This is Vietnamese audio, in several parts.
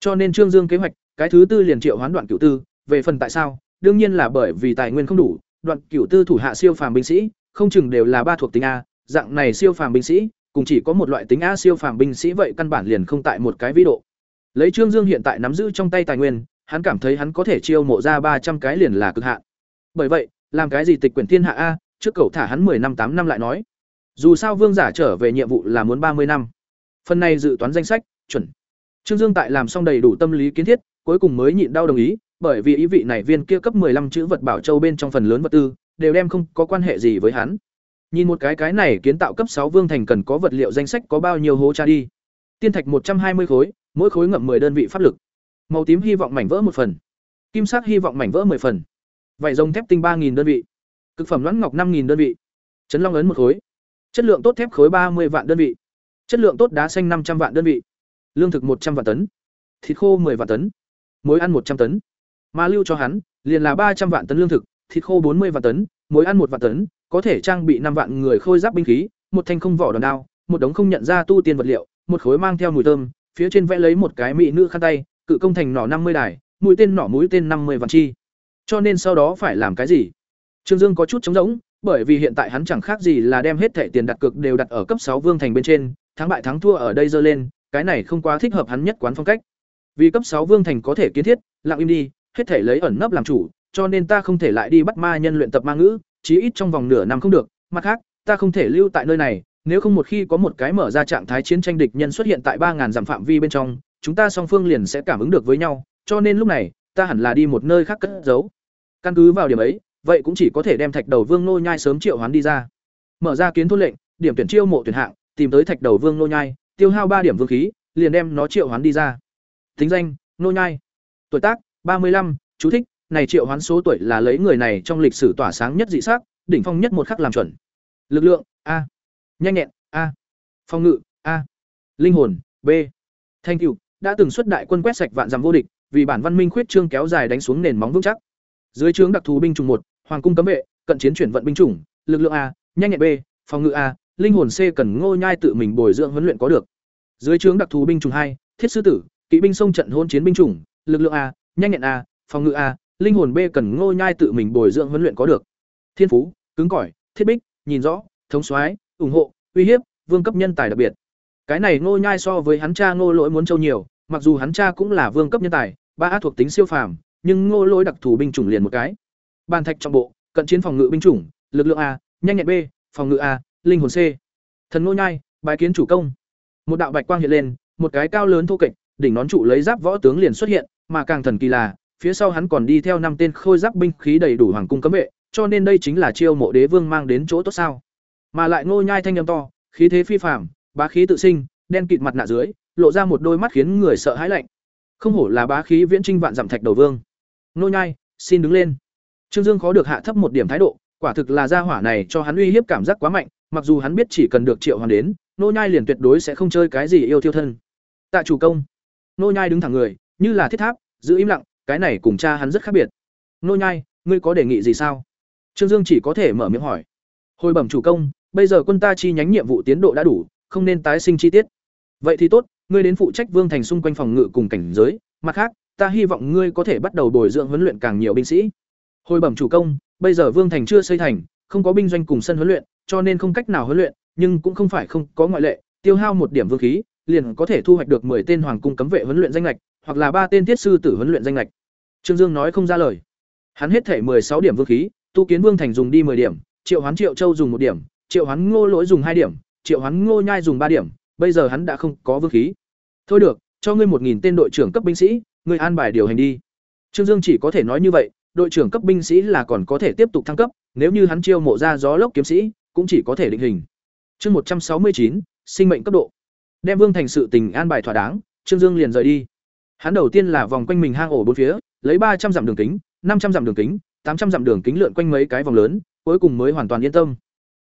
Cho nên Trương Dương kế hoạch, cái thứ tư liền triệu hoán đoạn cửu tư, về phần tại sao, đương nhiên là bởi vì tài nguyên không đủ, đoạn cửu tư thủ hạ siêu phàm binh sĩ, không chừng đều là ba thuộc tính a, dạng này siêu phàm binh sĩ, cùng chỉ có một loại tính a siêu phàm binh sĩ vậy căn bản liền không tại một cái vĩ độ. Lấy Trương Dương hiện tại nắm giữ trong tay tài nguyên, hắn cảm thấy hắn có thể chiêu mộ ra ba trăm cái liền là cực hạn. Bởi vậy, làm cái gì tịch quyển thiên hạ a, trước cậu thả hắn 10 năm 8 năm lại nói. Dù sao vương giả trở về nhiệm vụ là muốn ba mươi năm. Phần này dự toán danh sách, chuẩn. Trương Dương tại làm xong đầy đủ tâm lý kiến thiết, cuối cùng mới nhịn đau đồng ý, bởi vì ý vị này viên kia cấp 15 chữ vật bảo châu bên trong phần lớn vật tư đều đem không có quan hệ gì với hắn. Nhìn một cái cái này kiến tạo cấp 6 vương thành cần có vật liệu danh sách có bao nhiêu hố tra đi. Tiên thạch 120 khối, mỗi khối ngậm 10 đơn vị pháp lực. Màu tím hy vọng mảnh vỡ một phần. Kim sắc hy vọng mảnh vỡ 10 phần. Vảy rồng thép tinh 3000 đơn vị. Cực phẩm loãng ngọc 5000 đơn vị. Chấn long ấn một khối. Chất lượng tốt thép khối 30 vạn đơn vị. Chất lượng tốt đá xanh 500 vạn đơn vị. Lương thực 100 vạn tấn. Thịt khô 10 vạn tấn. Muối ăn 100 tấn. Mà lưu cho hắn, liền là 300 vạn tấn lương thực, thịt khô 40 vạn tấn, muối ăn 1 vạn tấn, có thể trang bị 5 vạn người khôi giáp binh khí, một thanh không vỏ đòn đao, một đống không nhận ra tu tiên vật liệu, một khối mang theo mùi thơm, phía trên vẽ lấy một cái mỹ nữ khăn tay, cự công thành nỏ 50 đài, mũi tên nỏ mũi tên 50 vạn chi. Cho nên sau đó phải làm cái gì? Trương Dương có chút trống rỗng, bởi vì hiện tại hắn chẳng khác gì là đem hết thẻ tiền đặt cược đều đặt ở cấp sáu vương thành bên trên, thắng bại thắng thua ở đây dơ lên, cái này không quá thích hợp hắn nhất quán phong cách. Vì cấp sáu vương thành có thể kiến thiết, lặng im đi, hết thể lấy ẩn nấp làm chủ, cho nên ta không thể lại đi bắt ma nhân luyện tập ma ngữ, chí ít trong vòng nửa năm không được, mặt khác, ta không thể lưu tại nơi này, nếu không một khi có một cái mở ra trạng thái chiến tranh địch nhân xuất hiện tại ba ngàn dặm phạm vi bên trong, chúng ta song phương liền sẽ cảm ứng được với nhau, cho nên lúc này, ta hẳn là đi một nơi khác cất giấu. Căn cứ vào điểm ấy, vậy cũng chỉ có thể đem Thạch Đầu Vương Nô Nhai sớm triệu hoán đi ra. Mở ra kiến thôn lệnh, điểm tuyển chiêu mộ tuyển hạng, tìm tới Thạch Đầu Vương Nô Nhai, tiêu hao ba điểm vương khí, liền đem nó triệu hoán đi ra. Tính danh: Nô Nhai. Tuổi tác: ba mươi 35, chú thích: Này triệu hoán số tuổi là lấy người này trong lịch sử tỏa sáng nhất dị sắc, đỉnh phong nhất một khắc làm chuẩn. Lực lượng: A. Nhanh nhẹn: A. Phong ngự: A. Linh hồn: B. Thanh tựu: Đã từng xuất đại quân quét sạch vạn dặm vô địch, vì bản văn minh khuyết trương kéo dài đánh xuống nền móng vững chắc. Dưới trướng đặc thù binh chủng một, Hoàng cung cấm vệ, cận chiến chuyển vận binh chủng, lực lượng A, nhanh nhẹn B, phòng ngự A, linh hồn C cần Ngô Nhai tự mình bồi dưỡng huấn luyện có được. Dưới trướng đặc thù binh chủng hai, Thiết sư tử, kỵ binh sông trận hôn chiến binh chủng, lực lượng A, nhanh nhẹn A, phòng ngự A, linh hồn B cần Ngô Nhai tự mình bồi dưỡng huấn luyện có được. Thiên phú, cứng cỏi, thiết bích, nhìn rõ, thống soái, ủng hộ, uy hiếp, vương cấp nhân tài đặc biệt. Cái này Ngô Nhai so với hắn cha Ngô Lỗi muốn châu nhiều, mặc dù hắn cha cũng là vương cấp nhân tài, ba á thuộc tính siêu phàm, nhưng Ngô Lỗi đặc thù binh chủng liền một cái. Bàn thạch trong bộ, cận chiến phòng ngự binh chủng, lực lượng A, nhanh nhẹn B, phòng ngự A, linh hồn C. Thần Ngô Nhai, bài kiến chủ công. Một đạo bạch quang hiện lên, một cái cao lớn thô kệch, đỉnh nón trụ lấy giáp võ tướng liền xuất hiện, mà càng thần kỳ là, phía sau hắn còn đi theo năm tên khôi giáp binh khí đầy đủ hoàng cung cấm vệ, cho nên đây chính là chiêu mộ đế vương mang đến chỗ tốt sao? Mà lại Ngô Nhai thanh âm to, khí thế phi phàm, bá khí tự sinh, đen kịt mặt nạ dưới, lộ ra một đôi mắt khiến người sợ hãi lạnh. Không hổ là bá khí viễn trinh vạn dặm thạch đầu vương. Ngô Nhai, xin đứng lên. Trương Dương khó được hạ thấp một điểm thái độ, quả thực là gia hỏa này cho hắn uy hiếp cảm giác quá mạnh, mặc dù hắn biết chỉ cần được triệu hoàn đến, nô nhai liền tuyệt đối sẽ không chơi cái gì yêu thiêu thân. Tạ chủ công. Nô nhai đứng thẳng người, như là thiết tháp, giữ im lặng, cái này cùng cha hắn rất khác biệt. Nô nhai, ngươi có đề nghị gì sao? Trương Dương chỉ có thể mở miệng hỏi. Hồi bẩm chủ công, bây giờ quân ta chi nhánh nhiệm vụ tiến độ đã đủ, không nên tái sinh chi tiết. Vậy thì tốt, ngươi đến phụ trách vương thành xung quanh phòng ngự cùng cảnh giới, mặt khác, ta hy vọng ngươi có thể bắt đầu bồi dưỡng huấn luyện càng nhiều binh sĩ. Hồi bẩm chủ công, bây giờ Vương Thành chưa xây thành, không có binh doanh cùng sân huấn luyện, cho nên không cách nào huấn luyện, nhưng cũng không phải không có ngoại lệ, tiêu hao một điểm vương khí, liền có thể thu hoạch được 10 tên hoàng cung cấm vệ huấn luyện danh lệch, hoặc là ba tên tiết sư tử huấn luyện danh lệch. Trương Dương nói không ra lời. Hắn hết thể 16 điểm vương khí, tu kiến Vương Thành dùng đi 10 điểm, Triệu Hoán Triệu Châu dùng một điểm, Triệu Hoán Ngô Lỗi dùng hai điểm, Triệu Hoán Ngô Nhai dùng ba điểm, bây giờ hắn đã không có vương khí. Thôi được, cho ngươi 1000 tên đội trưởng cấp binh sĩ, ngươi an bài điều hành đi. Trương Dương chỉ có thể nói như vậy, đội trưởng cấp binh sĩ là còn có thể tiếp tục thăng cấp, nếu như hắn chiêu mộ ra gió lốc kiếm sĩ, cũng chỉ có thể định hình. Chương một trăm sáu mươi chín sinh mệnh cấp độ. Đem Vương Thành sự tình an bài thỏa đáng, Trương Dương liền rời đi. Hắn đầu tiên là vòng quanh mình hang ổ bốn phía, lấy ba trăm dặm đường kính, năm trăm dặm đường kính, tám trăm dặm đường kính lượn quanh mấy cái vòng lớn, cuối cùng mới hoàn toàn yên tâm.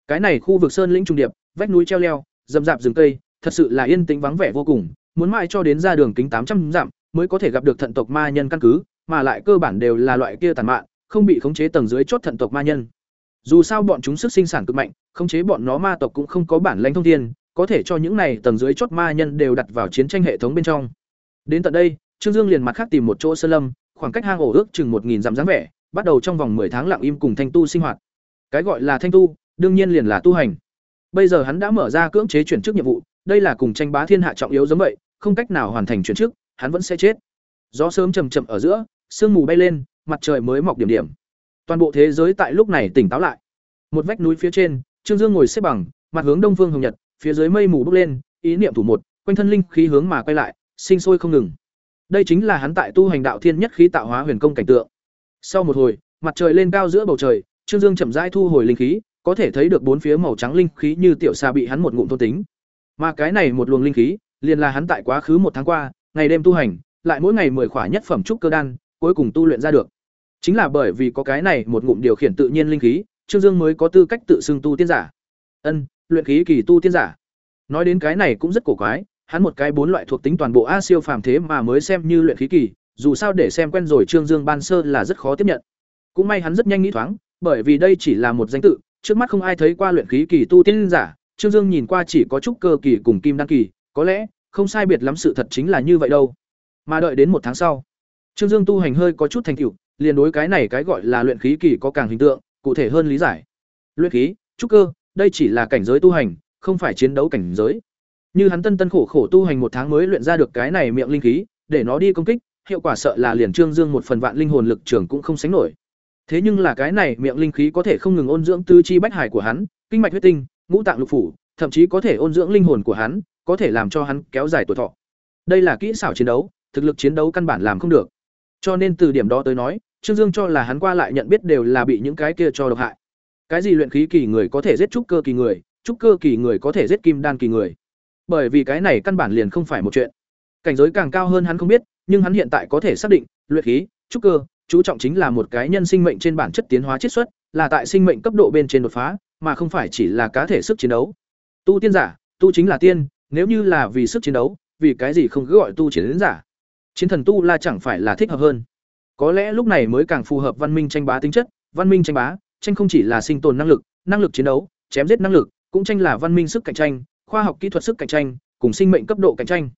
Cái này khu vực sơn lĩnh trung điệp, vách núi treo leo, rậm rạp rừng cây, thật sự là yên tĩnh vắng vẻ vô cùng, muốn mãi cho đến ra đường kính tám trăm dặm mới có thể gặp được thận tộc ma nhân căn cứ, mà lại cơ bản đều là loại kia tàn mạn, không bị khống chế tầng dưới chốt thận tộc ma nhân. Dù sao bọn chúng sức sinh sản cực mạnh, khống chế bọn nó ma tộc cũng không có bản lãnh thông thiên, có thể cho những này tầng dưới chót ma nhân đều đặt vào chiến tranh hệ thống bên trong. Đến tận đây, Trương Dương liền mặt khác tìm một chỗ sơn lâm, khoảng cách hang ổ ước chừng một nghìn dặm dáng vẻ, bắt đầu trong vòng 10 tháng lặng im cùng thanh tu sinh hoạt. Cái gọi là thanh tu, đương nhiên liền là tu hành. Bây giờ hắn đã mở ra cưỡng chế chuyển chức nhiệm vụ, đây là cùng tranh bá thiên hạ trọng yếu giống vậy, không cách nào hoàn thành chuyển chức, hắn vẫn sẽ chết. Gió sớm chậm chậm ở giữa, sương mù bay lên, mặt trời mới mọc điểm điểm. Toàn bộ thế giới tại lúc này tỉnh táo lại. Một vách núi phía trên, Trương Dương ngồi xếp bằng, mặt hướng đông phương hồng nhật, phía dưới mây mù bốc lên, ý niệm thủ một, quanh thân linh khí hướng mà quay lại, sinh sôi không ngừng. Đây chính là hắn tại tu hành đạo thiên nhất khí tạo hóa huyền công cảnh tượng. Sau một hồi, mặt trời lên cao giữa bầu trời, Trương Dương chậm rãi thu hồi linh khí, có thể thấy được bốn phía màu trắng linh khí như tiểu xa bị hắn một ngụm thôn tính. Mà cái này một luồng linh khí, liền là hắn tại quá khứ một tháng qua, ngày đêm tu hành, lại mỗi ngày mười khỏa nhất phẩm trúc cơ đan, cuối cùng tu luyện ra được. Chính là bởi vì có cái này một ngụm điều khiển tự nhiên linh khí, Trương Dương mới có tư cách tự xưng tu tiên giả. Ân, luyện khí kỳ tu tiên giả. Nói đến cái này cũng rất cổ quái, hắn một cái bốn loại thuộc tính toàn bộ a siêu phàm thế mà mới xem như luyện khí kỳ, dù sao để xem quen rồi Trương Dương ban sơ là rất khó tiếp nhận. Cũng may hắn rất nhanh nghĩ thoáng, bởi vì đây chỉ là một danh tự, trước mắt không ai thấy qua luyện khí kỳ tu tiên giả, Trương Dương nhìn qua chỉ có chút cơ kỳ cùng kim đăng kỳ, có lẽ không sai biệt lắm sự thật chính là như vậy đâu. Mà đợi đến một tháng sau, Trương Dương tu hành hơi có chút thành tựu, liền đối cái này cái gọi là luyện khí kỳ có càng hình tượng, cụ thể hơn lý giải. Luyện khí, trúc cơ, đây chỉ là cảnh giới tu hành, không phải chiến đấu cảnh giới. Như hắn tân tân khổ khổ tu hành một tháng mới luyện ra được cái này miệng linh khí, để nó đi công kích, hiệu quả sợ là liền Trương Dương một phần vạn linh hồn lực trưởng cũng không sánh nổi. Thế nhưng là cái này miệng linh khí có thể không ngừng ôn dưỡng tứ chi bách hải của hắn, kinh mạch huyết tinh, ngũ tạng lục phủ, thậm chí có thể ôn dưỡng linh hồn của hắn, có thể làm cho hắn kéo dài tuổi thọ. Đây là kỹ xảo chiến đấu, thực lực chiến đấu căn bản làm không được. Cho nên từ điểm đó tới nói, Trương Dương cho là hắn qua lại nhận biết đều là bị những cái kia cho độc hại. Cái gì luyện khí kỳ người có thể giết trúc cơ kỳ người, trúc cơ kỳ người có thể giết kim đan kỳ người. Bởi vì cái này căn bản liền không phải một chuyện. Cảnh giới càng cao hơn hắn không biết, nhưng hắn hiện tại có thể xác định, luyện khí, trúc cơ, chú trọng chính là một cái nhân sinh mệnh trên bản chất tiến hóa chiết xuất, là tại sinh mệnh cấp độ bên trên đột phá, mà không phải chỉ là cá thể sức chiến đấu. Tu tiên giả, tu chính là tiên, nếu như là vì sức chiến đấu, vì cái gì không cứ gọi tu chiến giả? Chiến thần tu la chẳng phải là thích hợp hơn. Có lẽ lúc này mới càng phù hợp văn minh tranh bá tính chất, văn minh tranh bá, tranh không chỉ là sinh tồn năng lực, năng lực chiến đấu, chém giết năng lực, cũng tranh là văn minh sức cạnh tranh, khoa học kỹ thuật sức cạnh tranh, cùng sinh mệnh cấp độ cạnh tranh.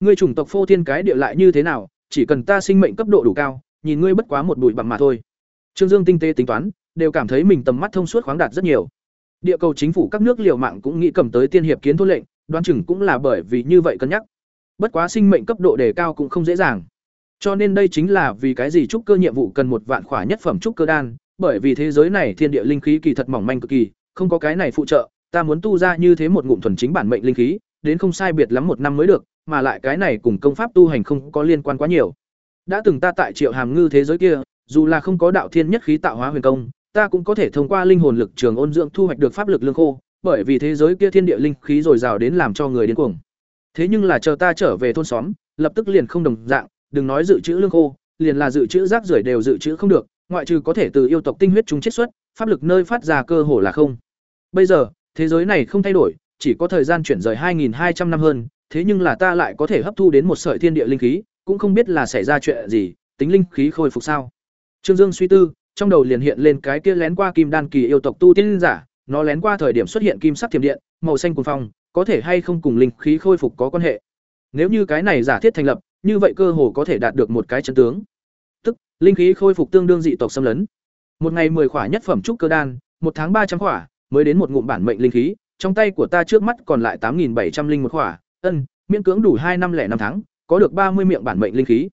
Ngươi chủng tộc phô thiên cái địa lại như thế nào, chỉ cần ta sinh mệnh cấp độ đủ cao, nhìn ngươi bất quá một bụi bặm mà thôi. Trương Dương tinh tế tính toán, đều cảm thấy mình tầm mắt thông suốt khoáng đạt rất nhiều. Địa cầu chính phủ các nước liều mạng cũng nghĩ cầm tới tiên hiệp kiến thôn lệnh, đoán chừng cũng là bởi vì như vậy cân nhắc. Bất quá sinh mệnh cấp độ đề cao cũng không dễ dàng. Cho nên đây chính là vì cái gì trúc cơ nhiệm vụ cần một vạn khỏa nhất phẩm trúc cơ đan, bởi vì thế giới này thiên địa linh khí kỳ thật mỏng manh cực kỳ, không có cái này phụ trợ, ta muốn tu ra như thế một ngụm thuần chính bản mệnh linh khí, đến không sai biệt lắm một năm mới được, mà lại cái này cùng công pháp tu hành không có liên quan quá nhiều. Đã từng ta tại Triệu Hàm Ngư thế giới kia, dù là không có đạo thiên nhất khí tạo hóa huyền công, ta cũng có thể thông qua linh hồn lực trường ôn dưỡng thu hoạch được pháp lực lương khô, bởi vì thế giới kia thiên địa linh khí dồi dào đến làm cho người điên cuồng. Thế nhưng là chờ ta trở về thôn xóm, lập tức liền không đồng dạng, đừng nói dự trữ lương khô, liền là dự trữ rác rưởi đều dự trữ không được, ngoại trừ có thể từ yêu tộc tinh huyết chúng chết xuất, pháp lực nơi phát ra cơ hồ là không. Bây giờ, thế giới này không thay đổi, chỉ có thời gian chuyển rời 2200 năm hơn, thế nhưng là ta lại có thể hấp thu đến một sợi thiên địa linh khí, cũng không biết là xảy ra chuyện gì, tính linh khí khôi phục sao. Trương Dương suy tư, trong đầu liền hiện lên cái kia lén qua kim đan kỳ yêu tộc tu tiên giả, nó lén qua thời điểm xuất hiện kim sắc thiểm điện, màu xanh cuồng phong, có thể hay không cùng linh khí khôi phục có quan hệ. Nếu như cái này giả thiết thành lập, như vậy cơ hồ có thể đạt được một cái chân tướng. Tức, linh khí khôi phục tương đương dị tộc xâm lấn. Một ngày 10 khỏa nhất phẩm trúc cơ đan, một tháng 300 khỏa, mới đến một ngụm bản mệnh linh khí, trong tay của ta trước mắt còn lại 8700 linh một khỏa, ân, miễn cưỡng đủ hai năm lẻ năm tháng, có được ba mươi miệng bản mệnh linh khí.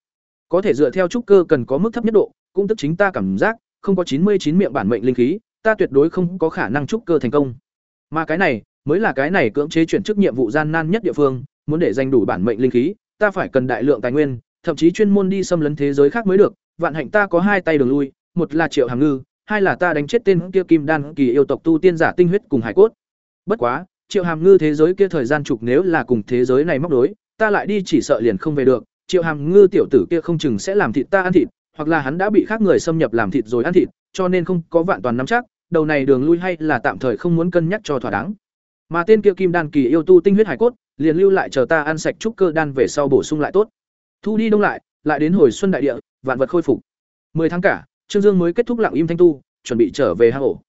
Có thể dựa theo trúc cơ cần có mức thấp nhất độ, cũng tức chính ta cảm giác, không có chín mươi chín miệng bản mệnh linh khí, ta tuyệt đối không có khả năng trúc cơ thành công. Mà cái này, mới là cái này cưỡng chế chuyển chức nhiệm vụ gian nan nhất địa phương, muốn để giành đủ bản mệnh linh khí, ta phải cần đại lượng tài nguyên, thậm chí chuyên môn đi xâm lấn thế giới khác mới được, vạn hạnh ta có hai tay đường lui, một là Triệu Hàm Ngư, hai là ta đánh chết tên kia Kim Đan kỳ yêu tộc tu tiên giả tinh huyết cùng hải cốt. Bất quá, Triệu Hàm Ngư thế giới kia thời gian trục nếu là cùng thế giới này móc đối, ta lại đi chỉ sợ liền không về được, Triệu Hàm Ngư tiểu tử kia không chừng sẽ làm thịt ta ăn thịt, hoặc là hắn đã bị khác người xâm nhập làm thịt rồi ăn thịt, cho nên không có vạn toàn nắm chắc, đầu này đường lui hay là tạm thời không muốn cân nhắc cho thỏa đáng. Mà tên kia Kim Đan kỳ yêu tu tinh huyết hải cốt, liền lưu lại chờ ta ăn sạch trúc cơ đan về sau bổ sung lại tốt. Thu đi đông lại, lại đến hồi xuân đại địa, vạn vật khôi phục. 10 tháng cả, Trương Dương mới kết thúc lặng im thanh tu, chuẩn bị trở về hang ổ.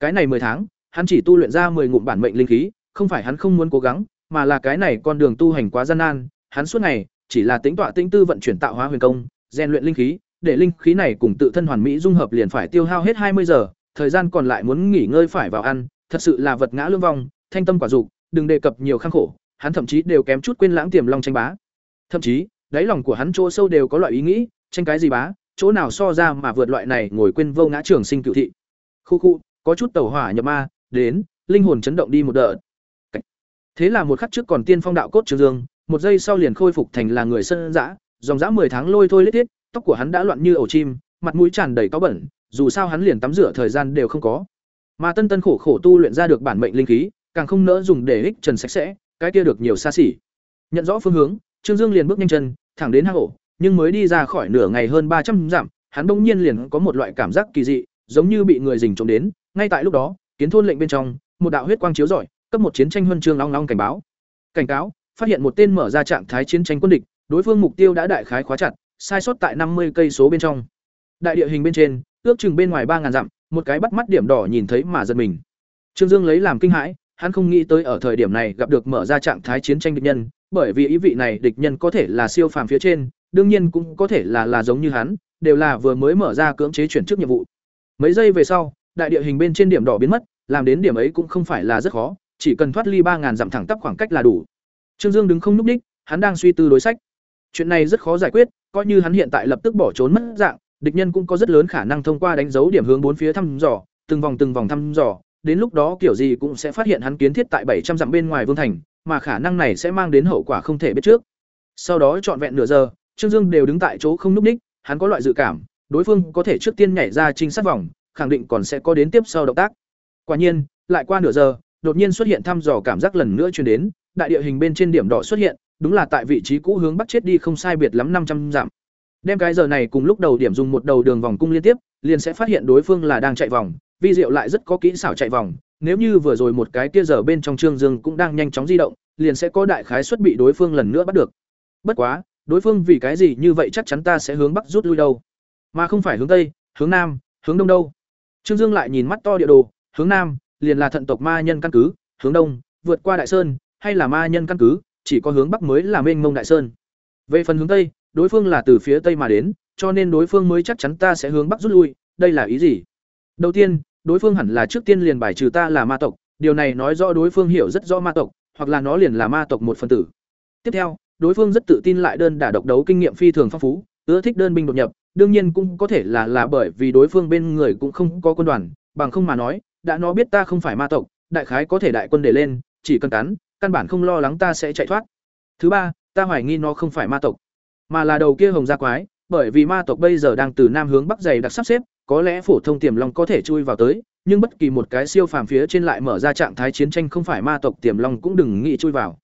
Cái này 10 tháng, hắn chỉ tu luyện ra 10 ngụm bản mệnh linh khí, không phải hắn không muốn cố gắng, mà là cái này con đường tu hành quá gian nan, hắn suốt ngày chỉ là tính tọa tinh tư vận chuyển tạo hóa huyền công, rèn luyện linh khí, để linh khí này cùng tự thân hoàn mỹ dung hợp liền phải tiêu hao hết hai mươi giờ, thời gian còn lại muốn nghỉ ngơi phải vào ăn, thật sự là vật ngã lương vong, thanh tâm quả dục, đừng đề cập nhiều khang khổ, hắn thậm chí đều kém chút quên lãng tiềm long tranh bá. Thậm chí, đáy lòng của hắn chỗ sâu đều có loại ý nghĩ, tranh cái gì bá, chỗ nào so ra mà vượt loại này ngồi quên vô ngã trường sinh cựu thị. Khu khu, có chút tẩu hỏa nhập ma, đến, linh hồn chấn động đi một đợt. Thế là một khắc trước còn tiên phong đạo cốt trường Dương, một giây sau liền khôi phục thành là người sân dã, dòng dã 10 tháng lôi thôi lết thiết, tóc của hắn đã loạn như ổ chim, mặt mũi tràn đầy cáo bẩn, dù sao hắn liền tắm rửa thời gian đều không có. Mà Tân Tân khổ khổ tu luyện ra được bản mệnh linh khí, càng không nỡ dùng để ích trần sạch sẽ, cái kia được nhiều xa xỉ. Nhận rõ phương hướng, Trương Dương liền bước nhanh chân, thẳng đến hang ổ, nhưng mới đi ra khỏi nửa ngày hơn ba trăm dặm, hắn bỗng nhiên liền có một loại cảm giác kỳ dị, giống như bị người rình trộm đến, ngay tại lúc đó, kiến thôn lệnh bên trong, một đạo huyết quang chiếu rọi, cấp một chiến tranh huân chương long long cảnh báo. Cảnh cáo, phát hiện một tên mở ra trạng thái chiến tranh quân địch, đối phương mục tiêu đã đại khái khóa chặt, sai sót tại năm mươi cây số bên trong. Đại địa hình bên trên, ước chừng bên ngoài ba ngàn dặm, một cái bắt mắt điểm đỏ nhìn thấy mà giật mình. Trương Dương lấy làm kinh hãi, hắn không nghĩ tới ở thời điểm này gặp được mở ra trạng thái chiến tranh địch nhân, bởi vì ý vị này địch nhân có thể là siêu phàm phía trên, đương nhiên cũng có thể là là giống như hắn, đều là vừa mới mở ra cưỡng chế chuyển chức nhiệm vụ. Mấy giây về sau, đại địa hình bên trên điểm đỏ biến mất, làm đến điểm ấy cũng không phải là rất khó, chỉ cần thoát ly ba ngàn dặm thẳng tắp khoảng cách là đủ. Trương Dương đứng không lúc đích, hắn đang suy tư đối sách. Chuyện này rất khó giải quyết, coi như hắn hiện tại lập tức bỏ trốn mất dạng, địch nhân cũng có rất lớn khả năng thông qua đánh dấu điểm hướng bốn phía thăm dò, từng vòng từng vòng thăm dò, đến lúc đó kiểu gì cũng sẽ phát hiện hắn kiến thiết tại bảy trăm dặm bên ngoài vương thành, mà khả năng này sẽ mang đến hậu quả không thể biết trước. Sau đó trọn vẹn nửa giờ, Trương Dương đều đứng tại chỗ không nhúc đích, hắn có loại dự cảm, đối phương có thể trước tiên nhảy ra trinh sát vòng, khẳng định còn sẽ có đến tiếp sau động tác. Quả nhiên, lại qua nửa giờ, đột nhiên xuất hiện thăm dò cảm giác lần nữa truyền đến, đại địa hình bên trên điểm đỏ xuất hiện, đúng là tại vị trí cũ hướng bắc chết đi không sai biệt lắm năm trăm dặm. Đem cái giờ này cùng lúc đầu điểm dùng một đầu đường vòng cung liên tiếp, liền sẽ phát hiện đối phương là đang chạy vòng, vi diệu lại rất có kỹ xảo chạy vòng, nếu như vừa rồi một cái kia giờ bên trong Trương Dương cũng đang nhanh chóng di động, liền sẽ có đại khái xuất bị đối phương lần nữa bắt được. Bất quá, đối phương vì cái gì như vậy chắc chắn ta sẽ hướng bắc rút lui đâu, mà không phải hướng tây, hướng nam, hướng đông đâu. Trương Dương lại nhìn mắt to địa đồ, hướng nam, liền là thận tộc ma nhân căn cứ, hướng đông, vượt qua đại sơn, hay là ma nhân căn cứ, chỉ có hướng bắc mới là mênh mông đại sơn. Về phần hướng tây, đối phương là từ phía tây mà đến, cho nên đối phương mới chắc chắn ta sẽ hướng bắc rút lui, đây là ý gì? Đầu tiên, đối phương hẳn là trước tiên liền bài trừ ta là ma tộc, điều này nói rõ đối phương hiểu rất rõ ma tộc, hoặc là nó liền là ma tộc một phần tử. Tiếp theo, đối phương rất tự tin lại đơn đả độc đấu kinh nghiệm phi thường phong phú, ưa thích đơn binh đột nhập, đương nhiên cũng có thể là là bởi vì đối phương bên người cũng không có quân đoàn, bằng không mà nói, đã nó biết ta không phải ma tộc, đại khái có thể đại quân để lên, chỉ cần cắn, căn bản không lo lắng ta sẽ chạy thoát. Thứ ba, ta hoài nghi nó không phải ma tộc, mà là đầu kia hồng gia quái, bởi vì ma tộc bây giờ đang từ nam hướng bắc dày đặc sắp xếp, có lẽ phổ thông tiềm long có thể chui vào tới, nhưng bất kỳ một cái siêu phàm phía trên lại mở ra trạng thái chiến tranh không phải ma tộc tiềm long cũng đừng nghĩ chui vào.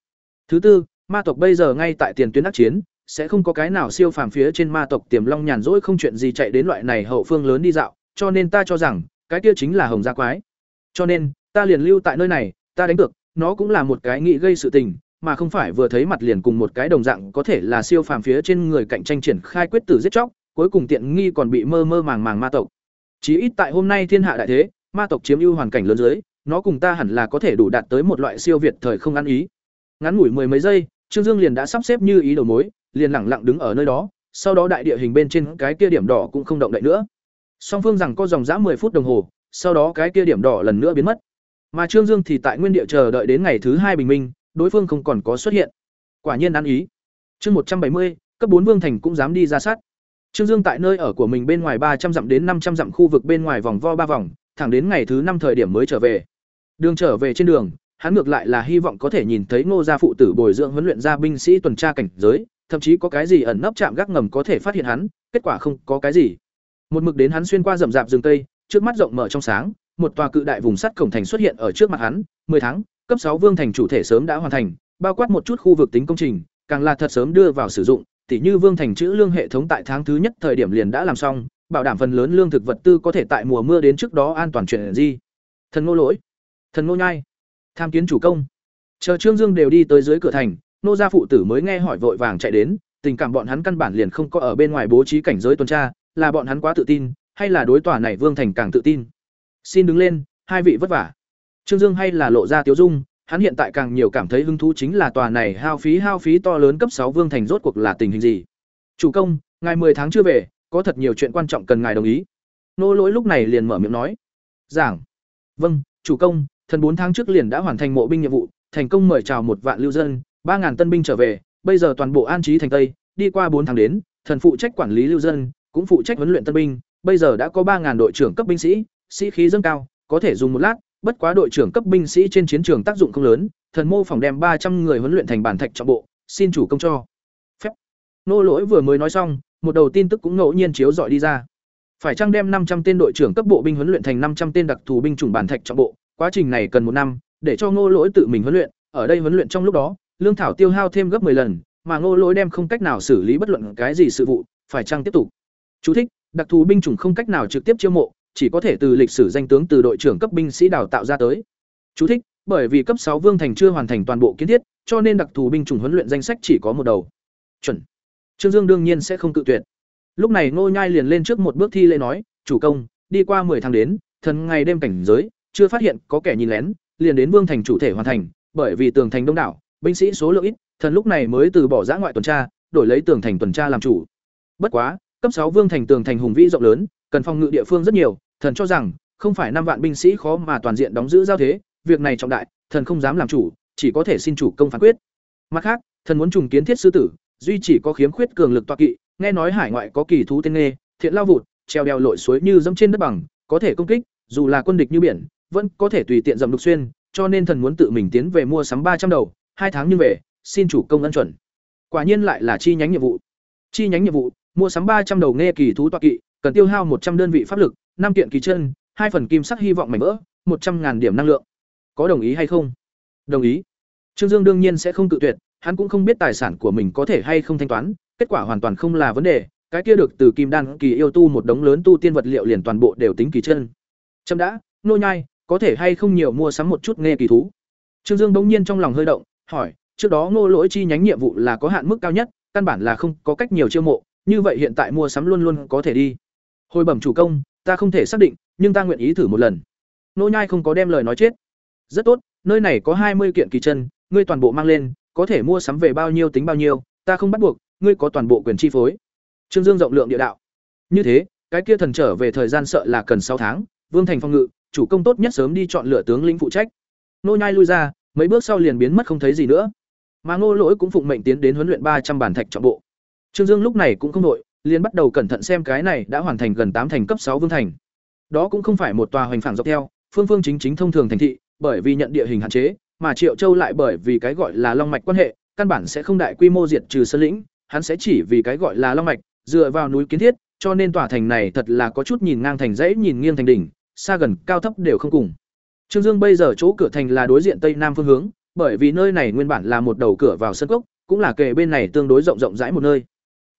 Thứ tư, ma tộc bây giờ ngay tại tiền tuyến đắc chiến, sẽ không có cái nào siêu phàm phía trên ma tộc tiềm long nhàn rỗi không chuyện gì chạy đến loại này hậu phương lớn đi dạo, cho nên ta cho rằng, cái kia chính là hồng gia quái. Cho nên, ta liền lưu tại nơi này, ta đánh được, nó cũng là một cái nghị gây sự tình, mà không phải vừa thấy mặt liền cùng một cái đồng dạng có thể là siêu phàm phía trên người cạnh tranh triển khai quyết tử giết chóc, cuối cùng tiện nghi còn bị mơ mơ màng màng ma tộc. Chí ít tại hôm nay thiên hạ đại thế, ma tộc chiếm ưu hoàn cảnh lớn dưới, nó cùng ta hẳn là có thể đủ đạt tới một loại siêu việt thời không ăn ý. Ngắn ngủi mười mấy giây, Trương Dương liền đã sắp xếp như ý đầu mối, liền lẳng lặng đứng ở nơi đó, sau đó đại địa hình bên trên cái kia điểm đỏ cũng không động đậy nữa. Song phương rằng có dòng dã 10 phút đồng hồ, sau đó cái kia điểm đỏ lần nữa biến mất. Mà Trương Dương thì tại nguyên địa chờ đợi đến ngày thứ hai bình minh, đối phương không còn có xuất hiện. Quả nhiên ăn ý. Chương một trăm bảy mươi, cấp bốn vương thành cũng dám đi ra sát. Trương Dương tại nơi ở của mình bên ngoài ba trăm dặm đến năm trăm dặm khu vực bên ngoài vòng vo ba vòng, thẳng đến ngày thứ năm thời điểm mới trở về. Đường trở về trên đường, hắn ngược lại là hy vọng có thể nhìn thấy Ngô gia phụ tử bồi dưỡng huấn luyện ra binh sĩ tuần tra cảnh giới, thậm chí có cái gì ẩn nấp chạm gác ngầm có thể phát hiện hắn, kết quả không có cái gì. Một mực đến hắn xuyên qua rậm rạp rừng tây, trước mắt rộng mở trong sáng, một tòa cự đại vùng sắt cổng thành xuất hiện ở trước mặt hắn, 10 tháng, cấp 6 vương thành chủ thể sớm đã hoàn thành, bao quát một chút khu vực tính công trình, càng là thật sớm đưa vào sử dụng, tỉ như vương thành chữ lương hệ thống tại tháng thứ nhất thời điểm liền đã làm xong, bảo đảm phần lớn lương thực vật tư có thể tại mùa mưa đến trước đó an toàn chuyển di. Thần Ngô Lỗi, Thần Ngô Nhai, tham kiến chủ công. Chờ Trương Dương đều đi tới dưới cửa thành, nô gia phụ tử mới nghe hỏi vội vàng chạy đến, tình cảm bọn hắn căn bản liền không có ở bên ngoài bố trí cảnh giới tuần tra, là bọn hắn quá tự tin, hay là đối tòa này vương thành càng tự tin. Xin đứng lên, hai vị vất vả. Trương Dương hay là lộ ra tiếu dung, hắn hiện tại càng nhiều cảm thấy hứng thú chính là tòa này hao phí hao phí to lớn cấp sáu vương thành rốt cuộc là tình hình gì. Chủ công, ngài 10 tháng chưa về, có thật nhiều chuyện quan trọng cần ngài đồng ý. Nô lỗi lúc này liền mở miệng nói. Giảng. Vâng, chủ công, thần 4 tháng trước liền đã hoàn thành mộ binh nhiệm vụ, thành công mời chào một vạn lưu dân, 3000 tân binh trở về, bây giờ toàn bộ an trí thành Tây, đi qua 4 tháng đến, thần phụ trách quản lý lưu dân, cũng phụ trách huấn luyện tân binh, bây giờ đã có 3000 đội trưởng cấp binh sĩ, sĩ khí dâng cao, có thể dùng một lát, bất quá đội trưởng cấp binh sĩ trên chiến trường tác dụng không lớn, thần mô phỏng đem 300 người huấn luyện thành bản thạch trọng bộ, xin chủ công cho. Phép. Nô lỗi vừa mới nói xong, một đầu tin tức cũng ngẫu nhiên chiếu dọi đi ra. Phải chăng đem 500 tên đội trưởng cấp bộ binh huấn luyện thành 500 tên đặc thù binh chủng bản thạch trọng bộ, quá trình này cần một năm, để cho Ngô Lỗi tự mình huấn luyện, ở đây huấn luyện trong lúc đó, lương thảo tiêu hao thêm gấp 10 lần, mà Ngô Lỗi đem không cách nào xử lý bất luận cái gì sự vụ, phải chăng tiếp tục. Chú thích: Đặc thù binh chủng không cách nào trực tiếp chiêu mộ, chỉ có thể từ lịch sử danh tướng từ đội trưởng cấp binh sĩ đào tạo ra tới. Chú thích: Bởi vì cấp sáu vương thành chưa hoàn thành toàn bộ kiến thiết, cho nên đặc thù binh chủng huấn luyện danh sách chỉ có một đầu. Chuẩn. Trương Dương đương nhiên sẽ không cự tuyệt. Lúc này Ngô Nhai liền lên trước một bước thi lễ nói, "Chủ công, đi qua 10 tháng đến, thần ngày đêm cảnh giới, chưa phát hiện có kẻ nhìn lén, liền đến vương thành chủ thể hoàn thành, bởi vì tường thành đông đảo, binh sĩ số lượng ít, thần lúc này mới từ bỏ giã ngoại tuần tra, đổi lấy tường thành tuần tra làm chủ. Bất quá, cấp sáu vương thành tường thành hùng vĩ rộng lớn, cần phòng ngự địa phương rất nhiều, thần cho rằng không phải năm vạn binh sĩ khó mà toàn diện đóng giữ giao thế, việc này trọng đại, thần không dám làm chủ, chỉ có thể xin chủ công phán quyết. Mặt khác, thần muốn trùng kiến thiết sư tử, duy chỉ có khiếm khuyết cường lực toa kỵ, nghe nói hải ngoại có kỳ thú tên nghê, thiện lao vụt, treo đèo lội suối như dẫm trên đất bằng, có thể công kích, dù là quân địch như biển, vẫn có thể tùy tiện dầm đục xuyên, cho nên thần muốn tự mình tiến về mua sắm ba trăm đầu, hai tháng như về, xin chủ công ân chuẩn. Quả nhiên lại là chi nhánh nhiệm vụ. Chi nhánh nhiệm vụ, mua sắm ba trăm đầu nghe kỳ thú toa kỵ, cần tiêu hao một trăm đơn vị pháp lực, năm kiện kỳ chân, hai phần kim sắc hy vọng mảnh vỡ, một trăm ngàn điểm năng lượng. Có đồng ý hay không? Đồng ý. Trương Dương đương nhiên sẽ không cự tuyệt, hắn cũng không biết tài sản của mình có thể hay không thanh toán, kết quả hoàn toàn không là vấn đề, cái kia được từ kim đan kỳ yêu tu một đống lớn tu tiên vật liệu liền toàn bộ đều tính kỳ chân. Chấm đã, nô nhai, có thể hay không nhiều mua sắm một chút nghe kỳ thú. Trương Dương bỗng nhiên trong lòng hơi động, hỏi, trước đó Ngô Lỗi chi nhánh nhiệm vụ là có hạn mức cao nhất, căn bản là không có cách nhiều chiêu mộ, như vậy hiện tại mua sắm luôn luôn có thể đi. Hồi bẩm chủ công, ta không thể xác định, nhưng ta nguyện ý thử một lần. Nô Nhai không có đem lời nói chết. Rất tốt, nơi này có hai mươi kiện kỳ chân, ngươi toàn bộ mang lên, có thể mua sắm về bao nhiêu tính bao nhiêu, ta không bắt buộc, ngươi có toàn bộ quyền chi phối. Trương Dương rộng lượng địa đạo. Như thế, cái kia thần trở về thời gian sợ là cần sáu tháng, Vương Thành phong ngự, chủ công tốt nhất sớm đi chọn lựa tướng lĩnh phụ trách. Nô Nhai lui ra, mấy bước sau liền biến mất không thấy gì nữa. Mà Ngô Lỗi cũng phụng mệnh tiến đến huấn luyện ba trăm bản thạch trọng bộ. Trương Dương lúc này cũng không đội, liền bắt đầu cẩn thận xem cái này đã hoàn thành gần tám thành cấp sáu vương thành. Đó cũng không phải một tòa hoành phẳng dọc theo, phương phương chính chính thông thường thành thị, bởi vì nhận địa hình hạn chế, mà Triệu Châu lại bởi vì cái gọi là long mạch quan hệ, căn bản sẽ không đại quy mô diệt trừ sơn lĩnh, hắn sẽ chỉ vì cái gọi là long mạch, dựa vào núi kiến thiết, cho nên tòa thành này thật là có chút nhìn ngang thành dãy nhìn nghiêng thành đỉnh, xa gần cao thấp đều không cùng. Trương Dương bây giờ chỗ cửa thành là đối diện tây nam phương hướng, bởi vì nơi này nguyên bản là một đầu cửa vào sân cốc, cũng là kề bên này tương đối rộng rộng rãi một nơi.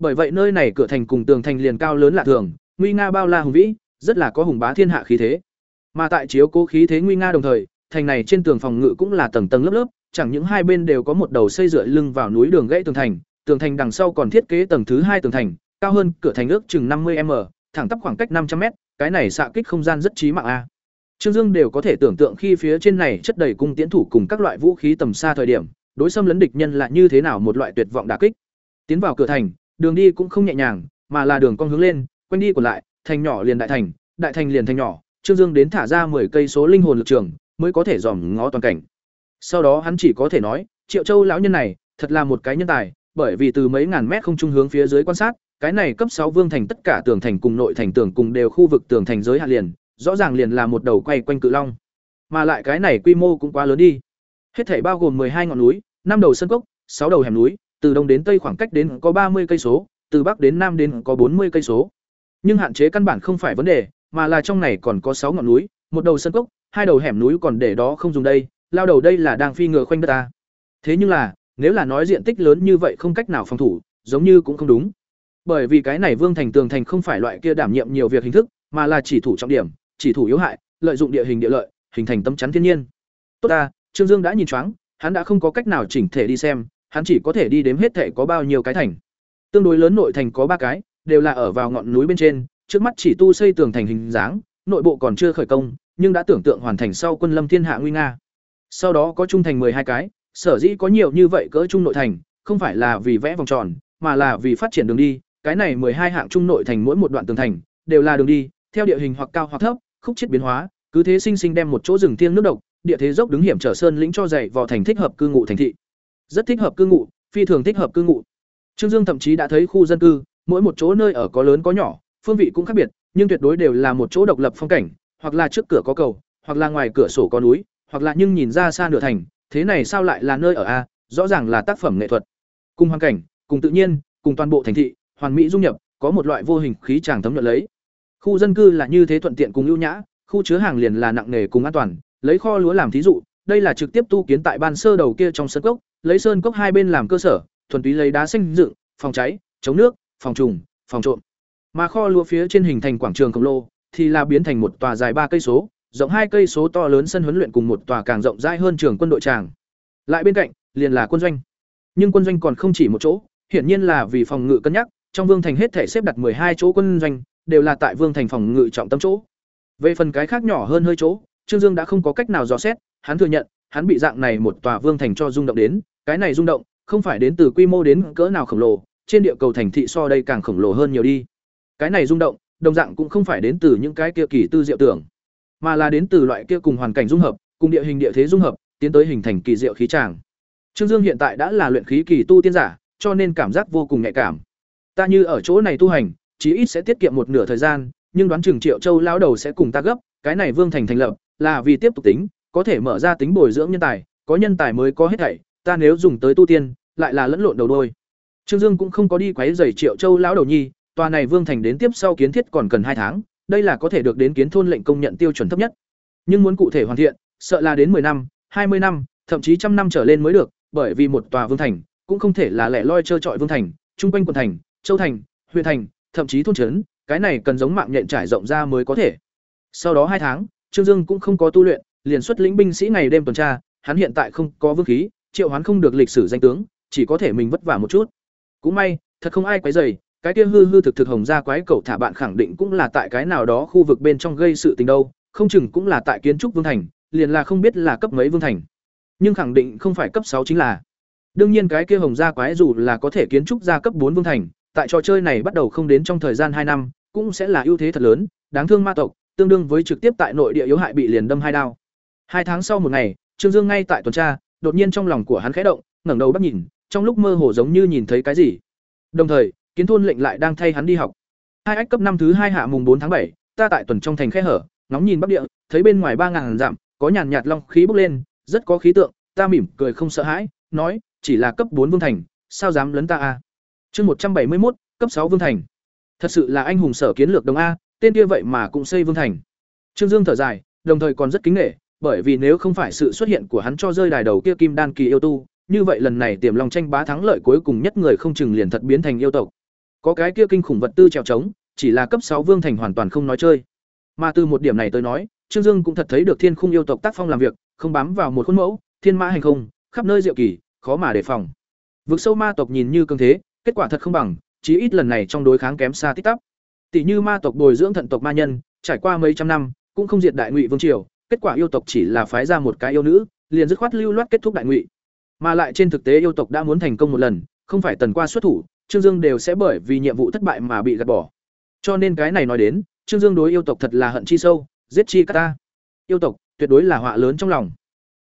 Bởi vậy nơi này cửa thành cùng tường thành liền cao lớn lạ thường, nguy nga bao la hùng vĩ, rất là có hùng bá thiên hạ khí thế. Mà tại chiếu cố khí thế nguy nga đồng thời, thành này trên tường phòng ngự cũng là tầng tầng lớp lớp, chẳng những hai bên đều có một đầu xây dựa lưng vào núi đường gãy tường thành, tường thành đằng sau còn thiết kế tầng thứ hai tường thành, cao hơn cửa thành ước chừng năm mươi m thẳng tắp khoảng cách năm trăm m cái này xạ kích không gian rất trí mạng a. Trương Dương đều có thể tưởng tượng khi phía trên này chất đầy cung tiễn thủ cùng các loại vũ khí tầm xa thời điểm, đối xâm lấn địch nhân là như thế nào một loại tuyệt vọng đả kích. Tiến vào cửa thành, đường đi cũng không nhẹ nhàng, mà là đường cong hướng lên, quanh đi còn lại, thành nhỏ liền đại thành, đại thành liền thành nhỏ, Trương Dương đến thả ra 10 cây số linh hồn lực trường, mới có thể dòm ngó toàn cảnh. Sau đó hắn chỉ có thể nói, Triệu Châu lão nhân này, thật là một cái nhân tài, bởi vì từ mấy ngàn mét không trung hướng phía dưới quan sát, cái này cấp sáu vương thành tất cả tường thành cùng nội thành tường cùng đều khu vực tường thành giới hạ liền, rõ ràng liền là một đầu quay quanh cự long. Mà lại cái này quy mô cũng quá lớn đi. Hết thảy bao gồm hai ngọn núi, năm đầu sân cốc, sáu đầu hẻm núi, từ đông đến tây khoảng cách đến có ba mươi cây số, từ bắc đến nam đến có bốn mươi cây số. Nhưng hạn chế căn bản không phải vấn đề, mà là trong này còn có sáu ngọn núi, một đầu sân cốc, hai đầu hẻm núi còn để đó không dùng đây, lao đầu đây là đang phi ngựa khoanh đất ta. Thế nhưng là, nếu là nói diện tích lớn như vậy không cách nào phòng thủ, giống như cũng không đúng. Bởi vì cái này Vương Thành tường thành không phải loại kia đảm nhiệm nhiều việc hình thức, mà là chỉ thủ trọng điểm, chỉ thủ yếu hại, lợi dụng địa hình địa lợi, hình thành tấm chắn thiên nhiên. Tốt ta, Trương Dương đã nhìn choáng, hắn đã không có cách nào chỉnh thể đi xem, hắn chỉ có thể đi đếm hết thể có bao nhiêu cái thành. Tương đối lớn nội thành có ba cái, đều là ở vào ngọn núi bên trên, trước mắt chỉ tu xây tường thành hình dáng, nội bộ còn chưa khởi công, nhưng đã tưởng tượng hoàn thành sau quân lâm thiên hạ nguy nga. Sau đó có trung thành hai cái, sở dĩ có nhiều như vậy cỡ trung nội thành, không phải là vì vẽ vòng tròn, mà là vì phát triển đường đi, cái này hai hạng trung nội thành mỗi một đoạn tường thành đều là đường đi, theo địa hình hoặc cao hoặc thấp, khúc chết biến hóa, cứ thế sinh sinh đem một chỗ rừng thiêng nước độc, địa thế dốc đứng hiểm trở sơn lĩnh cho dày vào thành thích hợp cư ngụ thành thị. Rất thích hợp cư ngụ, phi thường thích hợp cư ngụ. Trương Dương thậm chí đã thấy khu dân cư, mỗi một chỗ nơi ở có lớn có nhỏ, phương vị cũng khác biệt, nhưng tuyệt đối đều là một chỗ độc lập phong cảnh, hoặc là trước cửa có cầu, hoặc là ngoài cửa sổ có núi, hoặc là nhưng nhìn ra xa nửa thành, thế này sao lại là nơi ở a? Rõ ràng là tác phẩm nghệ thuật. Cùng hoàn cảnh, cùng tự nhiên, cùng toàn bộ thành thị, hoàn mỹ dung nhập, có một loại vô hình khí chàng thấm nhuận lấy. Khu dân cư là như thế thuận tiện cùng ưu nhã, khu chứa hàng liền là nặng nề cùng an toàn, lấy kho lúa làm thí dụ, đây là trực tiếp tu kiến tại ban sơ đầu kia trong sân cốc, lấy sơn cốc hai bên làm cơ sở, thuần túy lấy đá xanh dựng, phòng cháy, chống nước, phòng trùng, phòng trộm. Mà kho lúa phía trên hình thành quảng trường khổng lồ, thì là biến thành một tòa dài ba cây số, rộng hai cây số to lớn sân huấn luyện cùng một tòa càng rộng rãi hơn trường quân đội tràng. Lại bên cạnh, liền là quân doanh. Nhưng quân doanh còn không chỉ một chỗ, hiển nhiên là vì phòng ngự cân nhắc, trong vương thành hết thể xếp đặt hai chỗ quân doanh, đều là tại vương thành phòng ngự trọng tâm chỗ. Về phần cái khác nhỏ hơn hơi chỗ, Trương Dương đã không có cách nào dò xét, hắn thừa nhận, hắn bị dạng này một tòa vương thành cho rung động đến, cái này rung động, không phải đến từ quy mô đến cỡ nào khổng lồ, trên địa cầu thành thị so đây càng khổng lồ hơn nhiều đi. Cái này rung động, đồng dạng cũng không phải đến từ những cái kia kỳ tư diệu tưởng, mà là đến từ loại kia cùng hoàn cảnh dung hợp, cùng địa hình địa thế dung hợp, tiến tới hình thành kỳ diệu khí tràng. Trương Dương hiện tại đã là luyện khí kỳ tu tiên giả, cho nên cảm giác vô cùng nhạy cảm. Ta như ở chỗ này tu hành, chí ít sẽ tiết kiệm một nửa thời gian, nhưng đoán chừng Triệu Châu lão đầu sẽ cùng ta gấp, cái này Vương Thành thành lập, là vì tiếp tục tính, có thể mở ra tính bồi dưỡng nhân tài, có nhân tài mới có hết thảy, ta nếu dùng tới tu tiên, lại là lẫn lộn đầu đôi. Trương Dương cũng không có đi quấy rầy Triệu Châu lão đầu nhi, tòa này Vương Thành đến tiếp sau kiến thiết còn cần hai tháng, đây là có thể được đến kiến thôn lệnh công nhận tiêu chuẩn thấp nhất. Nhưng muốn cụ thể hoàn thiện, sợ là đến 10 năm, 20 năm, thậm chí trăm năm trở lên mới được, bởi vì một tòa vương thành cũng không thể là lẻ loi chơi trọi vương thành, trung quanh quận thành, châu thành, huyện thành, thậm chí thôn trấn, cái này cần giống mạng nhện trải rộng ra mới có thể. Sau đó hai tháng, Trương Dương cũng không có tu luyện, liền xuất lĩnh binh sĩ ngày đêm tuần tra, hắn hiện tại không có vương khí, triệu hoán không được lịch sử danh tướng, chỉ có thể mình vất vả một chút. Cũng may, thật không ai quấy rầy, cái kia hư hư thực thực hồng gia quái cẩu thả bạn khẳng định cũng là tại cái nào đó khu vực bên trong gây sự tình đâu, không chừng cũng là tại kiến trúc vương thành, liền là không biết là cấp mấy vương thành. Nhưng khẳng định không phải cấp sáu chính là. Đương nhiên cái kia hồng gia quái dù là có thể kiến trúc ra cấp bốn vương thành, tại trò chơi này bắt đầu không đến trong thời gian hai năm, cũng sẽ là ưu thế thật lớn, đáng thương ma tộc, tương đương với trực tiếp tại nội địa yếu hại bị liền đâm hai đao. Hai tháng sau một ngày, Trương Dương ngay tại tuần tra, đột nhiên trong lòng của hắn khẽ động, ngẩng đầu bắt nhìn, trong lúc mơ hồ giống như nhìn thấy cái gì. Đồng thời, kiến thôn lệnh lại đang thay hắn đi học. Hai ách cấp năm thứ hai hạ mùng bốn tháng bảy, ta tại tuần trong thành khẽ hở, ngóng nhìn bắc địa, thấy bên ngoài ba ngàn dặm, có nhàn nhạt long khí bốc lên, rất có khí tượng, ta mỉm cười không sợ hãi, nói, chỉ là cấp bốn vương thành, sao dám lấn ta a? Chương một trăm bảy mươi một, cấp sáu vương thành. Thật sự là anh hùng sở kiến lược đồng a, tên kia vậy mà cũng xây vương thành. Trương Dương thở dài, đồng thời còn rất kính nể, bởi vì nếu không phải sự xuất hiện của hắn cho rơi đài đầu kia kim đan kỳ yêu tu, như vậy lần này tiềm long tranh bá thắng lợi cuối cùng nhất người không chừng liền thật biến thành yêu tộc. Có cái kia kinh khủng vật tư trèo trống, chỉ là cấp sáu vương thành hoàn toàn không nói chơi. Mà từ một điểm này tới nói, Trương Dương cũng thật thấy được thiên khung yêu tộc tác phong làm việc, không bám vào một khuôn mẫu, thiên mã hành không, khắp nơi diệu kỳ, khó mà đề phòng. Vực sâu ma tộc nhìn như cường thế, kết quả thật không bằng, chí ít lần này trong đối kháng kém xa tích tắp. Tỷ như ma tộc bồi dưỡng thận tộc ma nhân, trải qua mấy trăm năm, cũng không diệt đại ngụy vương triều, kết quả yêu tộc chỉ là phái ra một cái yêu nữ, liền dứt khoát lưu loát kết thúc đại ngụy. Mà lại trên thực tế yêu tộc đã muốn thành công một lần, không phải tần qua xuất thủ, Trương Dương đều sẽ bởi vì nhiệm vụ thất bại mà bị gạt bỏ. Cho nên cái này nói đến, Trương Dương đối yêu tộc thật là hận chi sâu, giết chi cả ta. Yêu tộc tuyệt đối là họa lớn trong lòng.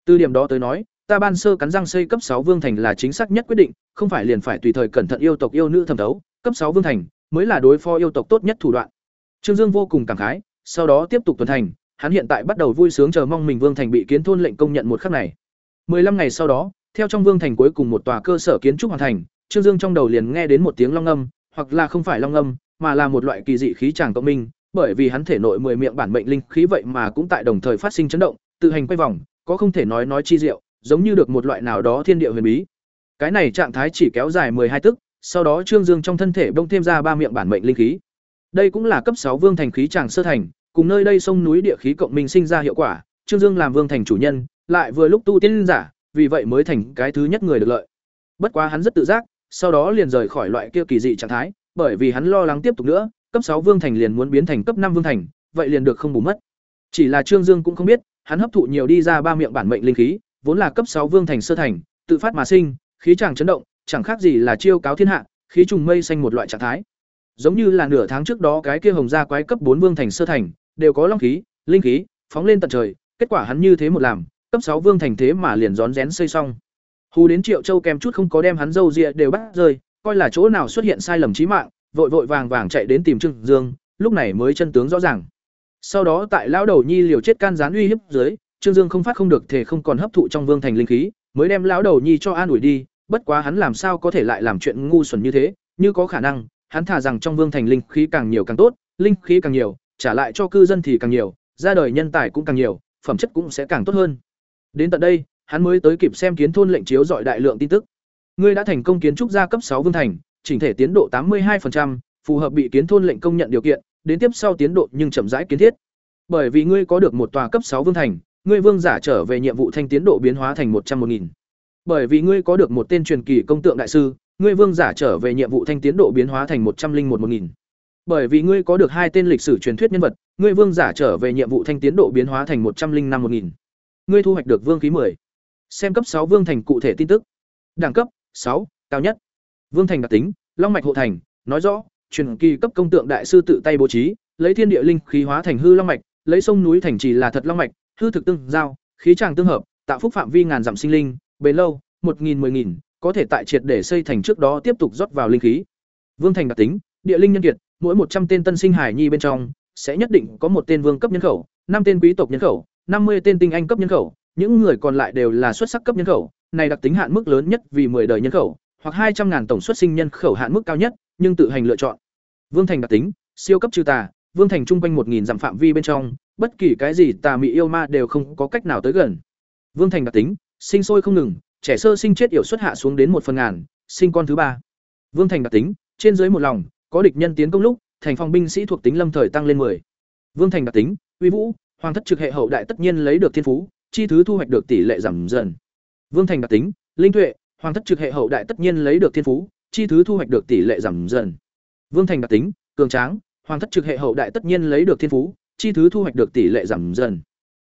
Từ điểm đó tới nói, ta ban sơ cắn răng xây cấp sáu vương thành là chính xác nhất quyết định, không phải liền phải tùy thời cẩn thận yêu tộc yêu nữ thẩm thấu, cấp sáu vương thành mới là đối phó yêu tộc tốt nhất thủ đoạn. Trương Dương vô cùng cảm khái, sau đó tiếp tục tuần thành, hắn hiện tại bắt đầu vui sướng chờ mong mình vương thành bị kiến thôn lệnh công nhận một khắc này. 15 ngày sau đó, theo trong vương thành cuối cùng một tòa cơ sở kiến trúc hoàn thành, Trương Dương trong đầu liền nghe đến một tiếng long âm, hoặc là không phải long âm, mà là một loại kỳ dị khí tràng cộng minh, bởi vì hắn thể nội mười miệng bản mệnh linh khí vậy mà cũng tại đồng thời phát sinh chấn động, tự hành quay vòng, có không thể nói nói chi diệu, giống như được một loại nào đó thiên địa huyền bí. Cái này trạng thái chỉ kéo dài hai tức, sau đó Trương Dương trong thân thể bỗng thêm ra ba miệng bản mệnh linh khí. Đây cũng là cấp sáu vương thành khí tràng sơ thành, cùng nơi đây sông núi địa khí cộng minh sinh ra hiệu quả, Trương Dương làm vương thành chủ nhân, lại vừa lúc tu tiên giả, vì vậy mới thành cái thứ nhất người được lợi. Bất quá hắn rất tự giác, sau đó liền rời khỏi loại kia kỳ dị trạng thái, bởi vì hắn lo lắng tiếp tục nữa, cấp sáu vương thành liền muốn biến thành cấp năm vương thành, vậy liền được không bù mất. Chỉ là Trương Dương cũng không biết, hắn hấp thụ nhiều đi ra ba miệng bản mệnh linh khí, vốn là cấp sáu vương thành sơ thành, tự phát mà sinh, khí chàng chấn động, chẳng khác gì là chiêu cáo thiên hạ, khí trùng mây xanh một loại trạng thái. Giống như là nửa tháng trước đó cái kia hồng gia quái cấp bốn vương thành sơ thành, đều có long khí, linh khí, phóng lên tận trời, kết quả hắn như thế một làm, cấp sáu vương thành thế mà liền rón rén xây xong. Hù đến Triệu Châu kèm chút không có đem hắn dâu ria đều bắt rơi, coi là chỗ nào xuất hiện sai lầm chí mạng, vội vội vàng vàng chạy đến tìm Trương Dương, lúc này mới chân tướng rõ ràng. Sau đó tại lão đầu nhi liều chết can gián uy hiếp dưới, Trương Dương không phát không được thể không còn hấp thụ trong vương thành linh khí, mới đem lão đầu nhi cho an ủi đi, bất quá hắn làm sao có thể lại làm chuyện ngu xuẩn như thế, như có khả năng, hắn thà rằng trong vương thành linh khí càng nhiều càng tốt, linh khí càng nhiều, trả lại cho cư dân thì càng nhiều, ra đời nhân tài cũng càng nhiều, phẩm chất cũng sẽ càng tốt hơn. Đến tận đây, hắn mới tới kịp xem kiến thôn lệnh chiếu dọi đại lượng tin tức. Ngươi đã thành công kiến trúc gia cấp sáu vương thành, chỉnh thể tiến độ tám mươi 82%, phù hợp bị kiến thôn lệnh công nhận điều kiện, đến tiếp sau tiến độ nhưng chậm rãi kiến thiết. Bởi vì ngươi có được một tòa cấp sáu vương thành, ngươi vương giả trở về nhiệm vụ thanh tiến độ biến hóa thành một trăm một nghìn. Bởi vì ngươi có được một tên truyền kỳ công tượng đại sư, ngươi vương giả trở về nhiệm vụ thanh tiến độ biến hóa thành một trăm linh một một nghìn. Bởi vì ngươi có được hai tên lịch sử truyền thuyết nhân vật, ngươi vương giả trở về nhiệm vụ thanh tiến độ biến hóa thành một trăm linh năm một nghìn. Ngươi thu hoạch được vương khí 10. Xem cấp sáu vương thành cụ thể tin tức. Đẳng cấp sáu, cao nhất. Vương thành đặc tính, long mạch hộ thành, nói rõ, truyền kỳ cấp công tượng đại sư tự tay bố trí, lấy thiên địa linh khí hóa thành hư long mạch, lấy sông núi thành trì là thật long mạch, hư thực tương giao, khí tràng tương hợp, tạo phúc phạm vi ngàn dặm sinh linh, bền lâu, một nghìn mười nghìn, có thể tại triệt để xây thành trước đó tiếp tục rót vào linh khí. Vương thành đặc tính, địa linh nhân kiệt, mỗi một trăm tên tân sinh hải nhi bên trong sẽ nhất định có một tên vương cấp nhân khẩu, năm tên quý tộc nhân khẩu, năm mươi tên tinh anh cấp nhân khẩu, những người còn lại đều là xuất sắc cấp nhân khẩu, này đặc tính hạn mức lớn nhất vì 10 đời nhân khẩu, hoặc hai trăm ngàn tổng xuất sinh nhân khẩu hạn mức cao nhất, nhưng tự hành lựa chọn. Vương thành đặc tính, siêu cấp trừ tà, vương thành trung quanh 1000 dặm phạm vi bên trong, bất kỳ cái gì tà mị yêu ma đều không có cách nào tới gần. Vương thành đặc tính, sinh sôi không ngừng, trẻ sơ sinh chết yểu xuất hạ xuống đến một phần ngàn, sinh con thứ ba. Vương thành đặc tính, trên dưới một lòng, có địch nhân tiến công lúc, thành phòng binh sĩ thuộc tính lâm thời tăng lên 10. Vương thành đặc tính, uy vũ, hoàng thất trực hệ hậu đại tất nhiên lấy được thiên phú, chi thứ thu hoạch được tỷ lệ giảm dần. Vương thành đặc tính, linh tuệ, hoàng thất trực hệ hậu đại tất nhiên lấy được thiên phú, chi thứ thu hoạch được tỷ lệ giảm dần. Vương thành đặc tính, cường tráng, hoàng thất trực hệ hậu đại tất nhiên lấy được thiên phú, chi thứ thu hoạch được tỷ lệ giảm dần.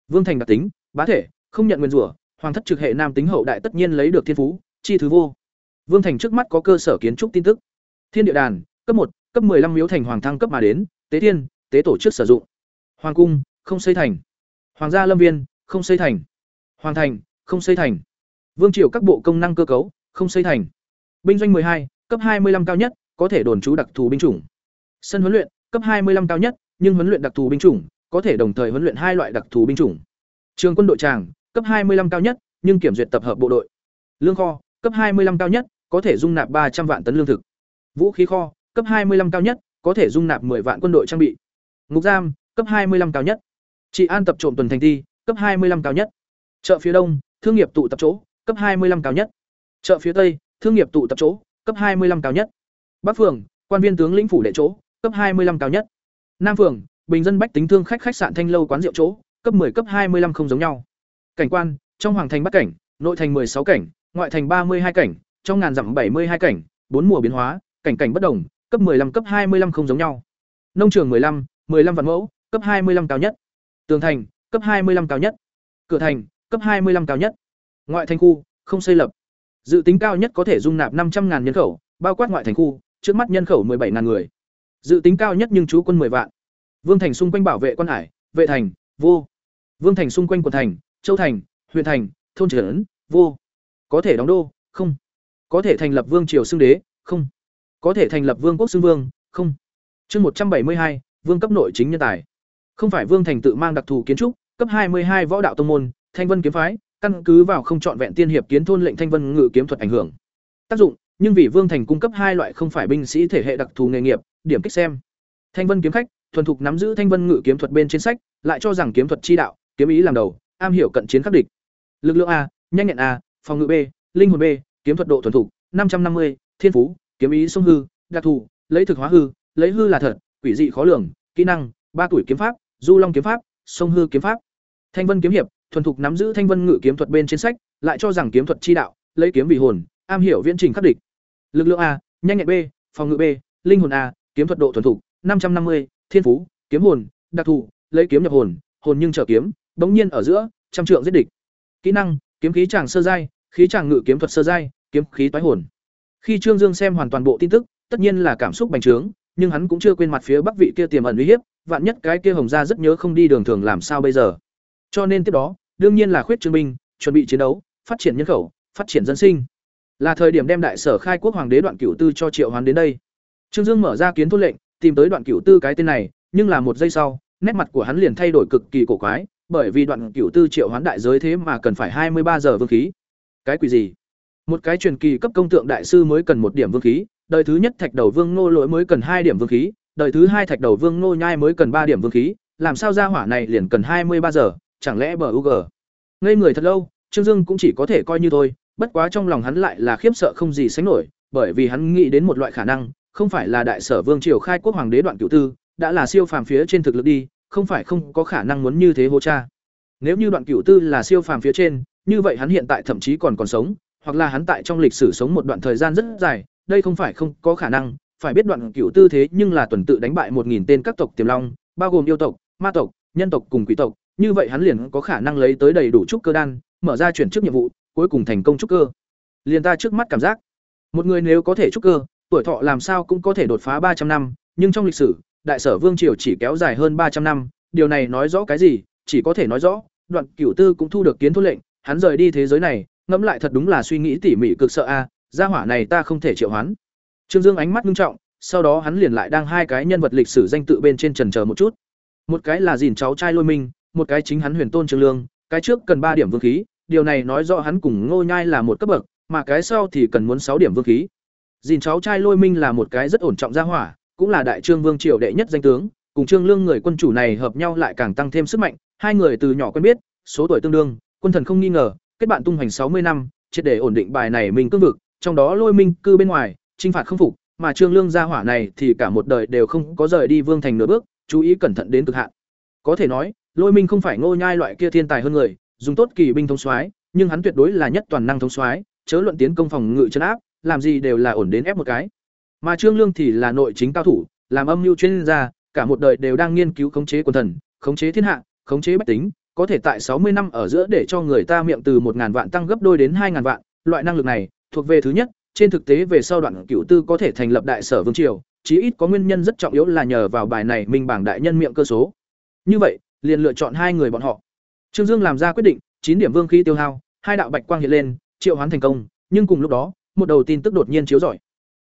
Vương thành đặc tính, bá thể, không nhận nguyên rủa, hoàng thất trực hệ nam tính hậu đại tất nhiên lấy được thiên phú, chi thứ vô. Vương thành trước mắt có cơ sở kiến trúc tin tức. Thiên địa đàn, cấp một, cấp 15 miếu thành hoàng thăng cấp mà đến, tế thiên, tế tổ chức sử dụng. Hoàng cung, không xây thành. Hoàng gia lâm viên, không xây thành. Hoàng thành, không xây thành. Vương triều các bộ công năng cơ cấu, không xây thành. Binh doanh hai, cấp hai mươi 25 cao nhất, có thể đồn trú đặc thù binh chủng. Sân huấn luyện, cấp hai mươi 25 cao nhất, nhưng huấn luyện đặc thù binh chủng, có thể đồng thời huấn luyện hai loại đặc thù binh chủng. Trường quân đội tràng, cấp hai mươi 25 cao nhất, nhưng kiểm duyệt tập hợp bộ đội. Lương kho, cấp hai mươi 25 cao nhất, có thể dung nạp ba trăm vạn tấn lương thực. Vũ khí kho, cấp 25 cao nhất, có thể dung nạp 10 vạn quân đội trang bị. Ngục giam, cấp 25 cao nhất. Trị an tập trộm tuần thành thi, cấp 25 cao nhất. Chợ phía đông, thương nghiệp tụ tập chỗ, cấp 25 cao nhất. Chợ phía tây, thương nghiệp tụ tập chỗ, cấp 25 cao nhất. Bắc phường, quan viên tướng lĩnh phủ đệ chỗ, cấp 25 cao nhất. Nam phường, bình dân bách tính thương khách khách sạn thanh lâu quán rượu chỗ, cấp 10 cấp 25 không giống nhau. Cảnh quan, trong hoàng thành bắc cảnh, nội thành 16 cảnh, ngoại thành 32 cảnh, trong ngàn dặm 72 cảnh, bốn mùa biến hóa, cảnh cảnh bất đồng, cấp 15 cấp 25 không giống nhau. Nông trường 15, 15 vạn mẫu, cấp 25 cao nhất. Tường thành, cấp 25 cao nhất. Cửa thành, cấp 25 cao nhất. Ngoại thành khu, không xây lập. Dự tính cao nhất có thể dung nạp 500.000 nhân khẩu, bao quát ngoại thành khu, trước mắt nhân khẩu 17.000 người. Dự tính cao nhất nhưng chú quân 10 vạn. Vương thành xung quanh bảo vệ quan hải, vệ thành, vô. Vương thành xung quanh quận thành, châu thành, huyện thành, thôn trấn, vô. Có thể đóng đô, không. Có thể thành lập vương triều xưng đế, không. Có thể thành lập vương quốc xưng vương, không. Chương 172, vương cấp nội chính nhân tài. Không phải vương thành tự mang đặc thù kiến trúc, cấp 22 võ đạo tông môn, Thanh Vân kiếm phái, căn cứ vào không chọn vẹn tiên hiệp kiến thôn lệnh Thanh Vân ngự kiếm thuật ảnh hưởng. Tác dụng, nhưng vì Vương Thành cung cấp hai loại không phải binh sĩ thể hệ đặc thù nghề nghiệp, điểm kích xem. Thanh Vân kiếm khách, thuần thục nắm giữ Thanh Vân ngự kiếm thuật bên trên sách, lại cho rằng kiếm thuật chi đạo, kiếm ý làm đầu, am hiểu cận chiến khắc địch. Lực lượng A, nhanh nhẹn A, phòng ngự B, linh hồn B, kiếm thuật độ thuần thục, 550, thiên phú, kiếm ý sông hư, đặc thù, lấy thực hóa hư, lấy hư là thật, quỷ dị khó lường, kỹ năng, ba tuổi kiếm pháp, du long kiếm pháp, sông hư kiếm pháp. Thanh Vân kiếm hiệp, thuần thục nắm giữ Thanh Vân ngự kiếm thuật bên trên sách, lại cho rằng kiếm thuật chi đạo, lấy kiếm vì hồn, am hiểu viễn trình khắc địch. Lực lượng A, nhanh nhẹn B, phòng ngự B, linh hồn A, kiếm thuật độ thuần thục, 550, thiên phú, kiếm hồn, đặc thù, lấy kiếm nhập hồn, hồn nhưng trở kiếm, bỗng nhiên ở giữa, trăm trượng giết địch. Kỹ năng, kiếm khí tràng sơ giai khí tràng ngự kiếm thuật sơ giai kiếm khí toái hồn khi trương dương xem hoàn toàn bộ tin tức, tất nhiên là cảm xúc bành trướng, nhưng hắn cũng chưa quên mặt phía bắc vị kia tiềm ẩn uy hiếp, vạn nhất cái kia hồng gia rất nhớ không đi đường thường làm sao bây giờ. Cho nên tiếp đó, đương nhiên là khuyết trương binh, chuẩn bị chiến đấu, phát triển nhân khẩu, phát triển dân sinh. Là thời điểm đem đại sở khai quốc hoàng đế đoạn cửu tư cho triệu hoán đến đây. Trương dương mở ra kiến thôn lệnh, tìm tới đoạn cửu tư cái tên này, nhưng là một giây sau, nét mặt của hắn liền thay đổi cực kỳ cổ quái, bởi vì đoạn cửu tư triệu hoán đại giới thế mà cần phải hai mươi ba giờ vương khí. Cái quỷ gì? Một cái truyền kỳ cấp công tượng đại sư mới cần một điểm vương khí, đời thứ nhất thạch đầu vương ngô lỗi mới cần hai điểm vương khí, đời thứ hai thạch đầu vương ngô nhai mới cần ba điểm vương khí, làm sao ra hỏa này liền cần hai mươi ba giờ, chẳng lẽ bờ u g ngây người thật lâu, trương dương cũng chỉ có thể coi như thôi, bất quá trong lòng hắn lại là khiếp sợ không gì sánh nổi, bởi vì hắn nghĩ đến một loại khả năng, không phải là đại sở vương triều khai quốc hoàng đế đoạn cửu tư, đã là siêu phàm phía trên thực lực đi, không phải không có khả năng muốn như thế hô cha. Nếu như đoạn cửu tư là siêu phàm phía trên, như vậy hắn hiện tại thậm chí còn còn sống hoặc là hắn tại trong lịch sử sống một đoạn thời gian rất dài, đây không phải không có khả năng. Phải biết đoạn cửu tư thế nhưng là tuần tự đánh bại một nghìn tên các tộc tiềm long, bao gồm yêu tộc, ma tộc, nhân tộc cùng quỷ tộc. Như vậy hắn liền có khả năng lấy tới đầy đủ trúc cơ đan, mở ra chuyển chức nhiệm vụ, cuối cùng thành công trúc cơ. Liền ta trước mắt cảm giác, một người nếu có thể trúc cơ, tuổi thọ làm sao cũng có thể đột phá ba trăm năm, nhưng trong lịch sử, đại sở vương triều chỉ kéo dài hơn ba trăm năm. Điều này nói rõ cái gì? Chỉ có thể nói rõ, đoạn cửu tư cũng thu được kiến thốt lệnh, hắn rời đi thế giới này ngẫm lại thật đúng là suy nghĩ tỉ mỉ cực sợ a, gia hỏa này ta không thể triệu hoán. Trương dương ánh mắt nghiêm trọng, sau đó hắn liền lại đang hai cái nhân vật lịch sử danh tự bên trên trần chờ một chút. Một cái là dìn cháu trai lôi minh, một cái chính hắn huyền tôn trương lương, cái trước cần ba điểm vương khí, điều này nói rõ hắn cùng ngô nhai là một cấp bậc, mà cái sau thì cần muốn sáu điểm vương khí. Dìn cháu trai lôi minh là một cái rất ổn trọng gia hỏa, cũng là đại trương vương triều đệ nhất danh tướng, cùng trương lương người quân chủ này hợp nhau lại càng tăng thêm sức mạnh, hai người từ nhỏ quen biết, số tuổi tương đương, quân thần không nghi ngờ kết bạn tung hoành sáu mươi năm, triệt để ổn định bài này mình cương vực, trong đó lôi minh cư bên ngoài trinh phạt không phục, mà trương lương gia hỏa này thì cả một đời đều không có rời đi vương thành nửa bước, chú ý cẩn thận đến cực hạn. Có thể nói, lôi minh không phải ngô nhai loại kia thiên tài hơn người, dùng tốt kỳ binh thống soái, nhưng hắn tuyệt đối là nhất toàn năng thống soái, chớ luận tiến công phòng ngự chân áp, làm gì đều là ổn đến ép một cái. Mà trương lương thì là nội chính cao thủ, làm âm mưu chuyên gia, cả một đời đều đang nghiên cứu khống chế quân thần, khống chế thiên hạ, khống chế bách tính có thể tại sáu mươi năm ở giữa để cho người ta miệng từ một ngàn vạn tăng gấp đôi đến hai ngàn vạn, loại năng lực này, thuộc về thứ nhất, trên thực tế về sau đoạn cửu tư có thể thành lập đại sở vương triều, chí ít có nguyên nhân rất trọng yếu là nhờ vào bài này minh bảng đại nhân miệng cơ số. Như vậy, liền lựa chọn hai người bọn họ. Trương dương làm ra quyết định, chín điểm vương khí tiêu hao, hai đạo bạch quang hiện lên, triệu hoán thành công, nhưng cùng lúc đó, một đầu tin tức đột nhiên chiếu rọi.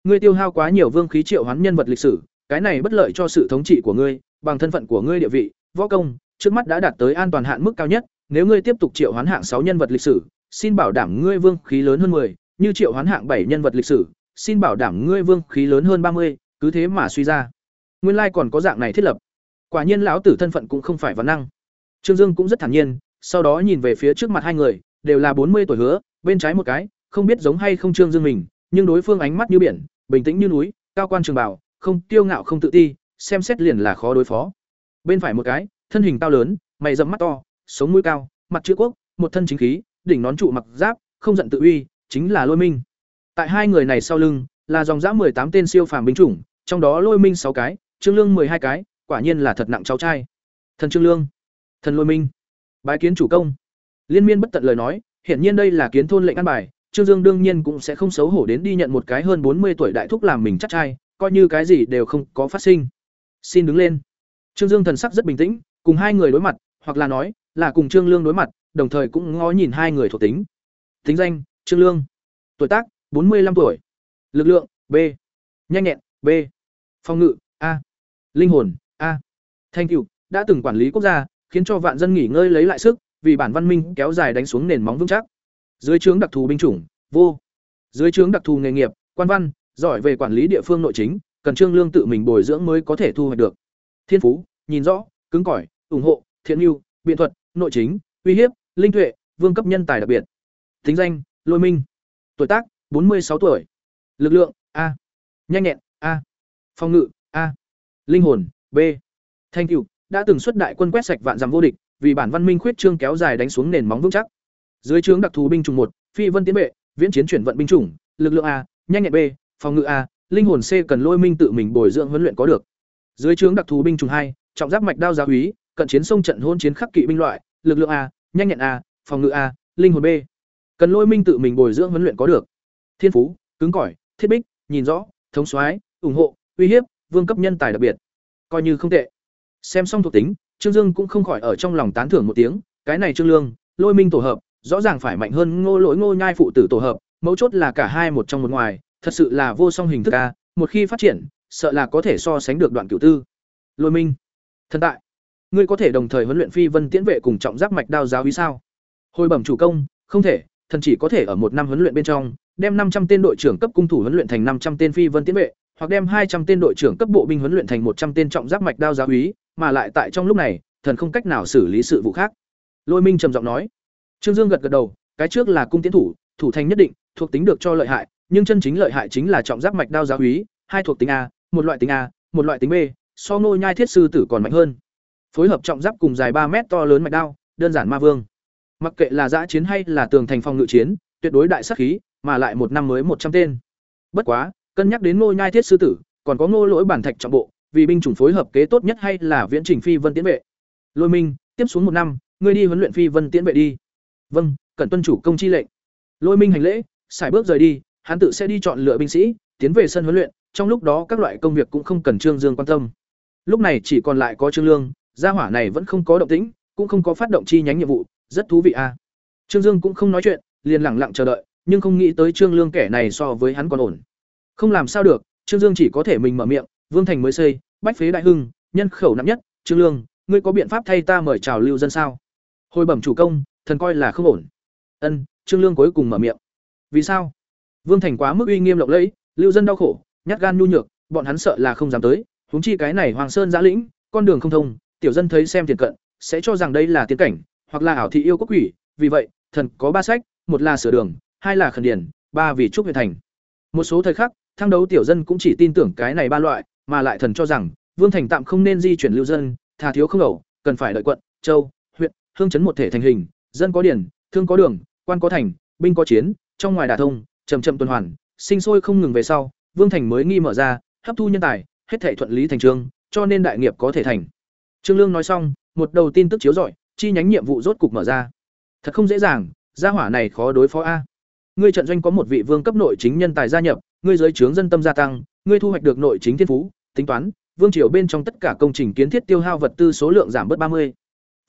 Ngươi tiêu hao quá nhiều vương khí triệu hoán nhân vật lịch sử, cái này bất lợi cho sự thống trị của ngươi, bằng thân phận của ngươi địa vị, võ công trước mắt đã đạt tới an toàn hạn mức cao nhất nếu ngươi tiếp tục triệu hoán hạng sáu nhân vật lịch sử xin bảo đảm ngươi vương khí lớn hơn 10, như triệu hoán hạng bảy nhân vật lịch sử xin bảo đảm ngươi vương khí lớn hơn ba mươi, cứ thế mà suy ra. Nguyên lai còn có dạng này thiết lập. Quả nhiên lão tử thân phận cũng không phải vấn năng. Trương dương cũng rất thản nhiên sau đó nhìn về phía trước mặt hai người đều là bốn mươi tuổi hứa bên trái một cái không biết giống hay không trương dương mình nhưng đối phương ánh mắt như biển bình tĩnh như núi cao quan trường bảo không kiêu ngạo không tự ti xem xét liền là khó đối phó. Bên phải một cái thân hình cao lớn, mày rậm mắt to, sống mũi cao, mặt chữ quốc, một thân chính khí, đỉnh nón trụ mặc giáp, không giận tự uy, chính là lôi minh. Tại hai người này sau lưng, là dòng giã tám tên siêu phàm binh chủng, trong đó lôi minh sáu cái, trương lương hai cái, quả nhiên là thật nặng cháu trai. Thần trương lương, thần lôi minh, bái kiến chủ công. Liên miên bất tận lời nói, hiển nhiên đây là kiến thôn lệnh ăn bài, trương dương đương nhiên cũng sẽ không xấu hổ đến đi nhận một cái hơn bốn mươi tuổi đại thúc làm mình chắc trai, coi như cái gì đều không có phát sinh. Xin đứng lên. Trương dương thần sắc rất bình tĩnh cùng hai người đối mặt, hoặc là nói, là cùng trương lương đối mặt, đồng thời cũng ngó nhìn hai người thuộc tính. Tính danh, trương lương. Tuổi tác, bốn mươi năm tuổi. Lực lượng, b. Nhanh nhẹn, b. Phòng ngự, a. Linh hồn, a. Thanh cựu đã từng quản lý quốc gia, khiến cho vạn dân nghỉ ngơi lấy lại sức, vì bản văn minh kéo dài đánh xuống nền móng vững chắc. Dưới trướng đặc thù binh chủng, vô. Dưới trướng đặc thù nghề nghiệp, quan văn, giỏi về quản lý địa phương nội chính, cần trương lương tự mình bồi dưỡng mới có thể thu hoạch được. Thiên phú, nhìn rõ, cứng cỏi ủng hộ, thiện mưu biện thuật, nội chính, uy hiếp, linh tuệ, vương cấp nhân tài đặc biệt. Tính danh, lôi minh. Tuổi tác, bốn mươi sáu tuổi. Lực lượng, a. Nhanh nhẹn, a. Phòng ngự, a. Linh hồn, b. Thanh cựu đã từng xuất đại quân quét sạch vạn dặm vô địch, vì bản văn minh khuyết trương kéo dài đánh xuống nền móng vững chắc. Dưới trướng đặc thù binh chủng một, phi vân tiến bệ viễn chiến chuyển vận binh chủng, lực lượng a, nhanh nhẹn b, phòng ngự a, linh hồn c cần lôi minh tự mình bồi dưỡng huấn luyện có được. Dưới trướng đặc thù binh chủng hai, trọng giáp mạch đao giá úy cận chiến sông trận hôn chiến khắc kỵ binh loại, lực lượng a, nhanh nhẹn a, phòng ngự a, linh hồn b. Cần lôi minh tự mình bồi dưỡng huấn luyện có được. Thiên phú, cứng cỏi, thiết bích, nhìn rõ, thống soái, ủng hộ, uy hiếp, vương cấp nhân tài đặc biệt. Coi như không tệ. Xem xong thuộc tính, trương dương cũng không khỏi ở trong lòng tán thưởng một tiếng, cái này trương lương, lôi minh tổ hợp, rõ ràng phải mạnh hơn ngô lỗi ngô nhai phụ tử tổ hợp, mấu chốt là cả hai một trong một ngoài, thật sự là vô song hình thức a, một khi phát triển, sợ là có thể so sánh được đoạn cửu tư. Lôi minh, thần tại ngươi có thể đồng thời huấn luyện phi vân tiễn vệ cùng trọng giáp mạch đao giáo hí sao? Hồi bẩm chủ công, không thể, thần chỉ có thể ở một năm huấn luyện bên trong, đem năm trăm tên đội trưởng cấp cung thủ huấn luyện thành năm trăm tên phi vân tiễn vệ, hoặc đem hai trăm tên đội trưởng cấp bộ binh huấn luyện thành một trăm tên trọng giáp mạch đao giáo hí, mà lại tại trong lúc này, thần không cách nào xử lý sự vụ khác. Lôi minh trầm giọng nói. Trương dương gật gật đầu, cái trước là cung tiến thủ thủ thành nhất định, thuộc tính được cho lợi hại, nhưng chân chính lợi hại chính là trọng giáp mạch đao giáo hí, hai thuộc tính a, một loại tính a, một loại tính b, so ngôi nhai thiết sư tử còn mạnh hơn phối hợp trọng giáp cùng dài ba mét to lớn mạch đao, đơn giản ma vương. Mặc kệ là giã chiến hay là tường thành phòng ngự chiến, tuyệt đối đại sắc khí, mà lại một năm mới một trăm tên. Bất quá, cân nhắc đến ngôi nhai thiết sư tử, còn có ngô lỗi bản thạch trọng bộ, vì binh chủng phối hợp kế tốt nhất hay là viễn trình phi vân tiễn vệ. Lôi minh, tiếp xuống một năm, ngươi đi huấn luyện phi vân tiễn vệ đi. Vâng cần tuân chủ công chi lệnh. Lôi minh hành lễ, xài bước rời đi, hắn tự sẽ đi chọn lựa binh sĩ, tiến về sân huấn luyện, trong lúc đó các loại công việc cũng không cần trương dương quan tâm. Lúc này chỉ còn lại có trương lương gia hỏa này vẫn không có động tĩnh, cũng không có phát động chi nhánh nhiệm vụ, rất thú vị a à. trương dương cũng không nói chuyện, liền lẳng lặng chờ đợi, nhưng không nghĩ tới trương lương kẻ này so với hắn còn ổn. Không làm sao được, trương dương chỉ có thể mình mở miệng, vương thành mới xây, bách phế đại hưng, nhân khẩu nặng nhất, trương lương, ngươi có biện pháp thay ta mời chào lưu dân sao? Hồi bẩm chủ công, thần coi là không ổn. Ân, trương lương cuối cùng mở miệng. Vì sao? Vương thành quá mức uy nghiêm lộng lẫy, lưu dân đau khổ, nhát gan nhu nhược, bọn hắn sợ là không dám tới, huống chi cái này hoàng sơn giã lĩnh, con đường không thông tiểu dân thấy xem tiền cận, sẽ cho rằng đây là tiến cảnh, hoặc là ảo thị yêu quốc quỷ, vì vậy, thần có ba sách, một là sửa đường, hai là khẩn điển ba vì trúc huyện thành. Một số thời khắc, thăng đấu tiểu dân cũng chỉ tin tưởng cái này ba loại, mà lại thần cho rằng, vương thành tạm không nên di chuyển lưu dân, thà thiếu không ẩu cần phải đợi quận, châu, huyện, hương chấn một thể thành hình, dân có điển, thương có đường, quan có thành, binh có chiến, trong ngoài đà thông chầm chậm tuần hoàn, sinh sôi không ngừng về sau, vương thành mới nghi mở ra, hấp thu nhân tài, hết thể thuận lý thành trương, cho nên đại nghiệp có thể thành trương lương nói xong, một đầu tin tức chiếu rọi, chi nhánh nhiệm vụ rốt cục mở ra. Thật không dễ dàng, gia hỏa này khó đối phó a. Ngươi trận doanh có một vị vương cấp nội chính nhân tài gia nhập, ngươi giới trướng dân tâm gia tăng, ngươi thu hoạch được nội chính thiên phú, tính toán, vương triều bên trong tất cả công trình kiến thiết tiêu hao vật tư số lượng giảm bớt ba mươi.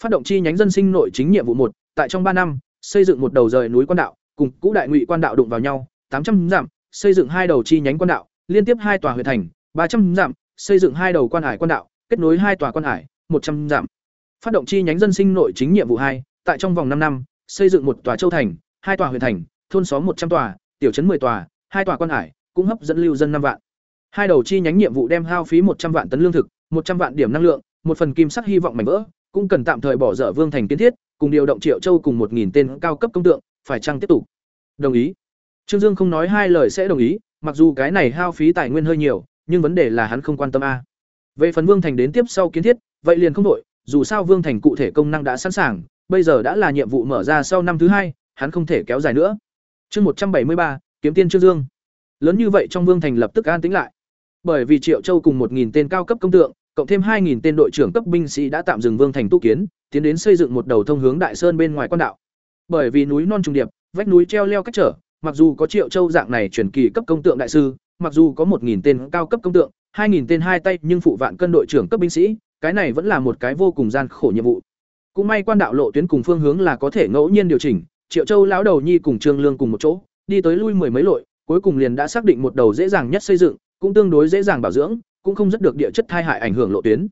Phát động chi nhánh dân sinh nội chính nhiệm vụ một, tại trong ba năm, xây dựng một đầu rời núi quan đạo, cùng cũ đại ngụy quan đạo đụng vào nhau, tám trăm dặm, xây dựng hai đầu chi nhánh quan đạo, liên tiếp hai tòa huyện thành, ba trăm dặm, xây dựng hai đầu quan hải quan đạo, kết nối hai tòa quan hải một trăm giảm phát động chi nhánh dân sinh nội chính nhiệm vụ hai, tại trong vòng năm năm, xây dựng một tòa châu thành, hai tòa huyện thành, thôn xóm một trăm tòa, tiểu trấn 10 tòa, hai tòa quan hải, cũng hấp dẫn lưu dân năm vạn. Hai đầu chi nhánh nhiệm vụ đem hao phí một trăm vạn tấn lương thực, một trăm vạn điểm năng lượng, một phần kim sắc hy vọng mảnh vỡ, cũng cần tạm thời bỏ dở vương thành kiến thiết, cùng điều động triệu châu cùng một nghìn tên cao cấp công tượng, phải chăng tiếp tục? Đồng ý. Trương dương không nói hai lời sẽ đồng ý, mặc dù cái này hao phí tài nguyên hơi nhiều, nhưng vấn đề là hắn không quan tâm a về phần vương thành đến tiếp sau kiến thiết, vậy liền không đổi. dù sao vương thành cụ thể công năng đã sẵn sàng, bây giờ đã là nhiệm vụ mở ra sau năm thứ hai, hắn không thể kéo dài nữa. Chương một trăm bảy mươi ba, kiếm tiên trương dương. Lớn như vậy trong vương thành lập tức an tĩnh lại. Bởi vì triệu châu cùng một tên cao cấp công tượng, cộng thêm hai tên đội trưởng cấp binh sĩ đã tạm dừng vương thành tu kiến, tiến đến xây dựng một đầu thông hướng đại sơn bên ngoài quan đạo. Bởi vì núi non trùng điệp, vách núi treo leo cách trở, mặc dù có triệu châu dạng này truyền kỳ cấp công tượng đại sư, mặc dù có một tên cao cấp công tượng hai tên hai tay nhưng phụ vạn cân đội trưởng cấp binh sĩ, cái này vẫn là một cái vô cùng gian khổ nhiệm vụ. Cũng may quan đạo lộ tuyến cùng phương hướng là có thể ngẫu nhiên điều chỉnh, triệu châu lão đầu nhi cùng trương lương cùng một chỗ, đi tới lui mười mấy lội, cuối cùng liền đã xác định một đầu dễ dàng nhất xây dựng, cũng tương đối dễ dàng bảo dưỡng, cũng không rất được địa chất thai hại ảnh hưởng lộ tuyến.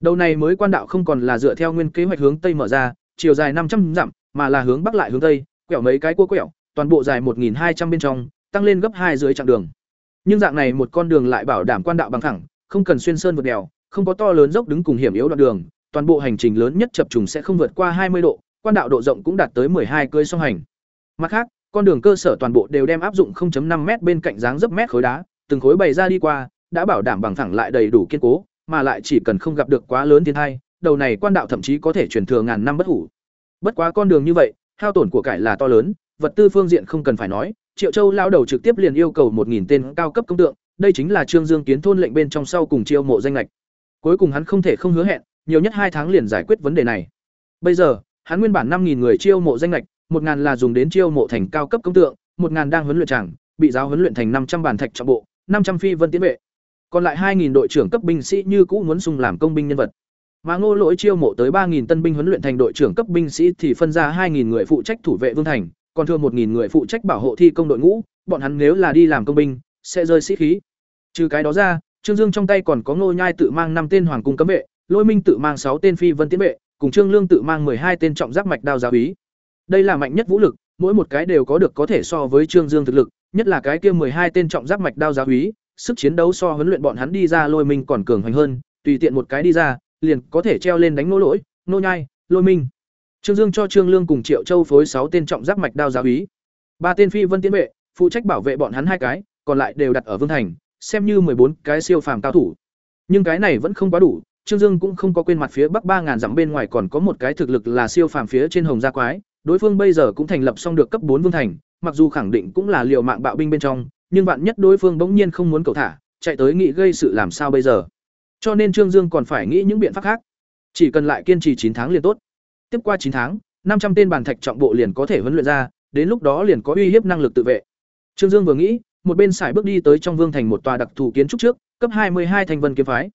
Đầu này mới quan đạo không còn là dựa theo nguyên kế hoạch hướng tây mở ra, chiều dài năm trăm dặm, mà là hướng bắc lại hướng tây, quẹo mấy cái cua quẹo, toàn bộ dài một hai trăm bên trong, tăng lên gấp hai dưới chặng đường nhưng dạng này một con đường lại bảo đảm quan đạo bằng thẳng không cần xuyên sơn vượt đèo không có to lớn dốc đứng cùng hiểm yếu đoạn đường toàn bộ hành trình lớn nhất chập trùng sẽ không vượt qua hai mươi độ quan đạo độ rộng cũng đạt tới hai cơi song hành mặt khác con đường cơ sở toàn bộ đều đem áp dụng 0.5 m bên cạnh dáng dấp mét khối đá, từng khối bày ra đi qua, đã bảo đảm bằng thẳng lại đầy đủ kiên cố, mà lại chỉ cần không gặp được quá lớn thiên tai, đầu này quan đạo thậm chí có thể truyền thừa ngàn năm bất hủ. Bất quá con đường như vậy, hao tổn của cải là to lớn, vật tư phương diện không cần phải nói, Triệu Châu lao đầu trực tiếp liền yêu cầu 1000 tên cao cấp công tượng, đây chính là Trương Dương kiến thôn lệnh bên trong sau cùng chiêu mộ danh lệch. Cuối cùng hắn không thể không hứa hẹn, nhiều nhất hai tháng liền giải quyết vấn đề này. Bây giờ, hắn nguyên bản 5000 người chiêu mộ danh lệch, một ngàn là dùng đến chiêu mộ thành cao cấp công tượng, một ngàn đang huấn luyện chẳng, bị giáo huấn luyện thành năm trăm bản thạch trọng bộ, năm trăm phi vân tiến vệ. Còn lại hai nghìn đội trưởng cấp binh sĩ như cũ muốn xung làm công binh nhân vật. Mà Ngô Lỗi chiêu mộ tới ba nghìn tân binh huấn luyện thành đội trưởng cấp binh sĩ thì phân ra hai nghìn người phụ trách thủ vệ vương thành, còn thừa một nghìn người phụ trách bảo hộ thi công đội ngũ, bọn hắn nếu là đi làm công binh, sẽ rơi sĩ khí. Trừ cái đó ra, Trương Dương trong tay còn có Ngô Nhai tự mang năm tên hoàng cung cấm vệ, Lôi Minh tự mang sáu tên phi vân tiến vệ, cùng Trương Lương tự mang hai tên trọng giáp mạch đao giáo úy. Đây là mạnh nhất vũ lực, mỗi một cái đều có được có thể so với Trương Dương thực lực, nhất là cái kia hai tên trọng giáp mạch đao giáo úy, sức chiến đấu so huấn luyện bọn hắn đi ra Lôi Minh còn cường hoành hơn, tùy tiện một cái đi ra, liền có thể treo lên đánh nô lỗi, nô nhai, Lôi Minh. Trương Dương cho Trương Lương cùng Triệu Châu phối sáu tên trọng giáp mạch đao giáo úy, ba tên phi vân tiến vệ, phụ trách bảo vệ bọn hắn hai cái, còn lại đều đặt ở Vương Thành, xem như bốn cái siêu phàm cao thủ. Nhưng cái này vẫn không quá đủ, Trương Dương cũng không có quên mặt phía bắc ba ngàn dặm bên ngoài còn có một cái thực lực là siêu phàm phía trên Hồng Gia Quái, đối phương bây giờ cũng thành lập xong được cấp bốn vương thành, mặc dù khẳng định cũng là liều mạng bạo binh bên trong, nhưng vạn nhất đối phương bỗng nhiên không muốn cầu thả, chạy tới nghị gây sự làm sao bây giờ. Cho nên Trương Dương còn phải nghĩ những biện pháp khác. Chỉ cần lại kiên trì chín tháng liền tốt. Tiếp qua chín tháng, năm trăm tên bàn thạch trọng bộ liền có thể huấn luyện ra, đến lúc đó liền có uy hiếp năng lực tự vệ. Trương Dương vừa nghĩ, một bên xài bước đi tới trong vương thành một tòa đặc thù kiến trúc trước, cấp hai mươi hai thành vân kiếm phái.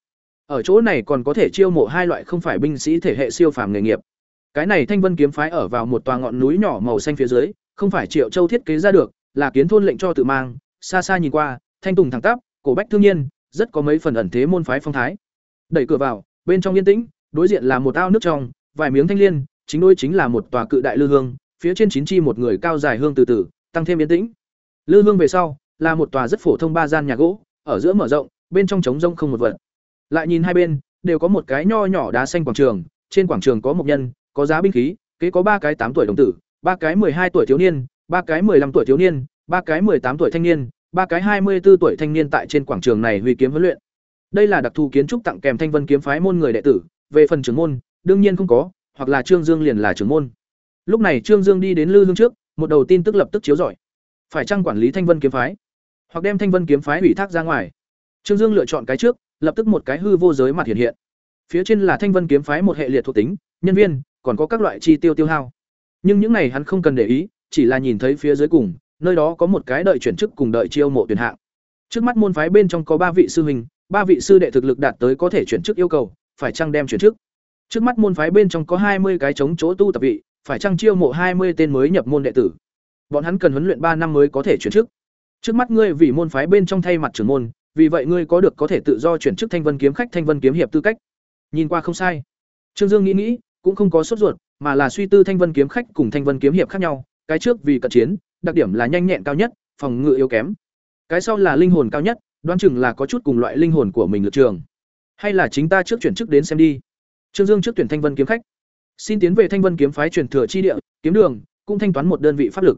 Ở chỗ này còn có thể chiêu mộ hai loại không phải binh sĩ thể hệ siêu phàm nghề nghiệp. Cái này Thanh Vân kiếm phái ở vào một tòa ngọn núi nhỏ màu xanh phía dưới, không phải Triệu Châu thiết kế ra được, là kiến thôn lệnh cho tự mang, xa xa nhìn qua, thanh tùng thẳng tắp, cổ bách thương nhiên, rất có mấy phần ẩn thế môn phái phong thái. Đẩy cửa vào, bên trong yên tĩnh, đối diện là một ao nước trong, vài miếng thanh liên, chính đối chính là một tòa cự đại lư hương, phía trên chín chi một người cao dài hương từ từ, tăng thêm yên tĩnh. Lư hương về sau, là một tòa rất phổ thông ba gian nhà gỗ, ở giữa mở rộng, bên trong trống rông không một vật. Lại nhìn hai bên, đều có một cái nho nhỏ đá xanh quảng trường, trên quảng trường có một nhân, có giá binh khí, kế có ba cái tám tuổi đồng tử, ba cái hai tuổi thiếu niên, ba cái 15 tuổi thiếu niên, ba cái tám tuổi thanh niên, ba cái hai mươi 24 tuổi thanh niên tại trên quảng trường này huy kiếm huấn luyện. Đây là đặc thù kiến trúc tặng kèm Thanh Vân kiếm phái môn người đệ tử, về phần trưởng môn, đương nhiên không có, hoặc là Trương Dương liền là trưởng môn. Lúc này Trương Dương đi đến Lư Hương trước, một đầu tin tức lập tức chiếu rọi. Phải chăng quản lý Thanh Vân kiếm phái, hoặc đem Thanh Vân kiếm phái ủy thác ra ngoài. Trương Dương lựa chọn cái trước, lập tức một cái hư vô giới mặt hiện hiện. Phía trên là Thanh Vân kiếm phái một hệ liệt thuộc tính, nhân viên, còn có các loại chi tiêu tiêu hao. Nhưng những này hắn không cần để ý, chỉ là nhìn thấy phía dưới cùng, nơi đó có một cái đợi chuyển chức cùng đợi chiêu mộ tuyển hạng. Trước mắt môn phái bên trong có ba vị sư huynh, ba vị sư đệ thực lực đạt tới có thể chuyển chức yêu cầu, phải chăng đem chuyển chức. Trước mắt môn phái bên trong có hai mươi cái chống chỗ tu tập vị, phải chăng chiêu mộ hai mươi tên mới nhập môn đệ tử. Bọn hắn cần huấn luyện ba năm mới có thể chuyển chức. Trước mắt ngươi vì môn phái bên trong thay mặt trưởng môn, vì vậy ngươi có được có thể tự do chuyển chức Thanh Vân kiếm khách Thanh Vân kiếm hiệp tư cách. Nhìn qua không sai. Trương Dương nghĩ nghĩ, cũng không có sốt ruột, mà là suy tư Thanh Vân kiếm khách cùng Thanh Vân kiếm hiệp khác nhau, cái trước vì cận chiến, đặc điểm là nhanh nhẹn cao nhất, phòng ngự yếu kém. Cái sau là linh hồn cao nhất, đoán chừng là có chút cùng loại linh hồn của mình lực trường. Hay là chính ta trước chuyển chức đến xem đi. Trương Dương trước tuyển Thanh Vân kiếm khách. Xin tiến về Thanh Vân kiếm phái truyền thừa chi địa, kiếm đường, cũng thanh toán một đơn vị pháp lực.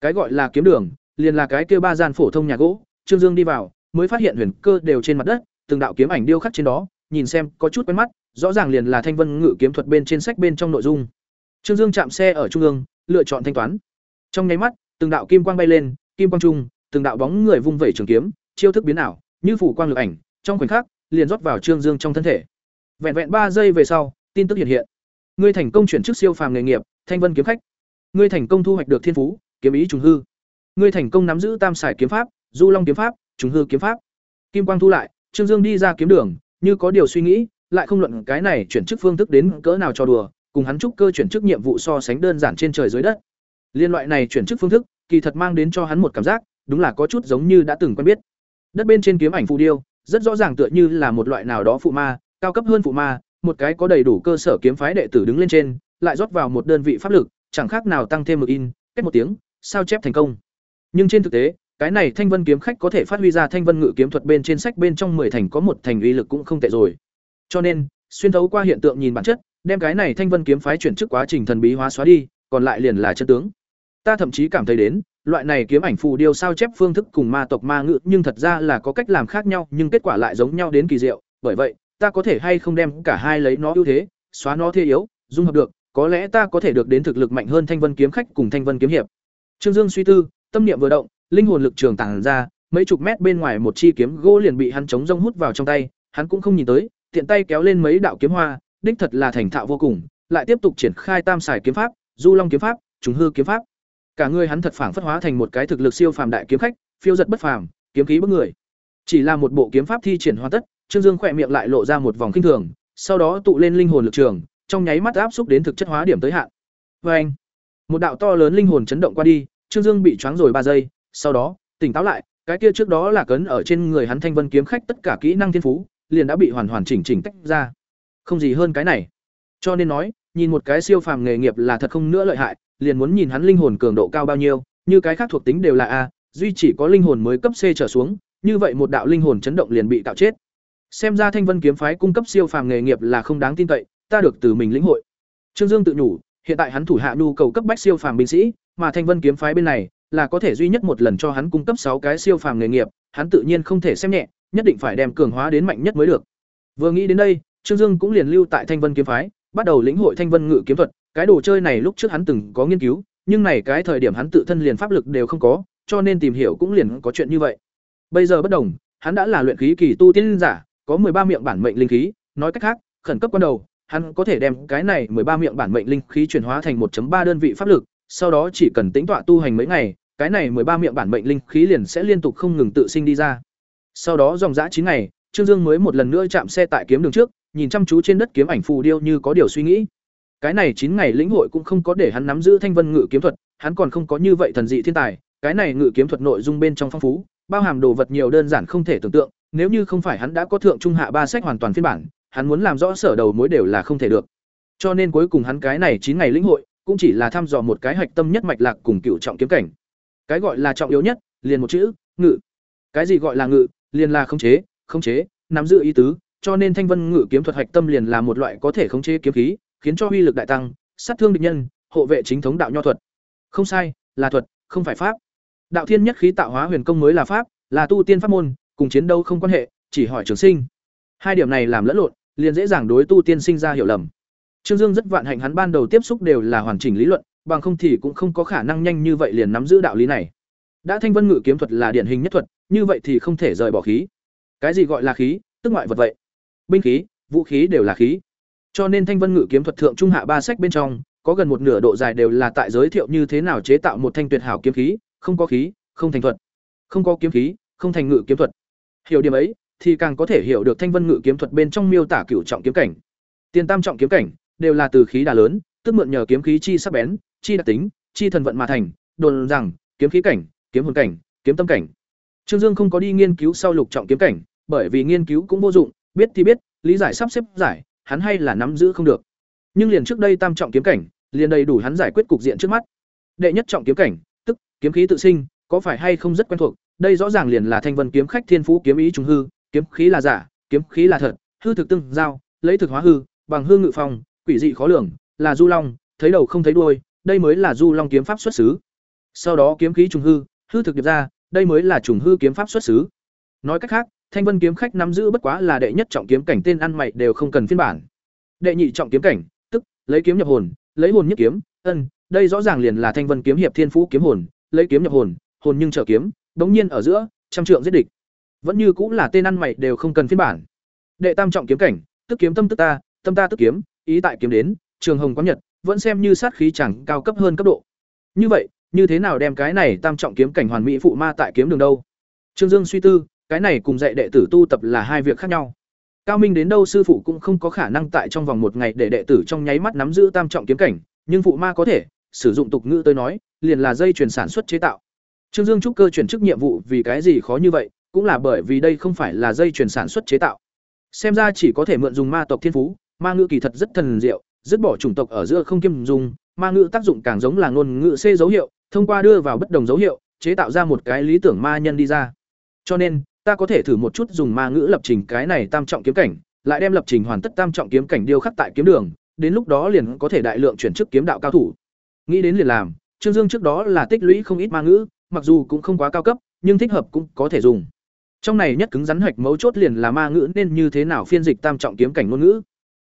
Cái gọi là kiếm đường, liền là cái kia ba gian phổ thông nhà gỗ, Trương Dương đi vào, mới phát hiện huyền cơ đều trên mặt đất, từng đạo kiếm ảnh điêu khắc trên đó, nhìn xem có chút quen mắt, rõ ràng liền là Thanh Vân Ngự kiếm thuật bên trên sách bên trong nội dung. Trương Dương chạm xe ở trung ương, lựa chọn thanh toán. Trong nháy mắt, từng đạo kim quang bay lên, kim quang trung, từng đạo bóng người vung vẩy trường kiếm, chiêu thức biến ảo, như phủ quang lực ảnh, trong khoảnh khắc, liền rót vào Trương Dương trong thân thể. Vẹn vẹn ba giây về sau, tin tức hiện hiện. Ngươi thành công chuyển chức siêu phàm nghề nghiệp, Thanh Vân kiếm khách. Ngươi thành công thu hoạch được thiên phú, kiếm ý trùng hư. Ngươi thành công nắm giữ Tam Sải kiếm pháp, Du Long kiếm pháp, trùng hư kiếm pháp. Kim quang thu lại, Trương Dương đi ra kiếm đường, như có điều suy nghĩ, lại không luận cái này chuyển chức phương thức đến cỡ nào cho đùa, cùng hắn chúc cơ chuyển chức nhiệm vụ so sánh đơn giản trên trời dưới đất. Liên loại này chuyển chức phương thức, kỳ thật mang đến cho hắn một cảm giác, đúng là có chút giống như đã từng quen biết. Đất bên trên kiếm ảnh phù điêu, rất rõ ràng tựa như là một loại nào đó phụ ma, cao cấp hơn phụ ma, một cái có đầy đủ cơ sở kiếm phái đệ tử đứng lên trên, lại rót vào một đơn vị pháp lực, chẳng khác nào tăng thêm một in, kết một tiếng, sao chép thành công. Nhưng trên thực tế, cái này Thanh Vân kiếm khách có thể phát huy ra Thanh Vân ngự kiếm thuật bên trên sách bên trong 10 thành có một thành uy lực cũng không tệ rồi. Cho nên, xuyên thấu qua hiện tượng nhìn bản chất, đem cái này Thanh Vân kiếm phái chuyển chức quá trình thần bí hóa xóa đi, còn lại liền là chân tướng. Ta thậm chí cảm thấy đến, loại này kiếm ảnh phù điêu sao chép phương thức cùng ma tộc ma ngự nhưng thật ra là có cách làm khác nhau, nhưng kết quả lại giống nhau đến kỳ diệu, bởi vậy, ta có thể hay không đem cả hai lấy nó ưu thế, xóa nó thế yếu, dung hợp được, có lẽ ta có thể được đến thực lực mạnh hơn Thanh Vân kiếm khách cùng Thanh Vân kiếm hiệp. Trương Dương suy tư, tâm niệm vừa động, linh hồn lực trường tản ra, mấy chục mét bên ngoài một chi kiếm gỗ liền bị hắn chống rông hút vào trong tay, hắn cũng không nhìn tới, tiện tay kéo lên mấy đạo kiếm hoa, đích thật là thành thạo vô cùng, lại tiếp tục triển khai tam xài kiếm pháp, du long kiếm pháp, trùng hư kiếm pháp. Cả người hắn thật phảng phất hóa thành một cái thực lực siêu phàm đại kiếm khách, phiêu giật bất phàm, kiếm khí bức người. Chỉ là một bộ kiếm pháp thi triển hoàn tất, Trương Dương khỏe miệng lại lộ ra một vòng kinh thường, sau đó tụ lên linh hồn lực trường, trong nháy mắt áp xúc đến thực chất hóa điểm tới hạn. Oeng! một đạo to lớn linh hồn chấn động qua đi, Trương Dương bị choáng rồi ba giây, sau đó tỉnh táo lại, cái kia trước đó là cấn ở trên người hắn Thanh Vân kiếm khách tất cả kỹ năng thiên phú, liền đã bị hoàn hoàn chỉnh chỉnh tách ra. Không gì hơn cái này. Cho nên nói, nhìn một cái siêu phàm nghề nghiệp là thật không nữa lợi hại, liền muốn nhìn hắn linh hồn cường độ cao bao nhiêu, như cái khác thuộc tính đều là a, duy chỉ có linh hồn mới cấp C trở xuống, như vậy một đạo linh hồn chấn động liền bị tạo chết. Xem ra Thanh Vân kiếm phái cung cấp siêu phàm nghề nghiệp là không đáng tin cậy, ta được từ mình lĩnh hội. Trương Dương tự nhủ, hiện tại hắn thủ hạ nhu cầu cấp bách siêu phàm binh sĩ, mà Thanh Vân kiếm phái bên này là có thể duy nhất một lần cho hắn cung cấp sáu cái siêu phàm nghề nghiệp, hắn tự nhiên không thể xem nhẹ, nhất định phải đem cường hóa đến mạnh nhất mới được. Vừa nghĩ đến đây, Trương Dương cũng liền lưu tại Thanh Vân kiếm phái, bắt đầu lĩnh hội Thanh Vân ngự kiếm thuật, cái đồ chơi này lúc trước hắn từng có nghiên cứu, nhưng này cái thời điểm hắn tự thân liền pháp lực đều không có, cho nên tìm hiểu cũng liền có chuyện như vậy. Bây giờ bất đồng, hắn đã là luyện khí kỳ tu tiên giả, có ba miệng bản mệnh linh khí, nói cách khác, khẩn cấp quan đầu, hắn có thể đem cái này ba miệng bản mệnh linh khí chuyển hóa thành 1.3 đơn vị pháp lực, sau đó chỉ cần tính tọa tu hành mấy ngày, cái này ba miệng bản mệnh linh khí liền sẽ liên tục không ngừng tự sinh đi ra. Sau đó dòng dã chín ngày, Trương Dương mới một lần nữa chạm xe tại kiếm đường trước, nhìn chăm chú trên đất kiếm ảnh phù điêu như có điều suy nghĩ. Cái này chín ngày lĩnh hội cũng không có để hắn nắm giữ Thanh Vân Ngự kiếm thuật, hắn còn không có như vậy thần dị thiên tài, cái này ngự kiếm thuật nội dung bên trong phong phú, bao hàm đồ vật nhiều đơn giản không thể tưởng tượng, nếu như không phải hắn đã có thượng trung hạ ba sách hoàn toàn phiên bản, hắn muốn làm rõ sở đầu mối đều là không thể được. Cho nên cuối cùng hắn cái này chín ngày lĩnh hội, cũng chỉ là thăm dò một cái hạch tâm nhất mạch lạc cùng cựu trọng kiếm cảnh. Cái gọi là trọng yếu nhất, liền một chữ, ngự. Cái gì gọi là ngự, liền là khống chế, khống chế, nắm giữ ý tứ, cho nên Thanh Vân Ngự kiếm thuật hạch tâm liền là một loại có thể khống chế kiếm khí, khiến cho uy lực đại tăng, sát thương địch nhân, hộ vệ chính thống đạo nho thuật. Không sai, là thuật, không phải pháp. Đạo thiên nhất khí tạo hóa huyền công mới là pháp, là tu tiên pháp môn, cùng chiến đấu không quan hệ, chỉ hỏi trường sinh. Hai điểm này làm lẫn lộn, liền dễ dàng đối tu tiên sinh ra hiểu lầm. Trương Dương rất vạn hạnh hắn ban đầu tiếp xúc đều là hoàn chỉnh lý luận, bằng không thì cũng không có khả năng nhanh như vậy liền nắm giữ đạo lý này. Đã Thanh Vân Ngự kiếm thuật là điển hình nhất thuật, như vậy thì không thể rời bỏ khí. Cái gì gọi là khí, tức ngoại vật vậy. Binh khí, vũ khí đều là khí. Cho nên Thanh Vân Ngự kiếm thuật thượng trung hạ ba sách bên trong, có gần một nửa độ dài đều là tại giới thiệu như thế nào chế tạo một thanh tuyệt hảo kiếm khí, không có khí, không thành thuật. Không có kiếm khí, không thành ngự kiếm thuật. Hiểu điểm ấy, thì càng có thể hiểu được Thanh Vân Ngự kiếm thuật bên trong miêu tả cửu trọng kiếm cảnh. Tiền tam trọng kiếm cảnh đều là từ khí đà lớn, tức mượn nhờ kiếm khí chi sắc bén, chi đặc tính, chi thần vận mà thành, đồn rằng kiếm khí cảnh, kiếm hồn cảnh, kiếm tâm cảnh. Trương Dương không có đi nghiên cứu sau lục trọng kiếm cảnh, bởi vì nghiên cứu cũng vô dụng, biết thì biết, lý giải sắp xếp giải, hắn hay là nắm giữ không được. Nhưng liền trước đây tam trọng kiếm cảnh, liền đầy đủ hắn giải quyết cục diện trước mắt. Đệ nhất trọng kiếm cảnh, tức kiếm khí tự sinh, có phải hay không rất quen thuộc, đây rõ ràng liền là thanh vân kiếm khách thiên phú kiếm ý trùng hư, kiếm khí là giả, kiếm khí là thật, hư thực tương giao, lấy thực hóa hư, bằng hư ngự phong, quỷ dị khó lường, là du long, thấy đầu không thấy đuôi, đây mới là du long kiếm pháp xuất xứ. Sau đó kiếm khí trùng hư, hư thực điệp ra, đây mới là trùng hư kiếm pháp xuất xứ. Nói cách khác, Thanh Vân kiếm khách nắm giữ bất quá là đệ nhất trọng kiếm cảnh tên ăn mày đều không cần phiên bản. Đệ nhị trọng kiếm cảnh, tức lấy kiếm nhập hồn, lấy hồn nhất kiếm, ân, đây rõ ràng liền là Thanh Vân kiếm hiệp thiên phú kiếm hồn, lấy kiếm nhập hồn, hồn nhưng trở kiếm, đống nhiên ở giữa, trăm trượng giết địch. Vẫn như cũng là tên ăn mày đều không cần phiên bản. Đệ tam trọng kiếm cảnh, tức kiếm tâm tức ta, tâm ta tức kiếm, ý tại kiếm đến, trường hồng quán nhật, vẫn xem như sát khí chẳng cao cấp hơn cấp độ. Như vậy, như thế nào đem cái này tam trọng kiếm cảnh hoàn mỹ phụ ma tại kiếm đường đâu? Trương Dương suy tư, cái này cùng dạy đệ tử tu tập là hai việc khác nhau. Cao Minh đến đâu sư phụ cũng không có khả năng tại trong vòng một ngày để đệ tử trong nháy mắt nắm giữ tam trọng kiếm cảnh, nhưng phụ ma có thể, sử dụng tục ngữ tới nói, liền là dây chuyển sản xuất chế tạo. Trương Dương trúc cơ chuyển chức nhiệm vụ vì cái gì khó như vậy, cũng là bởi vì đây không phải là dây chuyển sản xuất chế tạo. Xem ra chỉ có thể mượn dùng ma tộc thiên phú, ma ngữ kỳ thật rất thần diệu, dứt bỏ chủng tộc ở giữa không kiêm dùng, ma ngữ tác dụng càng giống là ngôn ngữ C dấu hiệu, thông qua đưa vào bất đồng dấu hiệu, chế tạo ra một cái lý tưởng ma nhân đi ra. Cho nên, ta có thể thử một chút dùng ma ngữ lập trình cái này tam trọng kiếm cảnh, lại đem lập trình hoàn tất tam trọng kiếm cảnh điêu khắc tại kiếm đường, đến lúc đó liền có thể đại lượng chuyển chức kiếm đạo cao thủ. Nghĩ đến liền làm, Trương Dương trước đó là tích lũy không ít ma ngữ, mặc dù cũng không quá cao cấp, nhưng thích hợp cũng có thể dùng. Trong này nhất cứng rắn hoạch mấu chốt liền là ma ngữ nên như thế nào phiên dịch tam trọng kiếm cảnh ngôn ngữ.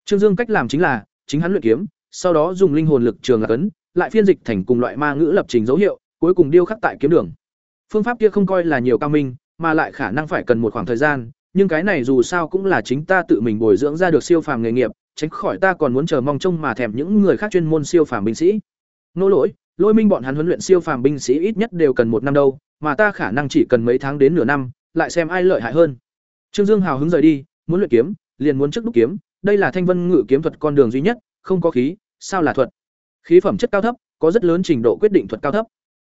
Trương Dương cách làm chính là, chính hắn luyện kiếm, sau đó dùng linh hồn lực trường là cấn, lại phiên dịch thành cùng loại ma ngữ lập trình dấu hiệu, cuối cùng điêu khắc tại kiếm đường. Phương pháp kia không coi là nhiều cao minh, mà lại khả năng phải cần một khoảng thời gian, nhưng cái này dù sao cũng là chính ta tự mình bồi dưỡng ra được siêu phàm nghề nghiệp, tránh khỏi ta còn muốn chờ mong trông mà thèm những người khác chuyên môn siêu phàm binh sĩ. Nô lỗi, lôi minh bọn hắn huấn luyện siêu phàm binh sĩ ít nhất đều cần một năm đâu, mà ta khả năng chỉ cần mấy tháng đến nửa năm, lại xem ai lợi hại hơn. Trương dương hào hứng rời đi, muốn luyện kiếm, liền muốn trước đúc kiếm, đây là thanh vân ngự kiếm thuật con đường duy nhất, không có khí, sao là thuật? Khí phẩm chất cao thấp, có rất lớn trình độ quyết định thuật cao thấp.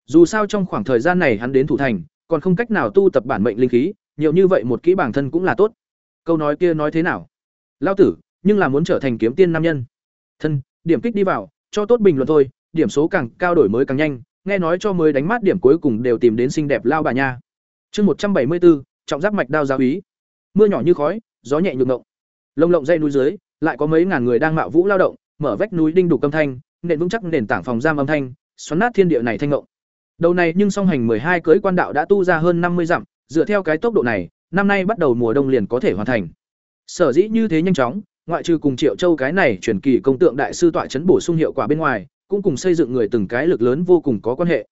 Dù sao trong khoảng thời gian này hắn đến thủ thành, còn không cách nào tu tập bản mệnh linh khí, nhiều như vậy một kỹ bản thân cũng là tốt. Câu nói kia nói thế nào? Lao tử, nhưng là muốn trở thành kiếm tiên nam nhân. Thân, điểm kích đi vào, cho tốt bình luận thôi điểm số càng cao đổi mới càng nhanh, nghe nói cho mới đánh mát điểm cuối cùng đều tìm đến xinh đẹp lao bà nha. Chương một trăm bảy mươi bốn trọng giáp mạch đao giáo úy mưa nhỏ như khói, gió nhẹ nhược ngộng. Lông lộng dây núi dưới, lại có mấy ngàn người đang mạo vũ lao động, mở vách núi đinh đủ âm thanh, nền vững chắc nền tảng phòng giam âm thanh, xoắn nát thiên địa này thanh ngộng. Đầu này nhưng song hành hai cưới quan đạo đã tu ra hơn năm mươi dặm, dựa theo cái tốc độ này, năm nay bắt đầu mùa đông liền có thể hoàn thành. Sở dĩ như thế nhanh chóng, ngoại trừ cùng triệu châu cái này chuyển kỳ công tượng đại sư tọa chấn bổ sung hiệu quả bên ngoài cũng cùng xây dựng người từng cái lực lớn vô cùng có quan hệ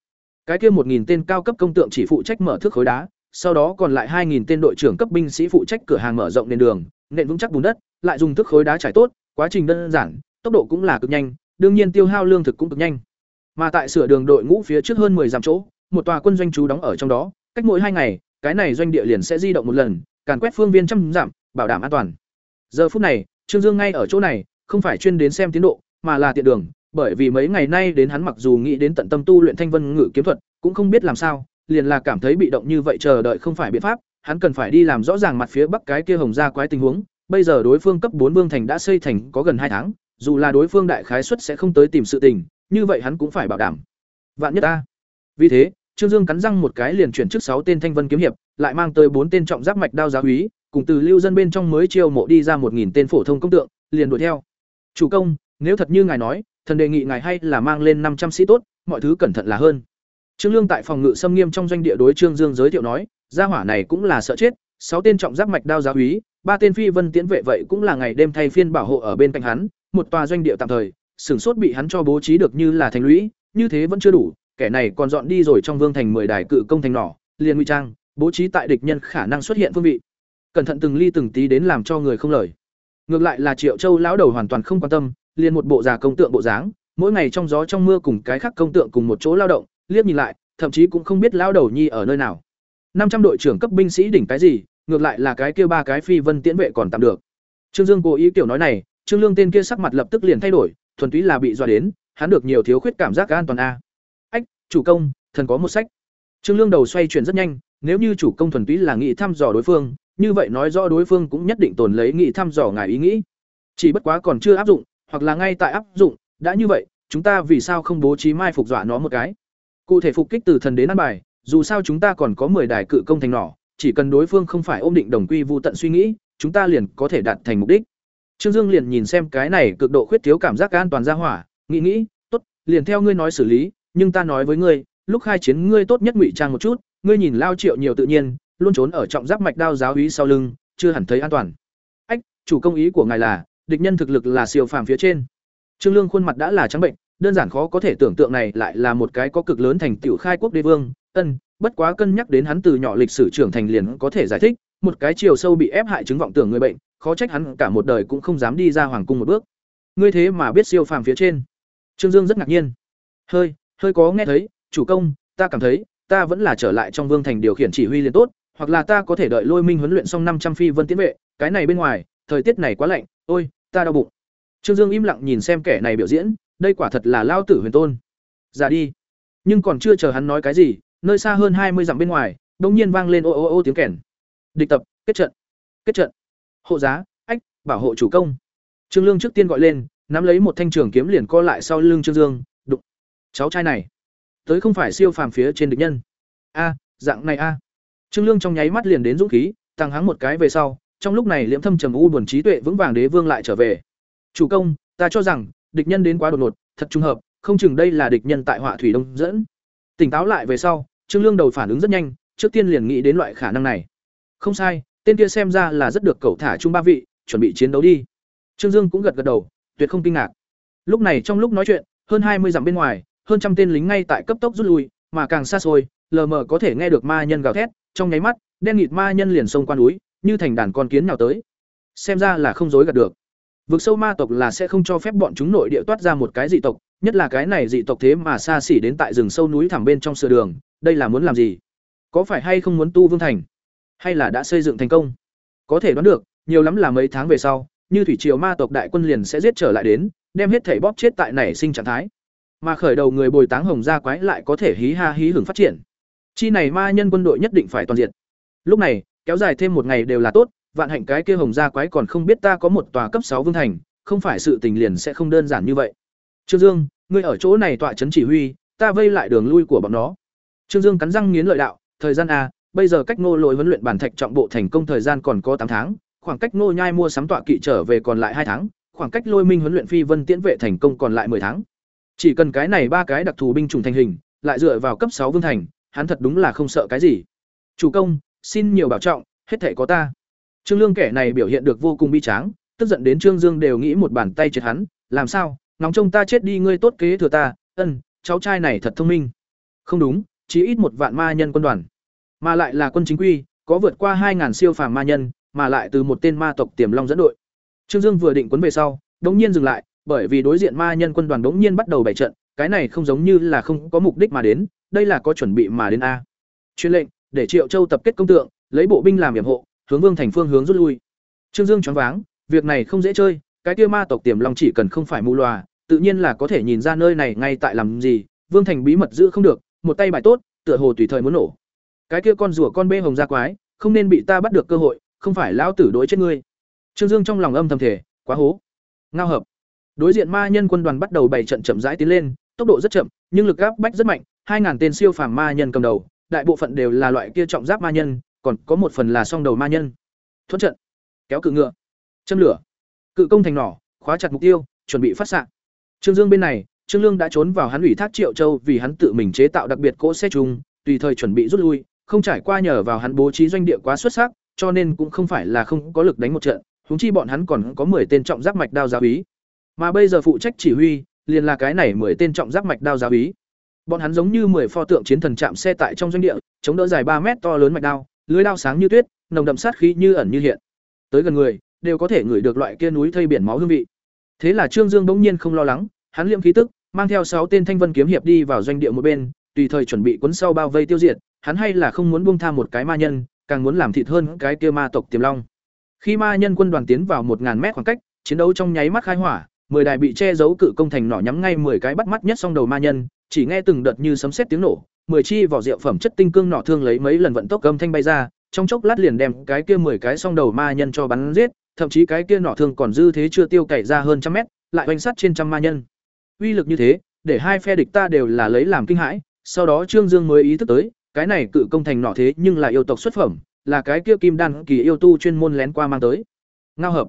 cái kia một nghìn tên cao cấp công tượng chỉ phụ trách mở thước khối đá sau đó còn lại hai nghìn tên đội trưởng cấp binh sĩ phụ trách cửa hàng mở rộng nền đường nền vững chắc bùn đất lại dùng thước khối đá trải tốt quá trình đơn giản tốc độ cũng là cực nhanh đương nhiên tiêu hao lương thực cũng cực nhanh mà tại sửa đường đội ngũ phía trước hơn 10 dặm chỗ, một tòa quân doanh trú đóng ở trong đó, cách mỗi hai ngày, cái này doanh địa liền sẽ di động một lần, càn quét phương viên trăm dặm, bảo đảm an toàn. Giờ phút này, Trương Dương ngay ở chỗ này, không phải chuyên đến xem tiến độ, mà là tiện đường, bởi vì mấy ngày nay đến hắn mặc dù nghĩ đến tận tâm tu luyện Thanh Vân Ngự kiếm thuật, cũng không biết làm sao, liền là cảm thấy bị động như vậy chờ đợi không phải biện pháp, hắn cần phải đi làm rõ ràng mặt phía bắc cái kia hồng gia quái tình huống. Bây giờ đối phương cấp bốn vương thành đã xây thành có gần hai tháng, dù là đối phương đại khái suất sẽ không tới tìm sự tình, như vậy hắn cũng phải bảo đảm. Vạn nhất ta. Vì thế, Trương Dương cắn răng một cái liền chuyển trước sáu tên thanh vân kiếm hiệp, lại mang tới bốn tên trọng giáp mạch đao giáo úy, cùng từ lưu dân bên trong mới chiêu mộ đi ra một nghìn tên phổ thông công tượng, liền đuổi theo. "Chủ công, nếu thật như ngài nói, thần đề nghị ngài hay là mang lên năm trăm sĩ tốt, mọi thứ cẩn thận là hơn." Trương Lương tại phòng ngự xâm nghiêm trong doanh địa đối Trương Dương giới thiệu nói, gia hỏa này cũng là sợ chết, sáu tên trọng giáp mạch đao giáo úy, ba tên phi vân tiến vệ vậy cũng là ngày đêm thay phiên bảo hộ ở bên cạnh hắn, một tòa doanh địa tạm thời, sửng sốt bị hắn cho bố trí được như là thành lũy, như thế vẫn chưa đủ, kẻ này còn dọn đi rồi trong vương thành mười đài cự công thành nỏ, liền nguy trang, bố trí tại địch nhân khả năng xuất hiện phương vị. Cẩn thận từng ly từng tí đến làm cho người không lời. Ngược lại là Triệu Châu lão đầu hoàn toàn không quan tâm, liền một bộ già công tượng bộ dáng, mỗi ngày trong gió trong mưa cùng cái khác công tượng cùng một chỗ lao động, liếc nhìn lại, thậm chí cũng không biết lao đầu nhi ở nơi nào. năm trăm đội trưởng cấp binh sĩ đỉnh cái gì, ngược lại là cái kia ba cái phi vân tiễn vệ còn tạm được. Trương Dương cố ý kiểu nói này, Trương Lương tên kia sắc mặt lập tức liền thay đổi, thuần túy là bị dọa đến, hắn được nhiều thiếu khuyết cảm giác an toàn a. Ách, chủ công, thần có một sách. Trương Lương đầu xoay chuyển rất nhanh, nếu như chủ công thuần túy là nghị thăm dò đối phương, như vậy nói rõ đối phương cũng nhất định tồn lấy nghị thăm dò ngài ý nghĩ. Chỉ bất quá còn chưa áp dụng, hoặc là ngay tại áp dụng, đã như vậy, chúng ta vì sao không bố trí mai phục dọa nó một cái? Cụ thể phục kích từ thần đến ăn bài, dù sao chúng ta còn có 10 đài cự công thành nỏ, chỉ cần đối phương không phải ôm định đồng quy vu tận suy nghĩ, chúng ta liền có thể đạt thành mục đích. Trương Dương liền nhìn xem cái này cực độ khuyết thiếu cảm giác an toàn ra hỏa, nghĩ nghĩ, tốt, liền theo ngươi nói xử lý, nhưng ta nói với ngươi, lúc khai chiến ngươi tốt nhất ngụy trang một chút, ngươi nhìn lao triệu nhiều tự nhiên, luôn trốn ở trọng giáp mạch đao giáo úy sau lưng, chưa hẳn thấy an toàn. Ách, chủ công ý của ngài là, địch nhân thực lực là siêu phàm phía trên. Trương Lương khuôn mặt đã là trắng bệnh, đơn giản khó có thể tưởng tượng này lại là một cái có cực lớn thành tiểu khai quốc đế vương, ân, bất quá cân nhắc đến hắn từ nhỏ lịch sử trưởng thành liền có thể giải thích, một cái chiều sâu bị ép hại chứng vọng tưởng người bệnh, khó trách hắn cả một đời cũng không dám đi ra hoàng cung một bước. Ngươi thế mà biết siêu phàm phía trên. Trương Dương rất ngạc nhiên. Hơi, hơi có nghe thấy, chủ công, ta cảm thấy, ta vẫn là trở lại trong vương thành điều khiển chỉ huy liền tốt, hoặc là ta có thể đợi Lôi Minh huấn luyện xong năm trăm phi vân tiến vệ, cái này bên ngoài, thời tiết này quá lạnh, ôi, ta đau bụng. Trương Dương im lặng nhìn xem kẻ này biểu diễn, đây quả thật là lao tử huyền tôn. Ra đi. Nhưng còn chưa chờ hắn nói cái gì, nơi xa hơn hai mươi dặm bên ngoài, đột nhiên vang lên ô ô ô tiếng kèn. Địch tập, kết trận. Kết trận hộ giá ách bảo hộ chủ công trương lương trước tiên gọi lên nắm lấy một thanh trường kiếm liền co lại sau lưng trương dương đụng cháu trai này tới không phải siêu phàm phía trên địch nhân a dạng này a trương lương trong nháy mắt liền đến dũng khí tăng hắng một cái về sau trong lúc này liễm thâm trầm u buồn trí tuệ vững vàng đế vương lại trở về. Chủ công, ta cho rằng, địch nhân đến quá đột ngột, thật trùng hợp, không chừng đây là địch nhân tại họa thủy đông dẫn. Tỉnh táo lại về sau, trương lương đầu phản ứng rất nhanh, trước tiên liền nghĩ đến loại khả năng này. Không sai, tên kia xem ra là rất được cậu thả chung ba vị, chuẩn bị chiến đấu đi. Trương dương cũng gật gật đầu, tuyệt không kinh ngạc. Lúc này trong lúc nói chuyện, hơn hai mươi dặm bên ngoài, hơn trăm tên lính ngay tại cấp tốc rút lui, mà càng xa xôi, lờ mờ có thể nghe được ma nhân gào thét, trong nháy mắt, đen nghịt ma nhân liền xông qua núi như thành đàn con kiến nào tới xem ra là không dối gạt được vực sâu ma tộc là sẽ không cho phép bọn chúng nội địa toát ra một cái dị tộc nhất là cái này dị tộc thế mà xa xỉ đến tại rừng sâu núi thẳm bên trong sửa đường, đây là muốn làm gì? Có phải hay không muốn tu vương thành? Hay là đã xây dựng thành công? Có thể đoán được, nhiều lắm là mấy tháng về sau, như thủy triều ma tộc đại quân liền sẽ giết trở lại đến, đem hết thảy bóp chết tại nảy sinh trạng thái. Mà khởi đầu người bồi táng hồng gia quái lại có thể hí ha hí hưởng phát triển. Chi này ma nhân quân đội nhất định phải toàn diện. Lúc này, kéo dài thêm một ngày đều là tốt, vạn hạnh cái kia hồng gia quái còn không biết ta có một tòa cấp sáu vương thành, không phải sự tình liền sẽ không đơn giản như vậy. Trương Dương, ngươi ở chỗ này tọa trấn chỉ huy, ta vây lại đường lui của bọn nó. Trương Dương cắn răng nghiến lợi đạo, thời gian a, bây giờ cách Ngô Lỗi huấn luyện bản thạch trọng bộ thành công thời gian còn có tám tháng, khoảng cách Ngô Nhai mua sắm tọa kỵ trở về còn lại hai tháng, khoảng cách Lôi Minh huấn luyện phi vân tiễn vệ thành công còn lại 10 tháng. Chỉ cần cái này ba cái đặc thù binh chủng thành hình, lại dựa vào cấp sáu vương thành, hắn thật đúng là không sợ cái gì. Chủ công, xin nhiều bảo trọng, hết thảy có ta. Trương Lương kẻ này biểu hiện được vô cùng bi tráng, tức giận đến Trương Dương đều nghĩ một bàn tay chết hắn, làm sao? Nóng trông ta chết đi ngươi tốt kế thừa ta, ân, cháu trai này thật thông minh. Không đúng, chỉ ít một vạn ma nhân quân đoàn, mà lại là quân chính quy, có vượt qua 2000 siêu phàm ma nhân, mà lại từ một tên ma tộc Tiềm Long dẫn đội. Trương Dương vừa định quấn về sau, đống nhiên dừng lại, bởi vì đối diện ma nhân quân đoàn đống nhiên bắt đầu bày trận, cái này không giống như là không có mục đích mà đến, đây là có chuẩn bị mà đến a. Truyền lệnh, để Triệu Châu tập kết công tượng, lấy bộ binh làm yểm hộ, hướng Vương thành phương hướng rút lui. Trương Dương choáng váng, việc này không dễ chơi, cái kia ma tộc Tiềm Long chỉ cần không phải mù lòa, tự nhiên là có thể nhìn ra nơi này ngay tại làm gì, Vương thành bí mật giữ không được, một tay bài tốt, tựa hồ tùy thời muốn nổ. Cái kia con rùa con bê hồng ra quái, không nên bị ta bắt được cơ hội, không phải lão tử đối chết ngươi. Trương Dương trong lòng âm thầm thể, quá hố. Ngao hợp. Đối diện ma nhân quân đoàn bắt đầu bày trận chậm rãi tiến lên, tốc độ rất chậm, nhưng lực áp bách rất mạnh, 2000 tên siêu phàm ma nhân cầm đầu, đại bộ phận đều là loại kia trọng giáp ma nhân, còn có một phần là song đầu ma nhân. Thuận trận, kéo cự ngựa, châm lửa, cự công thành nỏ, khóa chặt mục tiêu, chuẩn bị phát xạ. Trương Dương bên này, Trương Lương đã trốn vào hắn ủy thác Triệu Châu vì hắn tự mình chế tạo đặc biệt cỗ xe chung, tùy thời chuẩn bị rút lui, không trải qua nhờ vào hắn bố trí doanh địa quá xuất sắc, cho nên cũng không phải là không có lực đánh một trận, huống chi bọn hắn còn có 10 tên trọng giáp mạch đao giáo úy. Mà bây giờ phụ trách chỉ huy, liền là cái này 10 tên trọng giáp mạch đao giáo úy. Bọn hắn giống như 10 pho tượng chiến thần chạm xe tại trong doanh địa, chống đỡ dài 3 mét to lớn mạch đao, lưới đao sáng như tuyết, nồng đậm sát khí như ẩn như hiện. Tới gần người, đều có thể ngửi được loại kia núi thây biển máu hương vị. Thế là Trương Dương bỗng nhiên không lo lắng, hắn liệm khí tức, mang theo 6 tên thanh vân kiếm hiệp đi vào doanh địa một bên, tùy thời chuẩn bị cuốn sau bao vây tiêu diệt, hắn hay là không muốn buông tha một cái ma nhân, càng muốn làm thịt hơn cái kia ma tộc Tiềm Long. Khi ma nhân quân đoàn tiến vào 1000 mét khoảng cách, chiến đấu trong nháy mắt khai hỏa, 10 đài bị che giấu cự công thành nỏ nhắm ngay 10 cái bắt mắt nhất song đầu ma nhân, chỉ nghe từng đợt như sấm sét tiếng nổ, 10 chi vỏ rượu phẩm chất tinh cương nỏ thương lấy mấy lần vận tốc âm thanh bay ra, trong chốc lát liền đem cái kia 10 cái song đầu ma nhân cho bắn giết, thậm chí cái kia nỏ thương còn dư thế chưa tiêu cày ra hơn trăm mét, lại oanh sát trên trăm ma nhân. Uy lực như thế, để hai phe địch ta đều là lấy làm kinh hãi, sau đó Trương Dương mới ý thức tới, cái này cự công thành nỏ thế nhưng là yêu tộc xuất phẩm, là cái kia kim đan kỳ yêu tu chuyên môn lén qua mang tới. Ngao hợp.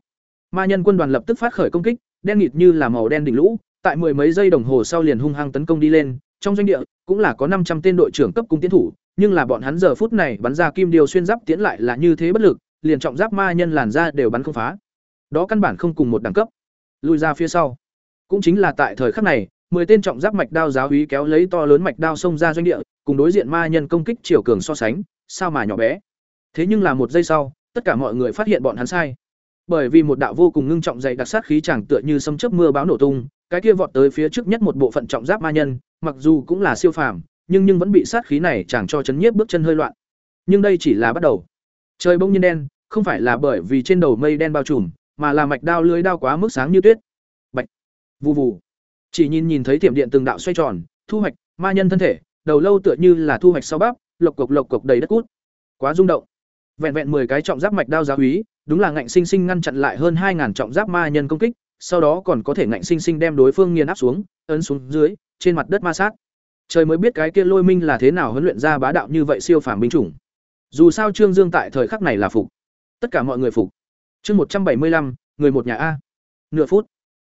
Ma nhân quân đoàn lập tức phát khởi công kích, đen nghịt như là màu đen đỉnh lũ, tại mười mấy giây đồng hồ sau liền hung hăng tấn công đi lên, trong doanh địa cũng là có năm trăm tên đội trưởng cấp cung tiến thủ, nhưng là bọn hắn giờ phút này bắn ra kim điều xuyên giáp tiến lại là như thế bất lực, liền trọng giáp ma nhân làn ra đều bắn không phá. Đó căn bản không cùng một đẳng cấp. Lùi ra phía sau. Cũng chính là tại thời khắc này, mười tên trọng giáp mạch đao giáo úy kéo lấy to lớn mạch đao xông ra doanh địa, cùng đối diện ma nhân công kích chiều cường so sánh, sao mà nhỏ bé. Thế nhưng là một giây sau, tất cả mọi người phát hiện bọn hắn sai. Bởi vì một đạo vô cùng ngưng trọng dày đặc sát khí chẳng tựa như sấm chớp mưa báo nổ tung, cái kia vọt tới phía trước nhất một bộ phận trọng giáp ma nhân, mặc dù cũng là siêu phàm, nhưng nhưng vẫn bị sát khí này chẳng cho chấn nhiếp bước chân hơi loạn. Nhưng đây chỉ là bắt đầu. Trời bỗng nhiên đen, không phải là bởi vì trên đầu mây đen bao trùm, mà là mạch đao lưới đao quá mức sáng như tuyết. Bạch. Vù vù. Chỉ nhìn nhìn thấy tiệm điện từng đạo xoay tròn, thu hoạch ma nhân thân thể, đầu lâu tựa như là thu hoạch sau bắp, lộc cục lộc cục đầy đất cút. Quá rung động. Vẹn vẹn 10 cái trọng giáp mạch đao giáo úy, đúng là ngạnh sinh sinh ngăn chặn lại hơn 2000 trọng giáp ma nhân công kích, sau đó còn có thể ngạnh sinh sinh đem đối phương nghiền áp xuống, ấn xuống dưới, trên mặt đất ma sát. Trời mới biết cái kia Lôi Minh là thế nào huấn luyện ra bá đạo như vậy siêu phàm binh chủng. Dù sao Trương Dương tại thời khắc này là phục. Tất cả mọi người phục. Chương 175, người một nhà a. Nửa phút.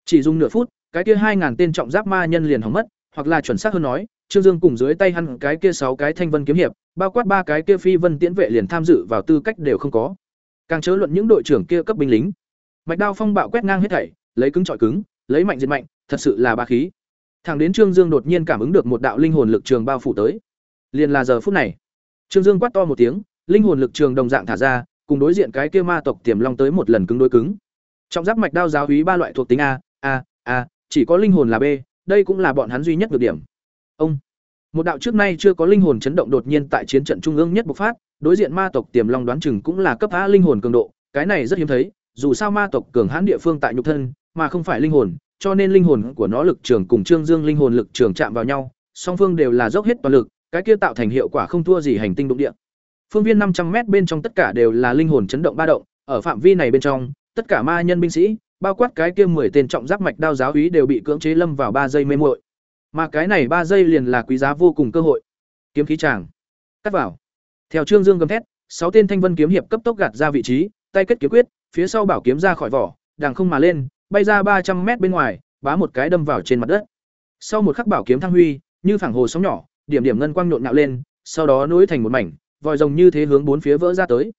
Chỉ dùng nửa phút, cái kia 2000 tên trọng giáp ma nhân liền hỏng mất, hoặc là chuẩn xác hơn nói, Trương Dương cùng dưới tay hắn cái kia sáu cái thanh vân kiếm hiệp, bao quát ba cái kia phi vân tiễn vệ liền tham dự vào tư cách đều không có. Càng chớ luận những đội trưởng kia cấp binh lính. Mạch đao phong bạo quét ngang hết thảy, lấy cứng chọi cứng, lấy mạnh diệt mạnh, thật sự là ba khí. Thẳng đến Trương Dương đột nhiên cảm ứng được một đạo linh hồn lực trường bao phủ tới. Liền là giờ phút này, Trương Dương quát to một tiếng, linh hồn lực trường đồng dạng thả ra, cùng đối diện cái kia ma tộc tiềm long tới một lần cứng đối cứng. Trong giáp mạch đao giáo úy ba loại thuộc tính a, a, a, chỉ có linh hồn là B, đây cũng là bọn hắn duy nhất được điểm. Ông một đạo trước nay chưa có linh hồn chấn động đột nhiên tại chiến trận trung ương nhất bộc phát, đối diện ma tộc Tiềm Long đoán chừng cũng là cấp A linh hồn cường độ, cái này rất hiếm thấy, dù sao ma tộc cường hãn địa phương tại nhục thân, mà không phải linh hồn, cho nên linh hồn của nó lực trường cùng Trương Dương linh hồn lực trường chạm vào nhau, song phương đều là dốc hết toàn lực, cái kia tạo thành hiệu quả không thua gì hành tinh đụng địa. Phương viên năm trăm m bên trong tất cả đều là linh hồn chấn động ba động, ở phạm vi này bên trong, tất cả ma nhân binh sĩ, bao quát cái kia mười tên trọng giáp mạch đao giáo úy đều bị cưỡng chế lâm vào ba giây mê muội. Mà cái này ba giây liền là quý giá vô cùng cơ hội. Kiếm khí chàng, cắt vào. Theo Trương Dương gầm thét, sáu tên thanh vân kiếm hiệp cấp tốc gạt ra vị trí, tay kết kiếm quyết, phía sau bảo kiếm ra khỏi vỏ, đằng không mà lên, bay ra ba trăm mét bên ngoài, bá một cái đâm vào trên mặt đất. Sau một khắc bảo kiếm thăng huy, như phẳng hồ sóng nhỏ, điểm điểm ngân quang nhộn nhạo lên, sau đó nối thành một mảnh, vòi rồng như thế hướng bốn phía vỡ ra tới.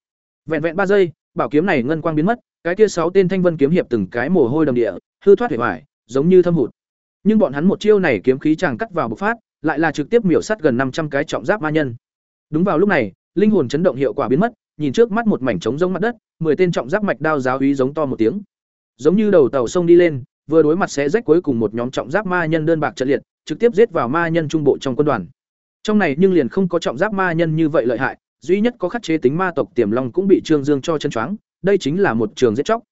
Vẹn vẹn ba giây, bảo kiếm này ngân quang biến mất, cái kia sáu tên thanh vân kiếm hiệp từng cái mồ hôi đầm địa, hư thoát hủy hoại, giống như thâm hụt. Nhưng bọn hắn một chiêu này kiếm khí chàng cắt vào bộc phát, lại là trực tiếp miểu sát gần năm trăm cái trọng giáp ma nhân. Đúng vào lúc này, linh hồn chấn động hiệu quả biến mất, nhìn trước mắt một mảnh trống rỗng mặt đất, mười tên trọng giáp mạch đao giáo úy giống to một tiếng. Giống như đầu tàu sông đi lên, vừa đối mặt sẽ rách cuối cùng một nhóm trọng giáp ma nhân đơn bạc trận liệt, trực tiếp giết vào ma nhân trung bộ trong quân đoàn. Trong này nhưng liền không có trọng giáp ma nhân như vậy lợi hại, duy nhất có khắc chế tính ma tộc Tiềm Long cũng bị Trương Dương cho chân choáng, đây chính là một trường giết chóc.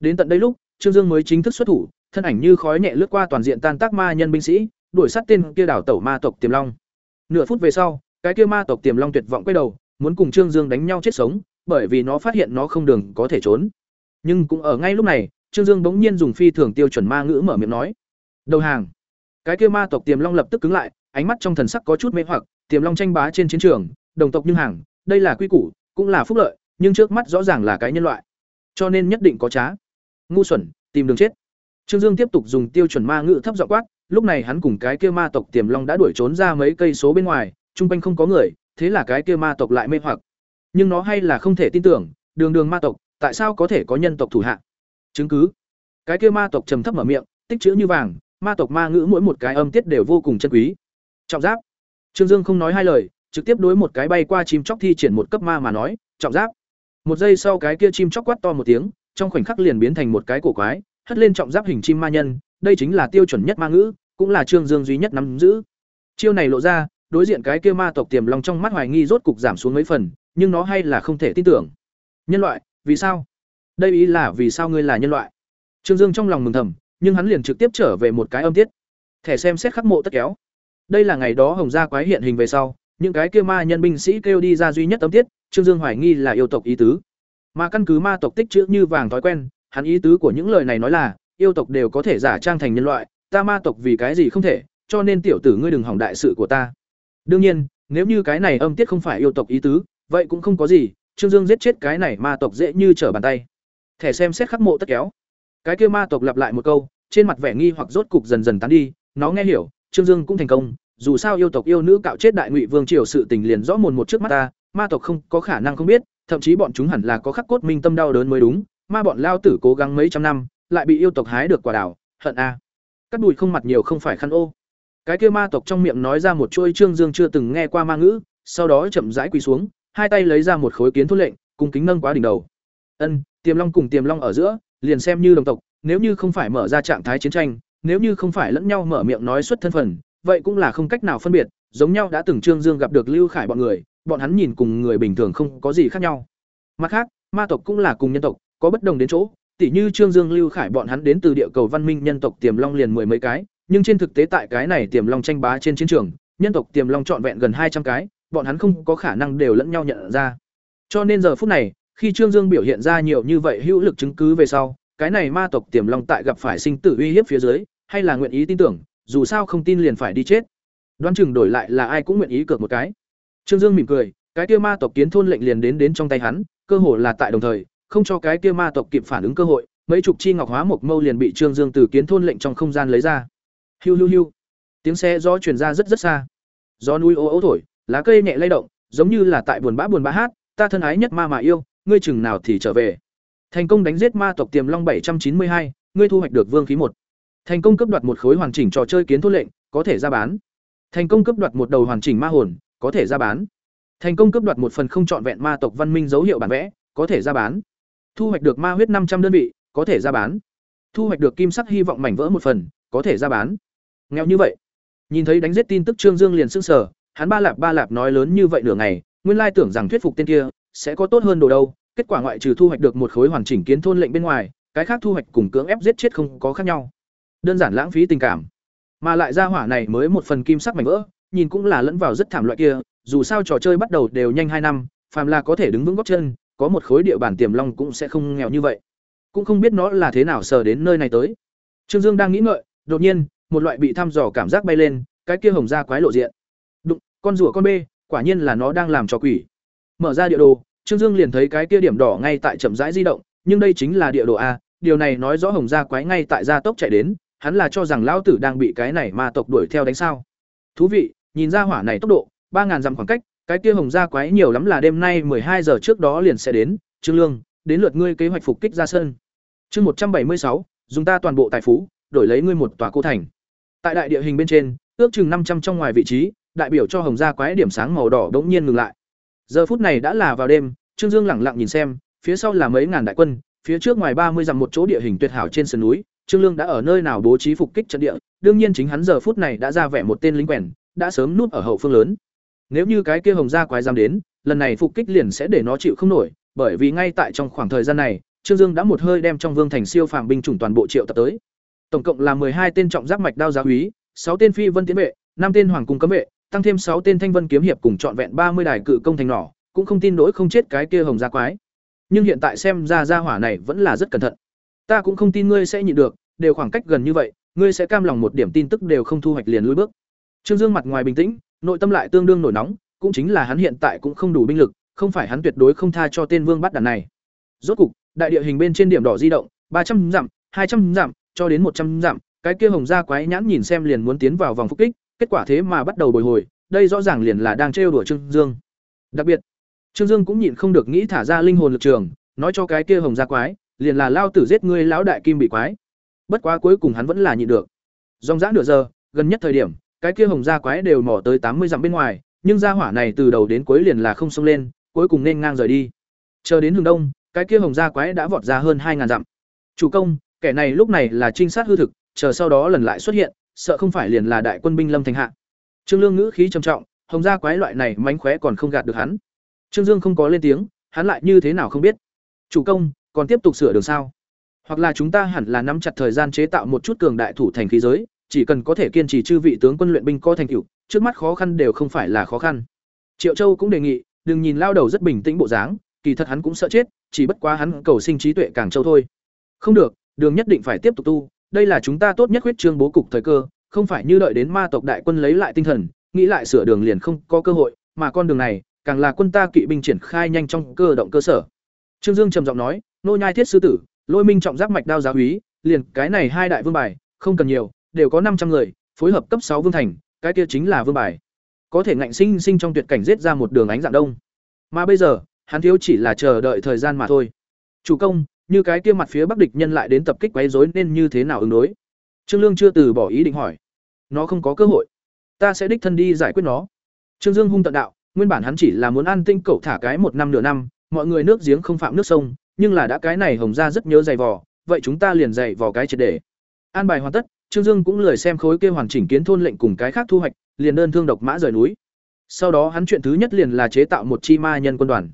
Đến tận đây lúc, Trương Dương mới chính thức xuất thủ, thân ảnh như khói nhẹ lướt qua toàn diện tan tác ma nhân binh sĩ, đuổi sát tên kia đảo tẩu ma tộc Tiềm Long. Nửa phút về sau, cái kia ma tộc Tiềm Long tuyệt vọng quay đầu, muốn cùng Trương Dương đánh nhau chết sống, bởi vì nó phát hiện nó không đường có thể trốn. Nhưng cũng ở ngay lúc này, Trương Dương bỗng nhiên dùng phi thường tiêu chuẩn ma ngữ mở miệng nói: "Đầu hàng." Cái kia ma tộc Tiềm Long lập tức cứng lại, ánh mắt trong thần sắc có chút mê hoặc, Tiềm Long tranh bá trên chiến trường, đồng tộc nhưng hàng, đây là quy củ, cũng là phúc lợi, nhưng trước mắt rõ ràng là cái nhân loại, cho nên nhất định có trá. Ngu xuẩn, tìm đường chết. Trương Dương tiếp tục dùng tiêu chuẩn ma ngữ thấp giọng quát, lúc này hắn cùng cái kia ma tộc Tiềm Long đã đuổi trốn ra mấy cây số bên ngoài, trung quanh không có người, thế là cái kia ma tộc lại mê hoặc. Nhưng nó hay là không thể tin tưởng, đường đường ma tộc, tại sao có thể có nhân tộc thủ hạ? Chứng cứ. Cái kia ma tộc trầm thấp mở miệng, tích chữ như vàng, ma tộc ma ngữ mỗi một cái âm tiết đều vô cùng chân quý. Trọng giáp. Trương Dương không nói hai lời, trực tiếp đối một cái bay qua chim chóc thi triển một cấp ma mà nói, trọng giáp. Một giây sau cái kia chim chóc quát to một tiếng, trong khoảnh khắc liền biến thành một cái cổ quái, hất lên trọng giáp hình chim ma nhân, đây chính là tiêu chuẩn nhất ma ngữ, cũng là Trương Dương duy nhất nắm giữ. Chiêu này lộ ra, đối diện cái kia ma tộc tiềm long trong mắt hoài nghi rốt cục giảm xuống mấy phần, nhưng nó hay là không thể tin tưởng. Nhân loại, vì sao? Đây ý là vì sao ngươi là nhân loại? Trương Dương trong lòng mừng thầm, nhưng hắn liền trực tiếp trở về một cái âm tiết. Thẻ xem xét khắc mộ tất kéo. Đây là ngày đó Hồng Gia quái hiện hình về sau, những cái kia ma nhân binh sĩ kêu đi ra duy nhất âm tiết, Trương Dương hoài nghi là yêu tộc ý tứ. Mà căn cứ ma tộc tích chữ như vàng thói quen, hắn ý tứ của những lời này nói là, yêu tộc đều có thể giả trang thành nhân loại, ta ma tộc vì cái gì không thể, cho nên tiểu tử ngươi đừng hỏng đại sự của ta. Đương nhiên, nếu như cái này âm tiết không phải yêu tộc ý tứ, vậy cũng không có gì, Trương Dương giết chết cái này ma tộc dễ như trở bàn tay. Thẻ xem xét khắc mộ tất kéo. Cái kia ma tộc lặp lại một câu, trên mặt vẻ nghi hoặc rốt cục dần dần tán đi, nó nghe hiểu, Trương Dương cũng thành công, dù sao yêu tộc yêu nữ cạo chết đại ngụy vương triều sự tình liền rõ mồn một trước mắt ta, ma tộc không có khả năng không biết, thậm chí bọn chúng hẳn là có khắc cốt minh tâm đau đớn mới đúng, ma bọn lao tử cố gắng mấy trăm năm, lại bị yêu tộc hái được quả đảo, hận a. Cắt đùi không mặt nhiều không phải khăn ô. Cái kia ma tộc trong miệng nói ra một chuôi Trương Dương chưa từng nghe qua ma ngữ, sau đó chậm rãi quỳ xuống, hai tay lấy ra một khối kiến thốt lệnh, cùng kính nâng quá đỉnh đầu. Ân, Tiềm Long cùng Tiềm Long ở giữa, liền xem như đồng tộc, nếu như không phải mở ra trạng thái chiến tranh, nếu như không phải lẫn nhau mở miệng nói xuất thân phận, vậy cũng là không cách nào phân biệt, giống nhau đã từng Trương Dương gặp được Lưu Khải bọn người, bọn hắn nhìn cùng người bình thường không có gì khác nhau. Mặt khác, ma tộc cũng là cùng nhân tộc, có bất đồng đến chỗ, tỉ như Trương Dương Lưu Khải bọn hắn đến từ địa cầu văn minh nhân tộc Tiềm Long liền mười mấy cái, nhưng trên thực tế tại cái này Tiềm Long tranh bá trên chiến trường, nhân tộc Tiềm Long trọn vẹn gần hai trăm cái, bọn hắn không có khả năng đều lẫn nhau nhận ra. Cho nên giờ phút này, khi Trương Dương biểu hiện ra nhiều như vậy hữu lực chứng cứ về sau, cái này ma tộc Tiềm Long tại gặp phải sinh tử uy hiếp phía dưới, hay là nguyện ý tin tưởng, dù sao không tin liền phải đi chết. Đoán chừng đổi lại là ai cũng nguyện ý cược một cái. Trương Dương mỉm cười, cái kia ma tộc kiến thôn lệnh liền đến đến trong tay hắn, cơ hội là tại đồng thời, không cho cái kia ma tộc kịp phản ứng cơ hội, mấy chục chi ngọc hóa mộc mâu liền bị Trương Dương từ kiến thôn lệnh trong không gian lấy ra. Hiu hiu hiu. Tiếng xe gió truyền ra rất rất xa. Gió núi ố ố thổi, lá cây nhẹ lay động, giống như là tại buồn bã buồn bã hát, ta thân ái nhất ma mà yêu, ngươi chừng nào thì trở về. Thành công đánh giết ma tộc Tiềm Long bảy trăm chín mươi hai, ngươi thu hoạch được vương khí một. Thành công cấp đoạt một khối hoàn chỉnh trò chơi kiến thu lệnh, có thể ra bán. Thành công cấp đoạt một đầu hoàn chỉnh ma hồn, có thể ra bán. Thành công cấp đoạt một phần không trọn vẹn ma tộc văn minh dấu hiệu bản vẽ, có thể ra bán. Thu hoạch được ma huyết năm trăm đơn vị, có thể ra bán. Thu hoạch được kim sắc hy vọng mảnh vỡ một phần, có thể ra bán. nghèo như vậy nhìn thấy đánh giết tin tức trương dương liền sững sờ hắn ba lạp ba lạp nói lớn như vậy nửa ngày nguyên lai tưởng rằng thuyết phục tên kia sẽ có tốt hơn đồ đâu, kết quả ngoại trừ thu hoạch được một khối hoàn chỉnh kiến thôn lệnh bên ngoài, cái khác thu hoạch cùng cưỡng ép giết chết không có khác nhau. Đơn giản lãng phí tình cảm. Mà lại ra hỏa này mới một phần kim sắc mảnh vỡ, nhìn cũng là lẫn vào rất thảm loại kia, dù sao trò chơi bắt đầu đều nhanh hai năm, phàm là có thể đứng vững góc chân, có một khối địa bàn tiềm long cũng sẽ không nghèo như vậy. Cũng không biết nó là thế nào sờ đến nơi này tới. Trương dương đang nghĩ ngợi, đột nhiên, một loại bị thăm dò cảm giác bay lên, cái kia hồng ra quái lộ diện. Đụng, con rùa con bê, quả nhiên là nó đang làm trò quỷ mở ra địa đồ, trương dương liền thấy cái kia điểm đỏ ngay tại chậm rãi di động, nhưng đây chính là địa đồ a, điều này nói rõ hồng gia quái ngay tại gia tốc chạy đến, hắn là cho rằng lão tử đang bị cái này ma tộc đuổi theo đánh sao. Thú vị, nhìn ra hỏa này tốc độ, ba ngàn dặm khoảng cách, cái kia hồng gia quái nhiều lắm là đêm nay hai giờ trước đó liền sẽ đến, trương lương, đến lượt ngươi kế hoạch phục kích ra sân. Chương một trăm bảy mươi sáu, dùng ta toàn bộ tài phú, đổi lấy ngươi một tòa cô thành. Tại đại địa hình bên trên, ước chừng năm trăm trong ngoài vị trí, đại biểu cho hồng gia quái điểm sáng màu đỏ đống nhiên ngừng lại giờ phút này đã là vào đêm, trương dương lẳng lặng nhìn xem, phía sau là mấy ngàn đại quân, phía trước ngoài ba mươi dặm một chỗ địa hình tuyệt hảo trên sườn núi, trương lương đã ở nơi nào bố trí phục kích trận địa, đương nhiên chính hắn giờ phút này đã ra vẻ một tên lính quèn, đã sớm núp ở hậu phương lớn. Nếu như cái kia hồng gia quái dám đến, lần này phục kích liền sẽ để nó chịu không nổi, bởi vì ngay tại trong khoảng thời gian này, trương dương đã một hơi đem trong vương thành siêu phàm binh chủng toàn bộ triệu tập tới. Tổng cộng là hai tên trọng giáp mạch đao giá úy sáu tên phi vân tiến vệ, năm tên hoàng cung cấm vệ tăng thêm sáu tên thanh vân kiếm hiệp cùng trọn vẹn ba mươi đài cự công thành nỏ cũng không tin nỗi không chết cái kia hồng gia quái. Nhưng hiện tại xem ra gia hỏa này vẫn là rất cẩn thận. Ta cũng không tin ngươi sẽ nhịn được, đều khoảng cách gần như vậy, ngươi sẽ cam lòng một điểm tin tức đều không thu hoạch liền lùi bước. Trương dương mặt ngoài bình tĩnh, nội tâm lại tương đương nổi nóng, cũng chính là hắn hiện tại cũng không đủ binh lực, không phải hắn tuyệt đối không tha cho tên vương bắt đàn này. Rốt cục, đại địa hình bên trên điểm đỏ di động, ba trăm dặm, hai trăm dặm, cho đến một trăm dặm, cái kia hồng gia quái nhãn nhìn xem liền muốn tiến vào vòng phục kích kết quả thế mà bắt đầu bồi hồi, đây rõ ràng liền là đang trêu đùa trương dương. Đặc biệt, trương dương cũng nhịn không được nghĩ thả ra linh hồn lực trường, nói cho cái kia hồng gia quái, liền là lao tử giết ngươi lão đại kim bị quái. Bất quá cuối cùng hắn vẫn là nhịn được. Dòng dã nửa giờ, gần nhất thời điểm, cái kia hồng gia quái đều mò tới tám mươi dặm bên ngoài, nhưng gia hỏa này từ đầu đến cuối liền là không xông lên, cuối cùng nên ngang rời đi. Chờ đến hướng đông, cái kia hồng gia quái đã vọt ra hơn hai ngàn dặm. Chủ công, kẻ này lúc này là trinh sát hư thực, chờ sau đó lần lại xuất hiện sợ không phải liền là đại quân binh lâm thành hạ. Trương lương ngữ khí trầm trọng, hồng gia quái loại này mánh khóe còn không gạt được hắn. Trương dương không có lên tiếng, hắn lại như thế nào không biết. Chủ công, còn tiếp tục sửa đường sao? Hoặc là chúng ta hẳn là nắm chặt thời gian chế tạo một chút cường đại thủ thành khí giới, chỉ cần có thể kiên trì chư vị tướng quân luyện binh co thành tựu, trước mắt khó khăn đều không phải là khó khăn. Triệu châu cũng đề nghị, đừng nhìn lao đầu rất bình tĩnh bộ dáng, kỳ thật hắn cũng sợ chết, chỉ bất quá hắn cầu sinh trí tuệ càng châu thôi. Không được, đường nhất định phải tiếp tục tu đây là chúng ta tốt nhất huyết trương bố cục thời cơ, không phải như đợi đến ma tộc đại quân lấy lại tinh thần, nghĩ lại sửa đường liền không có cơ hội, mà con đường này, càng là quân ta kỵ binh triển khai nhanh trong cơ động cơ sở. Trương dương trầm giọng nói, nô nhai thiết sư tử, lôi minh trọng giáp mạch đao giáo úy liền cái này hai đại vương bài, không cần nhiều, đều có năm trăm người, phối hợp cấp sáu vương thành, cái kia chính là vương bài. Có thể ngạnh sinh sinh trong tuyệt cảnh giết ra một đường ánh dạng đông. Mà bây giờ, hắn thiếu chỉ là chờ đợi thời gian mà thôi. Chủ công như cái kia mặt phía bắc địch nhân lại đến tập kích quấy rối nên như thế nào ứng đối? Trương lương chưa từ bỏ ý định hỏi. Nó không có cơ hội. Ta sẽ đích thân đi giải quyết nó. Trương dương hung tận đạo, nguyên bản hắn chỉ là muốn an tinh cậu thả cái một năm nửa năm, mọi người nước giếng không phạm nước sông, nhưng là đã cái này hồng ra rất nhớ dày vò, vậy chúng ta liền dày vò cái triệt để. An bài hoàn tất, trương dương cũng lười xem khối kia hoàn chỉnh kiến thôn lệnh cùng cái khác thu hoạch, liền đơn thương độc mã rời núi. Sau đó hắn chuyện thứ nhất liền là chế tạo một chi ma nhân quân đoàn.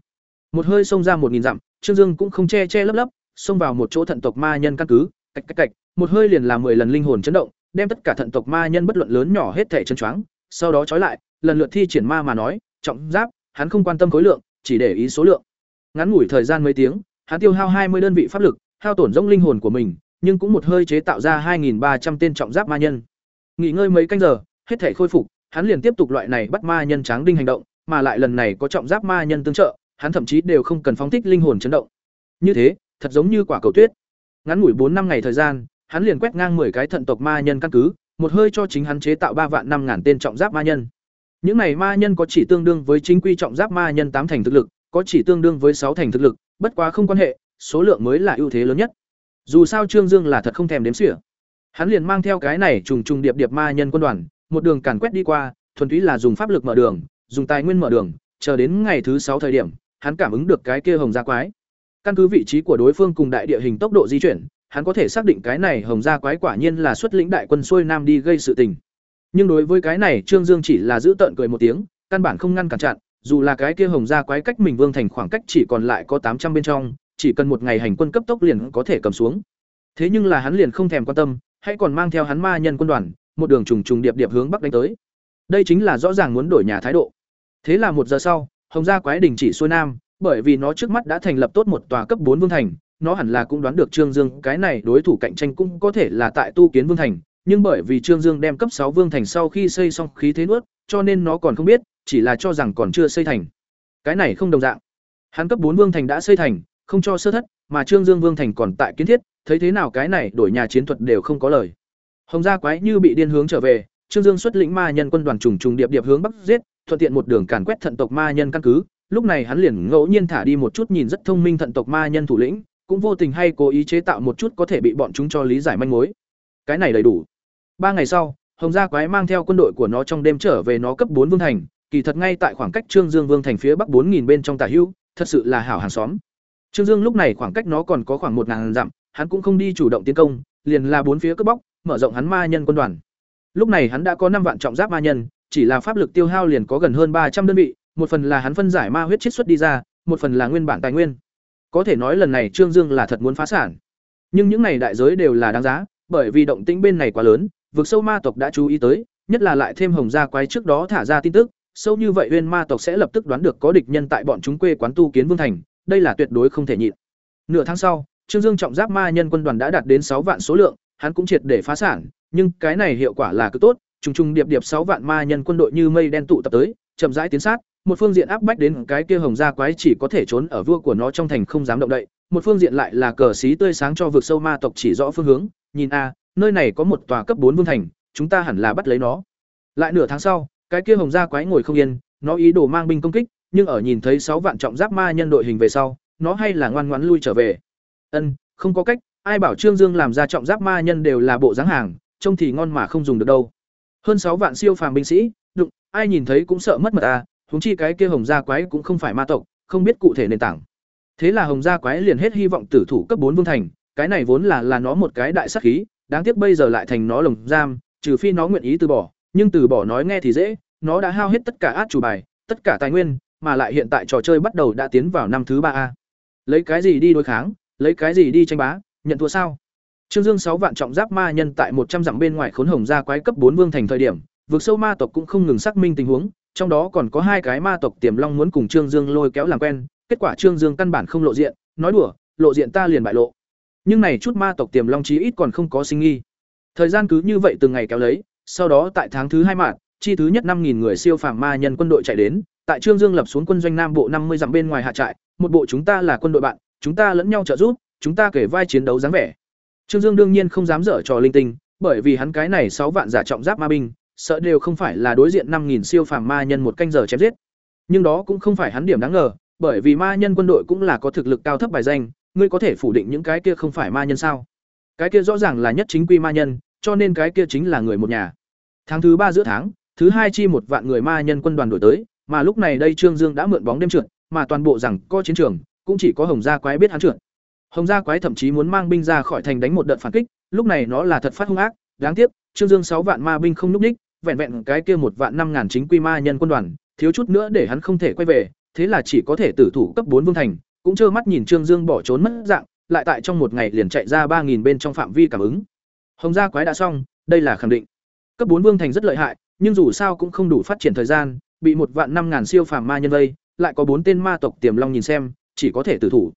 Một hơi xông ra một nghìn dặm, trương dương cũng không che che lấp lấp xông vào một chỗ thận tộc ma nhân căn cứ, cạch cạch cạch, một hơi liền là mười lần linh hồn chấn động, đem tất cả thận tộc ma nhân bất luận lớn nhỏ hết thể chân choáng, sau đó trói lại, lần lượt thi triển ma mà nói, trọng giáp, hắn không quan tâm khối lượng, chỉ để ý số lượng. Ngắn ngủi thời gian mấy tiếng, hắn tiêu hao hai mươi đơn vị pháp lực, hao tổn rỗng linh hồn của mình, nhưng cũng một hơi chế tạo ra hai ba trăm tên trọng giáp ma nhân. Nghỉ ngơi mấy canh giờ, hết thể khôi phục, hắn liền tiếp tục loại này bắt ma nhân tráng đinh hành động, mà lại lần này có trọng giáp ma nhân tương trợ, hắn thậm chí đều không cần phóng thích linh hồn chấn động. Như thế thật giống như quả cầu tuyết. Ngắn ngủi bốn năm ngày thời gian, hắn liền quét ngang 10 cái thận tộc ma nhân căn cứ, một hơi cho chính hắn chế tạo ba vạn năm ngàn tên trọng giáp ma nhân. Những này ma nhân có chỉ tương đương với chính quy trọng giáp ma nhân tám thành thực lực, có chỉ tương đương với sáu thành thực lực, bất quá không quan hệ, số lượng mới là ưu thế lớn nhất. Dù sao trương dương là thật không thèm đếm xỉa. Hắn liền mang theo cái này trùng trùng điệp điệp ma nhân quân đoàn, một đường càn quét đi qua, thuần túy là dùng pháp lực mở đường, dùng tài nguyên mở đường, chờ đến ngày thứ sáu thời điểm, hắn cảm ứng được cái kia hồng gia quái căn cứ vị trí của đối phương cùng đại địa hình tốc độ di chuyển hắn có thể xác định cái này hồng gia quái quả nhiên là xuất lĩnh đại quân xuôi nam đi gây sự tình Nhưng đối với cái này, Trương Dương chỉ là giữ tợn cười một tiếng, căn bản không ngăn cản chặn, dù là cái kia hồng gia quái cách mình Vương Thành khoảng cách chỉ còn lại có tám trăm bên trong, chỉ cần một ngày hành quân cấp tốc liền có thể cầm xuống. Thế nhưng là hắn liền không thèm quan tâm, hãy còn mang theo hắn ma nhân quân đoàn, một đường trùng trùng điệp điệp hướng bắc đánh tới. Đây chính là rõ ràng muốn đổi nhà thái độ. Thế là một giờ sau, Hồng gia quái đình chỉ xuôi nam, bởi vì nó trước mắt đã thành lập tốt một tòa cấp bốn vương thành, nó hẳn là cũng đoán được Trương Dương, cái này đối thủ cạnh tranh cũng có thể là tại tu kiến vương thành, nhưng bởi vì Trương Dương đem cấp sáu vương thành sau khi xây xong khí thế nuốt, cho nên nó còn không biết, chỉ là cho rằng còn chưa xây thành. Cái này không đồng dạng. Hắn cấp bốn vương thành đã xây thành, không cho sơ thất, mà Trương Dương vương thành còn tại kiến thiết, thấy thế nào cái này đổi nhà chiến thuật đều không có lời. Hồng gia quái như bị điên hướng trở về, Trương Dương xuất lĩnh ma nhân quân đoàn trùng trùng điệp điệp hướng bắc giết, thuận tiện một đường càn quét thận tộc ma nhân căn cứ, lúc này hắn liền ngẫu nhiên thả đi một chút nhìn rất thông minh thận tộc ma nhân thủ lĩnh, cũng vô tình hay cố ý chế tạo một chút có thể bị bọn chúng cho lý giải manh mối. Cái này đầy đủ. Ba ngày sau, Hồng Gia Quái mang theo quân đội của nó trong đêm trở về nó cấp bốn vương thành, kỳ thật ngay tại khoảng cách Trương Dương Vương thành phía bắc bốn nghìn bên trong tả hữu, thật sự là hảo hàng xóm. Trương Dương lúc này khoảng cách nó còn có khoảng một ngàn dặm, hắn cũng không đi chủ động tiến công, liền là bốn phía cướp bóc, mở rộng hắn ma nhân quân đoàn. Lúc này hắn đã có năm vạn trọng giáp ma nhân, chỉ là pháp lực tiêu hao liền có gần hơn ba trăm đơn vị, một phần là hắn phân giải ma huyết chiết xuất đi ra, một phần là nguyên bản tài nguyên. Có thể nói lần này Trương Dương là thật muốn phá sản. Nhưng những này đại giới đều là đáng giá, bởi vì động tĩnh bên này quá lớn, vực sâu ma tộc đã chú ý tới, nhất là lại thêm hồng gia quái trước đó thả ra tin tức, sâu như vậy uyên ma tộc sẽ lập tức đoán được có địch nhân tại bọn chúng quê quán tu kiến vương thành, đây là tuyệt đối không thể nhịn. Nửa tháng sau, Trương Dương trọng giáp ma nhân quân đoàn đã đạt đến sáu vạn số lượng, hắn cũng triệt để phá sản, nhưng cái này hiệu quả là cứ tốt, trùng trùng điệp điệp sáu vạn ma nhân quân đội như mây đen tụ tập tới, chậm rãi tiến sát, một phương diện áp bách đến cái kia hồng gia quái chỉ có thể trốn ở vua của nó trong thành không dám động đậy, một phương diện lại là cờ xí tươi sáng cho vực sâu ma tộc chỉ rõ phương hướng, nhìn a, nơi này có một tòa cấp bốn vương thành, chúng ta hẳn là bắt lấy nó. Lại nửa tháng sau, cái kia hồng gia quái ngồi không yên, nó ý đồ mang binh công kích, nhưng ở nhìn thấy sáu vạn trọng giáp ma nhân đội hình về sau, nó hay là ngoan ngoãn lui trở về. Ân, không có cách, ai bảo Trương Dương làm ra trọng giáp ma nhân đều là bộ dáng hàng, trông thì ngon mà không dùng được đâu. Hơn sáu vạn siêu phàm binh sĩ, đụng, ai nhìn thấy cũng sợ mất mật à, huống chi cái kia hồng gia quái cũng không phải ma tộc, không biết cụ thể nền tảng. Thế là hồng gia quái liền hết hy vọng tử thủ cấp bốn vương thành, cái này vốn là là nó một cái đại sát khí, đáng tiếc bây giờ lại thành nó lồng giam, trừ phi nó nguyện ý từ bỏ, nhưng từ bỏ nói nghe thì dễ, nó đã hao hết tất cả át chủ bài, tất cả tài nguyên, mà lại hiện tại trò chơi bắt đầu đã tiến vào năm thứ ba a. Lấy cái gì đi đối kháng, lấy cái gì đi tranh bá, nhận thua sao? Trương Dương sáu vạn trọng giáp ma nhân tại một trăm dặm bên ngoài khốn hồng gia quái cấp bốn vương thành thời điểm, vực sâu ma tộc cũng không ngừng xác minh tình huống, trong đó còn có hai cái ma tộc tiềm long muốn cùng Trương Dương lôi kéo làm quen, kết quả Trương Dương căn bản không lộ diện, nói đùa, lộ diện ta liền bại lộ. Nhưng này chút ma tộc tiềm long chí ít còn không có sinh nghi. Thời gian cứ như vậy từng ngày kéo lấy, sau đó tại tháng thứ hai mạn, chi thứ nhất năm nghìn người siêu phàm ma nhân quân đội chạy đến, tại Trương Dương lập xuống quân doanh Nam Bộ năm mươi dặm bên ngoài hạ trại, một bộ chúng ta là quân đội bạn, chúng ta lẫn nhau trợ giúp, chúng ta kể vai chiến đấu dáng vẻ. Trương Dương đương nhiên không dám dở trò linh tinh, bởi vì hắn cái này sáu vạn giả trọng giáp ma binh, sợ đều không phải là đối diện năm nghìn siêu phàm ma nhân một canh giờ chém giết. Nhưng đó cũng không phải hắn điểm đáng ngờ, bởi vì ma nhân quân đội cũng là có thực lực cao thấp bài danh, ngươi có thể phủ định những cái kia không phải ma nhân sao? Cái kia rõ ràng là nhất chính quy ma nhân, cho nên cái kia chính là người một nhà. Tháng thứ ba giữa tháng, thứ hai chi một vạn người ma nhân quân đoàn đổi tới, mà lúc này đây Trương Dương đã mượn bóng đêm trượt, mà toàn bộ rằng có chiến trường, cũng chỉ có Hồng Gia Quái biết hắn trượt. Hồng Gia Quái thậm chí muốn mang binh ra khỏi thành đánh một đợt phản kích, lúc này nó là thật phát hung ác, đáng tiếc, Trương Dương sáu vạn ma binh không lúc đích, vẹn vẹn cái kia một vạn năm ngàn chính quy ma nhân quân đoàn, thiếu chút nữa để hắn không thể quay về, thế là chỉ có thể tử thủ cấp bốn vương thành, cũng trơ mắt nhìn Trương Dương bỏ trốn mất dạng, lại tại trong một ngày liền chạy ra ba nghìn bên trong phạm vi cảm ứng. Hồng gia quái đã xong, đây là khẳng định. Cấp bốn vương thành rất lợi hại, nhưng dù sao cũng không đủ phát triển thời gian, bị một vạn năm ngàn siêu phàm ma nhân vây, lại có bốn tên ma tộc tiềm long nhìn xem, chỉ có thể tử thủ.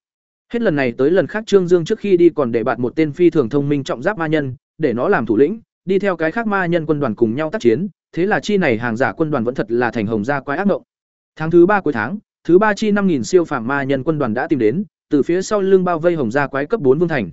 Hết lần này tới lần khác Trương Dương trước khi đi còn để bạn một tên phi thường thông minh trọng giáp ma nhân, để nó làm thủ lĩnh, đi theo cái khác ma nhân quân đoàn cùng nhau tác chiến, thế là chi này hàng giả quân đoàn vẫn thật là thành hồng gia quái ác động. Tháng thứ ba cuối tháng, thứ ba chi năm nghìn siêu phàm ma nhân quân đoàn đã tìm đến, từ phía sau lưng bao vây hồng gia quái cấp bốn vương thành.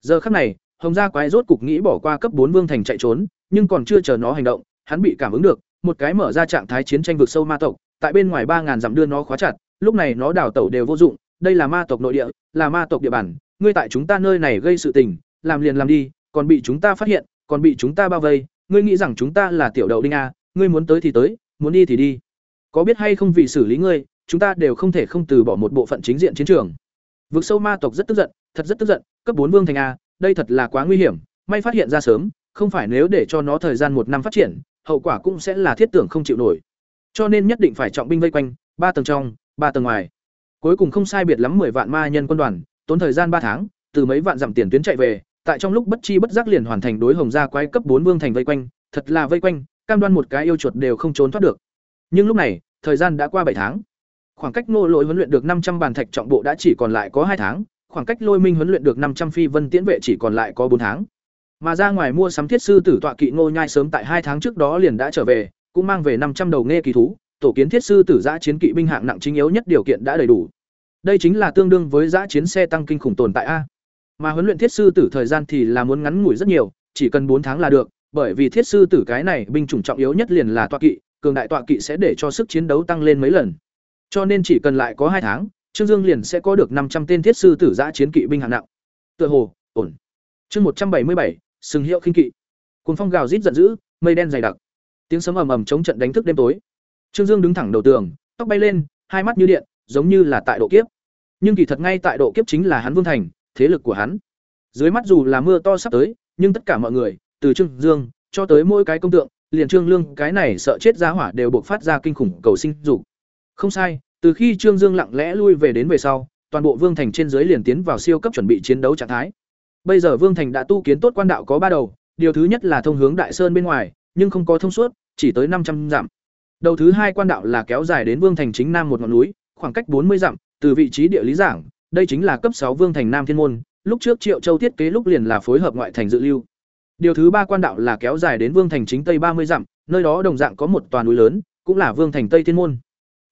Giờ khắc này, hồng gia quái rốt cục nghĩ bỏ qua cấp bốn vương thành chạy trốn, nhưng còn chưa chờ nó hành động, hắn bị cảm ứng được, một cái mở ra trạng thái chiến tranh vực sâu ma tộc, tại bên ngoài ba ngàn dặm đưa nó khóa chặt, lúc này nó đào tẩu đều vô dụng, đây là ma tộc nội địa, là ma tộc địa bàn, ngươi tại chúng ta nơi này gây sự tình, làm liền làm đi, còn bị chúng ta phát hiện, còn bị chúng ta bao vây, ngươi nghĩ rằng chúng ta là tiểu đậu đinh à, ngươi muốn tới thì tới, muốn đi thì đi. Có biết hay không vì xử lý ngươi, chúng ta đều không thể không từ bỏ một bộ phận chính diện chiến trường. Vực sâu ma tộc rất tức giận, thật rất tức giận, cấp bốn vương thành a, đây thật là quá nguy hiểm, may phát hiện ra sớm, không phải nếu để cho nó thời gian một năm phát triển, hậu quả cũng sẽ là thiết tưởng không chịu nổi. Cho nên nhất định phải trọng binh vây quanh, ba tầng trong, ba tầng ngoài. Cuối cùng không sai biệt lắm 10 vạn ma nhân quân đoàn, tốn thời gian ba tháng, từ mấy vạn dặm tiền tuyến chạy về, tại trong lúc bất chi bất giác liền hoàn thành đối hồng gia quái cấp bốn vương thành vây quanh, thật là vây quanh, cam đoan một cái yêu chuột đều không trốn thoát được. Nhưng lúc này, thời gian đã qua bảy tháng. Khoảng cách Ngô lỗi huấn luyện được năm trăm bàn thạch trọng bộ đã chỉ còn lại có hai tháng, khoảng cách lôi minh huấn luyện được năm trăm phi vân tiễn vệ chỉ còn lại có bốn tháng. Mà ra ngoài mua sắm thiết sư tử tọa kỵ Ngô Nhai sớm tại hai tháng trước đó liền đã trở về, cũng mang về năm trăm đầu nghe kỳ thú, tổ kiến thiết sư tử giã chiến kỵ binh hạng nặng chính yếu nhất điều kiện đã đầy đủ. Đây chính là tương đương với giã chiến xe tăng kinh khủng tồn tại a. Mà huấn luyện thiết sư tử thời gian thì là muốn ngắn ngủi rất nhiều, chỉ cần bốn tháng là được, bởi vì thiết sư tử cái này binh chủng trọng yếu nhất liền là tọa kỵ, cường đại tọa kỵ sẽ để cho sức chiến đấu tăng lên mấy lần. Cho nên chỉ cần lại có hai tháng, Trương Dương liền sẽ có được năm trăm tên thiết sư tử giã chiến kỵ binh hạng nặng. Tựa hồ, ổn. Chương một trăm bảy mươi bảy, sừng hiệu khinh kỵ. Cuồng phong gào rít giận dữ, mây đen dày đặc. Tiếng sấm ầm ầm chống trận đánh thức đêm tối. Trương Dương đứng thẳng đầu tường, tóc bay lên, hai mắt như điện, giống như là tại độ kiếp. Nhưng kỳ thật ngay tại độ kiếp chính là hắn Vương Thành, thế lực của hắn. Dưới mắt dù là mưa to sắp tới, nhưng tất cả mọi người, từ Trương Dương cho tới mỗi cái công tượng, liền Trương Lương cái này sợ chết giá hỏa đều buộc phát ra kinh khủng cầu sinh dục. Không sai, từ khi Trương Dương lặng lẽ lui về đến về sau, toàn bộ Vương Thành trên dưới liền tiến vào siêu cấp chuẩn bị chiến đấu trạng thái. Bây giờ Vương Thành đã tu kiến tốt quan đạo có ba đầu, điều thứ nhất là thông hướng Đại Sơn bên ngoài, nhưng không có thông suốt, chỉ tới năm trăm dặm. Đầu thứ hai quan đạo là kéo dài đến Vương Thành chính nam một ngọn núi, khoảng cách bốn mươi dặm, từ vị trí địa lý giảng, đây chính là cấp sáu Vương Thành Nam Thiên môn, lúc trước Triệu Châu thiết kế lúc liền là phối hợp ngoại thành dự lưu. Điều thứ ba quan đạo là kéo dài đến Vương Thành chính tây ba mươi dặm, nơi đó đồng dạng có một tòa núi lớn, cũng là Vương Thành Tây Thiên môn.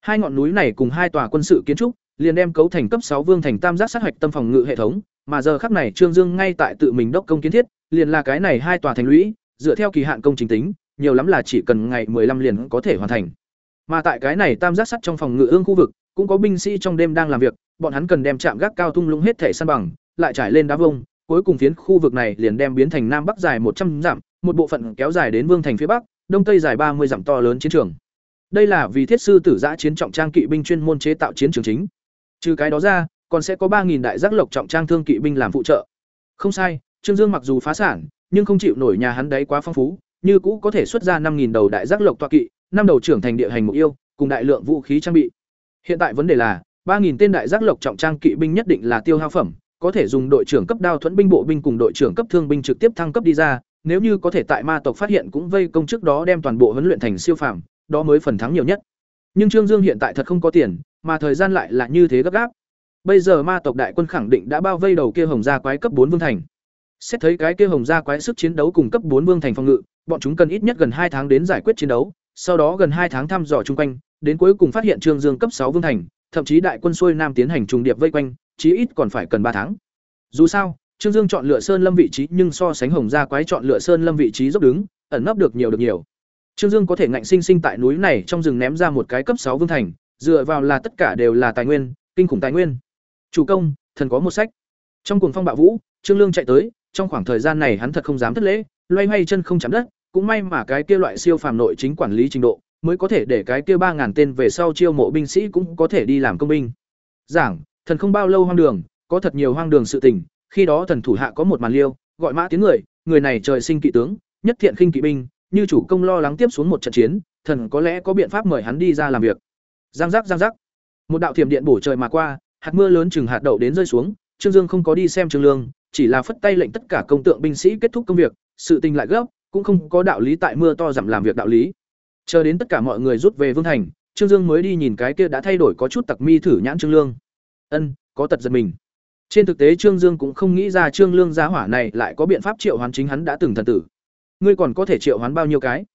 Hai ngọn núi này cùng hai tòa quân sự kiến trúc, liền đem cấu thành cấp sáu Vương Thành Tam giác sát hoạch tâm phòng ngự hệ thống, mà giờ khắc này Trương Dương ngay tại tự mình đốc công kiến thiết, liền là cái này hai tòa thành lũy, dựa theo kỳ hạn công trình tính, nhiều lắm là chỉ cần ngày 15 liền có thể hoàn thành. Mà tại cái này tam giác sắt trong phòng ngự ương khu vực, cũng có binh sĩ trong đêm đang làm việc, bọn hắn cần đem chạm gác cao tung lũng hết thể săn bằng, lại trải lên đá vông, cuối cùng phiến khu vực này liền đem biến thành nam bắc dài một trăm dặm, một bộ phận kéo dài đến vương thành phía bắc, đông tây dài ba mươi dặm to lớn chiến trường. Đây là vì thiết sư tử giã chiến trọng trang kỵ binh chuyên môn chế tạo chiến trường chính. Trừ cái đó ra, còn sẽ có 3000 đại giác lộc trọng trang thương kỵ binh làm phụ trợ. Không sai, Trương Dương mặc dù phá sản, nhưng không chịu nổi nhà hắn đấy quá phong phú, như cũ có thể xuất ra 5000 đầu đại giác lộc tọa kỵ, năm đầu trưởng thành địa hành mục yêu, cùng đại lượng vũ khí trang bị. Hiện tại vấn đề là, 3000 tên đại giác lộc trọng trang kỵ binh nhất định là tiêu hao phẩm, có thể dùng đội trưởng cấp đao thuẫn binh bộ binh cùng đội trưởng cấp thương binh trực tiếp thăng cấp đi ra, nếu như có thể tại ma tộc phát hiện cũng vây công trước đó đem toàn bộ huấn luyện thành siêu phàm, đó mới phần thắng nhiều nhất. Nhưng Trương Dương hiện tại thật không có tiền, mà thời gian lại là như thế gấp gáp. Bây giờ ma tộc đại quân khẳng định đã bao vây đầu kia hồng gia quái cấp bốn vương thành. Xét thấy cái kia hồng gia quái sức chiến đấu cùng cấp bốn vương thành phòng ngự, bọn chúng cần ít nhất gần hai tháng đến giải quyết chiến đấu, sau đó gần hai tháng thăm dò chung quanh, đến cuối cùng phát hiện Trương Dương cấp sáu vương thành, thậm chí đại quân xuôi nam tiến hành trùng điệp vây quanh, chí ít còn phải cần ba tháng. Dù sao, Trương Dương chọn lựa Sơn Lâm vị trí nhưng so sánh Hồng Gia quái chọn lựa Sơn Lâm vị trí dốc đứng, ẩn nấp được nhiều được nhiều. Trương Dương có thể ngạnh sinh sinh tại núi này trong rừng ném ra một cái cấp sáu vương thành, dựa vào là tất cả đều là tài nguyên, kinh khủng tài nguyên. Chủ công, thần có một sách. Trong cuồng phong bạo vũ, Trương Lương chạy tới, trong khoảng thời gian này hắn thật không dám thất lễ, loay hoay chân không chạm đất, cũng may mà cái kia loại siêu phàm nội chính quản lý trình độ, mới có thể để cái kia ba ngàn tên về sau chiêu mộ binh sĩ cũng có thể đi làm công binh. Giảng, thần không bao lâu hoang đường, có thật nhiều hoang đường sự tình, khi đó thần thủ hạ có một màn liêu, gọi mã tiếng người, người này trời sinh kỵ tướng, nhất thiện khinh kỵ binh, như chủ công lo lắng tiếp xuống một trận chiến, thần có lẽ có biện pháp mời hắn đi ra làm việc. Giang giác giang giác. Một đạo thiểm điện bổ trời mà qua, hạt mưa lớn chừng hạt đậu đến rơi xuống, Trương Dương không có đi xem Trương Lương, chỉ là phất tay lệnh tất cả công tượng binh sĩ kết thúc công việc, sự tình lại gấp, cũng không có đạo lý tại mưa to giảm làm việc đạo lý. Chờ đến tất cả mọi người rút về Vương thành, Trương Dương mới đi nhìn cái kia đã thay đổi có chút tặc mi thử nhãn Trương Lương. Ân, có tật giật mình. Trên thực tế Trương Dương cũng không nghĩ ra Trương Lương giá hỏa này lại có biện pháp triệu hoán chính hắn đã từng thần tử. Ngươi còn có thể triệu hoán bao nhiêu cái?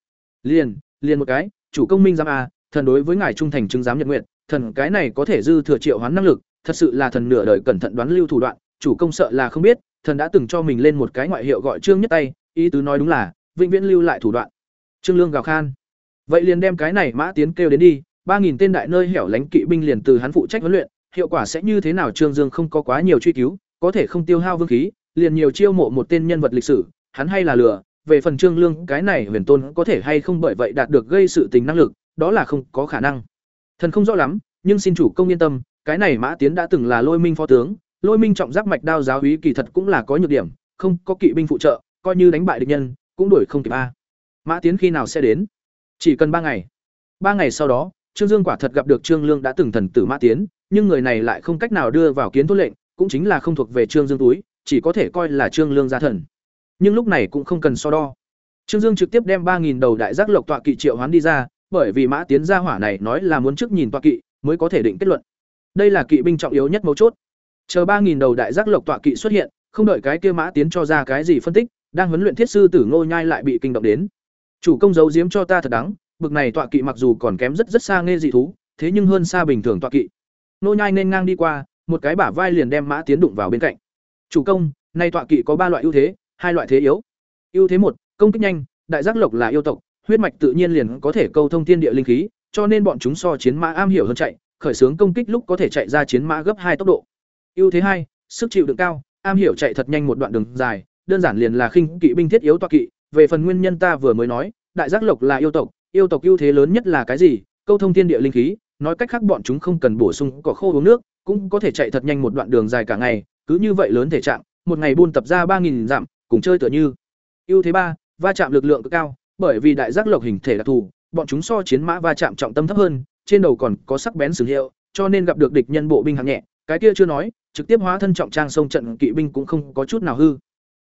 Liền, liền một cái, chủ công minh giám a, thần đối với ngài trung thành chứng giám nhận nguyện, thần cái này có thể dư thừa triệu hoán năng lực, thật sự là thần nửa đời cẩn thận đoán lưu thủ đoạn, chủ công sợ là không biết, thần đã từng cho mình lên một cái ngoại hiệu gọi Trương nhất tay, ý tứ nói đúng là, vĩnh viễn lưu lại thủ đoạn. Trương Lương gào khan. Vậy liền đem cái này Mã Tiến kêu đến đi, ba nghìn tên đại nơi hẻo lánh kỵ binh liền từ hắn phụ trách huấn luyện, hiệu quả sẽ như thế nào Trương Dương không có quá nhiều truy cứu, có thể không tiêu hao vương khí, liền nhiều chiêu mộ một tên nhân vật lịch sử, hắn hay là lừa, về phần Trương Lương cái này huyền tôn có thể hay không bởi vậy đạt được gây sự tình năng lực, đó là không có khả năng. Thần không rõ lắm, nhưng xin chủ công yên tâm, cái này Mã Tiến đã từng là Lôi Minh phó tướng, Lôi Minh trọng giáp mạch đao giáo úy kỳ thật cũng là có nhược điểm, không có kỵ binh phụ trợ, coi như đánh bại địch nhân, cũng đuổi không kịp a. Mã Tiến khi nào sẽ đến? Chỉ cần ba ngày. Ba ngày sau đó, Trương Dương quả thật gặp được Trương Lương đã từng thần tử Mã Tiến, nhưng người này lại không cách nào đưa vào kiến thôn lệnh, cũng chính là không thuộc về Trương Dương túi, chỉ có thể coi là Trương Lương gia thần. Nhưng lúc này cũng không cần so đo. Trương Dương trực tiếp đem ba nghìn đầu đại giác lộc tọa kỵ triệu hoán đi ra, bởi vì Mã Tiến gia hỏa này nói là muốn trước nhìn tọa kỵ mới có thể định kết luận. Đây là kỵ binh trọng yếu nhất mấu chốt. Chờ ba nghìn đầu đại giác lộc tọa kỵ xuất hiện, không đợi cái kia Mã Tiến cho ra cái gì phân tích, đang huấn luyện thiết sư tử Ngô Nhai lại bị kinh động đến. Chủ công giấu giếm cho ta thật đắng, bực này tọa kỵ mặc dù còn kém rất rất xa nghe dị thú, thế nhưng hơn xa bình thường tọa kỵ. Ngô Nhai nên ngang đi qua, một cái bả vai liền đem Mã Tiến đụng vào bên cạnh. Chủ công, nay tọa kỵ có ba loại ưu thế, hai loại thế yếu. Ưu thế một, công kích nhanh, đại giác lộc là yêu tộc, huyết mạch tự nhiên liền có thể câu thông thiên địa linh khí, cho nên bọn chúng so chiến mã am hiểu hơn chạy, khởi xướng công kích lúc có thể chạy ra chiến mã gấp hai tốc độ. Ưu thế hai, sức chịu đựng cao, am hiểu chạy thật nhanh một đoạn đường dài, đơn giản liền là khinh kỵ binh thiết yếu toa kỵ, về phần nguyên nhân ta vừa mới nói, đại giác lộc là yêu tộc, yêu tộc ưu thế lớn nhất là cái gì? Câu thông thiên địa linh khí, nói cách khác bọn chúng không cần bổ sung cỏ khô uống nước, cũng có thể chạy thật nhanh một đoạn đường dài cả ngày, cứ như vậy lớn thể trạng, một ngày buôn tập ra ba nghìn dặm, cùng chơi tựa như. Ưu thế ba, va chạm lực lượng cực cao, bởi vì đại giác lộc hình thể đặc thù, bọn chúng so chiến mã va chạm trọng tâm thấp hơn, trên đầu còn có sắc bén sừng hiệu, cho nên gặp được địch nhân bộ binh hạng nhẹ, cái kia chưa nói, trực tiếp hóa thân trọng trang sông trận kỵ binh cũng không có chút nào hư.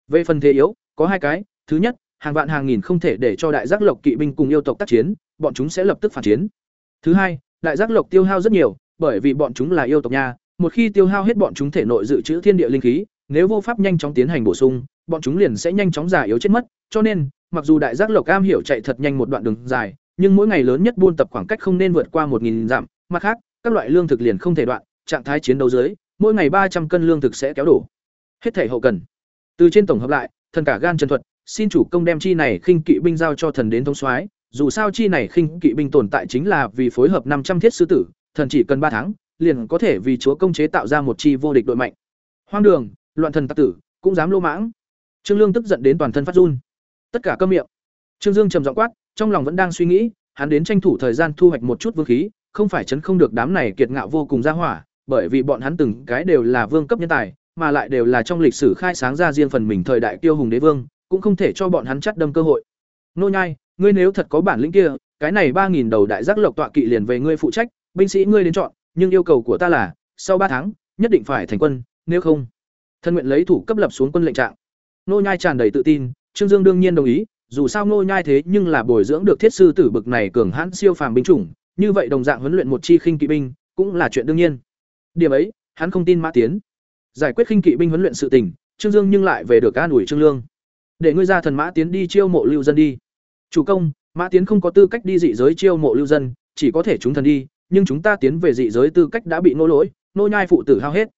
Về phần thế yếu, có hai cái, thứ nhất, hàng vạn hàng nghìn không thể để cho đại giác lộc kỵ binh cùng yêu tộc tác chiến, bọn chúng sẽ lập tức phản chiến. Thứ hai, đại giác lộc tiêu hao rất nhiều, bởi vì bọn chúng là yêu tộc nha, một khi tiêu hao hết bọn chúng thể nội dự trữ thiên địa linh khí, nếu vô pháp nhanh chóng tiến hành bổ sung, bọn chúng liền sẽ nhanh chóng già yếu chết mất, cho nên, mặc dù đại giác lộc cam hiểu chạy thật nhanh một đoạn đường dài, nhưng mỗi ngày lớn nhất buôn tập khoảng cách không nên vượt qua 1000 dặm, mặt khác, các loại lương thực liền không thể đoạn, trạng thái chiến đấu dưới, mỗi ngày ba trăm cân lương thực sẽ kéo đổ. Hết thể hậu cần. Từ trên tổng hợp lại, thần cả gan chân thuật, xin chủ công đem chi này khinh kỵ binh giao cho thần đến thống soái, dù sao chi này khinh kỵ binh tồn tại chính là vì phối hợp năm trăm thiết sư tử, thần chỉ cần ba tháng, liền có thể vì chúa công chế tạo ra một chi vô địch đội mạnh. Hoang đường, loạn thần tặc tử, cũng dám lô mãng. Trương Lương tức giận đến toàn thân phát run. Tất cả câm miệng. Trương Dương trầm giọng quát, trong lòng vẫn đang suy nghĩ, hắn đến tranh thủ thời gian thu hoạch một chút vương khí, không phải chấn không được đám này kiệt ngạo vô cùng ra hỏa, bởi vì bọn hắn từng cái đều là vương cấp nhân tài, mà lại đều là trong lịch sử khai sáng ra riêng phần mình thời đại tiêu hùng đế vương, cũng không thể cho bọn hắn chắt đâm cơ hội. Nô nhai, ngươi nếu thật có bản lĩnh kia, cái này ba nghìn đầu đại giác lộc tọa kỵ liền về ngươi phụ trách, binh sĩ ngươi đến chọn, nhưng yêu cầu của ta là, sau ba tháng, nhất định phải thành quân, nếu không, thân nguyện lấy thủ cấp lập xuống quân lệnh trạng. Nô nhai tràn đầy tự tin, Trương Dương đương nhiên đồng ý, dù sao Nô nhai thế nhưng là bồi dưỡng được thiết sư tử bực này cường hãn siêu phàm binh chủng, như vậy đồng dạng huấn luyện một chi khinh kỵ binh, cũng là chuyện đương nhiên. Điểm ấy, hắn không tin Mã Tiến. Giải quyết khinh kỵ binh huấn luyện sự tình, Trương Dương nhưng lại về được an ủi Trương Lương. Để ngươi ra thần Mã Tiến đi chiêu mộ lưu dân đi. Chủ công, Mã Tiến không có tư cách đi dị giới chiêu mộ lưu dân, chỉ có thể chúng thần đi, nhưng chúng ta tiến về dị giới tư cách đã bị nô lỗi, nô nhai phụ tử hao hết.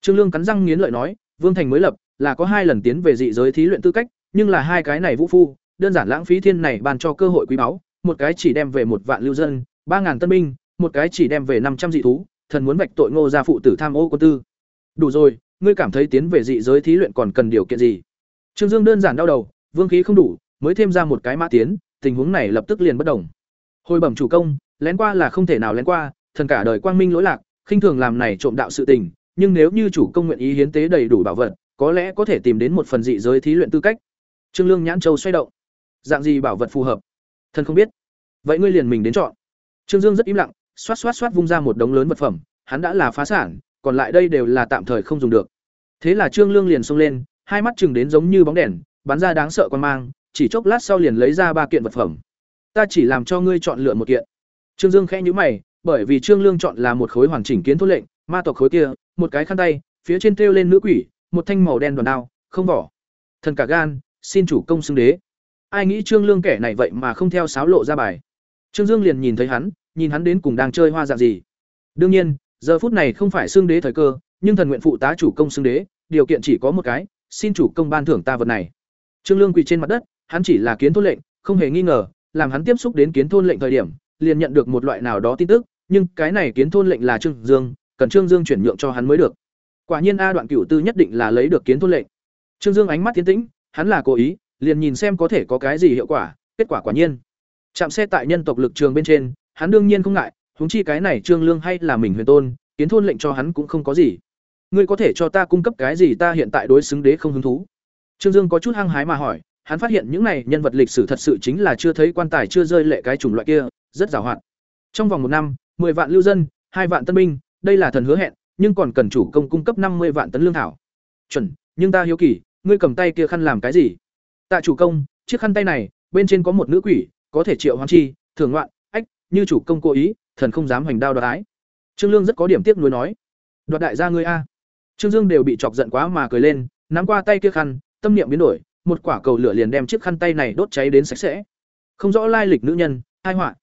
Trương Lương cắn răng nghiến lợi nói, Vương Thành mới lập, là có hai lần tiến về dị giới thí luyện tư cách, nhưng là hai cái này vũ phu, đơn giản lãng phí thiên này ban cho cơ hội quý báu, một cái chỉ đem về một vạn lưu dân, ba ngàn tân binh, một cái chỉ đem về năm trăm dị thú, thần muốn vạch tội Ngô gia phụ tử tham ô quân tư. Đủ rồi, ngươi cảm thấy tiến về dị giới thí luyện còn cần điều kiện gì? Trương Dương đơn giản đau đầu, vương khí không đủ, mới thêm ra một cái mã tiến, tình huống này lập tức liền bất đồng. Hồi bẩm chủ công, lén qua là không thể nào lén qua, thần cả đời quang minh lỗi lạc, khinh thường làm này trộm đạo sự tình, nhưng nếu như chủ công nguyện ý hiến tế đầy đủ bảo vật, có lẽ có thể tìm đến một phần dị giới thí luyện tư cách. Trương Lương nhãn châu xoay động. Dạng gì bảo vật phù hợp? Thần không biết. Vậy ngươi liền mình đến chọn. Trương Dương rất im lặng, xoát xoát xoát vung ra một đống lớn vật phẩm, hắn đã là phá sản, còn lại đây đều là tạm thời không dùng được. Thế là Trương Lương liền xông lên, hai mắt chừng đến giống như bóng đèn, bắn ra đáng sợ quan mang, chỉ chốc lát sau liền lấy ra ba kiện vật phẩm. Ta chỉ làm cho ngươi chọn lựa một kiện. Trương Dương khẽ nhíu mày, bởi vì Trương Lương chọn là một khối hoàn chỉnh kiến thốt lệnh, ma tộc khối kia, một cái khăn tay, phía trên treo lên nữ quỷ, một thanh màu đen đoàn đao, không vỏ. Thần cả gan, xin chủ công xưng đế. Ai nghĩ Trương Lương kẻ này vậy mà không theo sáo lộ ra bài. Trương Dương liền nhìn thấy hắn, nhìn hắn đến cùng đang chơi hoa dạng gì. Đương nhiên, giờ phút này không phải xưng đế thời cơ, nhưng thần nguyện phụ tá chủ công xưng đế, điều kiện chỉ có một cái, xin chủ công ban thưởng ta vật này. Trương Lương quỳ trên mặt đất, hắn chỉ là kiến thôn lệnh, không hề nghi ngờ, làm hắn tiếp xúc đến kiến thôn lệnh thời điểm, liền nhận được một loại nào đó tin tức, nhưng cái này kiến thôn lệnh là Trương Dương, cần Trương Dương chuyển nhượng cho hắn mới được. Quả nhiên A đoạn cửu tư nhất định là lấy được kiến thôn lệnh. Trương Dương ánh mắt tiến tĩnh, hắn là cố ý, liền nhìn xem có thể có cái gì hiệu quả, kết quả quả nhiên. Chạm xe tại nhân tộc lực trường bên trên, hắn đương nhiên không ngại, huống chi cái này Trương Lương hay là mình huyền tôn, kiến thôn lệnh cho hắn cũng không có gì. Ngươi có thể cho ta cung cấp cái gì ta hiện tại đối xứng đế không hứng thú. Trương Dương có chút hăng hái mà hỏi, hắn phát hiện những này nhân vật lịch sử thật sự chính là chưa thấy quan tài chưa rơi lệ cái chủng loại kia, rất giàu hoạt. Trong vòng một năm, 10 vạn lưu dân, hai vạn tân binh, đây là thần hứa hẹn, nhưng còn cần chủ công cung cấp năm mươi vạn tấn lương thảo. Chuẩn, nhưng ta hiếu kỳ, ngươi cầm tay kia khăn làm cái gì? Tạ chủ công, chiếc khăn tay này, bên trên có một nữ quỷ, có thể triệu hoán chi, thường ngoạn, ách, như chủ công cố ý, thần không dám hành đao đoạt ái. Trương Lương rất có điểm tiếc nuối nói, đoạt đại gia ngươi a. Trương Dương đều bị chọc giận quá mà cười lên, nắm qua tay kia khăn, tâm niệm biến đổi, một quả cầu lửa liền đem chiếc khăn tay này đốt cháy đến sạch sẽ. Không rõ lai lịch nữ nhân, hai họa.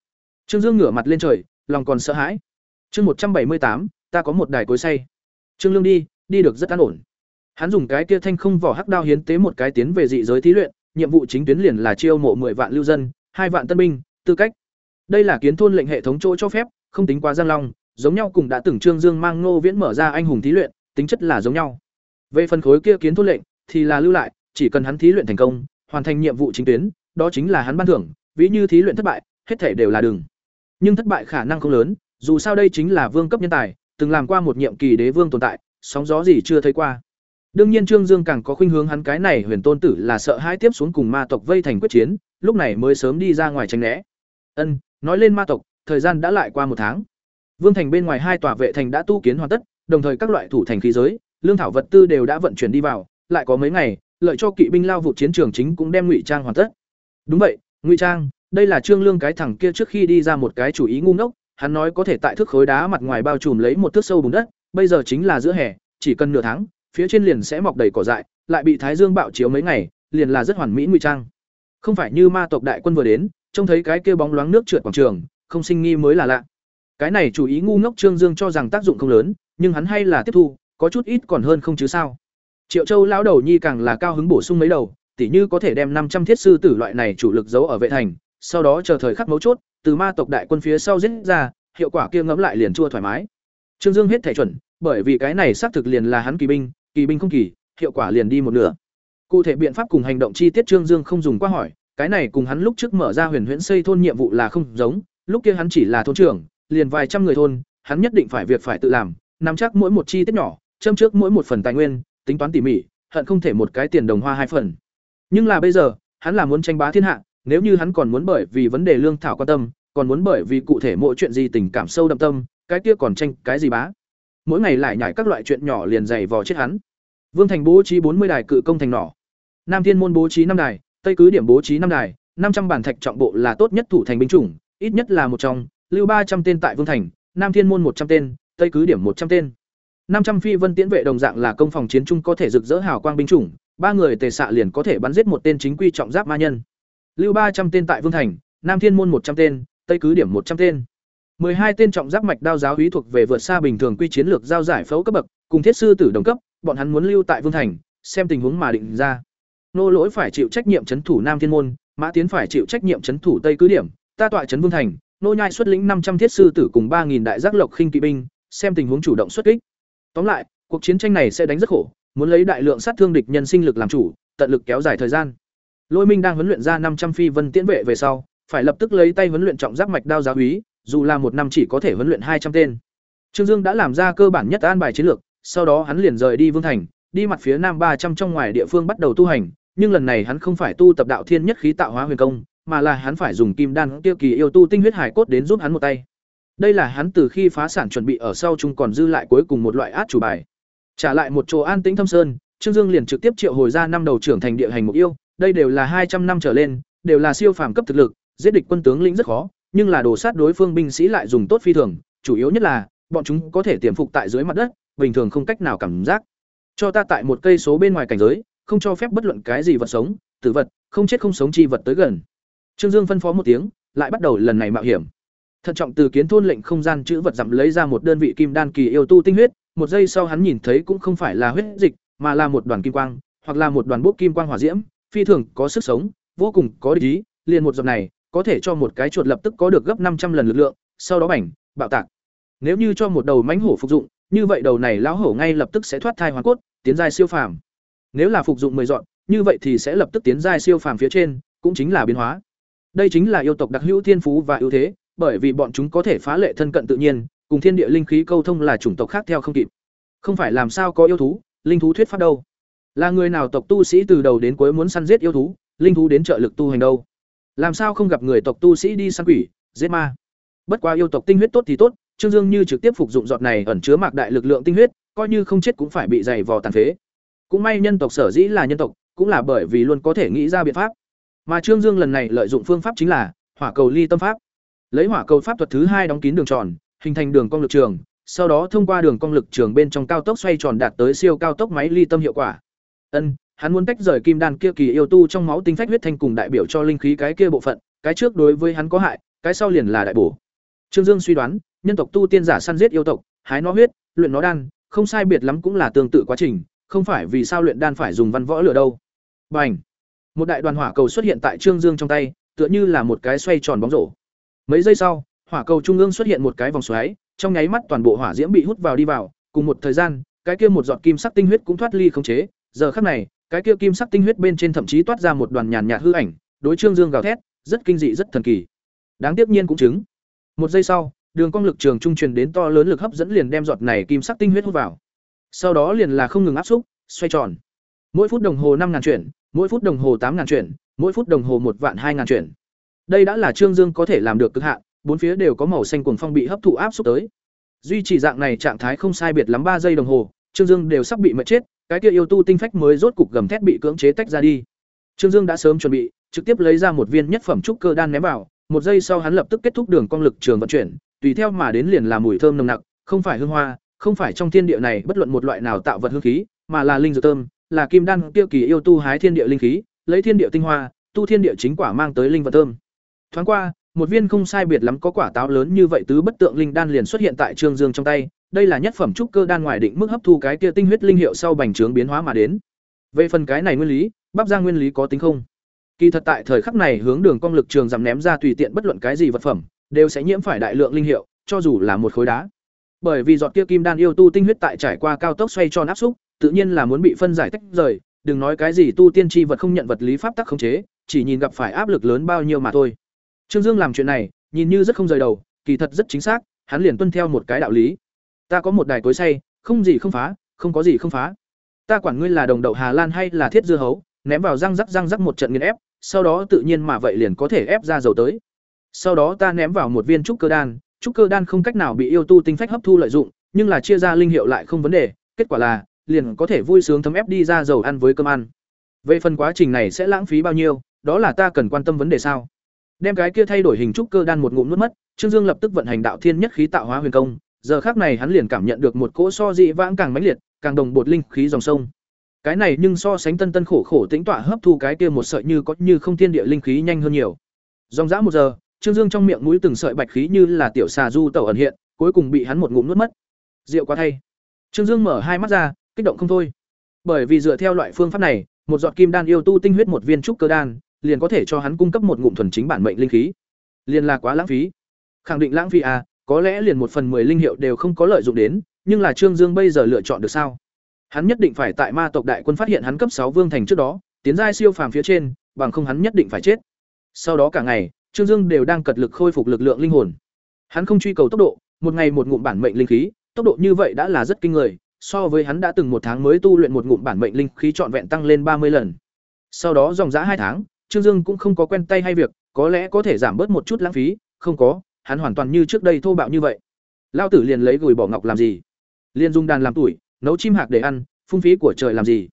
Trương Dương ngửa mặt lên trời, lòng còn sợ hãi. Chương một trăm bảy mươi tám, ta có một đài cối xay. Trương Lương đi, đi được rất an ổn. Hắn dùng cái kia thanh không vỏ hắc đao hiến tế một cái tiến về dị giới thí luyện, nhiệm vụ chính tuyến liền là chiêu mộ 10 vạn lưu dân, hai vạn tân binh, tư cách. Đây là kiến thôn lệnh hệ thống chỗ cho phép, không tính quá giang long, giống nhau cùng đã từng Trương Dương mang Ngô Viễn mở ra anh hùng thí luyện, tính chất là giống nhau. Về phần khối kia kiến thôn lệnh thì là lưu lại, chỉ cần hắn thí luyện thành công, hoàn thành nhiệm vụ chính tuyến, đó chính là hắn ban thưởng, ví như thí luyện thất bại, hết thể đều là đừng. Nhưng thất bại khả năng không lớn, dù sao đây chính là vương cấp nhân tài, từng làm qua một nhiệm kỳ đế vương tồn tại, sóng gió gì chưa thấy qua. Đương nhiên Trương Dương càng có khuynh hướng hắn cái này huyền tôn tử là sợ hãi tiếp xuống cùng ma tộc vây thành quyết chiến, lúc này mới sớm đi ra ngoài tránh né. Ân, nói lên ma tộc, thời gian đã lại qua một tháng. Vương thành bên ngoài hai tòa vệ thành đã tu kiến hoàn tất, đồng thời các loại thủ thành khí giới, lương thảo vật tư đều đã vận chuyển đi vào, lại có mấy ngày, lợi cho kỵ binh lao vụ chiến trường chính cũng đem ngụy trang hoàn tất. Đúng vậy, ngụy trang, đây là Trương Lương cái thằng kia trước khi đi ra một cái chủ ý ngu ngốc, hắn nói có thể tại thước khối đá mặt ngoài bao trùm lấy một thước sâu bùn đất, bây giờ chính là giữa hè, chỉ cần nửa tháng, phía trên liền sẽ mọc đầy cỏ dại, lại bị thái dương bạo chiếu mấy ngày, liền là rất hoàn mỹ ngụy trang. Không phải như ma tộc đại quân vừa đến, trông thấy cái kia bóng loáng nước trượt quảng trường, không sinh nghi mới là lạ. Cái này chủ ý ngu ngốc Trương Dương cho rằng tác dụng không lớn, nhưng hắn hay là tiếp thu, có chút ít còn hơn không chứ sao. Triệu Châu lão đầu nhi càng là cao hứng bổ sung mấy đầu, tỉ như có thể đem năm trăm thiết sư tử loại này chủ lực giấu ở vệ thành, sau đó chờ thời khắc mấu chốt, từ ma tộc đại quân phía sau giết ra, hiệu quả kia ngấm lại liền chua thoải mái. Trương Dương hết thể chuẩn, bởi vì cái này xác thực liền là hắn kỳ binh, kỳ binh không kỳ, hiệu quả liền đi một nửa. Cụ thể biện pháp cùng hành động chi tiết Trương Dương không dùng qua hỏi, cái này cùng hắn lúc trước mở ra Huyền Huyễn xây thôn nhiệm vụ là không giống, lúc kia hắn chỉ là thôn trưởng, liền vài trăm người thôn, hắn nhất định phải việc phải tự làm, nắm chắc mỗi một chi tiết nhỏ, châm trước mỗi một phần tài nguyên, tính toán tỉ mỉ, hận không thể một cái tiền đồng hoa hai phần. Nhưng là bây giờ, hắn là muốn tranh bá thiên hạ, nếu như hắn còn muốn bởi vì vấn đề lương thảo quan tâm, còn muốn bởi vì cụ thể mỗi chuyện gì tình cảm sâu đậm tâm, cái kia còn tranh cái gì bá. Mỗi ngày lại nhảy các loại chuyện nhỏ liền dày vò chết hắn. Vương Thành bố trí bốn mươi đài cự công thành nỏ. Nam Thiên môn bố trí năm đài, Tây cứ điểm bố trí năm đài, năm trăm bản thạch trọng bộ là tốt nhất thủ thành binh chủng, ít nhất là một trong, lưu ba trăm tên tại Vương Thành, Nam Thiên môn một trăm tên, Tây cứ điểm một trăm tên. năm trăm phi vân tiễn vệ đồng dạng là công phòng chiến trung có thể rực rỡ hào quang binh chủng, ba người tề xạ liền có thể bắn giết một tên chính quy trọng giáp ma nhân. Lưu ba trăm tên tại Vương Thành, Nam Thiên môn một trăm tên, Tây cứ điểm một trăm tên. hai tên trọng giáp mạch đao giáo úy thuộc về vượt xa bình thường quy chiến lược giao giải phẫu cấp bậc, cùng thiết sư tử đồng cấp, bọn hắn muốn lưu tại Vương Thành, xem tình huống mà định ra. Nô lỗi phải chịu trách nhiệm trấn thủ Nam Thiên môn, Mã Tiến phải chịu trách nhiệm trấn thủ Tây cứ điểm, ta tọa trấn Vương Thành, nô nhai xuất lĩnh năm trăm thiết sư tử cùng ba nghìn đại giác lộc khinh kỵ binh, xem tình huống chủ động xuất kích. Tóm lại, cuộc chiến tranh này sẽ đánh rất khổ, muốn lấy đại lượng sát thương địch nhân sinh lực làm chủ, tận lực kéo dài thời gian. Lôi Minh đang huấn luyện ra năm trăm phi vân tiễn vệ về sau, phải lập tức lấy tay huấn luyện trọng giáp mạch đao giáo úy, dù là một năm chỉ có thể huấn luyện hai trăm tên. Trương Dương đã làm ra cơ bản nhất an bài chiến lược, sau đó hắn liền rời đi Vương Thành, đi mặt phía nam ba trăm trong ngoài địa phương bắt đầu tu hành, nhưng lần này hắn không phải tu tập đạo thiên nhất khí tạo hóa huyền công, mà là hắn phải dùng kim đan tiêu kỳ yêu tu tinh huyết hải cốt đến giúp hắn một tay. Đây là hắn từ khi phá sản chuẩn bị ở sau chung còn dư lại cuối cùng một loại át chủ bài. Trả lại một chỗ an tĩnh thâm sơn, Trương Dương liền trực tiếp triệu hồi ra năm đầu trưởng thành địa hành mục yêu, đây đều là hai trăm năm trở lên, đều là siêu phàm cấp thực lực, giết địch quân tướng lĩnh rất khó, nhưng là đồ sát đối phương binh sĩ lại dùng tốt phi thường, chủ yếu nhất là bọn chúng có thể tiềm phục tại dưới mặt đất, bình thường không cách nào cảm giác. Cho ta tại một cây số bên ngoài cảnh giới, không cho phép bất luận cái gì vật sống, tử vật, không chết không sống chi vật tới gần. Trương Dương phân phó một tiếng, lại bắt đầu lần này mạo hiểm. Thận trọng từ kiến thôn lệnh không gian chữ vật dặm lấy ra một đơn vị kim đan kỳ yêu tu tinh huyết, một giây sau hắn nhìn thấy cũng không phải là huyết dịch, mà là một đoàn kim quang, hoặc là một đoàn bốc kim quang hỏa diễm, phi thường có sức sống, vô cùng có địch ý, liền một giọt này, có thể cho một cái chuột lập tức có được gấp năm trăm lần lực lượng, sau đó bảnh, bạo tạc. Nếu như cho một đầu mãnh hổ phục dụng, như vậy đầu này lão hổ ngay lập tức sẽ thoát thai hoàn cốt, tiến giai siêu phàm. Nếu là phục dụng 10 dọn, như vậy thì sẽ lập tức tiến giai siêu phàm phía trên, cũng chính là biến hóa. Đây chính là yêu tộc đặc hữu thiên phú và ưu thế, bởi vì bọn chúng có thể phá lệ thân cận tự nhiên, cùng thiên địa linh khí câu thông là chủng tộc khác theo không kịp. Không phải làm sao có yêu thú, linh thú thuyết pháp đâu. Là người nào tộc tu sĩ từ đầu đến cuối muốn săn giết yêu thú, linh thú đến trợ lực tu hành đâu. Làm sao không gặp người tộc tu sĩ đi săn quỷ, giết ma. Bất quá yêu tộc tinh huyết tốt thì tốt, Trương Dương như trực tiếp phục dụng giọt này ẩn chứa mạc đại lực lượng tinh huyết, coi như không chết cũng phải bị dày vò tàn phế. Cũng may nhân tộc sở dĩ là nhân tộc, cũng là bởi vì luôn có thể nghĩ ra biện pháp. Mà Trương Dương lần này lợi dụng phương pháp chính là Hỏa cầu ly tâm pháp. Lấy hỏa cầu pháp thuật thứ hai đóng kín đường tròn, hình thành đường cong lực trường, sau đó thông qua đường cong lực trường bên trong cao tốc xoay tròn đạt tới siêu cao tốc máy ly tâm hiệu quả. Ân, hắn muốn tách rời kim đan kia kỳ yêu tu trong máu tinh phách huyết thanh cùng đại biểu cho linh khí cái kia bộ phận, cái trước đối với hắn có hại, cái sau liền là đại bổ. Trương Dương suy đoán, nhân tộc tu tiên giả săn giết yêu tộc, hái nó huyết, luyện nó đan, không sai biệt lắm cũng là tương tự quá trình, không phải vì sao luyện đan phải dùng văn võ lửa đâu. Bành! Một đại đoàn hỏa cầu xuất hiện tại Trương Dương trong tay, tựa như là một cái xoay tròn bóng rổ. Mấy giây sau, hỏa cầu trung ương xuất hiện một cái vòng xoáy, trong nháy mắt toàn bộ hỏa diễm bị hút vào đi vào, cùng một thời gian, cái kia một giọt kim sắc tinh huyết cũng thoát ly khống chế, giờ khắc này, cái kia kim sắc tinh huyết bên trên thậm chí toát ra một đoàn nhàn nhạt hư ảnh, đối Trương Dương gào thét, rất kinh dị rất thần kỳ. Đáng tiếc nhiên cũng chứng. Một giây sau, đường cong lực trường trung truyền đến to lớn lực hấp dẫn liền đem giọt này kim sắc tinh huyết hút vào. Sau đó liền là không ngừng áp xúc, xoay tròn. Mỗi phút đồng hồ năm ngàn chuyển, mỗi phút đồng hồ tám ngàn chuyển, mỗi phút đồng hồ một vạn hai ngàn chuyển. Đây đã là Trương Dương có thể làm được cực hạn, bốn phía đều có màu xanh cuồng phong bị hấp thụ áp xúc tới. Duy trì dạng này trạng thái không sai biệt lắm ba giây đồng hồ, Trương Dương đều sắp bị mệt chết, cái kia yêu tu tinh phách mới rốt cục gầm thét bị cưỡng chế tách ra đi. Trương Dương đã sớm chuẩn bị, trực tiếp lấy ra một viên nhất phẩm trúc cơ đan ném vào, một giây sau hắn lập tức kết thúc đường cong lực trường vận chuyển, tùy theo mà đến liền là mùi thơm nồng nặc, không phải hương hoa, không phải trong thiên địa này bất luận một loại nào tạo vật hương khí, mà là linh dược tôm, là kim đan tiêu kỳ yêu tu hái thiên địa linh khí, lấy thiên địa tinh hoa, tu thiên địa chính quả mang tới linh vật tôm. Thoáng qua, một viên không sai biệt lắm có quả táo lớn như vậy tứ bất tượng linh đan liền xuất hiện tại Trương Dương trong tay, đây là nhất phẩm trúc cơ đan ngoài định mức hấp thu cái kia tinh huyết linh hiệu sau bành trướng biến hóa mà đến. Về phần cái này nguyên lý, bắp ra nguyên lý có tính không? Kỳ thật tại thời khắc này hướng đường công lực trường giảm ném ra tùy tiện bất luận cái gì vật phẩm, đều sẽ nhiễm phải đại lượng linh hiệu, cho dù là một khối đá. Bởi vì giọt kia kim đan yêu tu tinh huyết tại trải qua cao tốc xoay tròn áp xúc, tự nhiên là muốn bị phân giải tách rời, đừng nói cái gì tu tiên chi vật không nhận vật lý pháp tắc khống chế, chỉ nhìn gặp phải áp lực lớn bao nhiêu mà thôi. Trương Dương làm chuyện này, nhìn như rất không rời đầu, kỳ thật rất chính xác, hắn liền tuân theo một cái đạo lý. Ta có một đài cối xay, không gì không phá, không có gì không phá. Ta quản ngươi là đồng đậu Hà Lan hay là thiết dưa hấu, ném vào răng rắc răng rắc một trận nghiền ép, sau đó tự nhiên mà vậy liền có thể ép ra dầu tới. Sau đó ta ném vào một viên trúc cơ đan, trúc cơ đan không cách nào bị yêu tu tinh phách hấp thu lợi dụng, nhưng là chia ra linh hiệu lại không vấn đề, kết quả là liền có thể vui sướng thấm ép đi ra dầu ăn với cơm ăn. Về phần quá trình này sẽ lãng phí bao nhiêu, đó là ta cần quan tâm vấn đề sao? Đem cái kia thay đổi hình trúc cơ đan một ngụm nuốt mất, Trương Dương lập tức vận hành đạo thiên nhất khí tạo hóa huyền công, giờ khác này hắn liền cảm nhận được một cỗ so dị vãng càng mãnh liệt, càng đồng bột linh khí dòng sông. Cái này nhưng so sánh tân tân khổ khổ tĩnh tọa hấp thu cái kia một sợi như có như không thiên địa linh khí nhanh hơn nhiều. Dòng dã một giờ, Trương Dương trong miệng mũi từng sợi bạch khí như là tiểu xà du tẩu ẩn hiện, cuối cùng bị hắn một ngụm nuốt mất. Rượu quá thay. Trương Dương mở hai mắt ra, kích động không thôi. Bởi vì dựa theo loại phương pháp này, một giọt kim đan yêu tu tinh huyết một viên trúc cơ đan, liền có thể cho hắn cung cấp một ngụm thuần chính bản mệnh linh khí. Liền là quá lãng phí. Khẳng định lãng phí à, có lẽ liền một phần mười linh hiệu đều không có lợi dụng đến, nhưng là Trương Dương bây giờ lựa chọn được sao? Hắn nhất định phải tại ma tộc đại quân phát hiện hắn cấp sáu vương thành trước đó, tiến giai siêu phàm phía trên, bằng không hắn nhất định phải chết. Sau đó cả ngày, Trương Dương đều đang cật lực khôi phục lực lượng linh hồn. Hắn không truy cầu tốc độ, một ngày một ngụm bản mệnh linh khí, tốc độ như vậy đã là rất kinh người, so với hắn đã từng một tháng mới tu luyện một ngụm bản mệnh linh khí trọn vẹn tăng lên ba mươi lần. Sau đó dòng dã hai tháng, Trương Dương cũng không có quen tay hay việc, có lẽ có thể giảm bớt một chút lãng phí, không có, hắn hoàn toàn như trước đây thô bạo như vậy. Lao tử liền lấy gửi bỏ ngọc làm gì? Liên dung đàn làm tuổi, nấu chim hạc để ăn, phung phí của trời làm gì?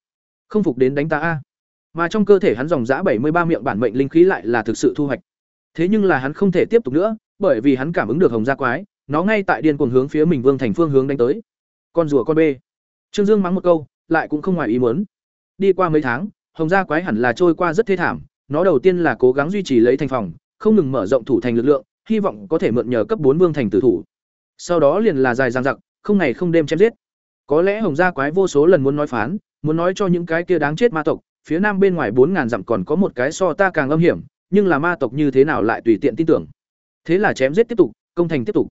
Không phục đến đánh ta a. Mà trong cơ thể hắn dòng dã bảy mươi ba miệng bản mệnh linh khí lại là thực sự thu hoạch. Thế nhưng là hắn không thể tiếp tục nữa, bởi vì hắn cảm ứng được hồng gia quái, nó ngay tại điên cuồng hướng phía mình Vương Thành phương hướng đánh tới. Con rùa con bê. Trương Dương mắng một câu, lại cũng không ngoài ý muốn. Đi qua mấy tháng, hồng gia quái hẳn là trôi qua rất thê thảm, nó đầu tiên là cố gắng duy trì lấy thành phòng, không ngừng mở rộng thủ thành lực lượng, hy vọng có thể mượn nhờ cấp bốn vương thành tử thủ. Sau đó liền là dài dằng dặc, không ngày không đêm chém giết. Có lẽ Hồng gia quái vô số lần muốn nói phán, muốn nói cho những cái kia đáng chết ma tộc, phía nam bên ngoài bốn ngàn dặm còn có một cái so ta càng âm hiểm, nhưng là ma tộc như thế nào lại tùy tiện tin tưởng. Thế là chém giết tiếp tục, công thành tiếp tục.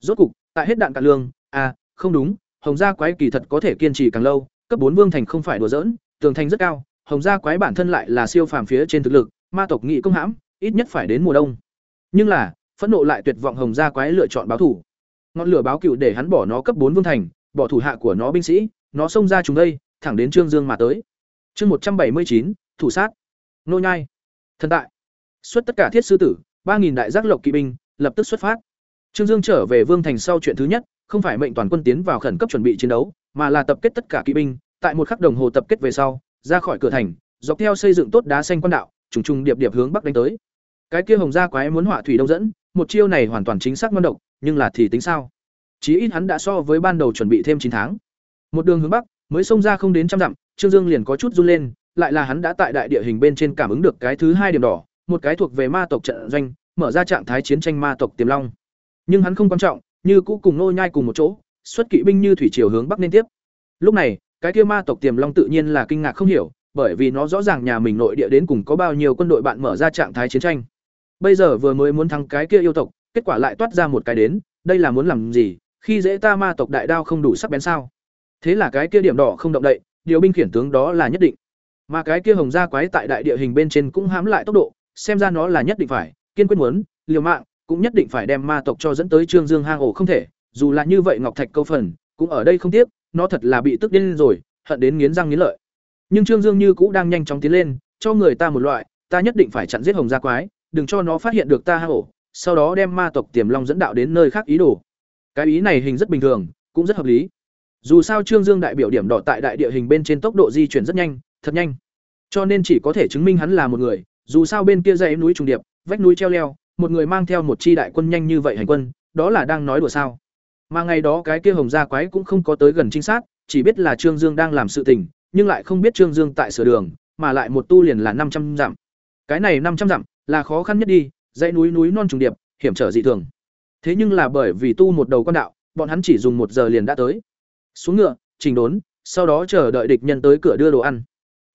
Rốt cục, tại hết đạn cả lương, à, không đúng, Hồng gia quái kỳ thật có thể kiên trì càng lâu, cấp bốn vương thành không phải đùa giỡn, tường thành rất cao, Hồng gia quái bản thân lại là siêu phàm phía trên thực lực, ma tộc nghị công hãm, ít nhất phải đến mùa đông. Nhưng là, phẫn nộ lại tuyệt vọng hồng gia quái lựa chọn báo thủ ngọn lửa báo cựu để hắn bỏ nó cấp bốn vương thành bỏ thủ hạ của nó binh sĩ nó xông ra chúng đây thẳng đến trương dương mà tới chương một trăm bảy mươi chín thủ sát nô nhai Thần tại, xuất tất cả thiết sư tử, ba nghìn đại giác lộc kỵ binh, lập tức xuất phát. Trương Dương trở về Vương Thành sau chuyện thứ nhất, không phải mệnh toàn quân tiến vào khẩn cấp chuẩn bị chiến đấu, mà là tập kết tất cả kỵ binh, tại một khắc đồng hồ tập kết về sau, ra khỏi cửa thành, dọc theo xây dựng tốt đá xanh quan đạo, trùng trùng điệp điệp hướng bắc đánh tới. Cái kia hồng gia quái muốn họa thủy đông dẫn, một chiêu này hoàn toàn chính xác ngon độc, nhưng là thì tính sao? Chí ít hắn đã so với ban đầu chuẩn bị thêm chín tháng. Một đường hướng bắc, mới xông ra không đến trăm dặm, Trương Dương liền có chút run lên, lại là hắn đã tại đại địa hình bên trên cảm ứng được cái thứ hai điểm đỏ, một cái thuộc về ma tộc trận doanh, mở ra trạng thái chiến tranh ma tộc tiềm long. Nhưng hắn không quan trọng, như cũ cùng nô nhai cùng một chỗ, xuất kỵ binh như thủy triều hướng bắc nên tiếp. Lúc này, cái kia ma tộc tiềm long tự nhiên là kinh ngạc không hiểu, bởi vì nó rõ ràng nhà mình nội địa đến cùng có bao nhiêu quân đội bạn mở ra trạng thái chiến tranh. Bây giờ vừa mới muốn thắng cái kia yêu tộc, kết quả lại toát ra một cái đến, đây là muốn làm gì? Khi dễ ta ma tộc đại đao không đủ sắc bén sao? Thế là cái kia điểm đỏ không động đậy, điều binh khiển tướng đó là nhất định. Mà cái kia hồng gia quái tại đại địa hình bên trên cũng hãm lại tốc độ, xem ra nó là nhất định phải, kiên quyết muốn, liều mạng, cũng nhất định phải đem ma tộc cho dẫn tới Trương Dương hang ổ không thể, dù là như vậy Ngọc Thạch câu phần, cũng ở đây không tiếc, nó thật là bị tức điên rồi, hận đến nghiến răng nghiến lợi. Nhưng Trương Dương như cũ đang nhanh chóng tiến lên, cho người ta một loại, ta nhất định phải chặn giết hồng gia quái, đừng cho nó phát hiện được ta hang ổ, sau đó đem ma tộc Tiềm Long dẫn đạo đến nơi khác ý đồ. Cái ý này hình rất bình thường, cũng rất hợp lý. Dù sao Trương Dương đại biểu điểm đỏ tại đại địa hình bên trên tốc độ di chuyển rất nhanh, thật nhanh. Cho nên chỉ có thể chứng minh hắn là một người, dù sao bên kia dãy núi trùng điệp, vách núi treo leo, một người mang theo một chi đại quân nhanh như vậy hành quân, đó là đang nói đùa sao? Mà ngày đó cái kia hồng gia quái cũng không có tới gần chính xác, chỉ biết là Trương Dương đang làm sự tình, nhưng lại không biết Trương Dương tại sửa đường, mà lại một tu liền là năm trăm dặm. Cái này năm trăm dặm là khó khăn nhất đi, dãy núi núi non trùng điệp, hiểm trở dị thường. Thế nhưng là bởi vì tu một đầu con đạo, bọn hắn chỉ dùng một giờ liền đã tới. Xuống ngựa, chỉnh đốn, sau đó chờ đợi địch nhân tới cửa đưa đồ ăn.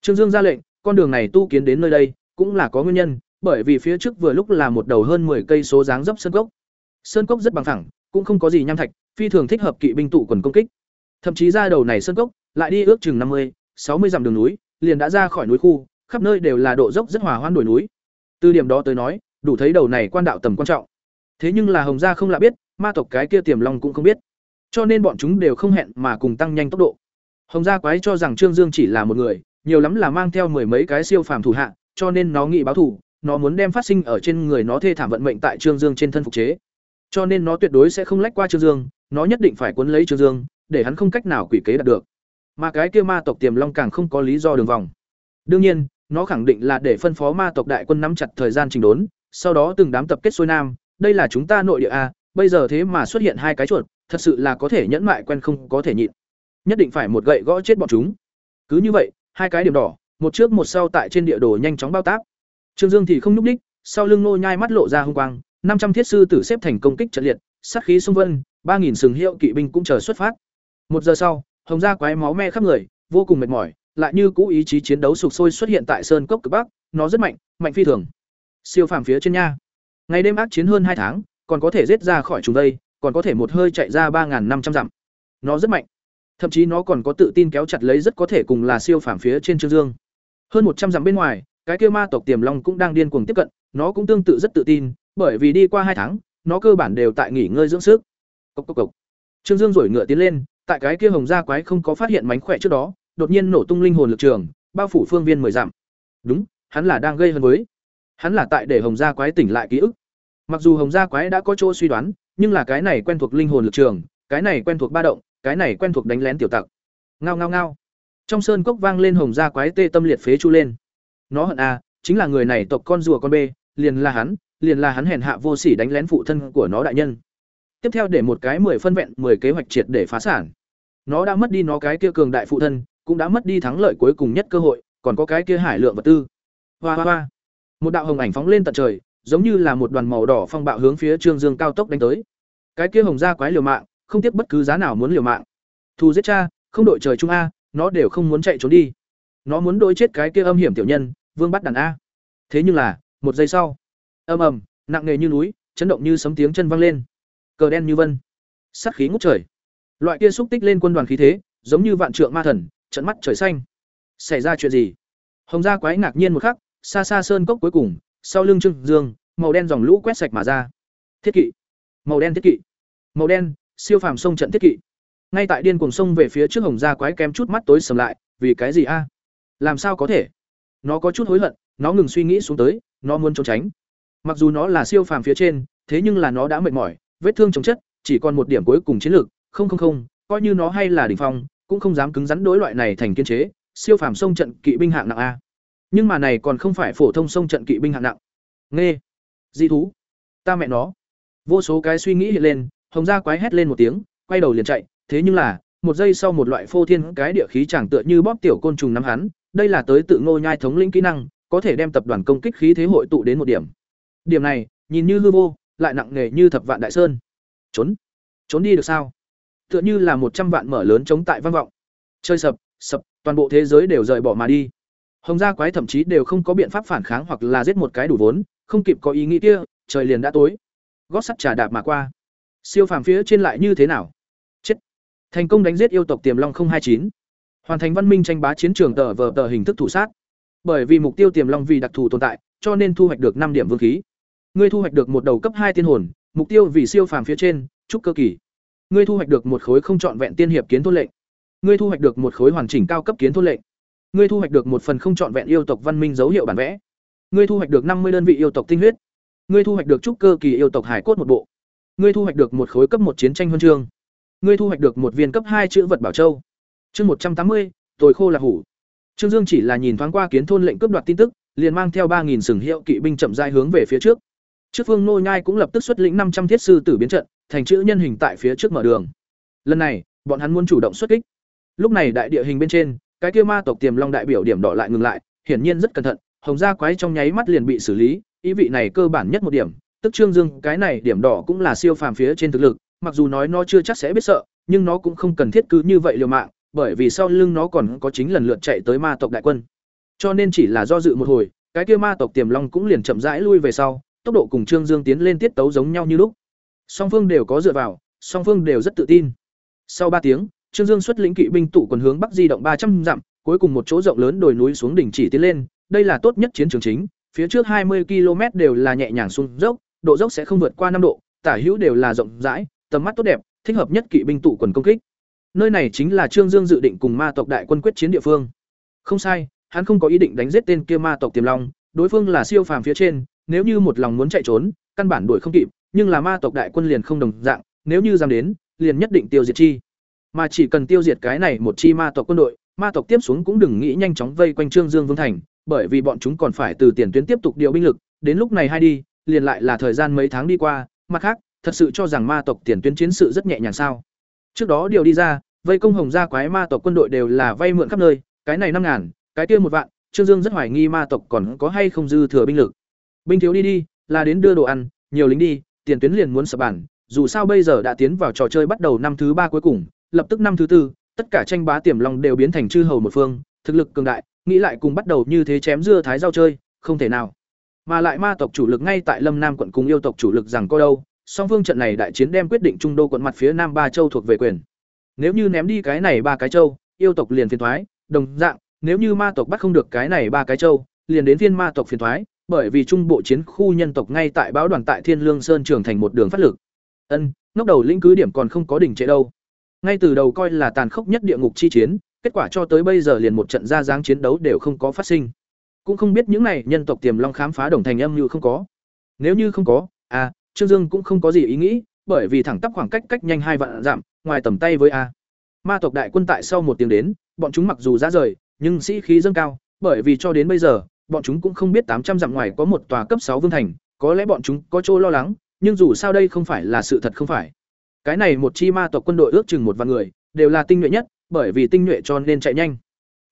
Trương Dương ra lệnh, con đường này tu kiến đến nơi đây, cũng là có nguyên nhân, bởi vì phía trước vừa lúc là một đầu hơn 10 cây số dáng dấp sơn cốc. Sơn cốc rất bằng phẳng, cũng không có gì nham thạch, phi thường thích hợp kỵ binh tụ quần công kích. Thậm chí ra đầu này sơn cốc, lại đi ước chừng 50, 60 dặm đường núi, liền đã ra khỏi núi khu, khắp nơi đều là độ dốc rất hòa hoan đồi núi. Từ điểm đó tới nói, đủ thấy đầu này quan đạo tầm quan trọng. Thế nhưng là Hồng gia không lạ biết, ma tộc cái kia tiềm long cũng không biết. Cho nên bọn chúng đều không hẹn mà cùng tăng nhanh tốc độ. Hồng gia quái cho rằng Trương Dương chỉ là một người, nhiều lắm là mang theo mười mấy cái siêu phàm thủ hạ, cho nên nó nghĩ báo thù, nó muốn đem phát sinh ở trên người nó thê thảm vận mệnh tại Trương Dương trên thân phục chế. Cho nên nó tuyệt đối sẽ không lách qua Trương Dương, nó nhất định phải cuốn lấy Trương Dương, để hắn không cách nào quỷ kế đạt được. Mà cái kia ma tộc Tiềm Long càng không có lý do đường vòng. Đương nhiên, nó khẳng định là để phân phó ma tộc đại quân nắm chặt thời gian trình đốn, sau đó từng đám tập kết xuôi nam, đây là chúng ta nội địa a, bây giờ thế mà xuất hiện hai cái chuột, thật sự là có thể nhẫn mại quen không có thể nhịn. Nhất định phải một gậy gõ chết bọn chúng. Cứ như vậy, hai cái điểm đỏ, một trước một sau tại trên địa đồ nhanh chóng bao tác. Trương Dương thì không nhúc đích, sau lưng nô nhai mắt lộ ra hung quang, năm trăm thiết sư tử xếp thành công kích trận liệt, sát khí xung vân, ba nghìn sừng hiệu kỵ binh cũng chờ xuất phát. Một giờ sau, hồng gia quái máu me khắp người, vô cùng mệt mỏi, lại như cũ ý chí chiến đấu sục sôi xuất hiện tại sơn cốc cực bắc, nó rất mạnh, mạnh phi thường. Siêu phàm phía trên nha. Ngày đêm ác chiến hơn hai tháng, còn có thể giết ra khỏi chúng đây, còn có thể một hơi chạy ra ba năm trăm dặm. Nó rất mạnh. Thậm chí nó còn có tự tin kéo chặt lấy rất có thể cùng là siêu phàm phía trên Trương Dương. Hơn một trăm dặm bên ngoài, cái kia ma tộc Tiềm Long cũng đang điên cuồng tiếp cận, nó cũng tương tự rất tự tin, bởi vì đi qua hai tháng, nó cơ bản đều tại nghỉ ngơi dưỡng sức. Cốc cốc cốc. Trương Dương rồi ngựa tiến lên, tại cái kia hồng gia quái không có phát hiện mánh khỏe trước đó, đột nhiên nổ tung linh hồn lực trường, bao phủ phương viên mười dặm. Đúng, hắn là đang gây hấn với. Hắn là tại để hồng gia quái tỉnh lại ký ức. Mặc dù hồng gia quái đã có chỗ suy đoán, nhưng là cái này quen thuộc linh hồn lực trường, cái này quen thuộc ba động, cái này quen thuộc đánh lén tiểu tặc. Ngao ngao ngao. Trong sơn cốc vang lên hồng gia quái tê tâm liệt phế chu lên. Nó hận a, chính là người này tộc con rùa con bê, liền là hắn, liền là hắn hèn hạ vô sỉ đánh lén phụ thân của nó đại nhân. Tiếp theo để một cái mười phân vẹn, mười kế hoạch triệt để phá sản. Nó đã mất đi nó cái kia cường đại phụ thân, cũng đã mất đi thắng lợi cuối cùng nhất cơ hội, còn có cái kia hải lượng vật tư. Hoa hoa hoa. Một đạo hồng ảnh phóng lên tận trời, giống như là một đoàn màu đỏ phong bạo hướng phía Trương Dương cao tốc đánh tới. Cái kia hồng gia quái liều mạng, không tiếc bất cứ giá nào muốn liều mạng. Thù giết cha, không đội trời chung a, nó đều không muốn chạy trốn đi. Nó muốn đối chết cái kia âm hiểm tiểu nhân, Vương bắt đàn a. Thế nhưng là, một giây sau, ầm ầm, nặng nề như núi, chấn động như sấm tiếng chân vang lên. Cờ đen như vân, sát khí ngút trời. Loại kia xúc tích lên quân đoàn khí thế, giống như vạn trượng ma thần, trận mắt trời xanh. Xảy ra chuyện gì? Hồng gia quái ngạc nhiên một khắc, xa xa sơn cốc cuối cùng, sau lưng Trương Dương, màu đen dòng lũ quét sạch mà ra. Thiết kỵ, màu đen thiết kỵ, màu đen, siêu phàm sông trận thiết kỵ. Ngay tại điên cuồng sông về phía trước Hồng gia quái kém chút mắt tối sầm lại, vì cái gì a? Làm sao có thể? Nó có chút hối hận, nó ngừng suy nghĩ xuống tới, nó muốn trốn tránh. Mặc dù nó là siêu phàm phía trên, thế nhưng là nó đã mệt mỏi, vết thương chồng chất, chỉ còn một điểm cuối cùng chiến lược, không không không, coi như nó hay là đỉnh phong, cũng không dám cứng rắn đối loại này thành kiên chế, siêu phàm sông trận kỵ binh hạng nặng a. Nhưng mà này còn không phải phổ thông sông trận kỵ binh hạng nặng. Nghe, dị thú, ta mẹ nó. Vô số cái suy nghĩ hiện lên, Hồng Gia quái hét lên một tiếng, quay đầu liền chạy, thế nhưng là, một giây sau một loại phô thiên cái địa khí chẳng tựa như bóp tiểu côn trùng nắm hắn, đây là tới tự Ngô Nhai thống lĩnh kỹ năng, có thể đem tập đoàn công kích khí thế hội tụ đến một điểm. Điểm này, nhìn như hư vô, lại nặng nề như thập vạn đại sơn. Trốn, trốn đi được sao? Tựa như là một trăm vạn mở lớn chống tại vang vọng. Chơi sập, sập, toàn bộ thế giới đều rời bỏ mà đi. Hồng gia quái thậm chí đều không có biện pháp phản kháng hoặc là giết một cái đủ vốn, không kịp có ý nghĩ kia, trời liền đã tối. Gót sắt trà đạp mà qua. Siêu phàm phía trên lại như thế nào? Thành công đánh giết yêu tộc Tiềm Long 029. Hoàn thành văn minh tranh bá chiến trường tờ vờ tờ hình thức thủ sát. Bởi vì mục tiêu Tiềm Long vì đặc thù tồn tại, cho nên thu hoạch được năm điểm vương khí. Ngươi thu hoạch được một đầu cấp hai tiên hồn, mục tiêu vì siêu phàm phía trên, trúc cơ kỳ. Ngươi thu hoạch được một khối không trọn vẹn tiên hiệp kiến thôn lệnh. Ngươi thu hoạch được một khối hoàn chỉnh cao cấp kiến thôn lệnh. Ngươi thu hoạch được một phần không trọn vẹn yêu tộc văn minh dấu hiệu bản vẽ. Ngươi thu hoạch được năm mươi đơn vị yêu tộc tinh huyết. Ngươi thu hoạch được trúc cơ kỳ yêu tộc hải cốt một bộ. Ngươi thu hoạch được một khối cấp một chiến tranh huân chương. Ngươi thu hoạch được một viên cấp hai chữ vật bảo châu. Chương một trăm tám mươi, tồi khô là hủ. Trương Dương chỉ là nhìn thoáng qua kiến thôn lệnh cướp đoạt tin tức, liền mang theo ba nghìn sừng hiệu kỵ binh chậm rãi hướng về phía trước. Trước Phương Nô Nhai cũng lập tức xuất lĩnh năm trăm thiết sư tử biến trận, thành chữ nhân hình tại phía trước mở đường. Lần này, bọn hắn muốn chủ động xuất kích. Lúc này đại địa hình bên trên, cái kia ma tộc Tiềm Long đại biểu điểm đỏ lại ngừng lại, hiển nhiên rất cẩn thận, hồng gia quái trong nháy mắt liền bị xử lý, ý vị này cơ bản nhất một điểm, tức Trương Dương cái này điểm đỏ cũng là siêu phàm phía trên thực lực, mặc dù nói nó chưa chắc sẽ biết sợ, nhưng nó cũng không cần thiết cứ như vậy liều mạng, bởi vì sau lưng nó còn có chính lần lượt chạy tới ma tộc đại quân. Cho nên chỉ là do dự một hồi, cái kia ma tộc Tiềm Long cũng liền chậm rãi lui về sau, tốc độ cùng Trương Dương tiến lên tiết tấu giống nhau như lúc. Song phương đều có dựa vào, song phương đều rất tự tin. Sau ba tiếng, Trương Dương xuất lĩnh kỵ binh tụ quần hướng bắc di động ba trăm dặm, cuối cùng một chỗ rộng lớn đồi núi xuống đỉnh chỉ tiến lên, đây là tốt nhất chiến trường chính, phía trước hai mươi km đều là nhẹ nhàng xuống dốc, độ dốc sẽ không vượt qua năm độ, tả hữu đều là rộng rãi, tầm mắt tốt đẹp, thích hợp nhất kỵ binh tụ quần công kích. Nơi này chính là Trương Dương dự định cùng ma tộc đại quân quyết chiến địa phương. Không sai, hắn không có ý định đánh giết tên kia ma tộc Tiềm Long, đối phương là siêu phàm phía trên, nếu như một lòng muốn chạy trốn, căn bản đuổi không kịp, nhưng là ma tộc đại quân liền không đồng dạng, nếu như dám đến, liền nhất định tiêu diệt chi. Mà chỉ cần tiêu diệt cái này một chi ma tộc quân đội, ma tộc tiếp xuống cũng đừng nghĩ nhanh chóng vây quanh Trương Dương Vương thành, bởi vì bọn chúng còn phải từ tiền tuyến tiếp tục điều binh lực, đến lúc này hay đi, liền lại là thời gian mấy tháng đi qua, mặt khác, thật sự cho rằng ma tộc tiền tuyến chiến sự rất nhẹ nhàng sao? Trước đó điều đi ra, vây công hồng gia quái ma tộc quân đội đều là vay mượn khắp nơi, cái này năm ngàn, cái kia một vạn, Trương Dương rất hoài nghi ma tộc còn có hay không dư thừa binh lực. Binh thiếu đi đi, là đến đưa đồ ăn, nhiều lính đi, tiền tuyến liền muốn sập bản, dù sao bây giờ đã tiến vào trò chơi bắt đầu năm thứ ba cuối cùng, lập tức năm thứ tư, tất cả tranh bá tiềm long đều biến thành chư hầu một phương, thực lực cường đại, nghĩ lại cùng bắt đầu như thế chém dưa thái rau chơi, không thể nào. Mà lại ma tộc chủ lực ngay tại Lâm Nam quận cùng yêu tộc chủ lực rằng có đâu, song phương trận này đại chiến đem quyết định trung đô quận mặt phía nam ba châu thuộc về quyền. Nếu như ném đi cái này ba cái châu, yêu tộc liền phiền thoái, đồng dạng, nếu như ma tộc bắt không được cái này ba cái châu, liền đến thiên ma tộc phiền thoái, bởi vì trung bộ chiến khu nhân tộc ngay tại báo đoàn tại Thiên Lương Sơn trường thành một đường phát lực. Ân, ngóc đầu lĩnh cứ điểm còn không có đỉnh trệ đâu. Ngay từ đầu coi là tàn khốc nhất địa ngục chi chiến, kết quả cho tới bây giờ liền một trận ra dáng chiến đấu đều không có phát sinh. Cũng không biết những này nhân tộc tiềm long khám phá đồng thành âm như không có. Nếu như không có, à, Trương Dương cũng không có gì ý nghĩ, bởi vì thẳng tắp khoảng cách cách nhanh hai vạn giảm, ngoài tầm tay với a. Ma tộc đại quân tại sau một tiếng đến, bọn chúng mặc dù ra rời, nhưng sĩ khí dâng cao, bởi vì cho đến bây giờ, bọn chúng cũng không biết tám trăm dặm ngoài có một tòa cấp sáu vương thành, có lẽ bọn chúng có chỗ lo lắng, nhưng dù sao đây không phải là sự thật không phải. Cái này một chi ma tộc quân đội ước chừng một vạn người, đều là tinh nhuệ nhất, bởi vì tinh nhuệ cho nên chạy nhanh.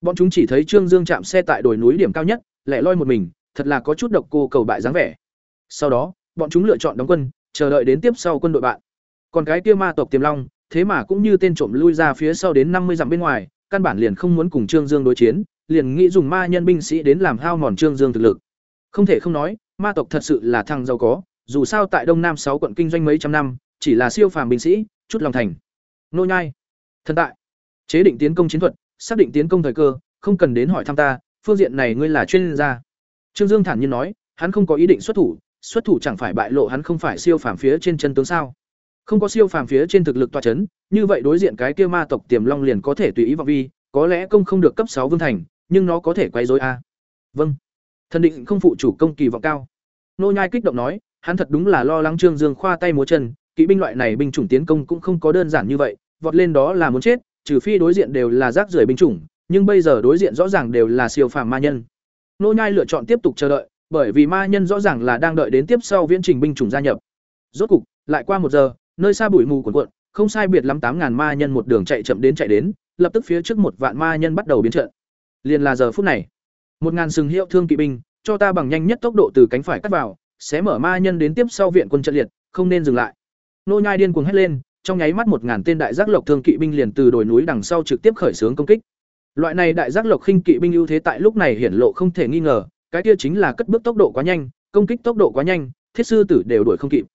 Bọn chúng chỉ thấy Trương Dương chạm xe tại đồi núi điểm cao nhất, lẻ loi một mình, thật là có chút độc cô cầu bại dáng vẻ. Sau đó, bọn chúng lựa chọn đóng quân, chờ đợi đến tiếp sau quân đội bạn. Còn cái kia ma tộc Tiềm Long, thế mà cũng như tên trộm lui ra phía sau đến năm mươi dặm bên ngoài, căn bản liền không muốn cùng Trương Dương đối chiến, liền nghĩ dùng ma nhân binh sĩ đến làm hao mòn Trương Dương thực lực. Không thể không nói, ma tộc thật sự là thằng giàu có, dù sao tại Đông Nam sáu quận kinh doanh mấy trăm năm, chỉ là siêu phàm binh sĩ, chút lòng thành. Nô nhai, thần tại, chế định tiến công chiến thuật, xác định tiến công thời cơ, không cần đến hỏi thăm ta, phương diện này ngươi là chuyên gia. Trương Dương thản nhiên nói, hắn không có ý định xuất thủ, xuất thủ chẳng phải bại lộ hắn không phải siêu phàm phía trên chân tướng sao? Không có siêu phàm phía trên thực lực tọa chấn, như vậy đối diện cái kia ma tộc Tiềm Long liền có thể tùy ý vào vi, có lẽ công không được cấp sáu vương thành, nhưng nó có thể quấy rối a. Vâng. thần định không phụ chủ công kỳ vọng cao nô nhai kích động nói hắn thật đúng là lo lắng trương dương khoa tay múa chân kỵ binh loại này binh chủng tiến công cũng không có đơn giản như vậy vọt lên đó là muốn chết trừ phi đối diện đều là rác rưởi binh chủng nhưng bây giờ đối diện rõ ràng đều là siêu phàm ma nhân nô nhai lựa chọn tiếp tục chờ đợi bởi vì ma nhân rõ ràng là đang đợi đến tiếp sau viễn trình binh chủng gia nhập. Rốt cục, lại qua một giờ, nơi xa bụi mù cuồn cuộn, không sai biệt lắm tám ngàn ma nhân một đường chạy chậm đến chạy đến, lập tức phía trước một vạn ma nhân bắt đầu biến trận. Liền là giờ phút này, một ngàn sừng hiệu thương kỵ binh, cho ta bằng nhanh nhất tốc độ từ cánh phải cắt vào, sẽ mở ma nhân đến tiếp sau viện quân trận liệt, không nên dừng lại. Nô nhai điên cuồng hét lên, trong nháy mắt một ngàn tên đại giác lộc thương kỵ binh liền từ đồi núi đằng sau trực tiếp khởi xướng công kích. Loại này đại giác lộc khinh kỵ binh ưu thế tại lúc này hiển lộ không thể nghi ngờ cái kia chính là cất bước tốc độ quá nhanh, công kích tốc độ quá nhanh, thiết sư tử đều đuổi không kịp.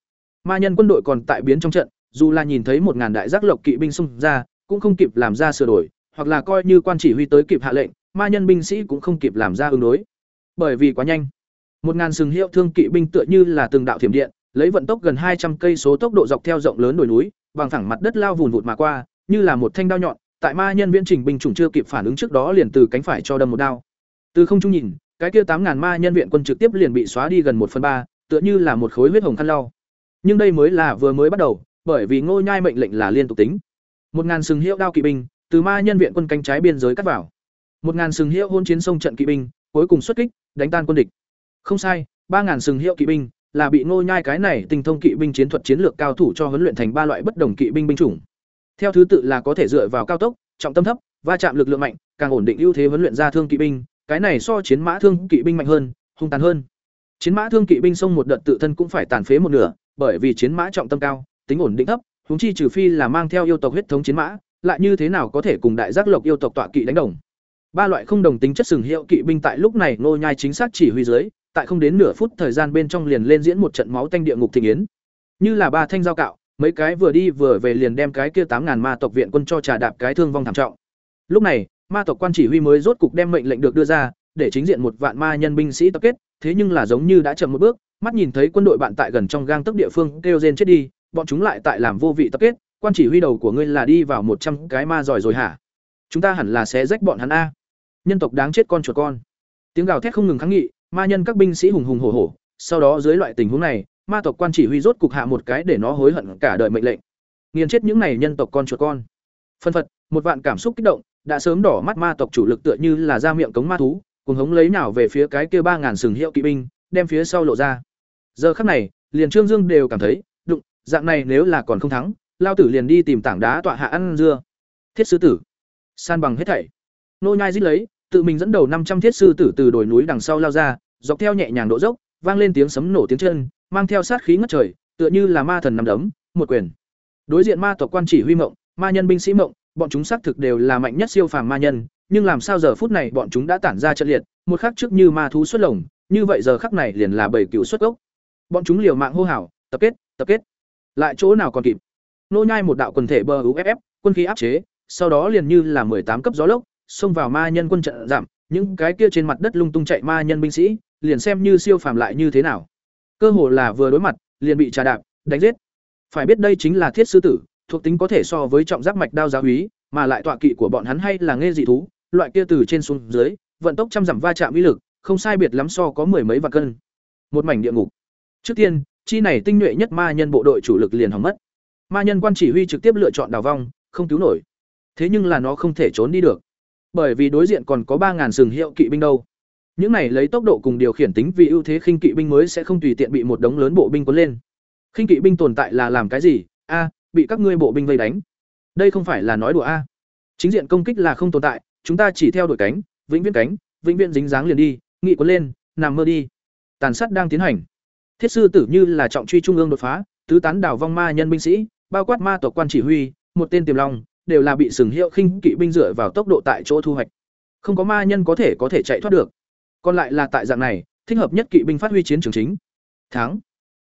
Ma nhân quân đội còn tại biến trong trận, dù là nhìn thấy một ngàn đại giác lộc kỵ binh xung ra, cũng không kịp làm ra sửa đổi, hoặc là coi như quan chỉ huy tới kịp hạ lệnh, ma nhân binh sĩ cũng không kịp làm ra ứng đối. Bởi vì quá nhanh. Một ngàn sừng hiệu thương kỵ binh tựa như là từng đạo thiểm điện, lấy vận tốc gần hai trăm cây số tốc độ dọc theo rộng lớn đồi núi, bằng thẳng mặt đất lao vùn vụt mà qua, như là một thanh đao nhọn, tại ma nhân viễn trình binh chủng chưa kịp phản ứng trước đó liền từ cánh phải cho đâm một đao. Từ không trung nhìn cái kia tám ngàn ma nhân viện quân trực tiếp liền bị xóa đi gần một phần ba, tựa như là một khối huyết hồng khăn lau. Nhưng đây mới là vừa mới bắt đầu, bởi vì ngô nhai mệnh lệnh là liên tục tính. Một ngàn sừng hiệu đao kỵ binh từ ma nhân viện quân cánh trái biên giới cắt vào. Một ngàn sừng hiệu hôn chiến sông trận kỵ binh cuối cùng xuất kích, đánh tan quân địch. Không sai, ba ngàn sừng hiệu kỵ binh là bị ngô nhai cái này tinh thông kỵ binh chiến thuật chiến lược cao thủ cho huấn luyện thành ba loại bất đồng kỵ binh binh chủng. Theo thứ tự là có thể dựa vào cao tốc, trọng tâm thấp, va chạm lực lượng mạnh, càng ổn định ưu thế huấn luyện ra thương kỵ binh cái này so chiến mã thương kỵ binh mạnh hơn, hung tàn hơn. Chiến mã thương kỵ binh xông một đợt tự thân cũng phải tàn phế một nửa, bởi vì chiến mã trọng tâm cao, tính ổn định thấp, huống chi trừ phi là mang theo yêu tộc huyết thống chiến mã, lại như thế nào có thể cùng đại giác lộc yêu tộc tọa kỵ đánh đồng. Ba loại không đồng tính chất sừng hiệu kỵ binh tại lúc này nô nhai chính xác chỉ huy dưới, tại không đến nửa phút thời gian bên trong liền lên diễn một trận máu tanh địa ngục thịnh yến. Như là ba thanh giao cạo, mấy cái vừa đi vừa về liền đem cái kia tám ngàn ma tộc viện quân cho trà đạp cái thương vong thảm trọng. Lúc này ma tộc quan chỉ huy mới rốt cục đem mệnh lệnh được đưa ra, để chính diện một vạn ma nhân binh sĩ tập kết, thế nhưng là giống như đã chậm một bước, mắt nhìn thấy quân đội bạn tại gần trong gang tấc địa phương kêu rên chết đi, bọn chúng lại tại làm vô vị tập kết, quan chỉ huy đầu của ngươi là đi vào một trăm cái ma giỏi rồi hả? Chúng ta hẳn là sẽ rách bọn hắn a. Nhân tộc đáng chết con chuột con. Tiếng gào thét không ngừng kháng nghị, ma nhân các binh sĩ hùng hùng hổ hổ. Sau đó dưới loại tình huống này, ma tộc quan chỉ huy rốt cục hạ một cái để nó hối hận cả đời mệnh lệnh. Nghiền chết những này nhân tộc con chuột con. Phân phật, một vạn cảm xúc kích động đã sớm đỏ mắt ma tộc chủ lực tựa như là ra miệng cống ma thú, cùng hống lấy nào về phía cái kia ba ngàn sừng hiệu kỵ binh, đem phía sau lộ ra. Giờ khắc này, liền trương dương đều cảm thấy, đụng, dạng này nếu là còn không thắng, lao tử liền đi tìm tảng đá tọa hạ ăn dưa. Thiết sư tử. San bằng hết thảy. Nô nhai dít lấy, tự mình dẫn đầu năm trăm thiết sư tử từ đồi núi đằng sau lao ra, dọc theo nhẹ nhàng độ dốc, vang lên tiếng sấm nổ tiếng chân, mang theo sát khí ngất trời, tựa như là ma thần nằm đấm, một quyền. Đối diện ma tộc quan chỉ huy mộng, ma nhân binh sĩ mộng bọn chúng xác thực đều là mạnh nhất siêu phàm ma nhân, nhưng làm sao giờ phút này bọn chúng đã tản ra trận liệt, một khắc trước như ma thú xuất lồng, như vậy giờ khắc này liền là bảy cựu xuất gốc. Bọn chúng liều mạng hô hào, tập kết tập kết. Lại chỗ nào còn kịp? Nô nhai một đạo quần thể bờ uff quân khí áp chế, sau đó liền như là tám cấp gió lốc, xông vào ma nhân quân trận giảm, những cái kia trên mặt đất lung tung chạy ma nhân binh sĩ, liền xem như siêu phàm lại như thế nào. Cơ hồ là vừa đối mặt, liền bị trà đạp, đánh giết. Phải biết đây chính là thiết sư tử thuộc tính có thể so với trọng giác mạch đao giáo úy mà lại tọa kỵ của bọn hắn hay là nghe dị thú, loại kia từ trên xuống dưới, vận tốc trăm dặm va chạm uy lực, không sai biệt lắm so có mười mấy vạn cân. Một mảnh địa ngục. Trước tiên, chi này tinh nhuệ nhất ma nhân bộ đội chủ lực liền hỏng mất. Ma nhân quan chỉ huy trực tiếp lựa chọn đào vong, không cứu nổi. Thế nhưng là nó không thể trốn đi được. Bởi vì đối diện còn có ba ngàn sừng hiệu kỵ binh đâu. Những này lấy tốc độ cùng điều khiển tính vì ưu thế khinh kỵ binh mới sẽ không tùy tiện bị một đống lớn bộ binh cuốn lên. Khinh kỵ binh tồn tại là làm cái gì? A bị các ngươi bộ binh vây đánh. Đây không phải là nói đùa a. Chính diện công kích là không tồn tại, chúng ta chỉ theo đuổi cánh, vĩnh viễn cánh, vĩnh viễn dính dáng liền đi, nghị quân lên, nằm mơ đi. Tàn sát đang tiến hành. Thiết sư tử như là trọng truy trung ương đột phá, tứ tán đảo vong ma nhân binh sĩ, bao quát ma tộc quan chỉ huy, một tên tiềm long, đều là bị sừng hiệu khinh kỵ binh dựa vào tốc độ tại chỗ thu hoạch. Không có ma nhân có thể có thể chạy thoát được. Còn lại là tại dạng này, thích hợp nhất kỵ binh phát huy chiến trường chính. Thắng.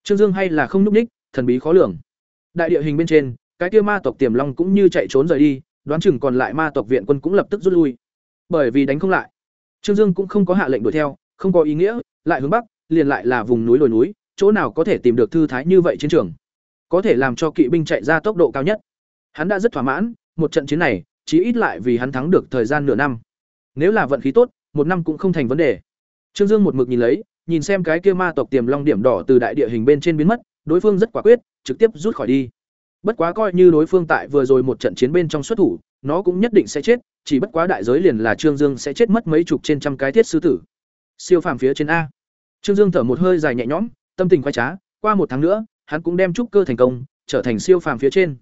Trương dương hay là không núp ních thần bí khó lường đại địa hình bên trên cái kia ma tộc tiềm long cũng như chạy trốn rời đi đoán chừng còn lại ma tộc viện quân cũng lập tức rút lui. Bởi vì đánh không lại. Trương dương cũng không có hạ lệnh đuổi theo không có ý nghĩa lại hướng bắc liền lại là vùng núi đồi núi chỗ nào có thể tìm được thư thái như vậy chiến trường. Có thể làm cho kỵ binh chạy ra tốc độ cao nhất. Hắn đã rất thỏa mãn một trận chiến này chí ít lại vì hắn thắng được thời gian nửa năm. Nếu là vận khí tốt một năm cũng không thành vấn đề. Trương Dương một mực nhìn lấy, nhìn xem cái kia ma tộc tiềm long điểm đỏ từ đại địa hình bên trên biến mất, đối phương rất quả quyết, trực tiếp rút khỏi đi. Bất quá coi như đối phương tại vừa rồi một trận chiến bên trong xuất thủ, nó cũng nhất định sẽ chết, chỉ bất quá đại giới liền là Trương Dương sẽ chết mất mấy chục trên trăm cái thiết sư tử. Siêu phàm phía trên a. Trương Dương thở một hơi dài nhẹ nhõm, tâm tình khoái trá, qua một tháng nữa, hắn cũng đem trúc cơ thành công, trở thành siêu phàm phía trên.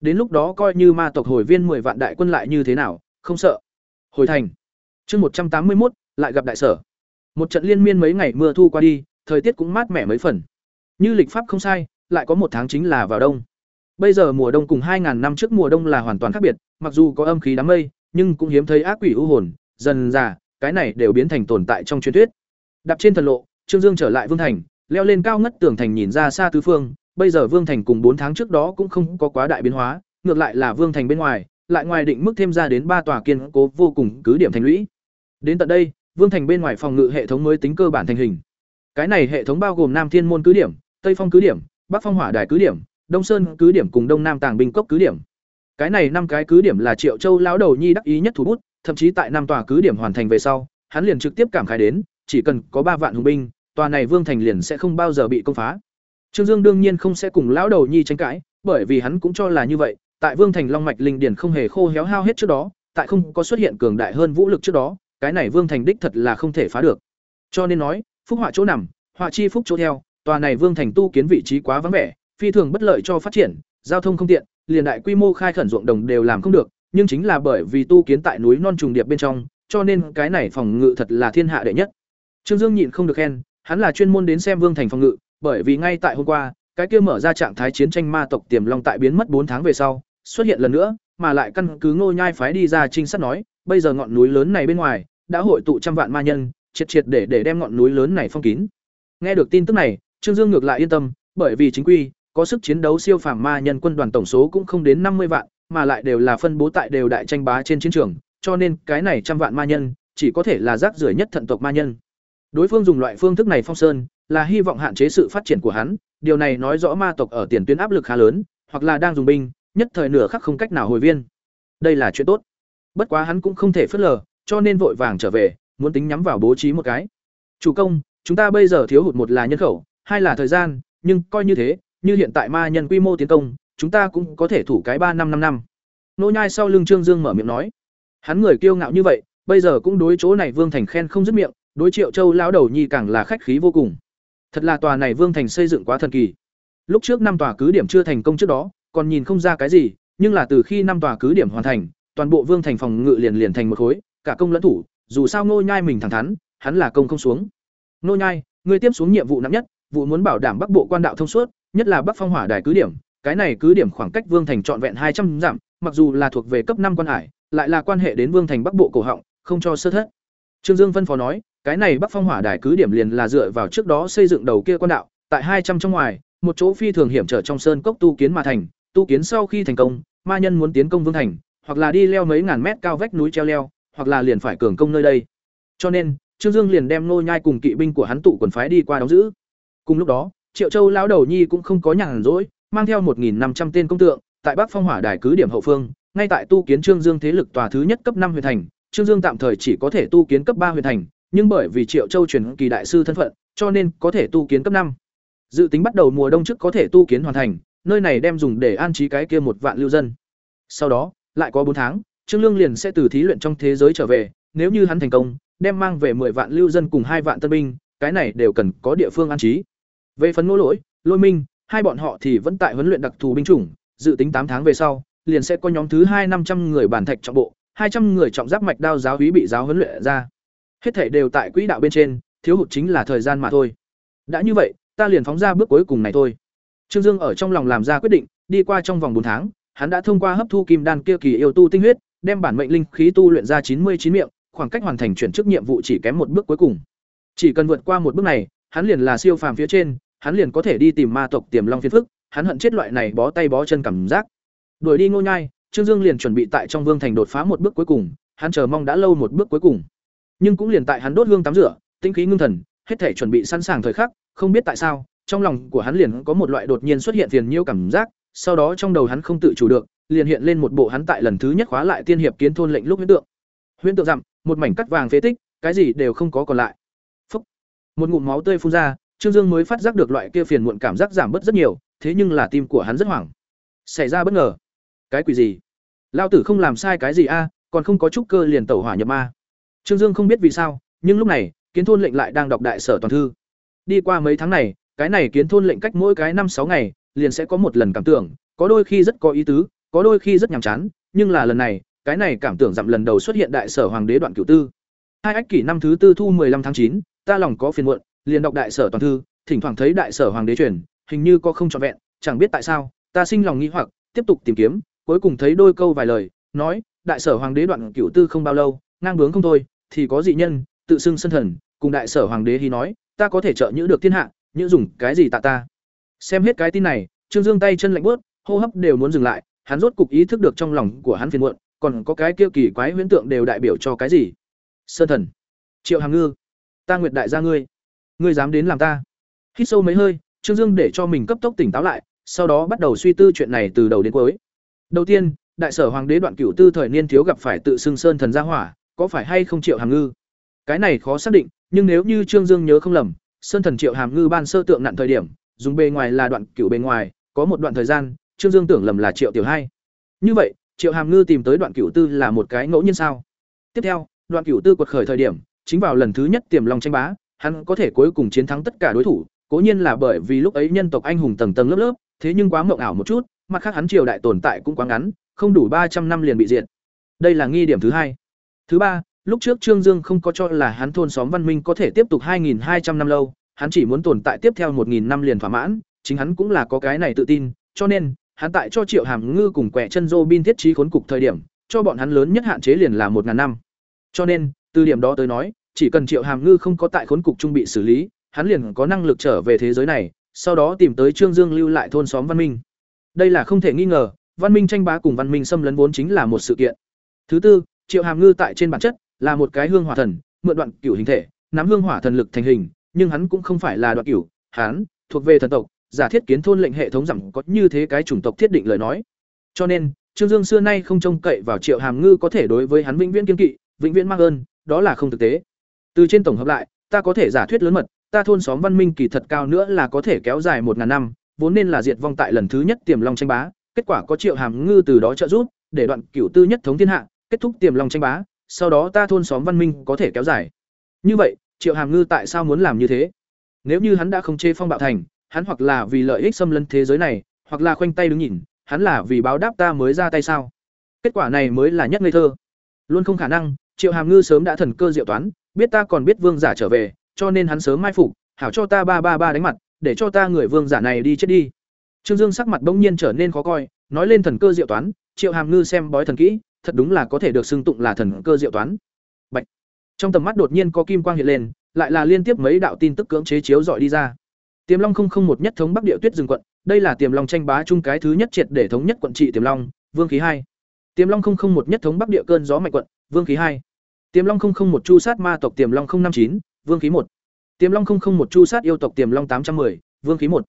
Đến lúc đó coi như ma tộc hồi viên 10 vạn đại quân lại như thế nào, không sợ. Hồi thành. Chương một trăm tám mươi một lại gặp đại sở. Một trận liên miên mấy ngày mưa thu qua đi, thời tiết cũng mát mẻ mấy phần. Như lịch pháp không sai, lại có một tháng chính là vào đông. Bây giờ mùa đông cùng 2000 năm trước mùa đông là hoàn toàn khác biệt, mặc dù có âm khí đám mây, nhưng cũng hiếm thấy ác quỷ u hồn, dần dà, cái này đều biến thành tồn tại trong truyền thuyết. Đạp trên thần lộ, Trương Dương trở lại Vương Thành, leo lên cao ngất tường thành nhìn ra xa tứ phương, bây giờ Vương Thành cùng bốn tháng trước đó cũng không có quá đại biến hóa, ngược lại là Vương Thành bên ngoài, lại ngoài định mức thêm ra đến ba tòa kiên cố vô cùng cứ điểm thành lũy. Đến tận đây, Vương Thành bên ngoài phòng ngự hệ thống mới tính cơ bản thành hình. Cái này hệ thống bao gồm Nam Thiên môn cứ điểm, Tây Phong cứ điểm, Bắc Phong hỏa đài cứ điểm, Đông Sơn cứ điểm cùng Đông Nam Tàng binh cốc cứ điểm. Cái này năm cái cứ điểm là Triệu Châu lão đầu nhi đắc ý nhất thủ bút, thậm chí tại năm tòa cứ điểm hoàn thành về sau, hắn liền trực tiếp cảm khái đến, chỉ cần có ba vạn hùng binh, tòa này Vương Thành liền sẽ không bao giờ bị công phá. Trương Dương đương nhiên không sẽ cùng lão đầu nhi tranh cãi, bởi vì hắn cũng cho là như vậy, tại Vương Thành Long mạch linh điển không hề khô héo hao hết trước đó, tại không có xuất hiện cường đại hơn vũ lực trước đó, cái này Vương Thành đích thật là không thể phá được. Cho nên nói, phúc họa chỗ nằm, họa chi phúc chỗ theo, tòa này Vương Thành tu kiến vị trí quá vắng vẻ, phi thường bất lợi cho phát triển, giao thông không tiện, liền đại quy mô khai khẩn ruộng đồng đều làm không được, nhưng chính là bởi vì tu kiến tại núi non trùng điệp bên trong, cho nên cái này phòng ngự thật là thiên hạ đệ nhất. Trương Dương nhịn không được khen, hắn là chuyên môn đến xem Vương Thành phòng ngự, bởi vì ngay tại hôm qua, cái kia mở ra trạng thái chiến tranh ma tộc tiềm long tại biến mất bốn tháng về sau, xuất hiện lần nữa, mà lại căn cứ Ngô Nhai phái đi ra trinh sát nói, bây giờ ngọn núi lớn này bên ngoài đã hội tụ trăm vạn ma nhân, triệt triệt để để đem ngọn núi lớn này phong kín. Nghe được tin tức này, Trương Dương ngược lại yên tâm, bởi vì chính quy, có sức chiến đấu siêu phàm ma nhân quân đoàn tổng số cũng không đến năm mươi vạn, mà lại đều là phân bố tại đều đại tranh bá trên chiến trường, cho nên cái này trăm vạn ma nhân chỉ có thể là rác rưởi nhất thận tộc ma nhân. Đối phương dùng loại phương thức này phong sơn, là hy vọng hạn chế sự phát triển của hắn, điều này nói rõ ma tộc ở tiền tuyến áp lực khá lớn, hoặc là đang dùng binh, nhất thời nửa khắc không cách nào hồi viên. Đây là chuyện tốt. Bất quá hắn cũng không thể phớt lờ, cho nên vội vàng trở về, muốn tính nhắm vào bố trí một cái. Chủ công, chúng ta bây giờ thiếu hụt một là nhân khẩu, hai là thời gian, nhưng coi như thế, như hiện tại ma nhân quy mô tiến công, chúng ta cũng có thể thủ cái ba năm năm năm. Nô nhai sau lưng Trương Dương mở miệng nói. Hắn người kiêu ngạo như vậy, bây giờ cũng đối chỗ này Vương Thành khen không dứt miệng, đối Triệu Châu lão đầu nhi càng là khách khí vô cùng. Thật là tòa này Vương Thành xây dựng quá thần kỳ. Lúc trước năm tòa cứ điểm chưa thành công trước đó, còn nhìn không ra cái gì, nhưng là từ khi năm tòa cứ điểm hoàn thành, toàn bộ Vương Thành phòng ngự liền liền thành một khối, cả công lẫn thủ, dù sao Nô Nhai mình thẳng thắn, hắn là công không xuống. Nô Nhai, ngươi tiếp xuống nhiệm vụ nặng nhất, vụ muốn bảo đảm Bắc Bộ quan đạo thông suốt, nhất là Bắc Phong Hỏa Đài cứ điểm, cái này cứ điểm khoảng cách Vương Thành trọn vẹn hai trăm dặm, mặc dù là thuộc về cấp năm quan hải, lại là quan hệ đến Vương Thành Bắc Bộ cổ họng, không cho sơ thất. Trương Dương phân phó nói, cái này Bắc Phong Hỏa Đài cứ điểm liền là dựa vào trước đó xây dựng đầu kia quan đạo, tại hai trăm trong ngoài, một chỗ phi thường hiểm trở trong sơn cốc tu kiến mà thành, tu kiến sau khi thành công, ma nhân muốn tiến công Vương Thành, hoặc là đi leo mấy ngàn mét cao vách núi treo leo, hoặc là liền phải cường công nơi đây. Cho nên, Trương Dương liền đem nô nhai cùng kỵ binh của hắn tụ quần phái đi qua đóng giữ. Cùng lúc đó, Triệu Châu lão đầu nhi cũng không có nhàn rỗi, mang theo 1500 tên công tượng, tại Bắc Phong Hỏa Đài cứ điểm hậu phương, ngay tại tu kiến Trương Dương thế lực tòa thứ nhất cấp năm huyền thành, Trương Dương tạm thời chỉ có thể tu kiến cấp ba huyền thành, nhưng bởi vì Triệu Châu truyền kỳ đại sư thân phận, cho nên có thể tu kiến cấp năm. Dự tính bắt đầu mùa đông trước có thể tu kiến hoàn thành, nơi này đem dùng để an trí cái kia một vạn lưu dân. Sau đó, lại có bốn tháng, Trương Lương liền sẽ từ thí luyện trong thế giới trở về, nếu như hắn thành công, đem mang về 10 vạn lưu dân cùng hai vạn tân binh, cái này đều cần có địa phương an trí. Về phần Ngô lỗi, Lôi Minh, hai bọn họ thì vẫn tại huấn luyện đặc thù binh chủng, dự tính tám tháng về sau, liền sẽ có nhóm thứ hai năm trăm người bản thạch trọng bộ, hai trăm người trọng giáp mạch đao giáo úy bị giáo huấn luyện ra. Hết thể đều tại quỹ đạo bên trên, thiếu hụt chính là thời gian mà thôi. Đã như vậy, ta liền phóng ra bước cuối cùng này thôi. Trương Dương ở trong lòng làm ra quyết định, đi qua trong vòng bốn tháng, hắn đã thông qua hấp thu kim đan kia kỳ yêu tu tinh huyết, đem bản mệnh linh khí tu luyện ra chín mươi chín miệng, khoảng cách hoàn thành chuyển chức nhiệm vụ chỉ kém một bước cuối cùng. Chỉ cần vượt qua một bước này, hắn liền là siêu phàm phía trên, hắn liền có thể đi tìm ma tộc tiềm long phiền phức, hắn hận chết loại này bó tay bó chân cảm giác. Đuổi đi Ngô Nhai, Trương Dương liền chuẩn bị tại trong vương thành đột phá một bước cuối cùng, hắn chờ mong đã lâu một bước cuối cùng. Nhưng cũng liền tại hắn đốt hương tắm rửa, tinh khí ngưng thần, hết thể chuẩn bị sẵn sàng thời khắc, không biết tại sao, trong lòng của hắn liền có một loại đột nhiên xuất hiện phiền nhiễu cảm giác, sau đó trong đầu hắn không tự chủ được, liền hiện lên một bộ hắn tại lần thứ nhất khóa lại tiên hiệp kiến thôn lệnh lúc huyễn tượng. Huyễn tượng dặm, một mảnh cắt vàng phế tích, cái gì đều không có còn lại. Một ngụm máu tươi phun ra trương dương mới phát giác được loại kia phiền muộn cảm giác giảm bớt rất nhiều thế nhưng là tim của hắn rất hoảng. Xảy ra bất ngờ. Cái quỷ gì? Lao tử không làm sai cái gì a còn không có chút cơ liền tẩu hỏa nhập ma. Trương dương không biết vì sao nhưng lúc này kiến thôn lệnh lại đang đọc đại sở toàn thư. Đi qua mấy tháng này cái này kiến thôn lệnh cách mỗi cái năm sáu ngày liền sẽ có một lần cảm tưởng có đôi khi rất có ý tứ có đôi khi rất nhàm chán nhưng là lần này cái này cảm tưởng dặm lần đầu xuất hiện đại sở hoàng đế đoạn cửu tư. Hai ách kỷ năm thứ tư thu 15 tháng 9, ta lòng có phiền muộn, liền đọc đại sở toàn thư, thỉnh thoảng thấy đại sở hoàng đế truyền, hình như có không trọn vẹn, chẳng biết tại sao, ta sinh lòng nghi hoặc, tiếp tục tìm kiếm, cuối cùng thấy đôi câu vài lời, nói, đại sở hoàng đế đoạn cửu tư không bao lâu, ngang bướng không thôi, thì có dị nhân, tự xưng sân thần, cùng đại sở hoàng đế hy nói, ta có thể trợ nhữ được thiên hạ, nhữ dùng cái gì tạ ta. Xem hết cái tin này, trương dương tay chân lạnh bớt, hô hấp đều muốn dừng lại, hắn rốt cục ý thức được trong lòng của hắn phiền muộn, còn có cái kia kỳ quái huyễn tượng đều đại biểu cho cái gì? Sơn thần. Triệu hàm ngư ta nguyệt đại gia ngươi. Ngươi dám đến làm ta. Hít sâu mấy hơi, trương dương để cho mình cấp tốc tỉnh táo lại, sau đó bắt đầu suy tư chuyện này từ đầu đến cuối. Đầu tiên, đại sở hoàng đế đoạn cửu tư thời niên thiếu gặp phải tự xưng sơn thần gia hỏa, có phải hay không triệu hàm ngư? Cái này khó xác định, nhưng nếu như trương dương nhớ không lầm, sơn thần triệu hàm ngư ban sơ tượng nặn thời điểm, dùng bề ngoài là đoạn cửu bề ngoài, có một đoạn thời gian, trương dương tưởng lầm là triệu tiểu hai. Như vậy, triệu hàm ngư tìm tới đoạn cửu tư là một cái ngẫu nhiên sao? Tiếp theo, đoạn cửu tư quật khởi thời điểm chính vào lần thứ nhất tiềm long tranh bá, hắn có thể cuối cùng chiến thắng tất cả đối thủ, cố nhiên là bởi vì lúc ấy nhân tộc anh hùng tầng tầng lớp lớp, thế nhưng quá mộng ảo một chút, mặt khác hắn triều đại tồn tại cũng quá ngắn, không đủ ba trăm năm liền bị diệt. Đây là nghi điểm thứ hai. Thứ ba, lúc trước trương dương không có cho là hắn thôn xóm văn minh có thể tiếp tục hai hai trăm năm lâu, hắn chỉ muốn tồn tại tiếp theo một năm liền thỏa mãn, chính hắn cũng là có cái này tự tin, cho nên, hắn tại cho triệu hàm ngư cùng quẻ chân Robin bin thiết trí khốn cục thời điểm, cho bọn hắn lớn nhất hạn chế liền là một ngàn năm. Cho nên từ điểm đó tới nói chỉ cần triệu hàm ngư không có tại khốn cục trung bị xử lý hắn liền có năng lực trở về thế giới này sau đó tìm tới trương dương lưu lại thôn xóm văn minh đây là không thể nghi ngờ văn minh tranh bá cùng văn minh xâm lấn vốn chính là một sự kiện thứ tư triệu hàm ngư tại trên bản chất là một cái hương hỏa thần mượn đoạn cửu hình thể nắm hương hỏa thần lực thành hình nhưng hắn cũng không phải là đoạn cửu hắn thuộc về thần tộc giả thiết kiến thôn lệnh hệ thống rằng có như thế cái chủng tộc thiết định lời nói. Cho nên, Trương Dương xưa nay không trông cậy vào Triệu Hàm Ngư có thể đối với hắn vĩnh viễn kiên kỵ, vĩnh viễn mang ơn, đó là không thực tế. Từ trên tổng hợp lại, ta có thể giả thuyết lớn mật, ta thôn xóm văn minh kỳ thật cao nữa là có thể kéo dài một ngàn năm, vốn nên là diệt vong tại lần thứ nhất tiềm long tranh bá, kết quả có Triệu Hàm Ngư từ đó trợ giúp, để đoạn cửu tư nhất thống thiên hạ, kết thúc tiềm long tranh bá, sau đó ta thôn xóm văn minh có thể kéo dài. Như vậy, Triệu Hàm Ngư tại sao muốn làm như thế? Nếu như hắn đã không chê phong bạo thành, hắn hoặc là vì lợi ích xâm lấn thế giới này, hoặc là khoanh tay đứng nhìn, hắn là vì báo đáp ta mới ra tay sao? Kết quả này mới là nhất ngây thơ. Luôn không khả năng, Triệu Hàm Ngư sớm đã thần cơ diệu toán, biết ta còn biết vương giả trở về, cho nên hắn sớm mai phục, hảo cho ta ba ba ba đánh mặt, để cho ta người vương giả này đi chết đi. Trương Dương sắc mặt bỗng nhiên trở nên khó coi, nói lên thần cơ diệu toán, Triệu Hàm Ngư xem bói thần kỹ, thật đúng là có thể được xưng tụng là thần cơ diệu toán. Bạch. Trong tầm mắt đột nhiên có kim quang hiện lên, lại là liên tiếp mấy đạo tin tức cưỡng chế chiếu dọi đi ra. Tiềm Long một nhất thống Bắc Địa Tuyết rừng quận, đây là Tiềm Long tranh bá chung cái thứ nhất triệt để thống nhất quận trị Tiềm Long, Vương khí hai. Tiềm Long một nhất thống Bắc Địa cơn gió mạnh quận, Vương khí hai. Tiềm Long một chu sát ma tộc Tiềm Long năm chín, Vương khí một. Tiềm Long một chu sát yêu tộc Tiềm Long tám trăm 810, Vương khí một.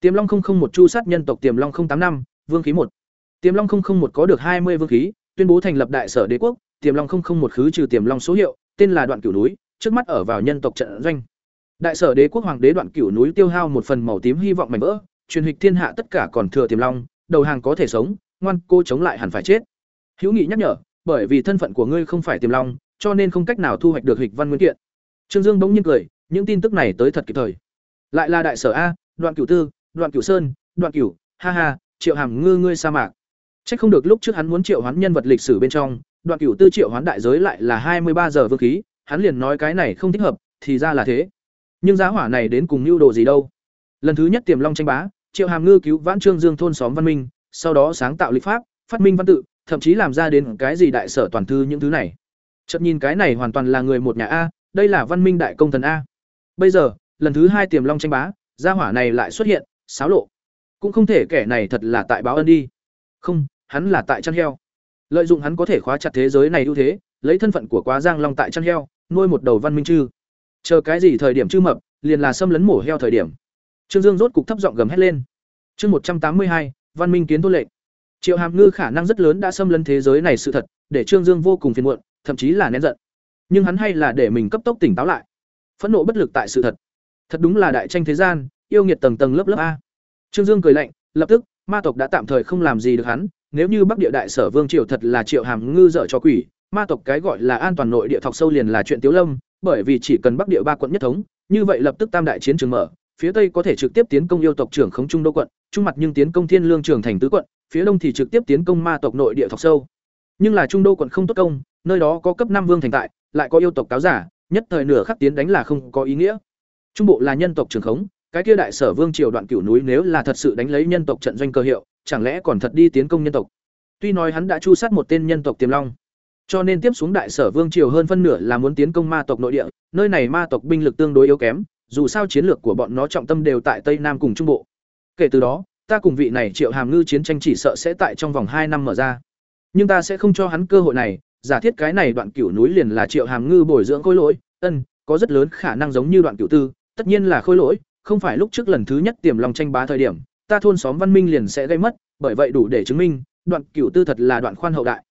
Tiềm Long một chu sát nhân tộc Tiềm Long tám năm, Vương khí một. Tiềm Long một có được hai mươi vương khí, tuyên bố thành lập đại sở đế quốc, Tiềm Long một khứ trừ Tiềm Long số hiệu, tên là Đoạn Cửu núi, trước mắt ở vào nhân tộc trận doanh. Đại sở đế quốc hoàng đế đoạn cửu núi tiêu hao một phần màu tím hy vọng mảnh vỡ, truyền hịch thiên hạ tất cả còn thừa tiềm long, đầu hàng có thể sống, ngoan cô chống lại hẳn phải chết. Hữu Nghị nhắc nhở, bởi vì thân phận của ngươi không phải tiềm long, cho nên không cách nào thu hoạch được hịch văn nguyên kiện. Trương Dương bỗng nhiên cười, những tin tức này tới thật kịp thời. Lại là đại sở a, Đoạn Cửu Tư, Đoạn Cửu Sơn, Đoạn Cửu, ha ha, Triệu Hàm ngư ngươi sa mạc. Chắc không được lúc trước hắn muốn triệu hoán nhân vật lịch sử bên trong, Đoạn Cửu Tư triệu hoán đại giới lại là hai mươi ba giờ vương khí, hắn liền nói cái này không thích hợp, thì ra là thế nhưng giá hỏa này đến cùng mưu đồ gì đâu lần thứ nhất tiềm long tranh bá triệu hàm ngư cứu vãn trương dương thôn xóm văn minh sau đó sáng tạo lịch pháp phát minh văn tự thậm chí làm ra đến cái gì đại sở toàn thư những thứ này chợt nhìn cái này hoàn toàn là người một nhà a, đây là văn minh đại công thần a. Bây giờ, lần thứ hai tiềm long tranh bá, gia hỏa này lại xuất hiện, xáo lộ. Cũng không thể kẻ này thật là tại báo ân đi. Không, hắn là tại chăn heo. Lợi dụng hắn có thể khóa chặt thế giới này ưu thế, lấy thân phận của quá giang long tại chăn heo, nuôi một đầu văn minh chư. Chờ cái gì thời điểm chư mập, liền là xâm lấn mổ heo thời điểm. Trương dương rốt cục thấp giọng gầm hét lên. Chương một trăm tám mươi hai, văn minh kiến tu lệnh. Triệu hàm ngư khả năng rất lớn đã xâm lấn thế giới này sự thật, để trương dương vô cùng phiền muộn thậm chí là nén giận. Nhưng hắn hay là để mình cấp tốc tỉnh táo lại. Phẫn nộ bất lực tại sự thật. Thật đúng là đại tranh thế gian, yêu nghiệt tầng tầng lớp lớp a. Trương dương cười lạnh, lập tức, ma tộc đã tạm thời không làm gì được hắn, nếu như bắc địa đại sở vương triều thật là triệu hàm ngư dở cho quỷ, ma tộc cái gọi là an toàn nội địa thọc sâu liền là chuyện tiếu lâm, bởi vì chỉ cần bắc địa ba quận nhất thống, như vậy lập tức tam đại chiến trường mở, phía tây có thể trực tiếp tiến công yêu tộc trưởng khống trung đô quận, trung mặt nhưng tiến công thiên lương trường thành tứ quận, phía đông thì trực tiếp tiến công ma tộc nội địa thọc sâu. Nhưng là trung đô quận không tốt công nơi đó có cấp năm vương thành tại, lại có yêu tộc cáo giả, nhất thời nửa khắc tiến đánh là không có ý nghĩa. Trung bộ là nhân tộc trường khống, cái kia đại sở vương triều đoạn cửu núi nếu là thật sự đánh lấy nhân tộc trận doanh cơ hiệu, chẳng lẽ còn thật đi tiến công nhân tộc? Tuy nói hắn đã chu sát một tên nhân tộc tiềm long, cho nên tiếp xuống đại sở vương triều hơn phân nửa là muốn tiến công ma tộc nội địa, nơi này ma tộc binh lực tương đối yếu kém, dù sao chiến lược của bọn nó trọng tâm đều tại tây nam cùng trung bộ. Kể từ đó, ta cùng vị này triệu hàm ngư chiến tranh chỉ sợ sẽ tại trong vòng hai năm mở ra. Nhưng ta sẽ không cho hắn cơ hội này giả thiết cái này đoạn cửu núi liền là triệu hàm ngư bồi dưỡng khôi lỗi. Ân, có rất lớn khả năng giống như đoạn cửu tư, tất nhiên là khôi lỗi, không phải lúc trước lần thứ nhất tiềm lòng tranh bá thời điểm, ta thôn xóm văn minh liền sẽ gây mất, bởi vậy đủ để chứng minh, đoạn cửu tư thật là đoạn khoan hậu đại.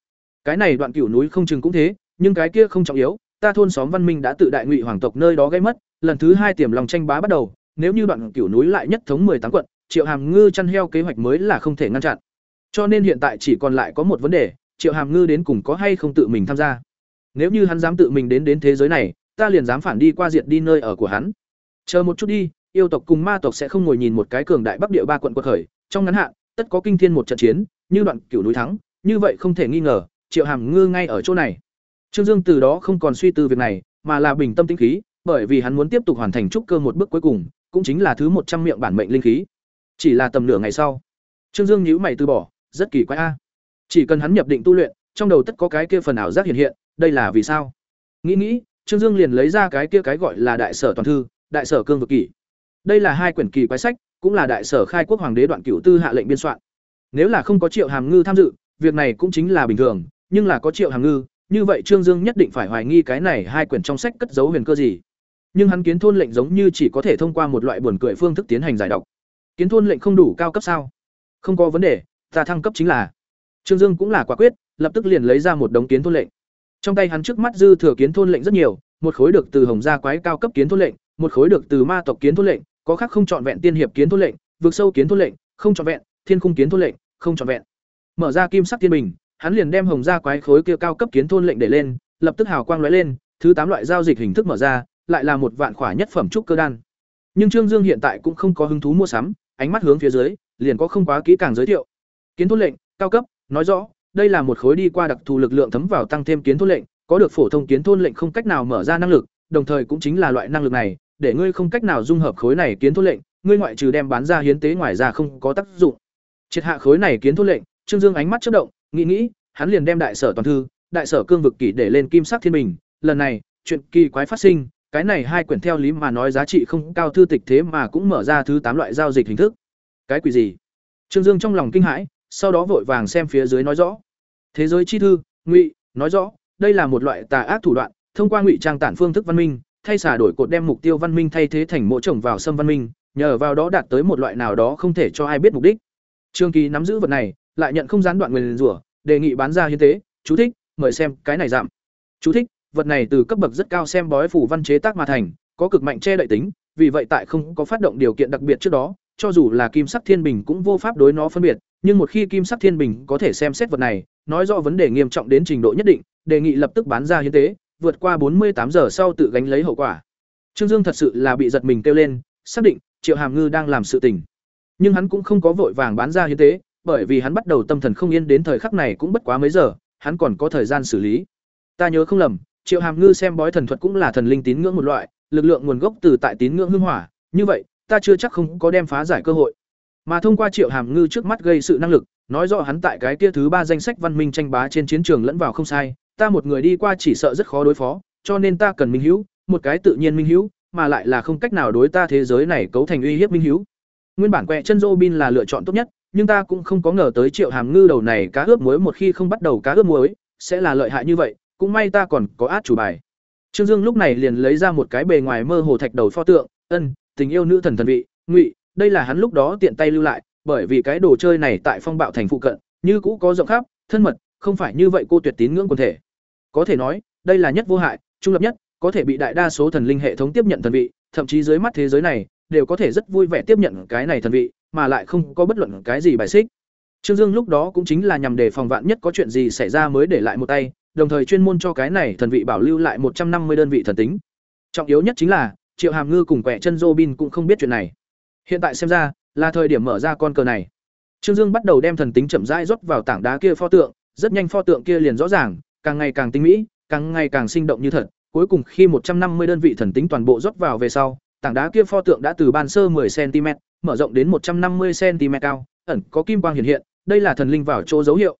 Cái này đoạn cửu núi không chừng cũng thế, nhưng cái kia không trọng yếu, ta thôn xóm văn minh đã tự đại ngụy hoàng tộc nơi đó gây mất, lần thứ hai tiềm lòng tranh bá bắt đầu, nếu như đoạn cửu núi lại nhất thống tám quận, triệu hàm ngư chăn heo kế hoạch mới là không thể ngăn chặn. Cho nên hiện tại chỉ còn lại có một vấn đề triệu hàm ngư đến cùng có hay không tự mình tham gia? Nếu như hắn dám tự mình đến đến thế giới này, ta liền dám phản đi qua diệt đi nơi ở của hắn. Chờ một chút đi, yêu tộc cùng ma tộc sẽ không ngồi nhìn một cái cường đại bắc địa ba quận quật khởi. Trong ngắn hạn, tất có kinh thiên một trận chiến, như đoạn cửu núi thắng. Như vậy không thể nghi ngờ, triệu hàm ngư ngay ở chỗ này. Trương dương từ đó không còn suy tư việc này, mà là bình tâm tĩnh khí, bởi vì hắn muốn tiếp tục hoàn thành trúc cơ một bước cuối cùng, cũng chính là thứ một trăm miệng bản mệnh linh khí. Chỉ là tầm nửa ngày sau, trương dương nhíu mày từ bỏ, rất kỳ quái a chỉ cần hắn nhập định tu luyện, trong đầu tất có cái kia phần ảo giác hiện hiện, đây là vì sao? Nghĩ nghĩ, trương dương liền lấy ra cái kia cái gọi là đại sở toàn thư, đại sở cương vực kỷ. Đây là hai quyển kỳ quái sách, cũng là đại sở khai quốc hoàng đế đoạn cửu tư hạ lệnh biên soạn. Nếu là không có triệu hàm ngư tham dự, việc này cũng chính là bình thường, nhưng là có triệu hàm ngư, như vậy trương dương nhất định phải hoài nghi cái này hai quyển trong sách cất giấu huyền cơ gì. Nhưng hắn kiến thôn lệnh giống như chỉ có thể thông qua một loại buồn cười phương thức tiến hành giải độc. Kiến thôn lệnh không đủ cao cấp sao? Không có vấn đề, ta thăng cấp chính là trương dương cũng là quả quyết, lập tức liền lấy ra một đống kiến thôn lệnh. Trong tay hắn trước mắt dư thừa kiến thôn lệnh rất nhiều, một khối được từ hồng gia quái cao cấp kiến thôn lệnh, một khối được từ ma tộc kiến thôn lệnh, có khác không chọn vẹn tiên hiệp kiến thôn lệnh vượt sâu kiến thôn lệnh, không chọn vẹn, thiên khung kiến thôn lệnh, không chọn vẹn. Mở ra kim sắc thiên bình, hắn liền đem hồng gia quái khối kia cao cấp kiến thôn lệnh để lên, lập tức hào quang lóe lên, thứ tám loại giao dịch hình thức mở ra, lại là một vạn khỏa nhất phẩm trúc cơ đan. Nhưng trương dương hiện tại cũng không có hứng thú mua sắm, ánh mắt hướng phía dưới, liền có không quá kỹ càng giới thiệu. Kiến thôn lệnh, cao cấp nói rõ, đây là một khối đi qua đặc thù lực lượng thấm vào tăng thêm kiến thôn lệnh, có được phổ thông kiến thôn lệnh không cách nào mở ra năng lực, đồng thời cũng chính là loại năng lực này, để ngươi không cách nào dung hợp khối này kiến thôn lệnh, ngươi ngoại trừ đem bán ra hiến tế ngoài ra không có tác dụng. Triệt hạ khối này kiến thôn lệnh, trương dương ánh mắt chất động, nghĩ nghĩ, hắn liền đem đại sở toàn thư, đại sở cương vực kỷ để lên kim sắc thiên bình. Lần này, chuyện kỳ quái phát sinh, cái này hai quyển theo lý mà nói giá trị không cao thư tịch thế mà cũng mở ra thứ tám loại giao dịch hình thức. Cái quỷ gì? Trương dương trong lòng kinh hãi sau đó vội vàng xem phía dưới nói rõ. Thế giới chi thư, ngụy, nói rõ, đây là một loại tà ác thủ đoạn, thông qua ngụy trang tản phương thức văn minh, thay xả đổi cột đem mục tiêu văn minh thay thế thành mộ trồng vào xâm văn minh, nhờ vào đó đạt tới một loại nào đó không thể cho ai biết mục đích. Trương kỳ nắm giữ vật này, lại nhận không gián đoạn nguyền rủa, đề nghị bán ra hiến tế. Chú thích, mời xem cái này giảm. Chú thích, vật này từ cấp bậc rất cao xem bói phủ văn chế tác mà thành, có cực mạnh che đậy tính, vì vậy tại không có phát động điều kiện đặc biệt trước đó, cho dù là kim sắc thiên bình cũng vô pháp đối nó phân biệt nhưng một khi kim sắc thiên bình có thể xem xét vật này, nói rõ vấn đề nghiêm trọng đến trình độ nhất định, đề nghị lập tức bán ra hiến tế, vượt qua bốn mươi tám giờ sau tự gánh lấy hậu quả. Trương dương thật sự là bị giật mình kêu lên, xác định triệu hàm ngư đang làm sự tình. Nhưng hắn cũng không có vội vàng bán ra hiến tế, bởi vì hắn bắt đầu tâm thần không yên đến thời khắc này cũng bất quá mấy giờ, hắn còn có thời gian xử lý. Ta nhớ không lầm, triệu hàm ngư xem bói thần thuật cũng là thần linh tín ngưỡng một loại, lực lượng nguồn gốc từ tại tín ngưỡng hưng hỏa, như vậy, ta chưa chắc không có đem phá giải cơ hội mà thông qua triệu hàm ngư trước mắt gây sự năng lực, nói rõ hắn tại cái kia thứ ba danh sách văn minh tranh bá trên chiến trường lẫn vào không sai, ta một người đi qua chỉ sợ rất khó đối phó, cho nên ta cần minh hữu, một cái tự nhiên minh hữu, mà lại là không cách nào đối ta thế giới này cấu thành uy hiếp minh hữu. Nguyên bản quẹ chân robin là lựa chọn tốt nhất, nhưng ta cũng không có ngờ tới triệu hàm ngư đầu này cá ướp muối một khi không bắt đầu cá ướp muối, sẽ là lợi hại như vậy, cũng may ta còn có át chủ bài. Trương dương lúc này liền lấy ra một cái bề ngoài mơ hồ thạch đầu pho tượng, ân, tình yêu nữ thần thần vị, ngụy đây là hắn lúc đó tiện tay lưu lại bởi vì cái đồ chơi này tại phong bạo thành phụ cận như cũ có rộng khắp thân mật không phải như vậy cô tuyệt tín ngưỡng quần thể có thể nói đây là nhất vô hại trung lập nhất có thể bị đại đa số thần linh hệ thống tiếp nhận thần vị thậm chí dưới mắt thế giới này đều có thể rất vui vẻ tiếp nhận cái này thần vị, mà lại không có bất luận cái gì bài xích. Trương Dương lúc đó cũng chính là nhằm để phòng vạn nhất có chuyện gì xảy ra mới để lại một tay, đồng thời chuyên môn cho cái này thần vị bảo lưu lại một trăm năm mươi đơn vị thần tính. Trọng yếu nhất chính là, Triệu Hàm Ngư cùng quẻ chân Robin cũng không biết chuyện này. Hiện tại xem ra, là thời điểm mở ra con cờ này. Trương Dương bắt đầu đem thần tính chậm rãi rót vào tảng đá kia pho tượng, rất nhanh pho tượng kia liền rõ ràng, càng ngày càng tinh mỹ, càng ngày càng sinh động như thật, cuối cùng khi một trăm năm mươi đơn vị thần tính toàn bộ rót vào về sau, tảng đá kia pho tượng đã từ ban sơ 10 cm, mở rộng đến 150 cm cao, ẩn có kim quang hiện hiện, đây là thần linh vào chỗ dấu hiệu.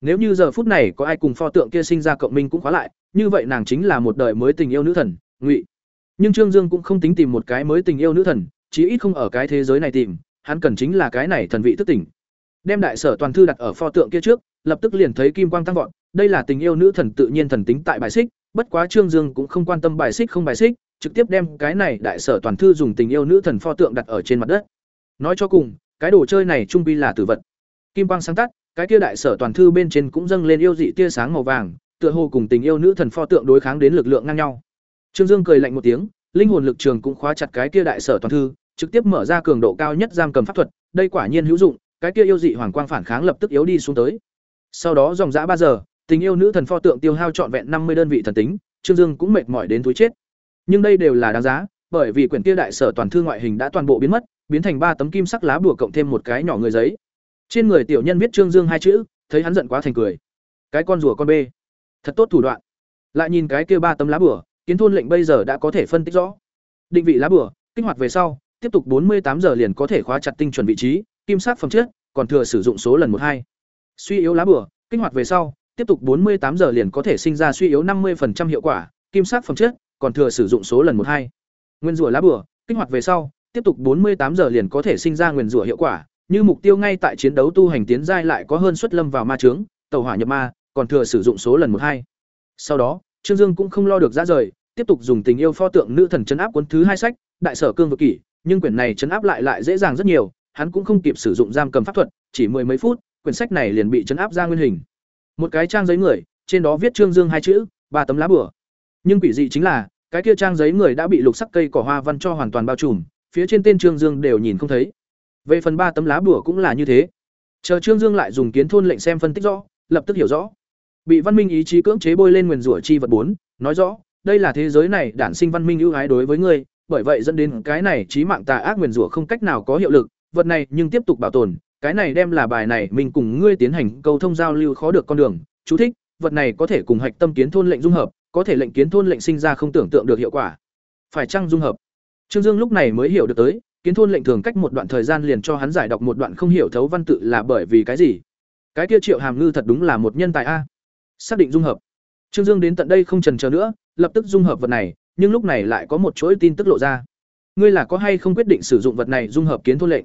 Nếu như giờ phút này có ai cùng pho tượng kia sinh ra cộng minh cũng khóa lại, như vậy nàng chính là một đời mới tình yêu nữ thần, Ngụy. Nhưng Trương Dương cũng không tính tìm một cái mới tình yêu nữ thần, chí ít không ở cái thế giới này tìm, hắn cần chính là cái này thần vị thức tỉnh. Đem đại sở toàn thư đặt ở pho tượng kia trước, lập tức liền thấy kim quang tăng vọt, đây là tình yêu nữ thần tự nhiên thần tính tại bài xích, bất quá Trương Dương cũng không quan tâm bài xích không bài xích, trực tiếp đem cái này đại sở toàn thư dùng tình yêu nữ thần pho tượng đặt ở trên mặt đất. Nói cho cùng, cái đồ chơi này trung quy là tử vật. Kim quang sáng tắt, cái kia đại sở toàn thư bên trên cũng dâng lên yêu dị tia sáng màu vàng, tựa hồ cùng tình yêu nữ thần pho tượng đối kháng đến lực lượng ngang nhau. Trương Dương cười lạnh một tiếng, linh hồn lực trường cũng khóa chặt cái kia đại sở toàn thư, trực tiếp mở ra cường độ cao nhất giam cầm pháp thuật, đây quả nhiên hữu dụng, cái kia yêu dị hoàng quang phản kháng lập tức yếu đi xuống tới. Sau đó dòng dã ba giờ, tình yêu nữ thần pho tượng tiêu hao trọn vẹn năm mươi đơn vị thần tính, Trương Dương cũng mệt mỏi đến túi chết. Nhưng đây đều là đáng giá, bởi vì quyển kia đại sở toàn thư ngoại hình đã toàn bộ biến mất, biến thành ba tấm kim sắc lá bùa cộng thêm một cái nhỏ người giấy. Trên người tiểu nhân viết Trương Dương hai chữ, thấy hắn giận quá thành cười. Cái con rùa con bê, thật tốt thủ đoạn. Lại nhìn cái kia ba tấm lá bùa, kiến thôn lệnh bây giờ đã có thể phân tích rõ. Định vị lá bùa, kích hoạt về sau, tiếp tục bốn mươi tám giờ liền có thể khóa chặt tinh chuẩn vị trí, kim sắc phẩm chất, còn thừa sử dụng số lần một hai. Suy yếu lá bùa, kích hoạt về sau, tiếp tục bốn mươi tám giờ liền có thể sinh ra suy yếu 50% hiệu quả, kim sắc phẩm chất, còn thừa sử dụng số lần một hai. Nguyên rủa lá bùa, kích hoạt về sau, tiếp tục 48 giờ liền có thể sinh ra nguyên rủa hiệu quả, như mục tiêu ngay tại chiến đấu tu hành tiến giai lại có hơn suất lâm vào ma chướng, tàu hỏa nhập ma, còn thừa sử dụng số lần một hai. Sau đó, Trương Dương cũng không lo được ra rời, tiếp tục dùng tình yêu pho tượng nữ thần chấn áp cuốn thứ hai sách, đại sở cương vực kỷ, nhưng quyển này chấn áp lại lại dễ dàng rất nhiều, hắn cũng không kịp sử dụng giam cầm pháp thuật, chỉ mười mấy phút, quyển sách này liền bị chấn áp ra nguyên hình. Một cái trang giấy người, trên đó viết Trương Dương hai chữ, ba tấm lá bửa Nhưng quỷ dị chính là, cái kia trang giấy người đã bị lục sắc cây cỏ hoa văn cho hoàn toàn bao trùm, phía trên tên Trương Dương đều nhìn không thấy. Về phần ba tấm lá bửa cũng là như thế. Chờ Trương Dương lại dùng kiến thôn lệnh xem phân tích rõ, lập tức hiểu rõ. Bị văn minh ý chí cưỡng chế bôi lên nguyền rủa chi vật bốn, nói rõ, đây là thế giới này đản sinh văn minh ưu ái đối với ngươi, bởi vậy dẫn đến cái này trí mạng tà ác nguyền rủa không cách nào có hiệu lực, vật này nhưng tiếp tục bảo tồn, cái này đem là bài này mình cùng ngươi tiến hành câu thông giao lưu khó được con đường, chú thích, vật này có thể cùng hạch tâm kiến thôn lệnh dung hợp, có thể lệnh kiến thôn lệnh sinh ra không tưởng tượng được hiệu quả. Phải chăng dung hợp? Trương Dương lúc này mới hiểu được tới, kiến thôn lệnh thường cách một đoạn thời gian liền cho hắn giải đọc một đoạn không hiểu thấu văn tự là bởi vì cái gì? Cái kia Triệu Hàm Ngư thật đúng là một nhân tài a. Xác định dung hợp. Trương Dương đến tận đây không chần chờ nữa, lập tức dung hợp vật này, nhưng lúc này lại có một chuỗi tin tức lộ ra. Ngươi là có hay không quyết định sử dụng vật này dung hợp kiến thôn lệnh?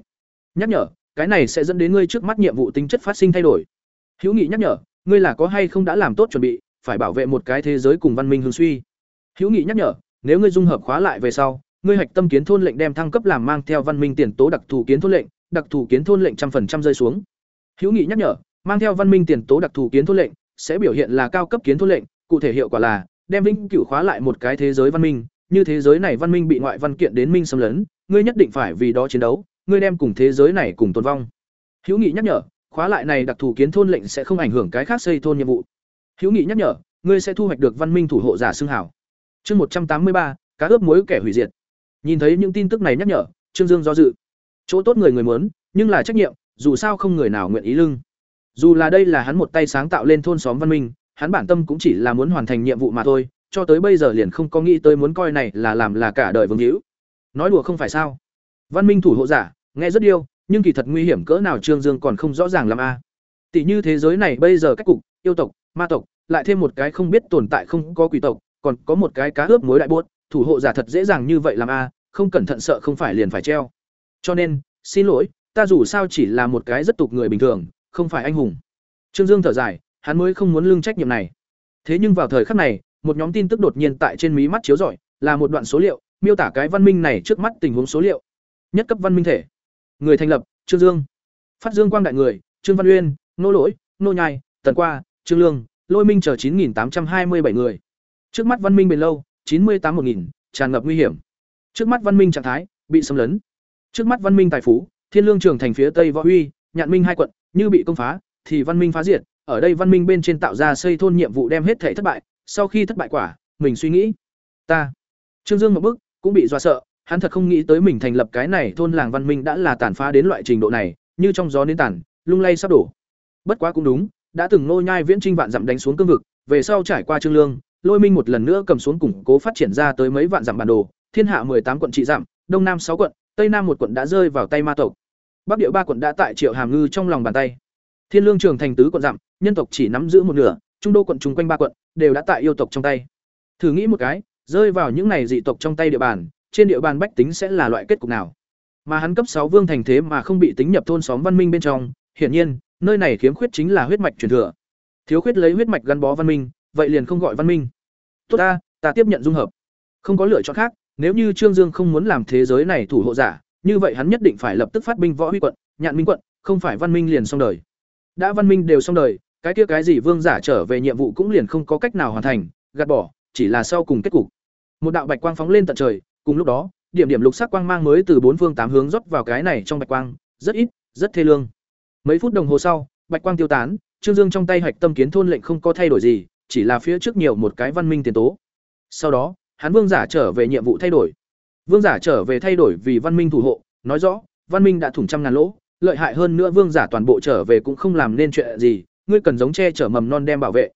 Nhắc nhở, cái này sẽ dẫn đến ngươi trước mắt nhiệm vụ tính chất phát sinh thay đổi. Hữu Nghị nhắc nhở, ngươi là có hay không đã làm tốt chuẩn bị, phải bảo vệ một cái thế giới cùng văn minh hưng suy. Hữu Nghị nhắc nhở, nếu ngươi dung hợp khóa lại về sau, ngươi hạch tâm kiến thôn lệnh đem thăng cấp làm mang theo văn minh tiền tố đặc thù kiến thôn lệnh, đặc thù kiến thôn lệnh trăm phần trăm rơi xuống. Hữu Nghị nhắc nhở, mang theo văn minh tiền tố đặc thù kiến thôn lệnh sẽ biểu hiện là cao cấp kiến thôn lệnh, cụ thể hiệu quả là đem vĩnh cửu khóa lại một cái thế giới văn minh, như thế giới này văn minh bị ngoại văn kiện đến minh xâm lấn, ngươi nhất định phải vì đó chiến đấu, ngươi đem cùng thế giới này cùng tồn vong. Hữu Nghị nhắc nhở, khóa lại này đặc thù kiến thôn lệnh sẽ không ảnh hưởng cái khác xây thôn nhiệm vụ. Hữu Nghị nhắc nhở, ngươi sẽ thu hoạch được văn minh thủ hộ giả xưng hảo. Chương một trăm tám mươi ba, cá ướp muối kẻ hủy diệt. Nhìn thấy những tin tức này nhắc nhở, Trương Dương do dự. Chỗ tốt người người muốn, nhưng là trách nhiệm, dù sao không người nào nguyện ý lưng. Dù là đây là hắn một tay sáng tạo lên thôn xóm văn minh, hắn bản tâm cũng chỉ là muốn hoàn thành nhiệm vụ mà thôi, cho tới bây giờ liền không có nghĩ tới muốn coi này là làm là cả đời vương hữu. Nói đùa không phải sao? Văn minh thủ hộ giả, nghe rất yêu, nhưng kỳ thật nguy hiểm cỡ nào Trương Dương còn không rõ ràng làm a. Tỷ như thế giới này bây giờ cách cục, yêu tộc, ma tộc, lại thêm một cái không biết tồn tại không có quỷ tộc, còn có một cái cá ướp muối đại buốt, thủ hộ giả thật dễ dàng như vậy làm a, không cẩn thận sợ không phải liền phải treo. Cho nên, xin lỗi, ta dù sao chỉ là một cái rất tục người bình thường, không phải anh hùng. Trương Dương thở dài, hắn mới không muốn lưng trách nhiệm này. Thế nhưng vào thời khắc này, một nhóm tin tức đột nhiên tại trên mí mắt chiếu rọi, là một đoạn số liệu, miêu tả cái văn minh này trước mắt tình huống số liệu. Nhất cấp văn minh thể. Người thành lập, Trương Dương. Phát Dương quang đại người, Trương Văn Uyên, nô lỗi, nô nhai, tần qua, Trương Lương, Lôi Minh chờ 9827 người. Trước mắt văn minh bền lâu, 98 1000, tràn ngập nguy hiểm. Trước mắt văn minh trạng thái bị xâm lấn. Trước mắt văn minh tài phú, Thiên Lương trường thành phía Tây Võ Huy, Nhạn Minh hai quận, như bị công phá, thì văn minh phá diệt, ở đây văn minh bên trên tạo ra xây thôn nhiệm vụ đem hết thể thất bại, sau khi thất bại quả, mình suy nghĩ, ta. Trương Dương một bức, cũng bị dọa sợ, hắn thật không nghĩ tới mình thành lập cái này thôn làng văn minh đã là tàn phá đến loại trình độ này, như trong gió nến tàn, lung lay sắp đổ. Bất quá cũng đúng, đã từng nô nhai viễn trinh vạn dặm đánh xuống cương vực, về sau trải qua Trương Lương, Lôi Minh một lần nữa cầm xuống củng cố phát triển ra tới mấy vạn dặm bản đồ, thiên hạ tám quận trị dặm, đông nam sáu quận, tây nam một quận đã rơi vào tay ma tộc. Bắc địa ba quận đã tại Triệu Hàm Ngư trong lòng bàn tay. Thiên Lương trường thành tứ quận dặm, nhân tộc chỉ nắm giữ một nửa, trung đô quận chung quanh ba quận đều đã tại yêu tộc trong tay. Thử nghĩ một cái, rơi vào những này dị tộc trong tay địa bàn, trên địa bàn bách tính sẽ là loại kết cục nào? Mà hắn cấp sáu vương thành thế mà không bị tính nhập thôn xóm văn minh bên trong, hiển nhiên, nơi này khiếm khuyết chính là huyết mạch truyền thừa. Thiếu khuyết lấy huyết mạch gắn bó văn minh, vậy liền không gọi văn minh. Tốt ta, ta tiếp nhận dung hợp. Không có lựa chọn khác, nếu như Trương Dương không muốn làm thế giới này thủ hộ giả, như vậy hắn nhất định phải lập tức phát binh võ huy quận, nhạn minh quận, không phải văn minh liền xong đời. Đã văn minh đều xong đời, cái kia cái gì vương giả trở về nhiệm vụ cũng liền không có cách nào hoàn thành, gạt bỏ, chỉ là sau cùng kết cục. Một đạo bạch quang phóng lên tận trời, cùng lúc đó, điểm điểm lục sắc quang mang mới từ bốn phương tám hướng rót vào cái này trong bạch quang, rất ít, rất thê lương. Mấy phút đồng hồ sau, bạch quang tiêu tán, Trương Dương trong tay hạch tâm kiến thôn lệnh không có thay đổi gì, chỉ là phía trước nhiều một cái văn minh tiền tố. Sau đó, hắn vương giả trở về nhiệm vụ thay đổi. Vương giả trở về thay đổi vì văn minh thủ hộ, nói rõ, văn minh đã thủng trăm ngàn lỗ, lợi hại hơn nữa vương giả toàn bộ trở về cũng không làm nên chuyện gì, ngươi cần giống che chở mầm non đem bảo vệ.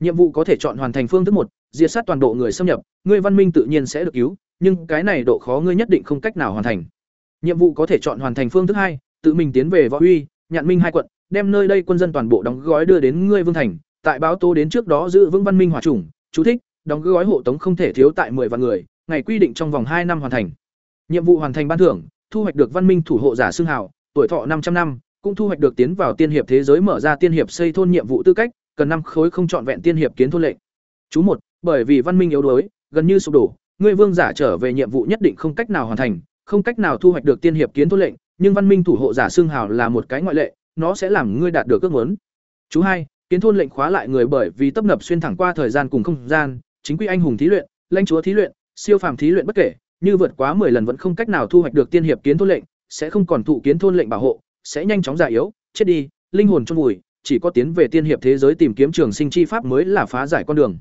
Nhiệm vụ có thể chọn hoàn thành phương thức một, diệt sát toàn bộ người xâm nhập, ngươi văn minh tự nhiên sẽ được cứu, nhưng cái này độ khó ngươi nhất định không cách nào hoàn thành. Nhiệm vụ có thể chọn hoàn thành phương thức hai, tự mình tiến về Võ Uy, Nhạn Minh hai quận, đem nơi đây quân dân toàn bộ đóng gói đưa đến ngươi vương thành, tại báo tố đến trước đó giữ vững văn minh hòa chủng, chú thích, đóng gói hộ tống không thể thiếu tại 10 vạn người, ngày quy định trong vòng hai năm hoàn thành. Nhiệm vụ hoàn thành ban thưởng, thu hoạch được văn minh thủ hộ giả xưng hào, tuổi thọ 500 năm, cũng thu hoạch được tiến vào tiên hiệp thế giới mở ra tiên hiệp xây thôn nhiệm vụ tư cách, cần năm khối không chọn vẹn tiên hiệp kiến thôn lệnh. Chú một, bởi vì văn minh yếu đuối, gần như sụp đổ, người vương giả trở về nhiệm vụ nhất định không cách nào hoàn thành, không cách nào thu hoạch được tiên hiệp kiến thôn lệnh, nhưng văn minh thủ hộ giả xưng hào là một cái ngoại lệ, nó sẽ làm ngươi đạt được ước muốn. Chú hai, kiến thôn lệnh khóa lại người bởi vì tấp nập xuyên thẳng qua thời gian cùng không gian, chính quy anh hùng thí luyện, lãnh chúa thí luyện, siêu phàm thí luyện bất kể, như vượt quá 10 lần vẫn không cách nào thu hoạch được tiên hiệp kiến thôn lệnh, sẽ không còn thụ kiến thôn lệnh bảo hộ, sẽ nhanh chóng già yếu, chết đi, linh hồn chôn vùi, chỉ có tiến về tiên hiệp thế giới tìm kiếm trường sinh chi pháp mới là phá giải con đường.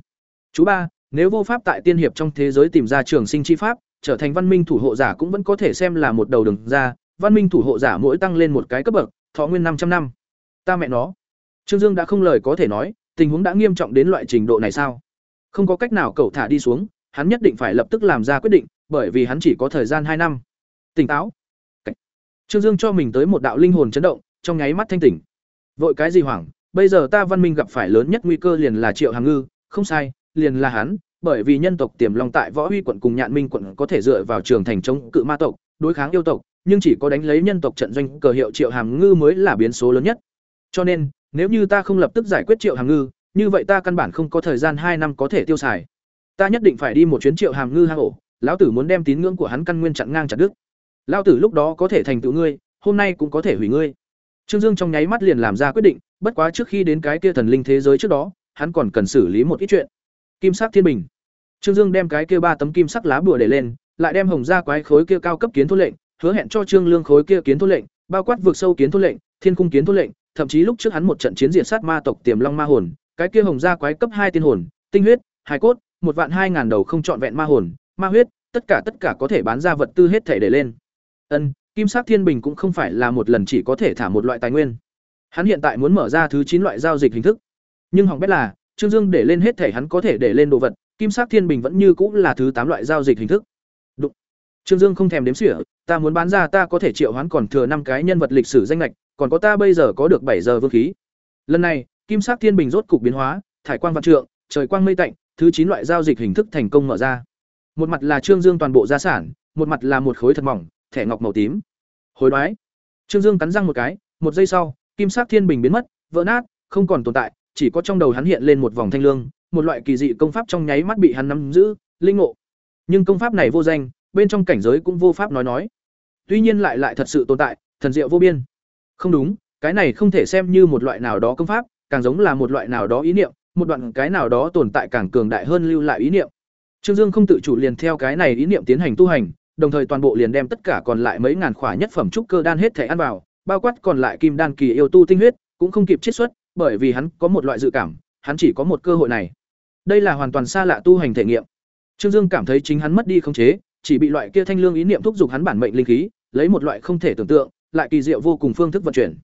Chú ba, nếu vô pháp tại tiên hiệp trong thế giới tìm ra trường sinh chi pháp, trở thành văn minh thủ hộ giả cũng vẫn có thể xem là một đầu đường ra, văn minh thủ hộ giả mỗi tăng lên một cái cấp bậc, thọ nguyên 500 năm. Ta mẹ nó. Trương Dương đã không lời có thể nói, tình huống đã nghiêm trọng đến loại trình độ này sao? Không có cách nào cậu thả đi xuống, hắn nhất định phải lập tức làm ra quyết định, bởi vì hắn chỉ có thời gian hai năm. Tỉnh táo. Trương Dương cho mình tới một đạo linh hồn chấn động, trong nháy mắt thanh tỉnh. Vội cái gì hoảng, bây giờ ta văn minh gặp phải lớn nhất nguy cơ liền là Triệu Hàng Ngư, không sai, liền là hắn, bởi vì nhân tộc tiềm long tại Võ Huy quận cùng Nhạn Minh quận có thể dựa vào trường thành chống cự ma tộc, đối kháng yêu tộc, nhưng chỉ có đánh lấy nhân tộc trận doanh cờ hiệu Triệu Hàm Ngư mới là biến số lớn nhất. Cho nên, nếu như ta không lập tức giải quyết Triệu Hàm Ngư, như vậy ta căn bản không có thời gian hai năm có thể tiêu xài. Ta nhất định phải đi một chuyến Triệu Hàm Ngư hang ổ, lão tử muốn đem tín ngưỡng của hắn căn nguyên chặn ngang chặt đứt. Lão tử lúc đó có thể thành tựu ngươi, hôm nay cũng có thể hủy ngươi. Trương Dương trong nháy mắt liền làm ra quyết định, bất quá trước khi đến cái kia thần linh thế giới trước đó, hắn còn cần xử lý một ít chuyện. Kim sắc thiên bình. Trương Dương đem cái kia ba tấm kim sắc lá bùa để lên, lại đem hồng gia quái khối kia cao cấp kiến thôn lệnh, hứa hẹn cho Trương Lương khối kia kiến thôn lệnh, bao quát vượt sâu kiến thôn lệnh, thiên cung kiến thôn lệnh, thậm chí lúc trước hắn một trận chiến diệt sát ma tộc Tiềm Long ma hồn, cái kia hồng gia quái cấp hai tiên hồn, tinh huyết, hài cốt, một vạn hai ngàn đầu không chọn vẹn ma hồn, ma huyết, tất cả tất cả có thể bán ra vật tư hết thể để lên. Ân, kim sắc thiên bình cũng không phải là một lần chỉ có thể thả một loại tài nguyên. Hắn hiện tại muốn mở ra thứ chín loại giao dịch hình thức. Nhưng hỏng bét là, Trương Dương để lên hết thể hắn có thể để lên đồ vật, kim sắc thiên bình vẫn như cũng là thứ tám loại giao dịch hình thức. Đụng. Trương Dương không thèm đếm xỉa, ta muốn bán ra ta có thể triệu hoán còn thừa năm cái nhân vật lịch sử danh lệch, còn có ta bây giờ có được bảy giờ vương khí. Lần này, kim sắc thiên bình rốt cục biến hóa, thải quang vạn trượng, trời quang mây tạnh, thứ chín loại giao dịch hình thức thành công mở ra. Một mặt là Trương Dương toàn bộ gia sản, một mặt là một khối thật mỏng, thẻ ngọc màu tím. Hối đoái. Trương Dương cắn răng một cái, một giây sau, kim sắc thiên bình biến mất, vỡ nát, không còn tồn tại, chỉ có trong đầu hắn hiện lên một vòng thanh lương, một loại kỳ dị công pháp trong nháy mắt bị hắn nắm giữ, linh ngộ. Nhưng công pháp này vô danh, bên trong cảnh giới cũng vô pháp nói nói. Tuy nhiên lại lại thật sự tồn tại, thần diệu vô biên. Không đúng, cái này không thể xem như một loại nào đó công pháp, càng giống là một loại nào đó ý niệm, một đoạn cái nào đó tồn tại càng cường đại hơn lưu lại ý niệm. Trương Dương không tự chủ liền theo cái này ý niệm tiến hành tu hành, đồng thời toàn bộ liền đem tất cả còn lại mấy ngàn khỏa nhất phẩm trúc cơ đan hết thể ăn vào, bao quát còn lại kim đan kỳ yêu tu tinh huyết, cũng không kịp chiết xuất, bởi vì hắn có một loại dự cảm, hắn chỉ có một cơ hội này. Đây là hoàn toàn xa lạ tu hành thể nghiệm. Trương Dương cảm thấy chính hắn mất đi khống chế, chỉ bị loại kia thanh lương ý niệm thúc giục hắn bản mệnh linh khí, lấy một loại không thể tưởng tượng, lại kỳ diệu vô cùng phương thức vận chuyển.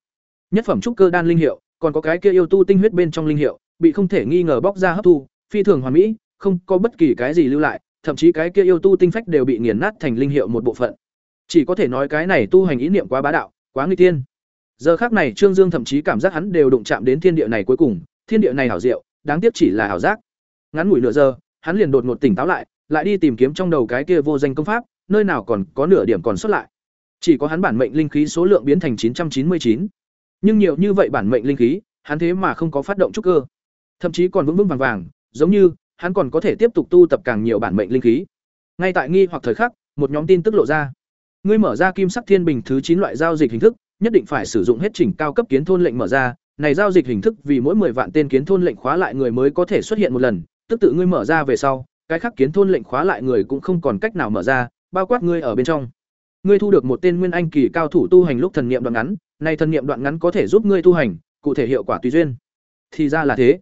Nhất phẩm trúc cơ đan linh hiệu, còn có cái kia yêu tu tinh huyết bên trong linh hiệu, bị không thể nghi ngờ bóc ra hấp thu, phi thường hoàn mỹ, không có bất kỳ cái gì lưu lại, thậm chí cái kia yêu tu tinh phách đều bị nghiền nát thành linh hiệu một bộ phận. Chỉ có thể nói cái này tu hành ý niệm quá bá đạo, quá nguy tiên. Giờ khắc này Trương Dương thậm chí cảm giác hắn đều đụng chạm đến thiên địa này cuối cùng, thiên địa này hảo diệu, đáng tiếc chỉ là hảo giác. Ngắn ngủi nửa giờ, hắn liền đột ngột tỉnh táo lại, lại đi tìm kiếm trong đầu cái kia vô danh công pháp, nơi nào còn có nửa điểm còn sót lại. Chỉ có hắn bản mệnh linh khí số lượng biến thành chín trăm chín mươi chín. Nhưng nhiều như vậy bản mệnh linh khí, hắn thế mà không có phát động trúc cơ. Thậm chí còn vững vững vàng vàng, giống như hắn còn có thể tiếp tục tu tập càng nhiều bản mệnh linh khí. Ngay tại nghi hoặc thời khắc, một nhóm tin tức lộ ra. Ngươi mở ra kim sắc thiên bình thứ chín loại giao dịch hình thức, nhất định phải sử dụng hết trình cao cấp kiến thôn lệnh mở ra, này giao dịch hình thức vì mỗi 10 vạn tên kiến thôn lệnh khóa lại người mới có thể xuất hiện một lần, tức tự ngươi mở ra về sau, cái khác kiến thôn lệnh khóa lại người cũng không còn cách nào mở ra, bao quát ngươi ở bên trong. Ngươi thu được một tên nguyên anh kỳ cao thủ tu hành lúc thần niệm đoạn ngắn, này thần niệm đoạn ngắn có thể giúp ngươi tu hành, cụ thể hiệu quả tùy duyên. Thì ra là thế.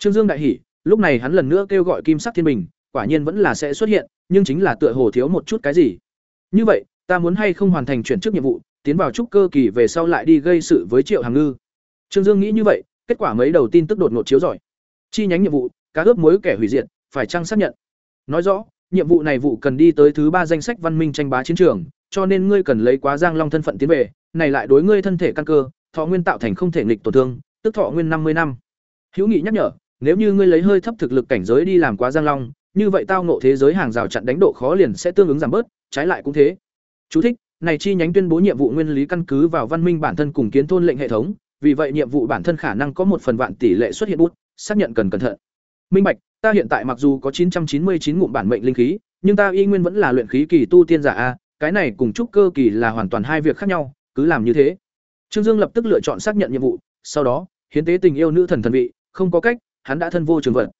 Trương Dương đại hỉ, lúc này hắn lần nữa kêu gọi kim sắc thiên bình, quả nhiên vẫn là sẽ xuất hiện, nhưng chính là tựa hồ thiếu một chút cái gì. Như vậy, ta muốn hay không hoàn thành chuyển chức nhiệm vụ, tiến vào trúc cơ kỳ về sau lại đi gây sự với Triệu hàng Ngư. Trương Dương nghĩ như vậy, kết quả mấy đầu tin tức đột ngột chiếu giỏi. Chi nhánh nhiệm vụ, cá ướp mối kẻ hủy diệt, phải chăng xác nhận. Nói rõ, nhiệm vụ này vụ cần đi tới thứ ba danh sách văn minh tranh bá chiến trường, cho nên ngươi cần lấy quá Giang Long thân phận tiến về, này lại đối ngươi thân thể căn cơ, thọ nguyên tạo thành không thể nghịch tổn thương, tức thọ nguyên năm mươi năm. Hữu Nghị nhắc nhở, nếu như ngươi lấy hơi thấp thực lực cảnh giới đi làm quá Giang Long, như vậy tao ngộ thế giới hàng rào chặn đánh độ khó liền sẽ tương ứng giảm bớt, trái lại cũng thế. Chú thích: Này chi nhánh tuyên bố nhiệm vụ nguyên lý căn cứ vào văn minh bản thân cùng kiến thôn lệnh hệ thống, vì vậy nhiệm vụ bản thân khả năng có một phần vạn tỷ lệ xuất hiện bút, xác nhận cần cẩn thận. Minh bạch, ta hiện tại mặc dù có 999 ngụm bản mệnh linh khí, nhưng ta y nguyên vẫn là luyện khí kỳ tu tiên giả a, cái này cùng trúc cơ kỳ là hoàn toàn hai việc khác nhau, cứ làm như thế. Trương Dương lập tức lựa chọn xác nhận nhiệm vụ, sau đó, hiến tế tình yêu nữ thần thần vị, không có cách, hắn đã thân vô trường vận.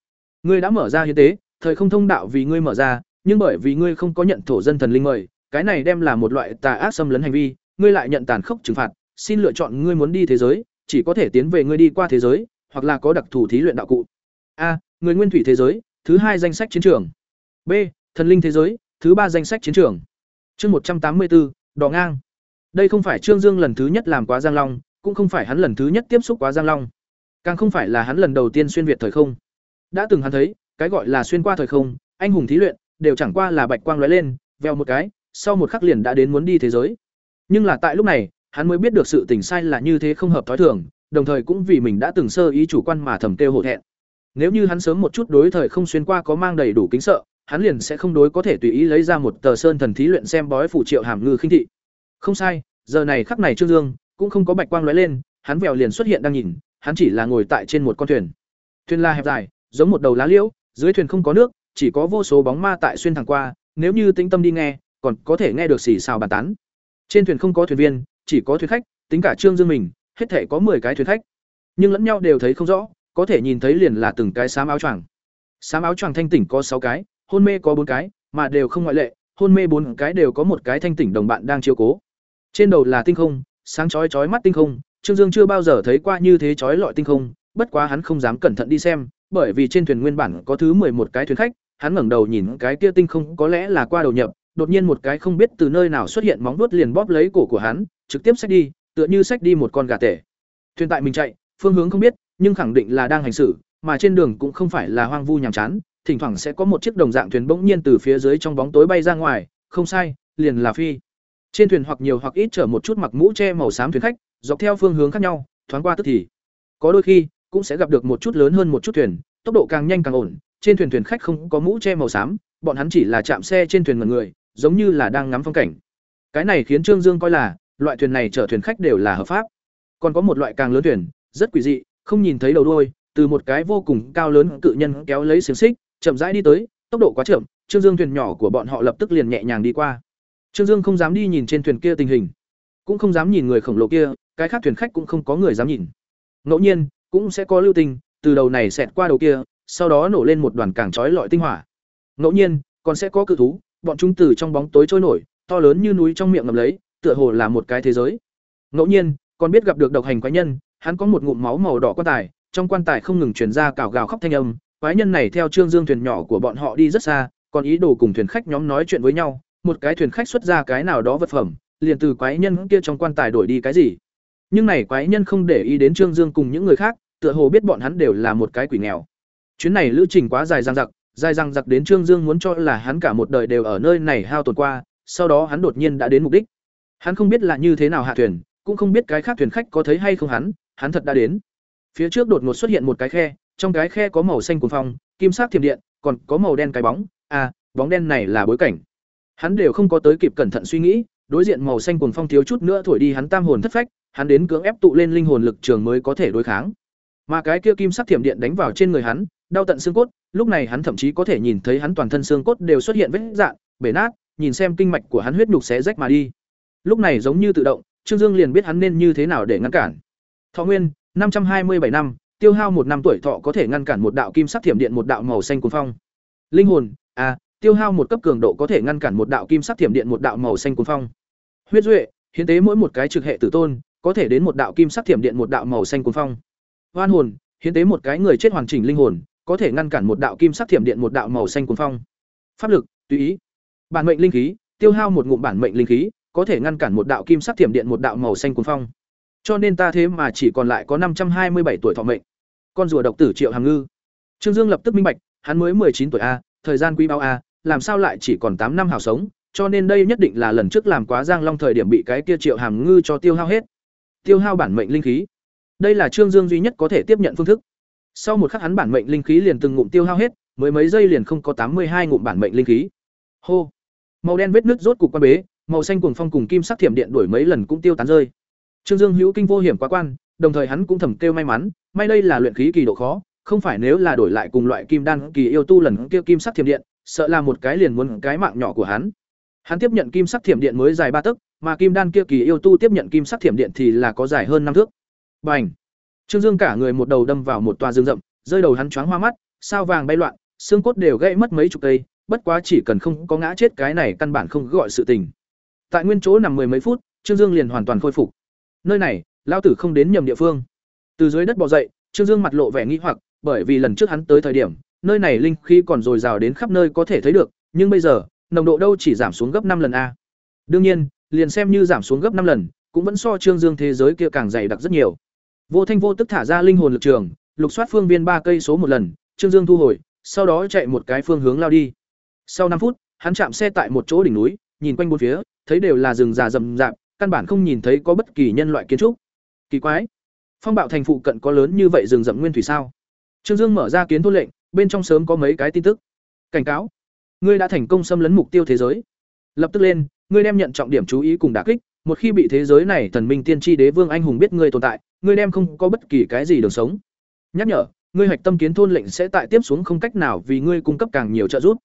Ngươi đã mở ra hiến tế, thời không thông đạo vì ngươi mở ra, nhưng bởi vì ngươi không có nhận thổ dân thần linh mời, cái này đem là một loại tà ác xâm lấn hành vi, ngươi lại nhận tàn khốc trừng phạt, xin lựa chọn ngươi muốn đi thế giới, chỉ có thể tiến về ngươi đi qua thế giới, hoặc là có đặc thù thí luyện đạo cụ. A, người nguyên thủy thế giới, thứ hai danh sách chiến trường. B, thần linh thế giới, thứ ba danh sách chiến trường. Chương một trăm tám mươi bốn, đỏ ngang. Đây không phải Trương Dương lần thứ nhất làm quá Giang Long, cũng không phải hắn lần thứ nhất tiếp xúc quá Giang Long, càng không phải là hắn lần đầu tiên xuyên việt thời không. Đã từng hắn thấy, cái gọi là xuyên qua thời không, anh hùng thí luyện, đều chẳng qua là bạch quang lóe lên, vèo một cái, sau một khắc liền đã đến muốn đi thế giới. Nhưng là tại lúc này, hắn mới biết được sự tình sai là như thế không hợp thói thường, đồng thời cũng vì mình đã từng sơ ý chủ quan mà thầm kêu hổ thẹn. Nếu như hắn sớm một chút đối thời không xuyên qua có mang đầy đủ kính sợ, hắn liền sẽ không đối có thể tùy ý lấy ra một tờ sơn thần thí luyện xem bói phủ triệu hàm ngư khinh thị. Không sai, giờ này khắc này Trương Dương cũng không có bạch quang lóe lên, hắn vèo liền xuất hiện đang nhìn, hắn chỉ là ngồi tại trên một con thuyền. Thuyền là hẹp dài, giống một đầu lá liễu, dưới thuyền không có nước, chỉ có vô số bóng ma tại xuyên thẳng qua, nếu như tĩnh tâm đi nghe, còn có thể nghe được xì xào bàn tán. Trên thuyền không có thuyền viên, chỉ có thuyền khách, tính cả Trương Dương mình, hết thể có 10 cái thuyền khách. Nhưng lẫn nhau đều thấy không rõ, có thể nhìn thấy liền là từng cái xám áo choàng. Xám áo choàng thanh tỉnh có sáu cái, hôn mê có bốn cái, mà đều không ngoại lệ, hôn mê bốn cái đều có một cái thanh tỉnh đồng bạn đang chiếu cố. Trên đầu là tinh không, sáng chói chói mắt tinh không, Trương Dương chưa bao giờ thấy qua như thế chói lọi tinh không, bất quá hắn không dám cẩn thận đi xem, bởi vì trên thuyền nguyên bản có thứ một cái thuyền khách, hắn ngẩng đầu nhìn cái kia tinh không có lẽ là qua đầu nhập, đột nhiên một cái không biết từ nơi nào xuất hiện móng vuốt liền bóp lấy cổ của hắn, trực tiếp xách đi, tựa như xách đi một con gà tể. Thuyền tại mình chạy, phương hướng không biết, nhưng khẳng định là đang hành xử, mà trên đường cũng không phải là hoang vu nhàm chán, thỉnh thoảng sẽ có một chiếc đồng dạng thuyền bỗng nhiên từ phía dưới trong bóng tối bay ra ngoài, không sai, liền là phi. Trên thuyền hoặc nhiều hoặc ít chở một chút mặc mũ che màu xám thuyền khách, dọc theo phương hướng khác nhau, thoáng qua tức thì. Có đôi khi, cũng sẽ gặp được một chút lớn hơn một chút thuyền, tốc độ càng nhanh càng ổn, trên thuyền thuyền khách không có mũ che màu xám, bọn hắn chỉ là chạm xe trên thuyền ngần người, giống như là đang ngắm phong cảnh. Cái này khiến Trương Dương coi là, loại thuyền này chở thuyền khách đều là hợp pháp. Còn có một loại càng lớn thuyền, rất quỷ dị, không nhìn thấy đầu đuôi, từ một cái vô cùng cao lớn cự nhân kéo lấy xiềng xích, chậm rãi đi tới, tốc độ quá chậm, Trương Dương thuyền nhỏ của bọn họ lập tức liền nhẹ nhàng đi qua. Trương Dương không dám đi nhìn trên thuyền kia tình hình, cũng không dám nhìn người khổng lồ kia, cái khác thuyền khách cũng không có người dám nhìn. Ngẫu nhiên, cũng sẽ có lưu tình, từ đầu này xẹt qua đầu kia, sau đó nổ lên một đoàn càng chói lọi tinh hỏa. Ngẫu nhiên, còn sẽ có cự thú, bọn chúng từ trong bóng tối trôi nổi, to lớn như núi trong miệng ngầm lấy, tựa hồ là một cái thế giới. Ngẫu nhiên, còn biết gặp được độc hành quái nhân, hắn có một ngụm máu màu đỏ quan tài, trong quan tài không ngừng truyền ra cào gào khóc thanh âm, quái nhân này theo Trương Dương thuyền nhỏ của bọn họ đi rất xa, còn ý đồ cùng thuyền khách nhóm nói chuyện với nhau, một cái thuyền khách xuất ra cái nào đó vật phẩm, liền từ quái nhân kia trong quan tài đổi đi cái gì. Nhưng này quái nhân không để ý đến Trương Dương cùng những người khác, tựa hồ biết bọn hắn đều là một cái quỷ nghèo. Chuyến này lữ trình quá dài dằng dặc, dài dằng dặc đến Trương Dương muốn cho là hắn cả một đời đều ở nơi này hao tổn qua, sau đó hắn đột nhiên đã đến mục đích. Hắn không biết là như thế nào hạ thuyền, cũng không biết cái khác thuyền khách có thấy hay không hắn, hắn thật đã đến. Phía trước đột ngột xuất hiện một cái khe, trong cái khe có màu xanh cuồng phong, kim sắc thiềm điện, còn có màu đen cái bóng, à, bóng đen này là bối cảnh. Hắn đều không có tới kịp cẩn thận suy nghĩ, đối diện màu xanh cuồng phong thiếu chút nữa thổi đi hắn tam hồn thất phách, hắn đến cưỡng ép tụ lên linh hồn lực trường mới có thể đối kháng. Mà cái kia kim sắc thiểm điện đánh vào trên người hắn, đau tận xương cốt, lúc này hắn thậm chí có thể nhìn thấy hắn toàn thân xương cốt đều xuất hiện vết rạn, bể nát, nhìn xem kinh mạch của hắn huyết nhục xé rách mà đi. Lúc này giống như tự động, Trương Dương liền biết hắn nên như thế nào để ngăn cản. Thọ nguyên, năm trăm hai mươi bảy năm, tiêu hao một năm tuổi thọ có thể ngăn cản một đạo kim sắc thiểm điện một đạo màu xanh cuồng phong. Linh hồn, à, tiêu hao một cấp cường độ có thể ngăn cản một đạo kim sắc thiểm điện một đạo màu xanh cuồng phong. Huyết duệ, hiến tế mỗi một cái trực hệ tử tôn, có thể đến một đạo kim sắc thiểm điện một đạo màu xanh cuồng phong. Hoan hồn, hiến tế một cái người chết hoàn chỉnh linh hồn, có thể ngăn cản một đạo kim sắc thiểm điện một đạo màu xanh cuồng phong. Pháp lực, tùy ý. Bản mệnh linh khí, tiêu hao một ngụm bản mệnh linh khí, có thể ngăn cản một đạo kim sắc thiểm điện một đạo màu xanh cuồng phong. Cho nên ta thế mà chỉ còn lại có năm trăm hai mươi bảy tuổi thọ mệnh. Con rùa độc tử Triệu Hàm Ngư. Trương Dương lập tức minh bạch, hắn mới chín tuổi a, thời gian quý bao a, làm sao lại chỉ còn tám năm hào sống, cho nên đây nhất định là lần trước làm quá Giang Long thời điểm bị cái kia Triệu Hàm Ngư cho tiêu hao hết. Tiêu hao bản mệnh linh khí. Đây là Trương Dương duy nhất có thể tiếp nhận phương thức. Sau một khắc hắn bản mệnh linh khí liền từng ngụm tiêu hao hết, mới mấy giây liền không có tám mươi hai ngụm bản mệnh linh khí. Hô. Màu đen vết nứt rốt cục quan bế, màu xanh cuồng phong cùng kim sắc thiểm điện đuổi mấy lần cũng tiêu tán rơi. Trương Dương hữu kinh vô hiểm quá quan, đồng thời hắn cũng thầm kêu may mắn, may đây là luyện khí kỳ độ khó, không phải nếu là đổi lại cùng loại kim đan kỳ yêu tu lần kia kim sắc thiểm điện, sợ là một cái liền muốn cái mạng nhỏ của hắn. Hắn tiếp nhận kim sắc thiểm điện mới dài ba tấc, mà kim đan kia kỳ yêu tu tiếp nhận kim sắc thiểm điện thì là có dài hơn năm thước. Bành! Trương Dương cả người một đầu đâm vào một tòa rừng rậm, rơi đầu hắn choáng hoa mắt, sao vàng bay loạn, xương cốt đều gãy mất mấy chục cây, bất quá chỉ cần không có ngã chết cái này căn bản không gọi sự tình. Tại nguyên chỗ nằm mười mấy phút, Trương Dương liền hoàn toàn khôi phục. Nơi này, lão tử không đến nhầm địa phương. Từ dưới đất bò dậy, Trương Dương mặt lộ vẻ nghi hoặc, bởi vì lần trước hắn tới thời điểm, nơi này linh khí còn dồi dào đến khắp nơi có thể thấy được, nhưng bây giờ, nồng độ đâu chỉ giảm xuống gấp năm lần a. Đương nhiên, liền xem như giảm xuống gấp năm lần, cũng vẫn so Trương Dương thế giới kia càng dày đặc rất nhiều. Vô Thanh vô tức thả ra linh hồn lực trường, lục soát phương viên ba cây số một lần, Trương Dương thu hồi, sau đó chạy một cái phương hướng lao đi. Sau năm phút, hắn chạm xe tại một chỗ đỉnh núi, nhìn quanh bốn phía, thấy đều là rừng già rậm rạp, căn bản không nhìn thấy có bất kỳ nhân loại kiến trúc. Kỳ quái, phong bạo thành phụ cận có lớn như vậy rừng rậm nguyên thủy sao? Trương Dương mở ra kiến thôn lệnh, bên trong sớm có mấy cái tin tức. Cảnh cáo, ngươi đã thành công xâm lấn mục tiêu thế giới. Lập tức lên, ngươi đem nhận trọng điểm chú ý cùng đả kích, một khi bị thế giới này thần minh tiên tri đế vương anh hùng biết ngươi tồn tại, ngươi đem không có bất kỳ cái gì đường sống. Nhắc nhở, ngươi hoạch tâm kiến thôn lệnh sẽ tại tiếp xuống không cách nào vì ngươi cung cấp càng nhiều trợ giúp.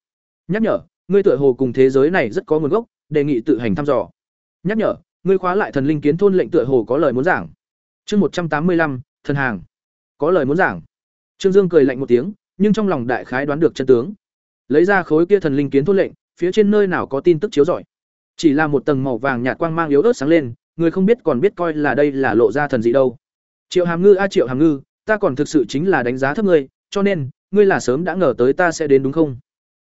Nhắc nhở, ngươi tựa hồ cùng thế giới này rất có nguồn gốc, đề nghị tự hành thăm dò. Nhắc nhở, ngươi khóa lại thần linh kiến thôn lệnh tựa hồ có lời muốn giảng. Chương một trăm tám mươi lăm, thần hàng. Có lời muốn giảng. Trương Dương cười lạnh một tiếng, nhưng trong lòng đại khái đoán được chân tướng. Lấy ra khối kia thần linh kiến thôn lệnh, phía trên nơi nào có tin tức chiếu rọi. Chỉ là một tầng màu vàng nhạt quang mang yếu ớt sáng lên, người không biết còn biết coi là đây là lộ ra thần gì đâu. Triệu Hàm Ngư a Triệu Hàm Ngư, ta còn thực sự chính là đánh giá thấp ngươi, cho nên, ngươi là sớm đã ngờ tới ta sẽ đến đúng không?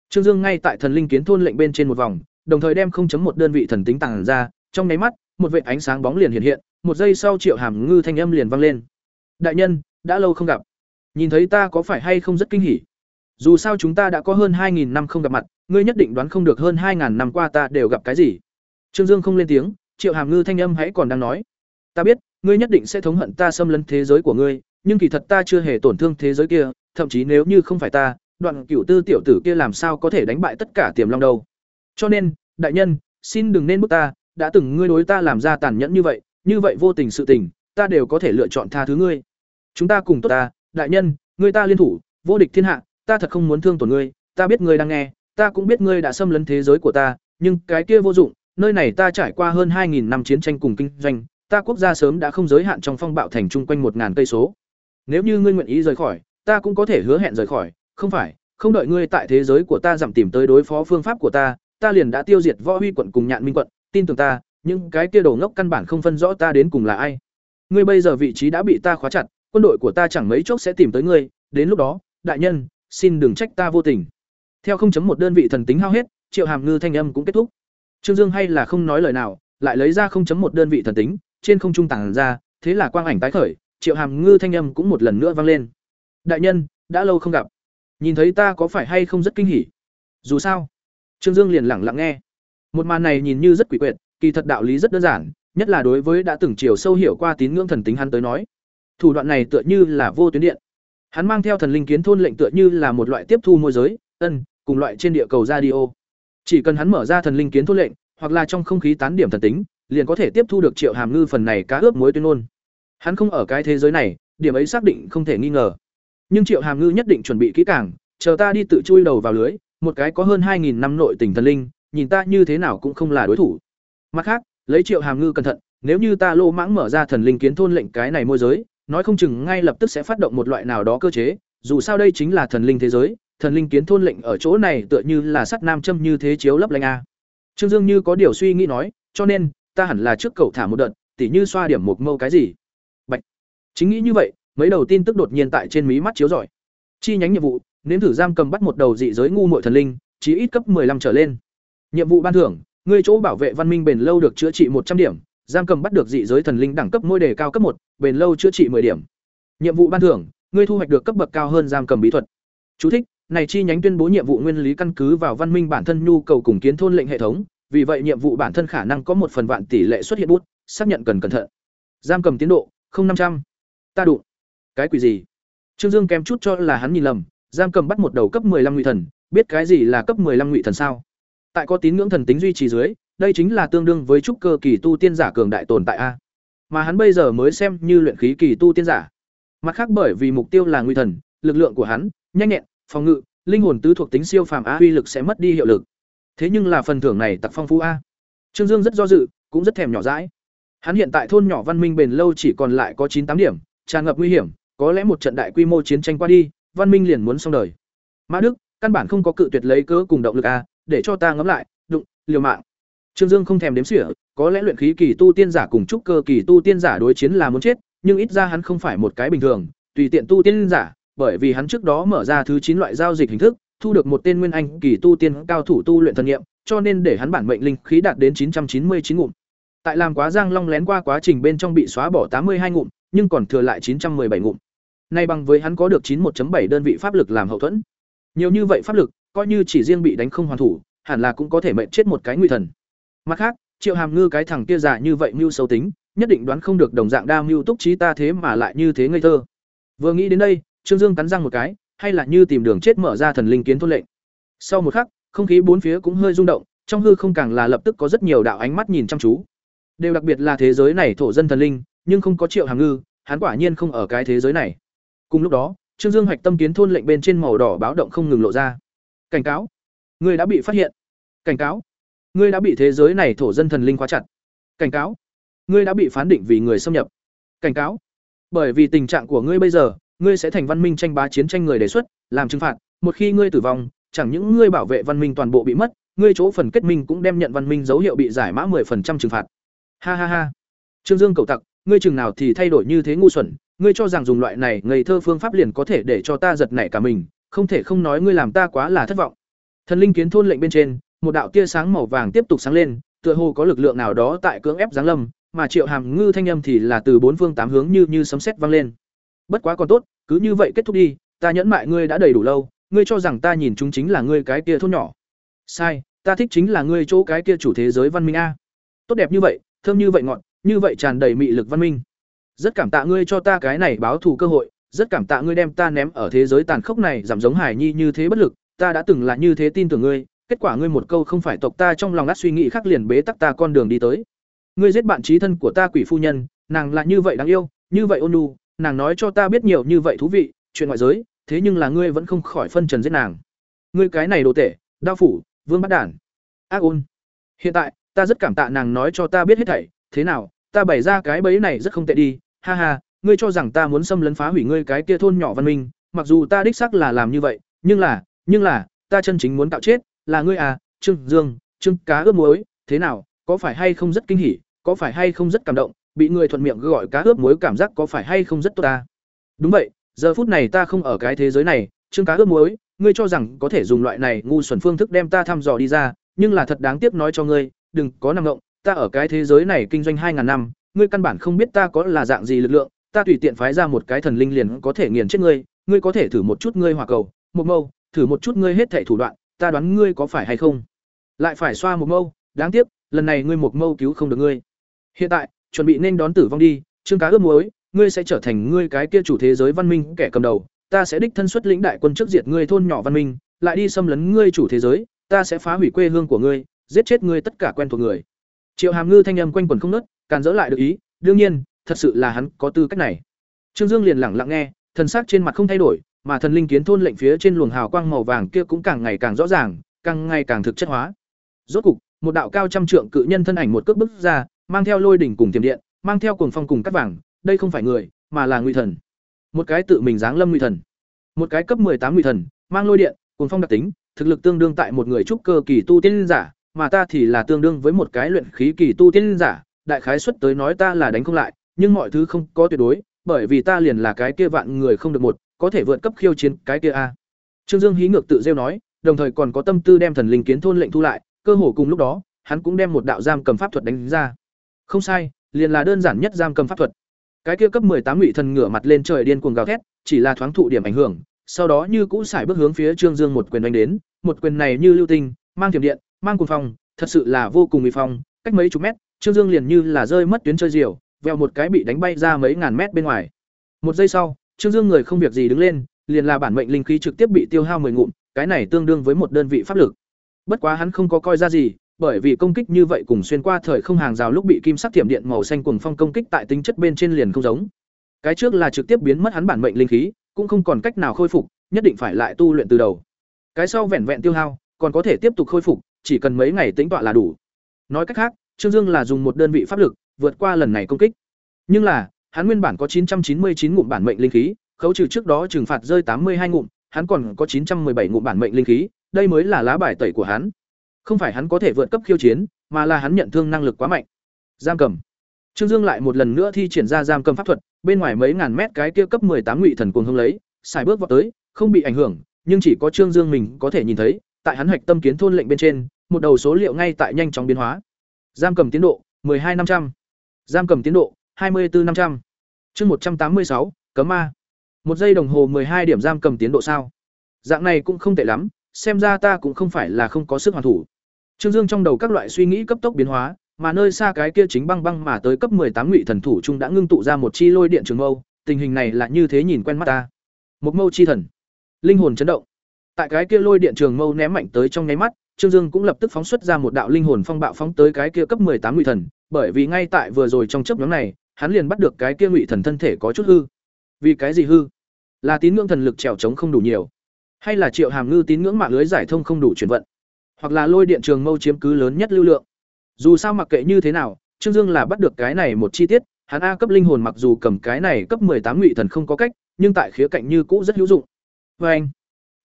Trương Dương ngay tại thần linh kiến thôn lệnh bên trên một vòng, đồng thời đem 0.1 đơn vị thần tính tàng ra, trong nháy mắt, một vệt ánh sáng bóng liền hiện hiện, một giây sau Triệu Hàm Ngư thanh âm liền vang lên. Đại nhân, đã lâu không gặp. Nhìn thấy ta có phải hay không rất kinh hỉ? Dù sao chúng ta đã có hơn 2.000 năm không gặp mặt, ngươi nhất định đoán không được hơn 2.000 năm qua ta đều gặp cái gì. Trương Dương không lên tiếng, Triệu Hàm Ngư thanh âm hãy còn đang nói. Ta biết, ngươi nhất định sẽ thống hận ta xâm lấn thế giới của ngươi, nhưng kỳ thật ta chưa hề tổn thương thế giới kia, thậm chí nếu như không phải ta, đoạn cửu tư tiểu tử kia làm sao có thể đánh bại tất cả tiềm long đâu. Cho nên, đại nhân, xin đừng nên bức ta, đã từng ngươi đối ta làm ra tàn nhẫn như vậy, như vậy vô tình sự tình, ta đều có thể lựa chọn tha thứ ngươi. Chúng ta cùng tốt ta, đại nhân, ngươi ta liên thủ, vô địch thiên hạ, ta thật không muốn thương tổn ngươi, ta biết ngươi đang nghe, ta cũng biết ngươi đã xâm lấn thế giới của ta, nhưng cái kia vô dụng, nơi này ta trải qua hơn 2000 năm chiến tranh cùng kinh doanh, ta quốc gia sớm đã không giới hạn trong phong bạo thành chung quanh một ngàn cây số. Nếu như ngươi nguyện ý rời khỏi, ta cũng có thể hứa hẹn rời khỏi, không phải, không đợi ngươi tại thế giới của ta giảm tìm tới đối phó phương pháp của ta, ta liền đã tiêu diệt võ huy quận cùng nhạn minh quận tin tưởng ta những cái kia đồ ngốc căn bản không phân rõ ta đến cùng là ai ngươi bây giờ vị trí đã bị ta khóa chặt quân đội của ta chẳng mấy chốc sẽ tìm tới ngươi đến lúc đó đại nhân xin đừng trách ta vô tình. Theo không chấm một đơn vị thần tính hao hết, triệu hàm ngư thanh âm cũng kết thúc. Trương dương hay là không nói lời nào, lại lấy ra không chấm một đơn vị thần tính, trên không trung tảng ra, thế là quang ảnh tái khởi, triệu hàm ngư thanh âm cũng một lần nữa vang lên. Đại nhân, đã lâu không gặp. Nhìn thấy ta có phải hay không rất kinh hỉ? Dù sao, trương dương liền lẳng lặng nghe. Một màn này nhìn như rất quỷ quyệt, kỳ thật đạo lý rất đơn giản, nhất là đối với đã từng chiều sâu hiểu qua tín ngưỡng thần tính hắn tới nói. Thủ đoạn này tựa như là vô tuyến điện hắn mang theo thần linh kiến thôn lệnh tựa như là một loại tiếp thu môi giới, ân, cùng loại trên địa cầu radio. Chỉ cần hắn mở ra thần linh kiến thôn lệnh, hoặc là trong không khí tán điểm thần tính, liền có thể tiếp thu được triệu hàm ngư phần này cá ướp muối tuyên ngôn. Hắn không ở cái thế giới này, điểm ấy xác định không thể nghi ngờ. Nhưng triệu hàm ngư nhất định chuẩn bị kỹ càng, chờ ta đi tự chui đầu vào lưới, một cái có hơn hai nghìn năm nội tình thần linh, nhìn ta như thế nào cũng không là đối thủ. Mặt khác, lấy triệu hàm ngư cẩn thận, nếu như ta lô mãng mở ra thần linh kiến thôn lệnh cái này môi giới nói không chừng ngay lập tức sẽ phát động một loại nào đó cơ chế, dù sao đây chính là thần linh thế giới, thần linh kiến thôn lệnh ở chỗ này tựa như là sắt nam châm như thế chiếu lấp lanh a. Trương dương như có điều suy nghĩ nói, cho nên, ta hẳn là trước cậu thả một đợt, tỉ như xoa điểm một mâu cái gì. Bạch. chính nghĩ như vậy, mấy đầu tin tức đột nhiên tại trên mí mắt chiếu rọi. Chi nhánh nhiệm vụ, nếm thử giam cầm bắt một đầu dị giới ngu muội thần linh, chí ít cấp 15 trở lên. Nhiệm vụ ban thưởng, ngươi chỗ bảo vệ văn minh bền lâu được chữa trị một trăm điểm giam cầm bắt được dị giới thần linh đẳng cấp mỗi đề cao cấp một, bền lâu chữa trị 10 điểm. Nhiệm vụ ban thưởng, ngươi thu hoạch được cấp bậc cao hơn giam cầm bí thuật. Chú thích, này chi nhánh tuyên bố nhiệm vụ nguyên lý căn cứ vào văn minh bản thân nhu cầu cùng kiến thôn lệnh hệ thống, vì vậy nhiệm vụ bản thân khả năng có một phần vạn tỷ lệ xuất hiện bút, xác nhận cần cẩn thận. Giam cầm tiến độ, không năm trăm. Ta đụng. Cái quỷ gì? Trương dương kém chút cho là hắn nhìn lầm, giam cầm bắt một đầu cấp 15 ngụy thần, biết cái gì là cấp 15 ngụy thần sao? Tại có tín ngưỡng thần tính duy trì dưới đây chính là tương đương với trúc cơ kỳ tu tiên giả cường đại tồn tại a. Mà hắn bây giờ mới xem như luyện khí kỳ tu tiên giả. Mặt khác bởi vì mục tiêu là nguy thần, lực lượng của hắn, nhanh nhẹn, phòng ngự, linh hồn tứ thuộc tính siêu phàm a uy lực sẽ mất đi hiệu lực. Thế nhưng là phần thưởng này tặc phong phú a. Trương dương rất do dự, cũng rất thèm nhỏ dãi. Hắn hiện tại thôn nhỏ văn minh bền lâu chỉ còn lại có chín tám điểm, tràn ngập nguy hiểm, có lẽ một trận đại quy mô chiến tranh qua đi, văn minh liền muốn xong đời. Mã đức, căn bản không có cự tuyệt lấy cớ cùng động lực a, để cho ta ngẫm lại, đụng, liều mạng trương dương không thèm đếm xỉa, có lẽ luyện khí kỳ tu tiên giả cùng trúc cơ kỳ tu tiên giả đối chiến là muốn chết, nhưng ít ra hắn không phải một cái bình thường, tùy tiện tu tiên giả, bởi vì hắn trước đó mở ra thứ chín loại giao dịch hình thức, thu được một tên nguyên anh kỳ tu tiên cao thủ tu luyện thần nghiệm, cho nên để hắn bản mệnh linh khí đạt đến chín trăm chín mươi chín ngụm. Tại làm quá giang long lén qua quá trình bên trong bị xóa bỏ tám mươi hai ngụm, nhưng còn thừa lại chín trăm bảy ngụm. Nay bằng với hắn có được chín 91 bảy đơn vị pháp lực làm hậu thuẫn. Nhiều như vậy pháp lực, coi như chỉ riêng bị đánh không hoàn thủ, hẳn là cũng có thể mệnh chết một cái nguy thần mặt khác, triệu hàm ngư cái thằng kia giả như vậy mưu xấu tính, nhất định đoán không được đồng dạng đa mưu túc trí ta thế mà lại như thế ngây thơ. Vừa nghĩ đến đây, trương dương cắn răng một cái, hay là như tìm đường chết mở ra thần linh kiến thôn lệnh. Sau một khắc, không khí bốn phía cũng hơi rung động, trong hư không càng là lập tức có rất nhiều đạo ánh mắt nhìn chăm chú. Đều đặc biệt là thế giới này thổ dân thần linh, nhưng không có triệu hàm ngư, hắn quả nhiên không ở cái thế giới này. Cùng lúc đó, trương dương hoạch tâm kiến thôn lệnh bên trên màu đỏ báo động không ngừng lộ ra. Cảnh cáo. Người đã bị phát hiện. Cảnh cáo ngươi đã bị thế giới này thổ dân thần linh khóa chặt. Cảnh cáo. Ngươi đã bị phán định vì người xâm nhập. Cảnh cáo. Bởi vì tình trạng của ngươi bây giờ, ngươi sẽ thành văn minh tranh bá chiến tranh người đề xuất, làm trừng phạt. Một khi ngươi tử vong, chẳng những ngươi bảo vệ văn minh toàn bộ bị mất, ngươi chỗ phần kết minh cũng đem nhận văn minh dấu hiệu bị giải mã 10% trừng phạt. Ha ha ha. Trương dương cầu tặc, ngươi chừng nào thì thay đổi như thế ngu xuẩn, ngươi cho rằng dùng loại này ngây thơ phương pháp liền có thể để cho ta giật nảy cả mình, không thể không nói ngươi làm ta quá là thất vọng. Thần linh kiến thôn lệnh bên trên một đạo tia sáng màu vàng tiếp tục sáng lên, tựa hồ có lực lượng nào đó tại cưỡng ép giáng lâm, mà triệu hàm ngư thanh âm thì là từ bốn phương tám hướng như như sấm sét vang lên. Bất quá còn tốt, cứ như vậy kết thúc đi, ta nhẫn mại ngươi đã đầy đủ lâu, ngươi cho rằng ta nhìn chúng chính là ngươi cái kia thôn nhỏ. Sai, ta thích chính là ngươi chỗ cái kia chủ thế giới văn minh a. Tốt đẹp như vậy, thơm như vậy ngọt, như vậy tràn đầy mị lực văn minh. Rất cảm tạ ngươi cho ta cái này báo thù cơ hội, rất cảm tạ ngươi đem ta ném ở thế giới tàn khốc này, giảm giống hải nhi như thế bất lực, ta đã từng là như thế tin tưởng ngươi kết quả ngươi một câu không phải tộc ta trong lòng ngắt suy nghĩ khác liền bế tắc ta con đường đi tới. Ngươi giết bạn trí thân của ta quỷ phu nhân, nàng là như vậy đáng yêu, như vậy ôn nhu, nàng nói cho ta biết nhiều như vậy thú vị, chuyện ngoại giới, thế nhưng là ngươi vẫn không khỏi phân trần giết nàng. Ngươi cái này đồ tể, đao phủ, vương bắt đản. Ác ôn. Hiện tại, ta rất cảm tạ nàng nói cho ta biết hết thảy, thế nào, ta bày ra cái bẫy này rất không tệ đi, ha ha, ngươi cho rằng ta muốn xâm lấn phá hủy ngươi cái kia thôn nhỏ văn minh, mặc dù ta đích xác là làm như vậy, nhưng là nhưng là, ta chân chính muốn tạo chết là ngươi à trương dương, trương cá ướp muối, thế nào, có phải hay không rất kinh hỉ, có phải hay không rất cảm động, bị người thuận miệng gọi cá ướp muối cảm giác có phải hay không rất tốt ta? Đúng vậy, giờ phút này ta không ở cái thế giới này, trương cá ướp muối, ngươi cho rằng có thể dùng loại này ngu xuẩn phương thức đem ta thăm dò đi ra, nhưng là thật đáng tiếc nói cho ngươi, đừng có năng động ta ở cái thế giới này kinh doanh hai ngàn năm, ngươi căn bản không biết ta có là dạng gì lực lượng, ta tùy tiện phái ra một cái thần linh liền có thể nghiền chết ngươi ngươi có thể thử một chút ngươi hỏa cầu, một mâu, thử một chút ngươi hết thể thủ đoạn ta đoán ngươi có phải hay không? Lại phải xoa một mâu, đáng tiếc, lần này ngươi một mâu cứu không được ngươi. Hiện tại, chuẩn bị nên đón tử vong đi, trương cá ướp muối, ngươi sẽ trở thành ngươi cái kia chủ thế giới văn minh kẻ cầm đầu, ta sẽ đích thân xuất lĩnh đại quân trước diệt ngươi thôn nhỏ văn minh, lại đi xâm lấn ngươi chủ thế giới, ta sẽ phá hủy quê hương của ngươi, giết chết ngươi tất cả quen thuộc người. Triệu hàm ngư thanh âm quanh quẩn không nớt càn dỡ lại được ý, đương nhiên, thật sự là hắn có tư cách này. Trương dương liền lẳng lặng nghe, thần sắc trên mặt không thay đổi mà thần linh kiến thôn lệnh phía trên luồng hào quang màu vàng kia cũng càng ngày càng rõ ràng, càng ngày càng thực chất hóa. Rốt cục, một đạo cao trăm trượng cự nhân thân ảnh một cước bước ra, mang theo lôi đỉnh cùng tiềm điện, mang theo cuồng phong cùng cắt vàng, đây không phải người, mà là nguy thần. Một cái tự mình dáng lâm nguy thần. Một cái cấp tám nguy thần, mang lôi điện, cuồng phong đặc tính, thực lực tương đương tại một người trúc cơ kỳ tu tiên giả, mà ta thì là tương đương với một cái luyện khí kỳ tu tiên giả, đại khái xuất tới nói ta là đánh không lại, nhưng mọi thứ không có tuyệt đối, bởi vì ta liền là cái kia vạn người không được một có thể vượt cấp khiêu chiến cái kia a. Trương dương hí ngược tự rêu nói, đồng thời còn có tâm tư đem thần linh kiến thôn lệnh thu lại, cơ hồ cùng lúc đó, hắn cũng đem một đạo giam cầm pháp thuật đánh ra. Không sai, liền là đơn giản nhất giam cầm pháp thuật. Cái kia cấp tám ngụy thần ngửa mặt lên trời điên cuồng gào thét, chỉ là thoáng thụ điểm ảnh hưởng, sau đó như cũ xài bước hướng phía trương dương một quyền đánh đến, một quyền này như lưu tinh, mang thiểm điện, mang cuồng phong, thật sự là vô cùng bị phong, cách mấy chục mét, trương dương liền như là rơi mất tuyến chơi diều, vèo một cái bị đánh bay ra mấy ngàn mét bên ngoài. Một giây sau trương dương người không việc gì đứng lên, liền là bản mệnh linh khí trực tiếp bị tiêu hao 10 ngụm, cái này tương đương với một đơn vị pháp lực. Bất quá hắn không có coi ra gì, bởi vì công kích như vậy cùng xuyên qua thời không hàng rào lúc bị kim sắc thiểm điện màu xanh cuồng phong công kích tại tính chất bên trên liền không giống. Cái trước là trực tiếp biến mất hắn bản mệnh linh khí, cũng không còn cách nào khôi phục, nhất định phải lại tu luyện từ đầu. Cái sau vẹn vẹn tiêu hao, còn có thể tiếp tục khôi phục, chỉ cần mấy ngày tính tọa là đủ. Nói cách khác, trương dương là dùng một đơn vị pháp lực, vượt qua lần này công kích. Nhưng là hắn nguyên bản có 999 ngụm bản mệnh linh khí, khấu trừ trước đó trừng phạt rơi 82 ngụm, hắn còn có 917 ngụm bản mệnh linh khí, đây mới là lá bài tẩy của hắn. Không phải hắn có thể vượt cấp khiêu chiến, mà là hắn nhận thương năng lực quá mạnh. Giam cầm. Trương dương lại một lần nữa thi triển ra giam cầm pháp thuật, bên ngoài mấy ngàn mét cái kia cấp 18 ngụy thần cuồng hung lấy, xài bước vào tới, không bị ảnh hưởng, nhưng chỉ có trương dương mình có thể nhìn thấy, tại hắn hạch tâm kiến thôn lệnh bên trên, một đầu số liệu ngay tại nhanh chóng biến hóa. Giam cầm tiến độ 12 500. giam cầm tiến độ 24 500. chương 186, cấm ma. Một giây đồng hồ hai điểm giam cầm tiến độ sao? Dạng này cũng không tệ lắm xem ra ta cũng không phải là không có sức hoàn thủ. Trương dương trong đầu các loại suy nghĩ cấp tốc biến hóa mà nơi xa cái kia chính băng băng mà tới cấp tám ngụy thần thủ trung đã ngưng tụ ra một chi lôi điện trường mâu tình hình này là như thế nhìn quen mắt ta. Một mâu chi thần. Linh hồn chấn động. Tại cái kia lôi điện trường mâu ném mạnh tới trong nháy mắt trương dương cũng lập tức phóng xuất ra một đạo linh hồn phong bạo phóng tới cái kia cấp tám ngụy thần bởi vì ngay tại vừa rồi trong chấp nhóm này hắn liền bắt được cái kia ngụy thần thân thể có chút hư. Vì cái gì hư? Là tín ngưỡng thần lực trèo trống không đủ nhiều. Hay là triệu hàm ngư tín ngưỡng mạng lưới giải thông không đủ chuyển vận. Hoặc là lôi điện trường mâu chiếm cứ lớn nhất lưu lượng. Dù sao mặc kệ như thế nào, trương dương là bắt được cái này một chi tiết, hắn a cấp linh hồn mặc dù cầm cái này cấp tám ngụy thần không có cách, nhưng tại khía cạnh như cũ rất hữu dụng. Vê anh,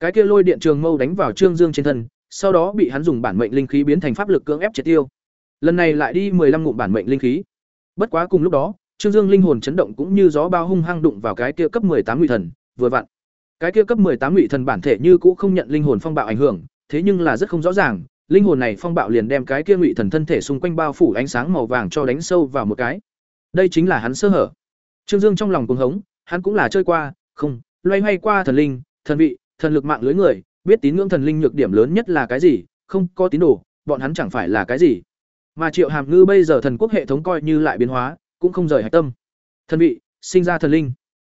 cái kia lôi điện trường mâu đánh vào trương dương trên thân, sau đó bị hắn dùng bản mệnh linh khí biến thành pháp lực cưỡng ép triệt tiêu. Lần này lại đi 15 ngụm bản mệnh linh khí bất quá cùng lúc đó, trương dương linh hồn chấn động cũng như gió bao hung hăng đụng vào cái kia cấp tám ngụy thần, vừa vặn. Cái kia cấp tám ngụy thần bản thể như cũ không nhận linh hồn phong bạo ảnh hưởng, thế nhưng là rất không rõ ràng, linh hồn này phong bạo liền đem cái kia ngụy thần thân thể xung quanh bao phủ ánh sáng màu vàng cho đánh sâu vào một cái. Đây chính là hắn sơ hở. Trương dương trong lòng cuồng hống, hắn cũng là chơi qua, không, loay hoay qua thần linh, thần vị, thần lực mạng lưới người, biết tín ngưỡng thần linh nhược điểm lớn nhất là cái gì, không có tín đồ, bọn hắn chẳng phải là cái gì mà triệu hàm ngư bây giờ thần quốc hệ thống coi như lại biến hóa, cũng không rời hạch tâm. Thần vị, sinh ra thần linh.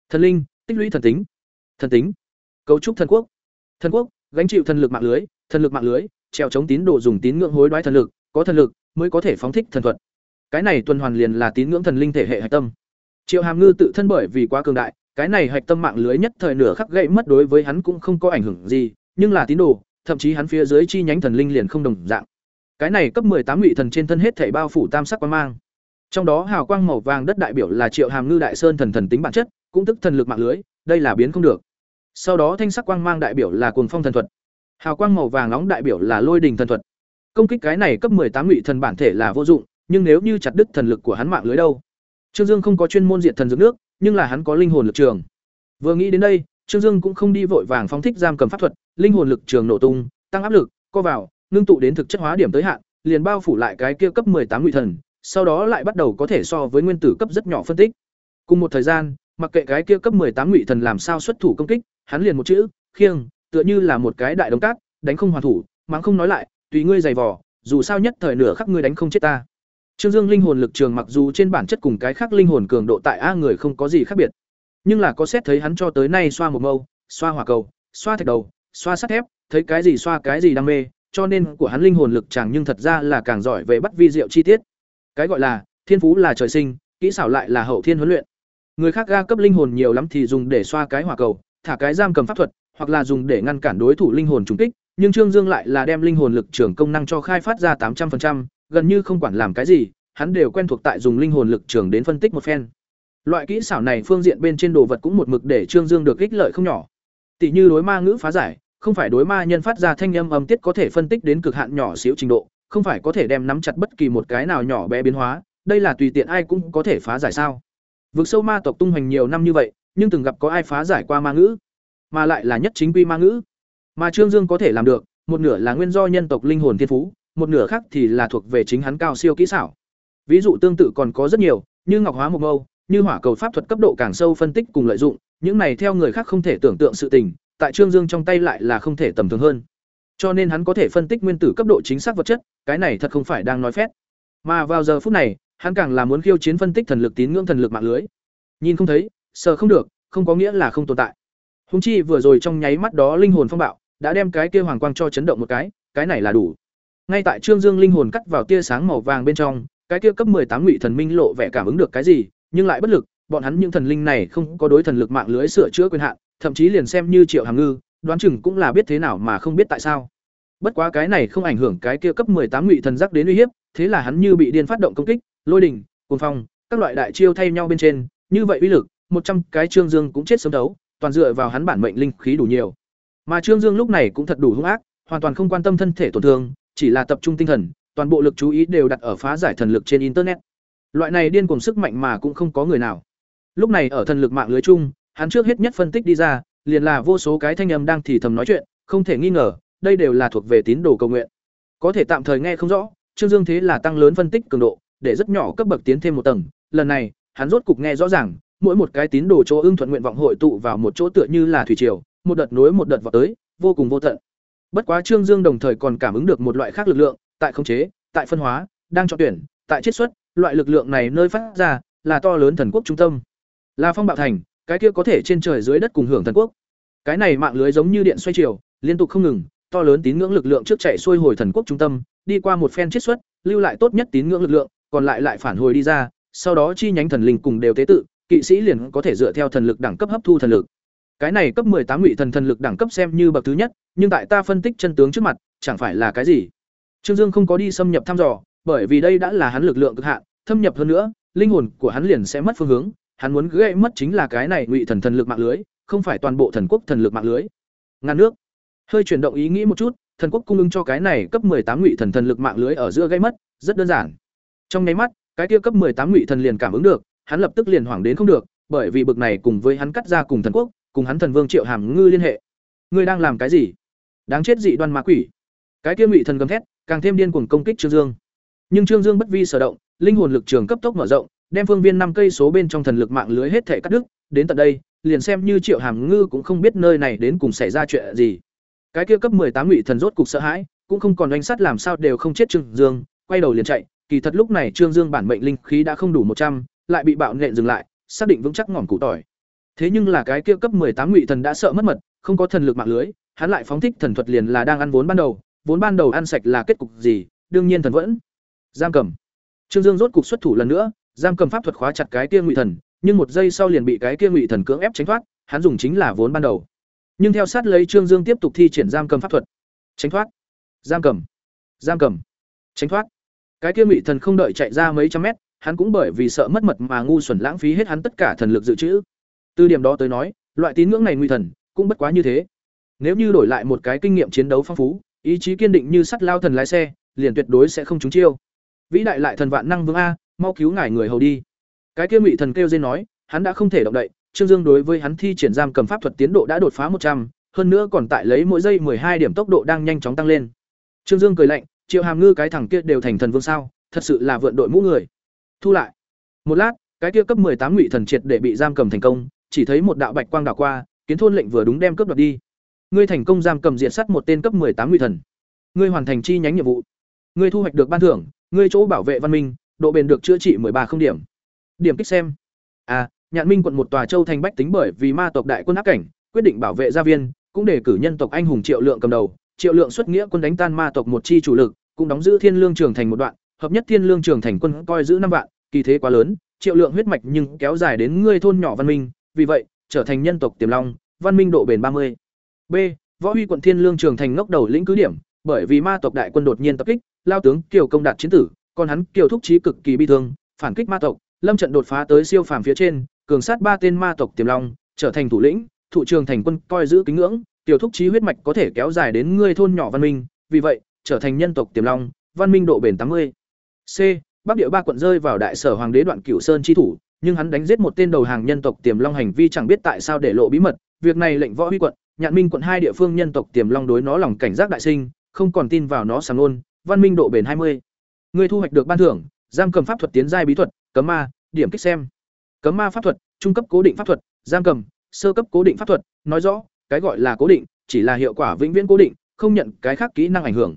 Thần linh, tích lũy thần tính. Thần tính, cấu trúc thần quốc. Thần quốc, gánh chịu thần lực mạng lưới, thần lực mạng lưới treo chống tín đồ dùng tín ngưỡng hối đoái thần lực, có thần lực mới có thể phóng thích thần thuật. Cái này tuần hoàn liền là tín ngưỡng thần linh thể hệ hạch tâm. Triệu hàm ngư tự thân bởi vì quá cường đại, cái này hạch tâm mạng lưới nhất thời nửa khắc gậy mất đối với hắn cũng không có ảnh hưởng gì, nhưng là tín đồ, thậm chí hắn phía dưới chi nhánh thần linh liền không đồng dạng cái này cấp tám ngụy thần trên thân hết thảy bao phủ tam sắc quang mang trong đó hào quang màu vàng đất đại biểu là triệu hàm ngư đại sơn thần thần tính bản chất cũng tức thần lực mạng lưới đây là biến không được sau đó thanh sắc quang mang đại biểu là cuồng phong thần thuật hào quang màu vàng nóng đại biểu là lôi đình thần thuật Công kích cái này cấp tám ngụy thần bản thể là vô dụng, nhưng nếu như chặt đứt thần lực của hắn mạng lưới đâu? Trương Dương không có chuyên môn diện thần dược nước, nhưng là hắn có linh hồn lực trường. Vừa nghĩ đến đây, Trương Dương cũng không đi vội vàng phóng thích giam cầm pháp thuật, linh hồn lực trường nổ tung, tăng áp lực, co vào, ngưng tụ đến thực chất hóa điểm tới hạn, liền bao phủ lại cái kia cấp tám ngụy thần, sau đó lại bắt đầu có thể so với nguyên tử cấp rất nhỏ phân tích. Cùng một thời gian, mặc kệ cái kia cấp tám ngụy thần làm sao xuất thủ công kích, hắn liền một chữ, khiêng, tựa như là một cái đại đống cát, đánh không hoàn thủ, mắng không nói lại, tùy ngươi giày vò, dù sao nhất thời nửa khắc ngươi đánh không chết ta. Trương Dương linh hồn lực trường mặc dù trên bản chất cùng cái khác linh hồn cường độ tại a người không có gì khác biệt, nhưng là có xét thấy hắn cho tới nay xoa một mâu, xoa hỏa cầu, xoa thạch đầu, xoa sắt thép, thấy cái gì xoa cái gì đam mê, cho nên của hắn linh hồn lực chẳng nhưng thật ra là càng giỏi về bắt vi diệu chi tiết. Cái gọi là thiên phú là trời sinh, kỹ xảo lại là hậu thiên huấn luyện. Người khác ga cấp linh hồn nhiều lắm thì dùng để xoa cái hỏa cầu, thả cái giam cầm pháp thuật, hoặc là dùng để ngăn cản đối thủ linh hồn trùng kích, nhưng Trương Dương lại là đem linh hồn lực trưởng công năng cho khai phát ra tám 800%, gần như không quản làm cái gì, hắn đều quen thuộc tại dùng linh hồn lực trưởng đến phân tích một phen. Loại kỹ xảo này phương diện bên trên đồ vật cũng một mực để Trương Dương được ích lợi không nhỏ. Tỷ như đối ma ngữ phá giải, không phải đối ma nhân phát ra thanh âm âm tiết có thể phân tích đến cực hạn nhỏ xíu trình độ, không phải có thể đem nắm chặt bất kỳ một cái nào nhỏ bé biến hóa, đây là tùy tiện ai cũng có thể phá giải sao? Vực sâu ma tộc tung hoành nhiều năm như vậy, nhưng từng gặp có ai phá giải qua ma ngữ, mà lại là nhất chính quy ma ngữ. Mà Trương Dương có thể làm được, một nửa là nguyên do nhân tộc linh hồn thiên phú, một nửa khác thì là thuộc về chính hắn cao siêu kỹ xảo. Ví dụ tương tự còn có rất nhiều, như ngọc hóa một mâu, như hỏa cầu pháp thuật cấp độ càng sâu phân tích cùng lợi dụng, những này theo người khác không thể tưởng tượng sự tình, tại Trương Dương trong tay lại là không thể tầm thường hơn. Cho nên hắn có thể phân tích nguyên tử cấp độ chính xác vật chất, cái này thật không phải đang nói phét. Mà vào giờ phút này, hắn càng là muốn khiêu chiến phân tích thần lực tín ngưỡng thần lực mạng lưới. Nhìn không thấy, sợ không được, không có nghĩa là không tồn tại. Hùng chi vừa rồi trong nháy mắt đó linh hồn phong bạo, đã đem cái kia hoàng quang cho chấn động một cái, cái này là đủ. Ngay tại Trương Dương linh hồn cắt vào tia sáng màu vàng bên trong, cái kia cấp tám ngụy thần minh lộ vẻ cảm ứng được cái gì, nhưng lại bất lực, bọn hắn những thần linh này không có đối thần lực mạng lưới sửa chữa quyền hạn, thậm chí liền xem như Triệu Hàm Ngư, đoán chừng cũng là biết thế nào mà không biết tại sao. Bất quá cái này không ảnh hưởng cái kia cấp tám ngụy thần giác đến uy hiếp, thế là hắn như bị điên phát động công kích, lôi đỉnh, cuồng phong, các loại đại chiêu thay nhau bên trên, như vậy uy lực, một trăm cái Trương Dương cũng chết sớm đấu, toàn dựa vào hắn bản mệnh linh khí đủ nhiều. Mà Trương Dương lúc này cũng thật đủ hung ác, hoàn toàn không quan tâm thân thể tổn thương, chỉ là tập trung tinh thần, toàn bộ lực chú ý đều đặt ở phá giải thần lực trên internet. Loại này điên cuồng sức mạnh mà cũng không có người nào. Lúc này ở thần lực mạng lưới chung, hắn trước hết nhất phân tích đi ra, liền là vô số cái thanh âm đang thì thầm nói chuyện, không thể nghi ngờ, đây đều là thuộc về tín đồ cầu nguyện. Có thể tạm thời nghe không rõ, Trương Dương thế là tăng lớn phân tích cường độ, để rất nhỏ cấp bậc tiến thêm một tầng, lần này, hắn rốt cục nghe rõ ràng, mỗi một cái tín đồ chỗ ưng thuận nguyện vọng hội tụ vào một chỗ tựa như là thủy triều, một đợt nối một đợt vào tới, vô cùng vô tận. Bất quá Trương Dương đồng thời còn cảm ứng được một loại khác lực lượng, tại khống chế, tại phân hóa, đang chọn tuyển, tại chiết xuất, loại lực lượng này nơi phát ra là to lớn thần quốc trung tâm. Là phong bạo thành, cái kia có thể trên trời dưới đất cùng hưởng thần quốc. Cái này mạng lưới giống như điện xoay chiều, liên tục không ngừng, to lớn tín ngưỡng lực lượng trước chạy xuôi hồi thần quốc trung tâm, đi qua một phen chiết xuất, lưu lại tốt nhất tín ngưỡng lực lượng, còn lại lại phản hồi đi ra, sau đó chi nhánh thần linh cùng đều tế tự, kỵ sĩ liền có thể dựa theo thần lực đẳng cấp hấp thu thần lực. Cái này cấp tám ngụy thần thần lực đẳng cấp xem như bậc thứ nhất, nhưng tại ta phân tích chân tướng trước mặt, chẳng phải là cái gì. Trương Dương không có đi xâm nhập thăm dò, bởi vì đây đã là hắn lực lượng cực hạn, thâm nhập hơn nữa, linh hồn của hắn liền sẽ mất phương hướng, hắn muốn gãy mất chính là cái này ngụy thần thần lực mạng lưới, không phải toàn bộ thần quốc thần lực mạng lưới. ngăn nước. Hơi chuyển động ý nghĩ một chút, thần quốc cung ứng cho cái này cấp tám ngụy thần thần lực mạng lưới ở giữa gây mất, rất đơn giản. Trong nháy mắt, cái kia cấp tám ngụy thần liền cảm ứng được, hắn lập tức liền hoảng đến không được, bởi vì bực này cùng với hắn cắt ra cùng thần quốc, cùng hắn thần vương Triệu Hàm Ngư liên hệ. Ngươi đang làm cái gì? Đáng chết dị đoan ma quỷ. Cái kia ngụy thần gầm thét, càng thêm điên cuồng công kích Trương Dương. Nhưng Trương Dương bất vi sở động, linh hồn lực trường cấp tốc mở rộng, đem phương viên năm cây số bên trong thần lực mạng lưới hết thể cắt đứt, đến tận đây, liền xem như Triệu Hàm Ngư cũng không biết nơi này đến cùng xảy ra chuyện gì. Cái kia cấp tám ngụy thần rốt cục sợ hãi, cũng không còn đánh sát làm sao đều không chết Trương Dương, quay đầu liền chạy, kỳ thật lúc này Trương Dương bản mệnh linh khí đã không đủ một trăm, lại bị bạo nện dừng lại, xác định vững chắc ngọn củ tỏi. Thế nhưng là cái kia cấp tám ngụy thần đã sợ mất mật, không có thần lực mạng lưới, hắn lại phóng thích thần thuật liền là đang ăn vốn ban đầu, vốn ban đầu ăn sạch là kết cục gì, đương nhiên thần vẫn. Giam cầm. Trương Dương rốt cục xuất thủ lần nữa, giam cầm pháp thuật khóa chặt cái kia ngụy thần, nhưng một giây sau liền bị cái kia ngụy thần cưỡng ép tránh thoát, hắn dùng chính là vốn ban đầu. Nhưng theo sát lấy Trương Dương tiếp tục thi triển giam cầm pháp thuật. Tránh thoát. Giam cầm. Giam cầm. Tránh thoát. Cái kia ngụy thần không đợi chạy ra mấy trăm mét, hắn cũng bởi vì sợ mất mật mà ngu xuẩn lãng phí hết hắn tất cả thần lực dự trữ. Từ điểm đó tới nói, loại tín ngưỡng này ngụy thần cũng bất quá như thế. Nếu như đổi lại một cái kinh nghiệm chiến đấu phong phú, ý chí kiên định như sắt lao thần lái xe, liền tuyệt đối sẽ không trúng chiêu vĩ đại lại thần vạn năng vương a mau cứu ngài người hầu đi. Cái kia ngụy thần kêu dên nói, hắn đã không thể động đậy, trương dương đối với hắn thi triển giam cầm pháp thuật tiến độ đã đột phá một trăm, hơn nữa còn tại lấy mỗi giây hai điểm tốc độ đang nhanh chóng tăng lên. Trương dương cười lạnh, triệu hàm ngư cái thằng kia đều thành thần vương sao, thật sự là vượn đội mũ người. Thu lại. Một lát, cái kia cấp tám ngụy thần triệt để bị giam cầm thành công, chỉ thấy một đạo bạch quang đảo qua, kiến thôn lệnh vừa đúng đem cướp đoạt đi. Ngươi thành công giam cầm diện sắt một tên cấp tám ngụy thần. Ngươi hoàn thành chi nhánh nhiệm vụ. Ngươi thu hoạch được ban thưởng, ngươi chỗ bảo vệ văn minh độ bền được chữa trị ba không điểm. Điểm kích xem. À nhạn minh quận một tòa châu thành bách tính bởi vì ma tộc đại quân áp cảnh, quyết định bảo vệ gia viên, cũng để cử nhân tộc anh hùng triệu lượng cầm đầu. Triệu lượng xuất nghĩa quân đánh tan ma tộc một chi chủ lực, cũng đóng giữ thiên lương trường thành một đoạn, hợp nhất thiên lương trường thành quân coi giữ năm vạn, kỳ thế quá lớn, triệu lượng huyết mạch nhưng kéo dài đến ngươi thôn nhỏ văn minh, vì vậy, trở thành nhân tộc tiềm long, văn minh độ bền ba mươi. B, võ huy quận thiên lương trường thành ngốc đầu lĩnh cứ điểm, bởi vì ma tộc đại quân đột nhiên tập kích, lao tướng kiều công đạt chiến tử còn hắn kiều thúc trí cực kỳ bi thương, phản kích ma tộc, lâm trận đột phá tới siêu phàm phía trên, cường sát ba tên ma tộc tiềm long, trở thành thủ lĩnh thủ trường thành quân coi giữ kính ngưỡng tiểu thúc trí huyết mạch có thể kéo dài đến ngươi thôn nhỏ văn minh, vì vậy, trở thành nhân tộc tiềm long, văn minh độ bền tám mươi. C, bắc địa ba quận rơi vào đại sở hoàng đế đoạn cửu sơn chi thủ, nhưng hắn đánh giết một tên đầu hàng nhân tộc tiềm long hành vi chẳng biết tại sao để lộ bí mật, việc này lệnh võ huy quận, nhạn minh quận hai địa phương nhân tộc tiềm long đối nó lòng cảnh giác đại sinh, không còn tin vào nó sàng luôn văn minh độ bền hai mươi người thu hoạch được ban thưởng giam cầm pháp thuật tiến giai bí thuật cấm ma điểm kích xem. Cấm ma pháp thuật trung cấp cố định pháp thuật giam cầm sơ cấp cố định pháp thuật nói rõ cái gọi là cố định chỉ là hiệu quả vĩnh viễn cố định không nhận cái khác kỹ năng ảnh hưởng.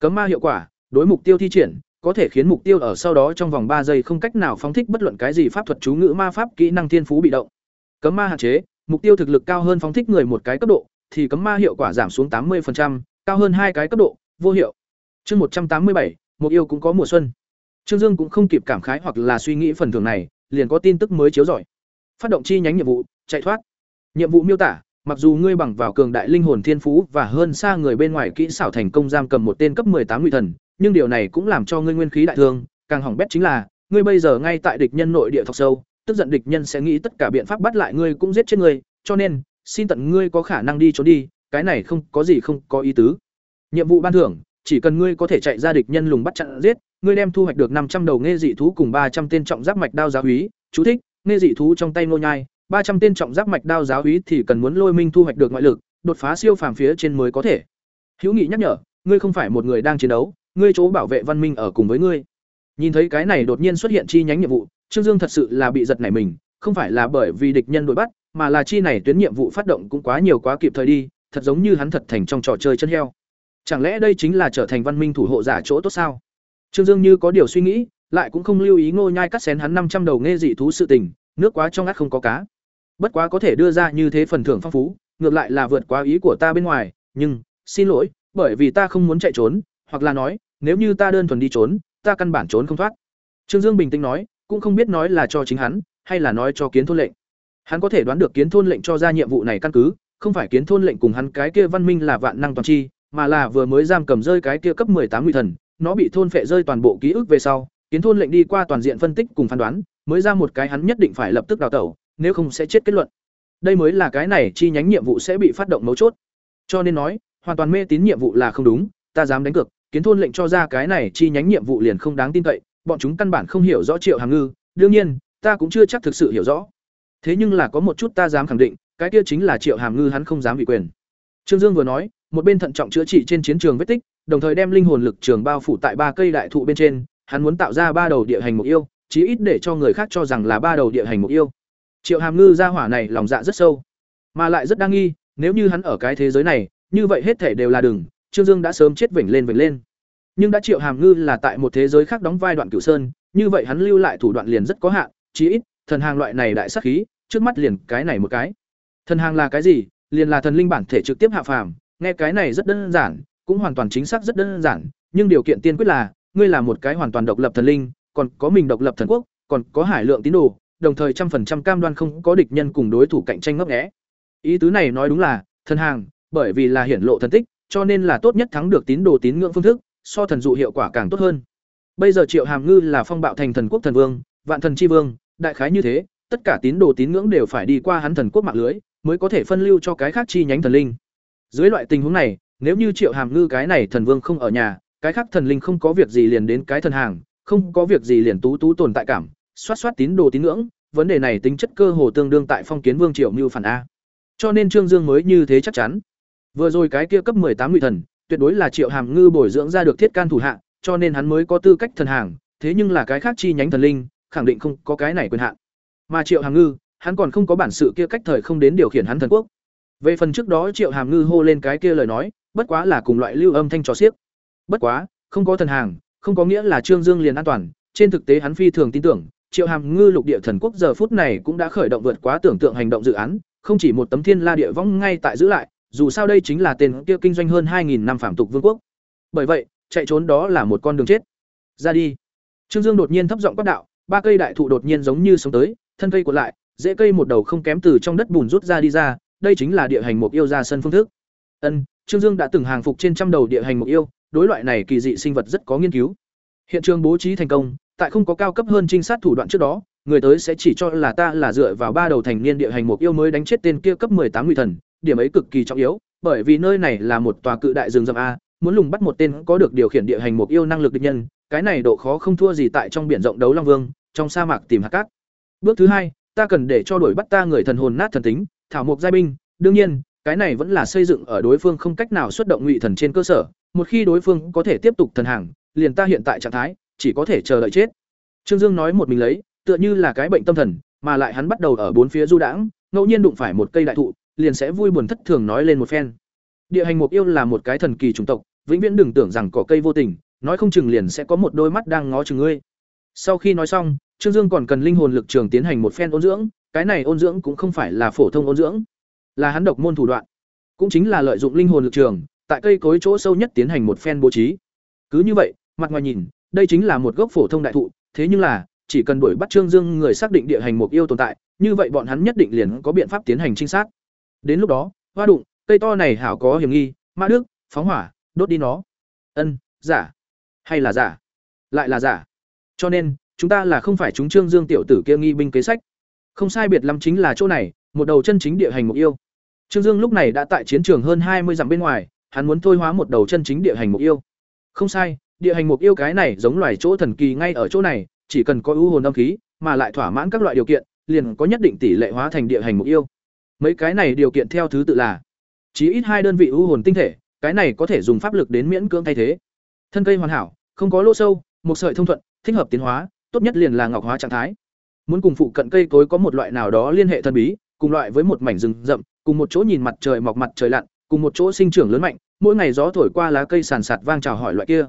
Cấm ma hiệu quả đối mục tiêu thi triển có thể khiến mục tiêu ở sau đó trong vòng ba giây không cách nào phóng thích bất luận cái gì pháp thuật chú ngữ ma pháp kỹ năng thiên phú bị động. Cấm ma hạn chế mục tiêu thực lực cao hơn phóng thích người một cái cấp độ thì cấm ma hiệu quả giảm xuống tám 80%, cao hơn hai cái cấp độ vô hiệu. Chương một trăm tám mươi bảy một yêu cũng có mùa xuân. Trương dương cũng không kịp cảm khái hoặc là suy nghĩ phần thưởng này, liền có tin tức mới chiếu giỏi phát động chi nhánh nhiệm vụ, chạy thoát. Nhiệm vụ miêu tả, mặc dù ngươi bằng vào cường đại linh hồn thiên phú và hơn xa người bên ngoài kỹ xảo thành công giam cầm một tên cấp tám ngụy thần, nhưng điều này cũng làm cho ngươi nguyên khí đại thương, càng hỏng bét chính là, ngươi bây giờ ngay tại địch nhân nội địa thọc sâu, tức giận địch nhân sẽ nghĩ tất cả biện pháp bắt lại ngươi cũng giết chết ngươi, cho nên, xin tận ngươi có khả năng đi trốn đi, cái này không có gì không có ý tứ. Nhiệm vụ ban thưởng chỉ cần ngươi có thể chạy ra địch nhân lùng bắt chặn giết, ngươi đem thu hoạch được năm trăm đầu nghe dị thú cùng ba trăm tên trọng giáp mạch đao giáo úy chú thích, nghe dị thú trong tay nô nhai, ba trăm tên trọng giáp mạch đao giáo úy thì cần muốn lôi minh thu hoạch được ngoại lực, đột phá siêu phàm phía trên mới có thể. Hữu nghị nhắc nhở, ngươi không phải một người đang chiến đấu, ngươi chỗ bảo vệ văn minh ở cùng với ngươi. Nhìn thấy cái này đột nhiên xuất hiện chi nhánh nhiệm vụ, trương dương thật sự là bị giật nảy mình, không phải là bởi vì địch nhân đuổi bắt, mà là chi này tuyến nhiệm vụ phát động cũng quá nhiều quá kịp thời đi, thật giống như hắn thật thành trong trò chơi chân heo chẳng lẽ đây chính là trở thành văn minh thủ hộ giả chỗ tốt sao? Trương dương như có điều suy nghĩ, lại cũng không lưu ý ngô nhai cắt xén hắn năm trăm đầu nghe dị thú sự tình, nước quá trong ngắt không có cá. Bất quá có thể đưa ra như thế phần thưởng phong phú, ngược lại là vượt quá ý của ta bên ngoài, nhưng, xin lỗi, bởi vì ta không muốn chạy trốn, hoặc là nói, nếu như ta đơn thuần đi trốn, ta căn bản trốn không thoát. Trương dương bình tĩnh nói, cũng không biết nói là cho chính hắn, hay là nói cho kiến thôn lệnh. Hắn có thể đoán được kiến thôn lệnh cho ra nhiệm vụ này căn cứ, không phải kiến thôn lệnh cùng hắn cái kia văn minh là vạn năng toàn chi mà là vừa mới giam cầm rơi cái kia cấp tám nguy thần, nó bị thôn phệ rơi toàn bộ ký ức về sau, kiến thôn lệnh đi qua toàn diện phân tích cùng phán đoán, mới ra một cái hắn nhất định phải lập tức đào tẩu, nếu không sẽ chết kết luận. Đây mới là cái này chi nhánh nhiệm vụ sẽ bị phát động mấu chốt. Cho nên nói, hoàn toàn mê tín nhiệm vụ là không đúng, ta dám đánh cược, kiến thôn lệnh cho ra cái này chi nhánh nhiệm vụ liền không đáng tin cậy, bọn chúng căn bản không hiểu rõ triệu hàm ngư, đương nhiên, ta cũng chưa chắc thực sự hiểu rõ. Thế nhưng là có một chút ta dám khẳng định, cái kia chính là triệu hàm ngư hắn không dám bị quyền. Trương dương vừa nói một bên thận trọng chữa trị trên chiến trường vết tích, đồng thời đem linh hồn lực trường bao phủ tại ba cây đại thụ bên trên, hắn muốn tạo ra ba đầu địa hành mục yêu, chí ít để cho người khác cho rằng là ba đầu địa hành mục yêu. Triệu hàm ngư ra hỏa này lòng dạ rất sâu, mà lại rất đa nghi, nếu như hắn ở cái thế giới này, như vậy hết thể đều là đừng, trương dương đã sớm chết vểnh lên vểnh lên. Nhưng đã triệu hàm ngư là tại một thế giới khác đóng vai đoạn cửu sơn, như vậy hắn lưu lại thủ đoạn liền rất có hạn, chí ít, thần hàng loại này đại sắc khí, trước mắt liền cái này một cái. Thần hàng là cái gì? Liền là thần linh bản thể trực tiếp hạ phàm nghe cái này rất đơn giản, cũng hoàn toàn chính xác rất đơn giản, nhưng điều kiện tiên quyết là, ngươi là một cái hoàn toàn độc lập thần linh, còn có mình độc lập thần quốc, còn có hải lượng tín đồ, đồng thời trăm phần trăm cam đoan không có địch nhân cùng đối thủ cạnh tranh ngấp nghé. Ý tứ này nói đúng là, thần hàng, bởi vì là hiển lộ thần tích, cho nên là tốt nhất thắng được tín đồ tín ngưỡng phương thức, so thần dụ hiệu quả càng tốt hơn. Bây giờ triệu hàm ngư là phong bạo thành thần quốc thần vương, vạn thần chi vương, đại khái như thế, tất cả tín đồ tín ngưỡng đều phải đi qua hắn thần quốc mạng lưới, mới có thể phân lưu cho cái khác chi nhánh thần linh dưới loại tình huống này nếu như triệu hàm ngư cái này thần vương không ở nhà cái khác thần linh không có việc gì liền đến cái thần hàng, không có việc gì liền tú tú tồn tại cảm, xoát xoát tín đồ tín ngưỡng, vấn đề này tính chất cơ hồ tương đương tại phong kiến vương triệu mưu phản a. Cho nên Trương Dương mới như thế chắc chắn. Vừa rồi cái kia cấp tám ngụy thần, tuyệt đối là Triệu Hàm Ngư bồi dưỡng ra được thiết can thủ hạ, cho nên hắn mới có tư cách thần hàng, thế nhưng là cái khác chi nhánh thần linh, khẳng định không có cái này quyền hạn. Mà Triệu Hàm Ngư, hắn còn không có bản sự kia cách thời không đến điều khiển hắn thần quốc. Về phần trước đó Triệu Hàm Ngư hô lên cái kia lời nói, bất quá là cùng loại lưu âm thanh trò xiếc. Bất quá, không có thần hàng, không có nghĩa là Trương Dương liền an toàn, trên thực tế hắn phi thường tin tưởng, Triệu Hàm Ngư lục địa thần quốc giờ phút này cũng đã khởi động vượt quá tưởng tượng hành động dự án, không chỉ một tấm thiên la địa võng ngay tại giữ lại, dù sao đây chính là tên kia kinh doanh hơn 2000 năm phạm tục vương quốc. Bởi vậy, chạy trốn đó là một con đường chết. Ra đi. Trương Dương đột nhiên thấp giọng quát đạo, ba cây đại thụ đột nhiên giống như sống tới, thân cây cuộn lại, rễ cây một đầu không kém từ trong đất bùn rút ra đi ra, đây chính là địa hành mục yêu ra sân phương thức. Ân, Trương Dương đã từng hàng phục trên trăm đầu địa hành mục yêu, đối loại này kỳ dị sinh vật rất có nghiên cứu. Hiện trường bố trí thành công, tại không có cao cấp hơn trinh sát thủ đoạn trước đó, người tới sẽ chỉ cho là ta là dựa vào ba đầu thành niên địa hành mục yêu mới đánh chết tên kia cấp tám nguy thần, điểm ấy cực kỳ trọng yếu, bởi vì nơi này là một tòa cự đại rừng rậm a, muốn lùng bắt một tên có được điều khiển địa hành mục yêu năng lực địch nhân, cái này độ khó không thua gì tại trong biển rộng đấu long vương, trong sa mạc tìm hạt cát. Bước thứ hai, ta cần để cho đuổi bắt ta người thần hồn nát thần tính, thảo mục giai binh, đương nhiên, cái này vẫn là xây dựng ở đối phương không cách nào xuất động ngụy thần trên cơ sở, một khi đối phương có thể tiếp tục thần hàng, liền ta hiện tại trạng thái, chỉ có thể chờ đợi chết. Trương Dương nói một mình lấy, tựa như là cái bệnh tâm thần, mà lại hắn bắt đầu ở bốn phía du đãng, ngẫu nhiên đụng phải một cây đại thụ, liền sẽ vui buồn thất thường nói lên một phen. Địa hành mục yêu là một cái thần kỳ chủng tộc, vĩnh viễn đừng tưởng rằng cỏ cây vô tình, nói không chừng liền sẽ có một đôi mắt đang ngó chừng ngươi. Sau khi nói xong, Trương Dương còn cần linh hồn lực trường tiến hành một phen ôn dưỡng, cái này ôn dưỡng cũng không phải là phổ thông ôn dưỡng, là hắn độc môn thủ đoạn, cũng chính là lợi dụng linh hồn lực trường, tại cây cối chỗ sâu nhất tiến hành một phen bố trí. Cứ như vậy, mặt ngoài nhìn, đây chính là một gốc phổ thông đại thụ, thế nhưng là, chỉ cần đuổi bắt Trương Dương người xác định địa hành mục yêu tồn tại, như vậy bọn hắn nhất định liền có biện pháp tiến hành trinh sát. Đến lúc đó, hoa đụng, cây to này hảo có hiểm nghi, ma đức, phóng hỏa, đốt đi nó. Ân, giả, hay là giả? Lại là giả. Cho nên, chúng ta là không phải chúng Trương Dương tiểu tử kia nghi binh kế sách. Không sai biệt lắm chính là chỗ này, một đầu chân chính địa hành mục yêu. Trương Dương lúc này đã tại chiến trường hơn hai mươi dặm bên ngoài, hắn muốn thôi hóa một đầu chân chính địa hành mục yêu. Không sai, địa hành mục yêu cái này giống loài chỗ thần kỳ ngay ở chỗ này, chỉ cần có ưu hồn âm khí, mà lại thỏa mãn các loại điều kiện, liền có nhất định tỷ lệ hóa thành địa hành mục yêu. Mấy cái này điều kiện theo thứ tự là: chí ít hai đơn vị ưu hồn tinh thể, cái này có thể dùng pháp lực đến miễn cưỡng thay thế. Thân cây hoàn hảo, không có lỗ sâu, một sợi thông thuận, thích hợp tiến hóa, tốt nhất liền là ngọc hóa trạng thái. Muốn cùng phụ cận cây cối có một loại nào đó liên hệ thần bí, cùng loại với một mảnh rừng rậm, cùng một chỗ nhìn mặt trời mọc mặt trời lặn, cùng một chỗ sinh trưởng lớn mạnh, mỗi ngày gió thổi qua lá cây sàn sạt vang chào hỏi loại kia.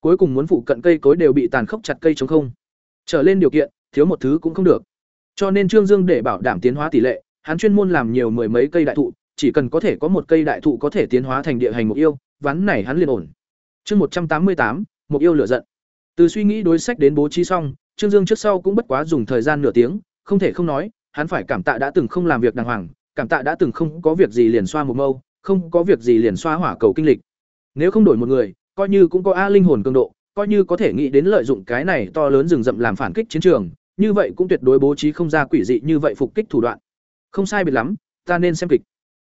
Cuối cùng muốn phụ cận cây cối đều bị tàn khốc chặt cây trống không. Trở lên điều kiện, thiếu một thứ cũng không được. Cho nên Trương Dương để bảo đảm tiến hóa tỷ lệ, hắn chuyên môn làm nhiều mười mấy cây đại thụ, chỉ cần có thể có một cây đại thụ có thể tiến hóa thành địa hành mục yêu, ván này hắn liền ổn. Chương một trăm tám mươi tám, mục yêu lửa giận. Từ suy nghĩ đối sách đến bố trí xong, Trương Dương trước sau cũng bất quá dùng thời gian nửa tiếng, không thể không nói, hắn phải cảm tạ đã từng không làm việc đàng hoàng, cảm tạ đã từng không có việc gì liền xoa một mâu, không có việc gì liền xoa hỏa cầu kinh lịch. Nếu không đổi một người, coi như cũng có a linh hồn cường độ, coi như có thể nghĩ đến lợi dụng cái này to lớn rừng rậm làm phản kích chiến trường, như vậy cũng tuyệt đối bố trí không ra quỷ dị như vậy phục kích thủ đoạn. Không sai biệt lắm, ta nên xem kịch.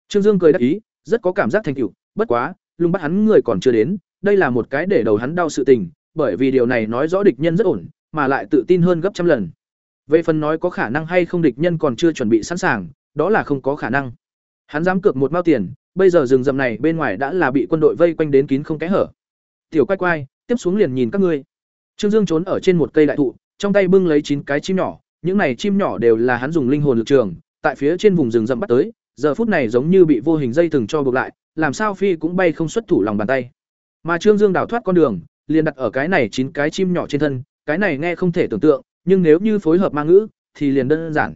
Trương Dương cười đắc ý, rất có cảm giác thành tựu, bất quá, lùng bắt hắn người còn chưa đến, đây là một cái để đầu hắn đau sự tình, bởi vì điều này nói rõ địch nhân rất ổn, mà lại tự tin hơn gấp trăm lần. Về phần nói có khả năng hay không địch nhân còn chưa chuẩn bị sẵn sàng, đó là không có khả năng. Hắn dám cược một mao tiền, bây giờ rừng rậm này bên ngoài đã là bị quân đội vây quanh đến kín không kẽ hở. Tiểu quay quay, tiếp xuống liền nhìn các ngươi. Trương Dương trốn ở trên một cây đại thụ, trong tay bưng lấy chín cái chim nhỏ, những này chim nhỏ đều là hắn dùng linh hồn lực trường, tại phía trên vùng rừng rậm bắt tới, giờ phút này giống như bị vô hình dây thừng cho buộc lại, làm sao phi cũng bay không xuất thủ lòng bàn tay. Mà Trương Dương đào thoát con đường, liền đặt ở cái này chín cái chim nhỏ trên thân, cái này nghe không thể tưởng tượng, nhưng nếu như phối hợp ma ngữ thì liền đơn giản.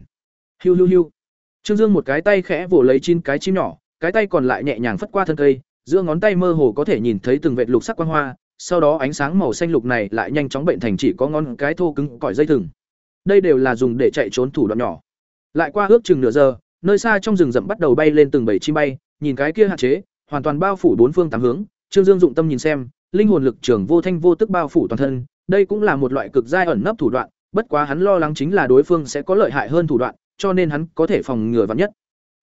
Hiu hiu hiu. Trương Dương một cái tay khẽ vồ lấy chín cái chim nhỏ, cái tay còn lại nhẹ nhàng phất qua thân cây, giữa ngón tay mơ hồ có thể nhìn thấy từng vệt lục sắc quang hoa, sau đó ánh sáng màu xanh lục này lại nhanh chóng bệnh thành chỉ có ngón cái thô cứng cỏi dây thừng. Đây đều là dùng để chạy trốn thủ đoạn nhỏ. Lại qua ước chừng nửa giờ, nơi xa trong rừng rậm bắt đầu bay lên từng bầy chim bay, nhìn cái kia hạn chế, hoàn toàn bao phủ bốn phương tám hướng, Trương Dương dụng tâm nhìn xem, linh hồn lực trường vô thanh vô tức bao phủ toàn thân, đây cũng là một loại cực giai ẩn nấp thủ đoạn, bất quá hắn lo lắng chính là đối phương sẽ có lợi hại hơn thủ đoạn, cho nên hắn có thể phòng ngừa vạn nhất.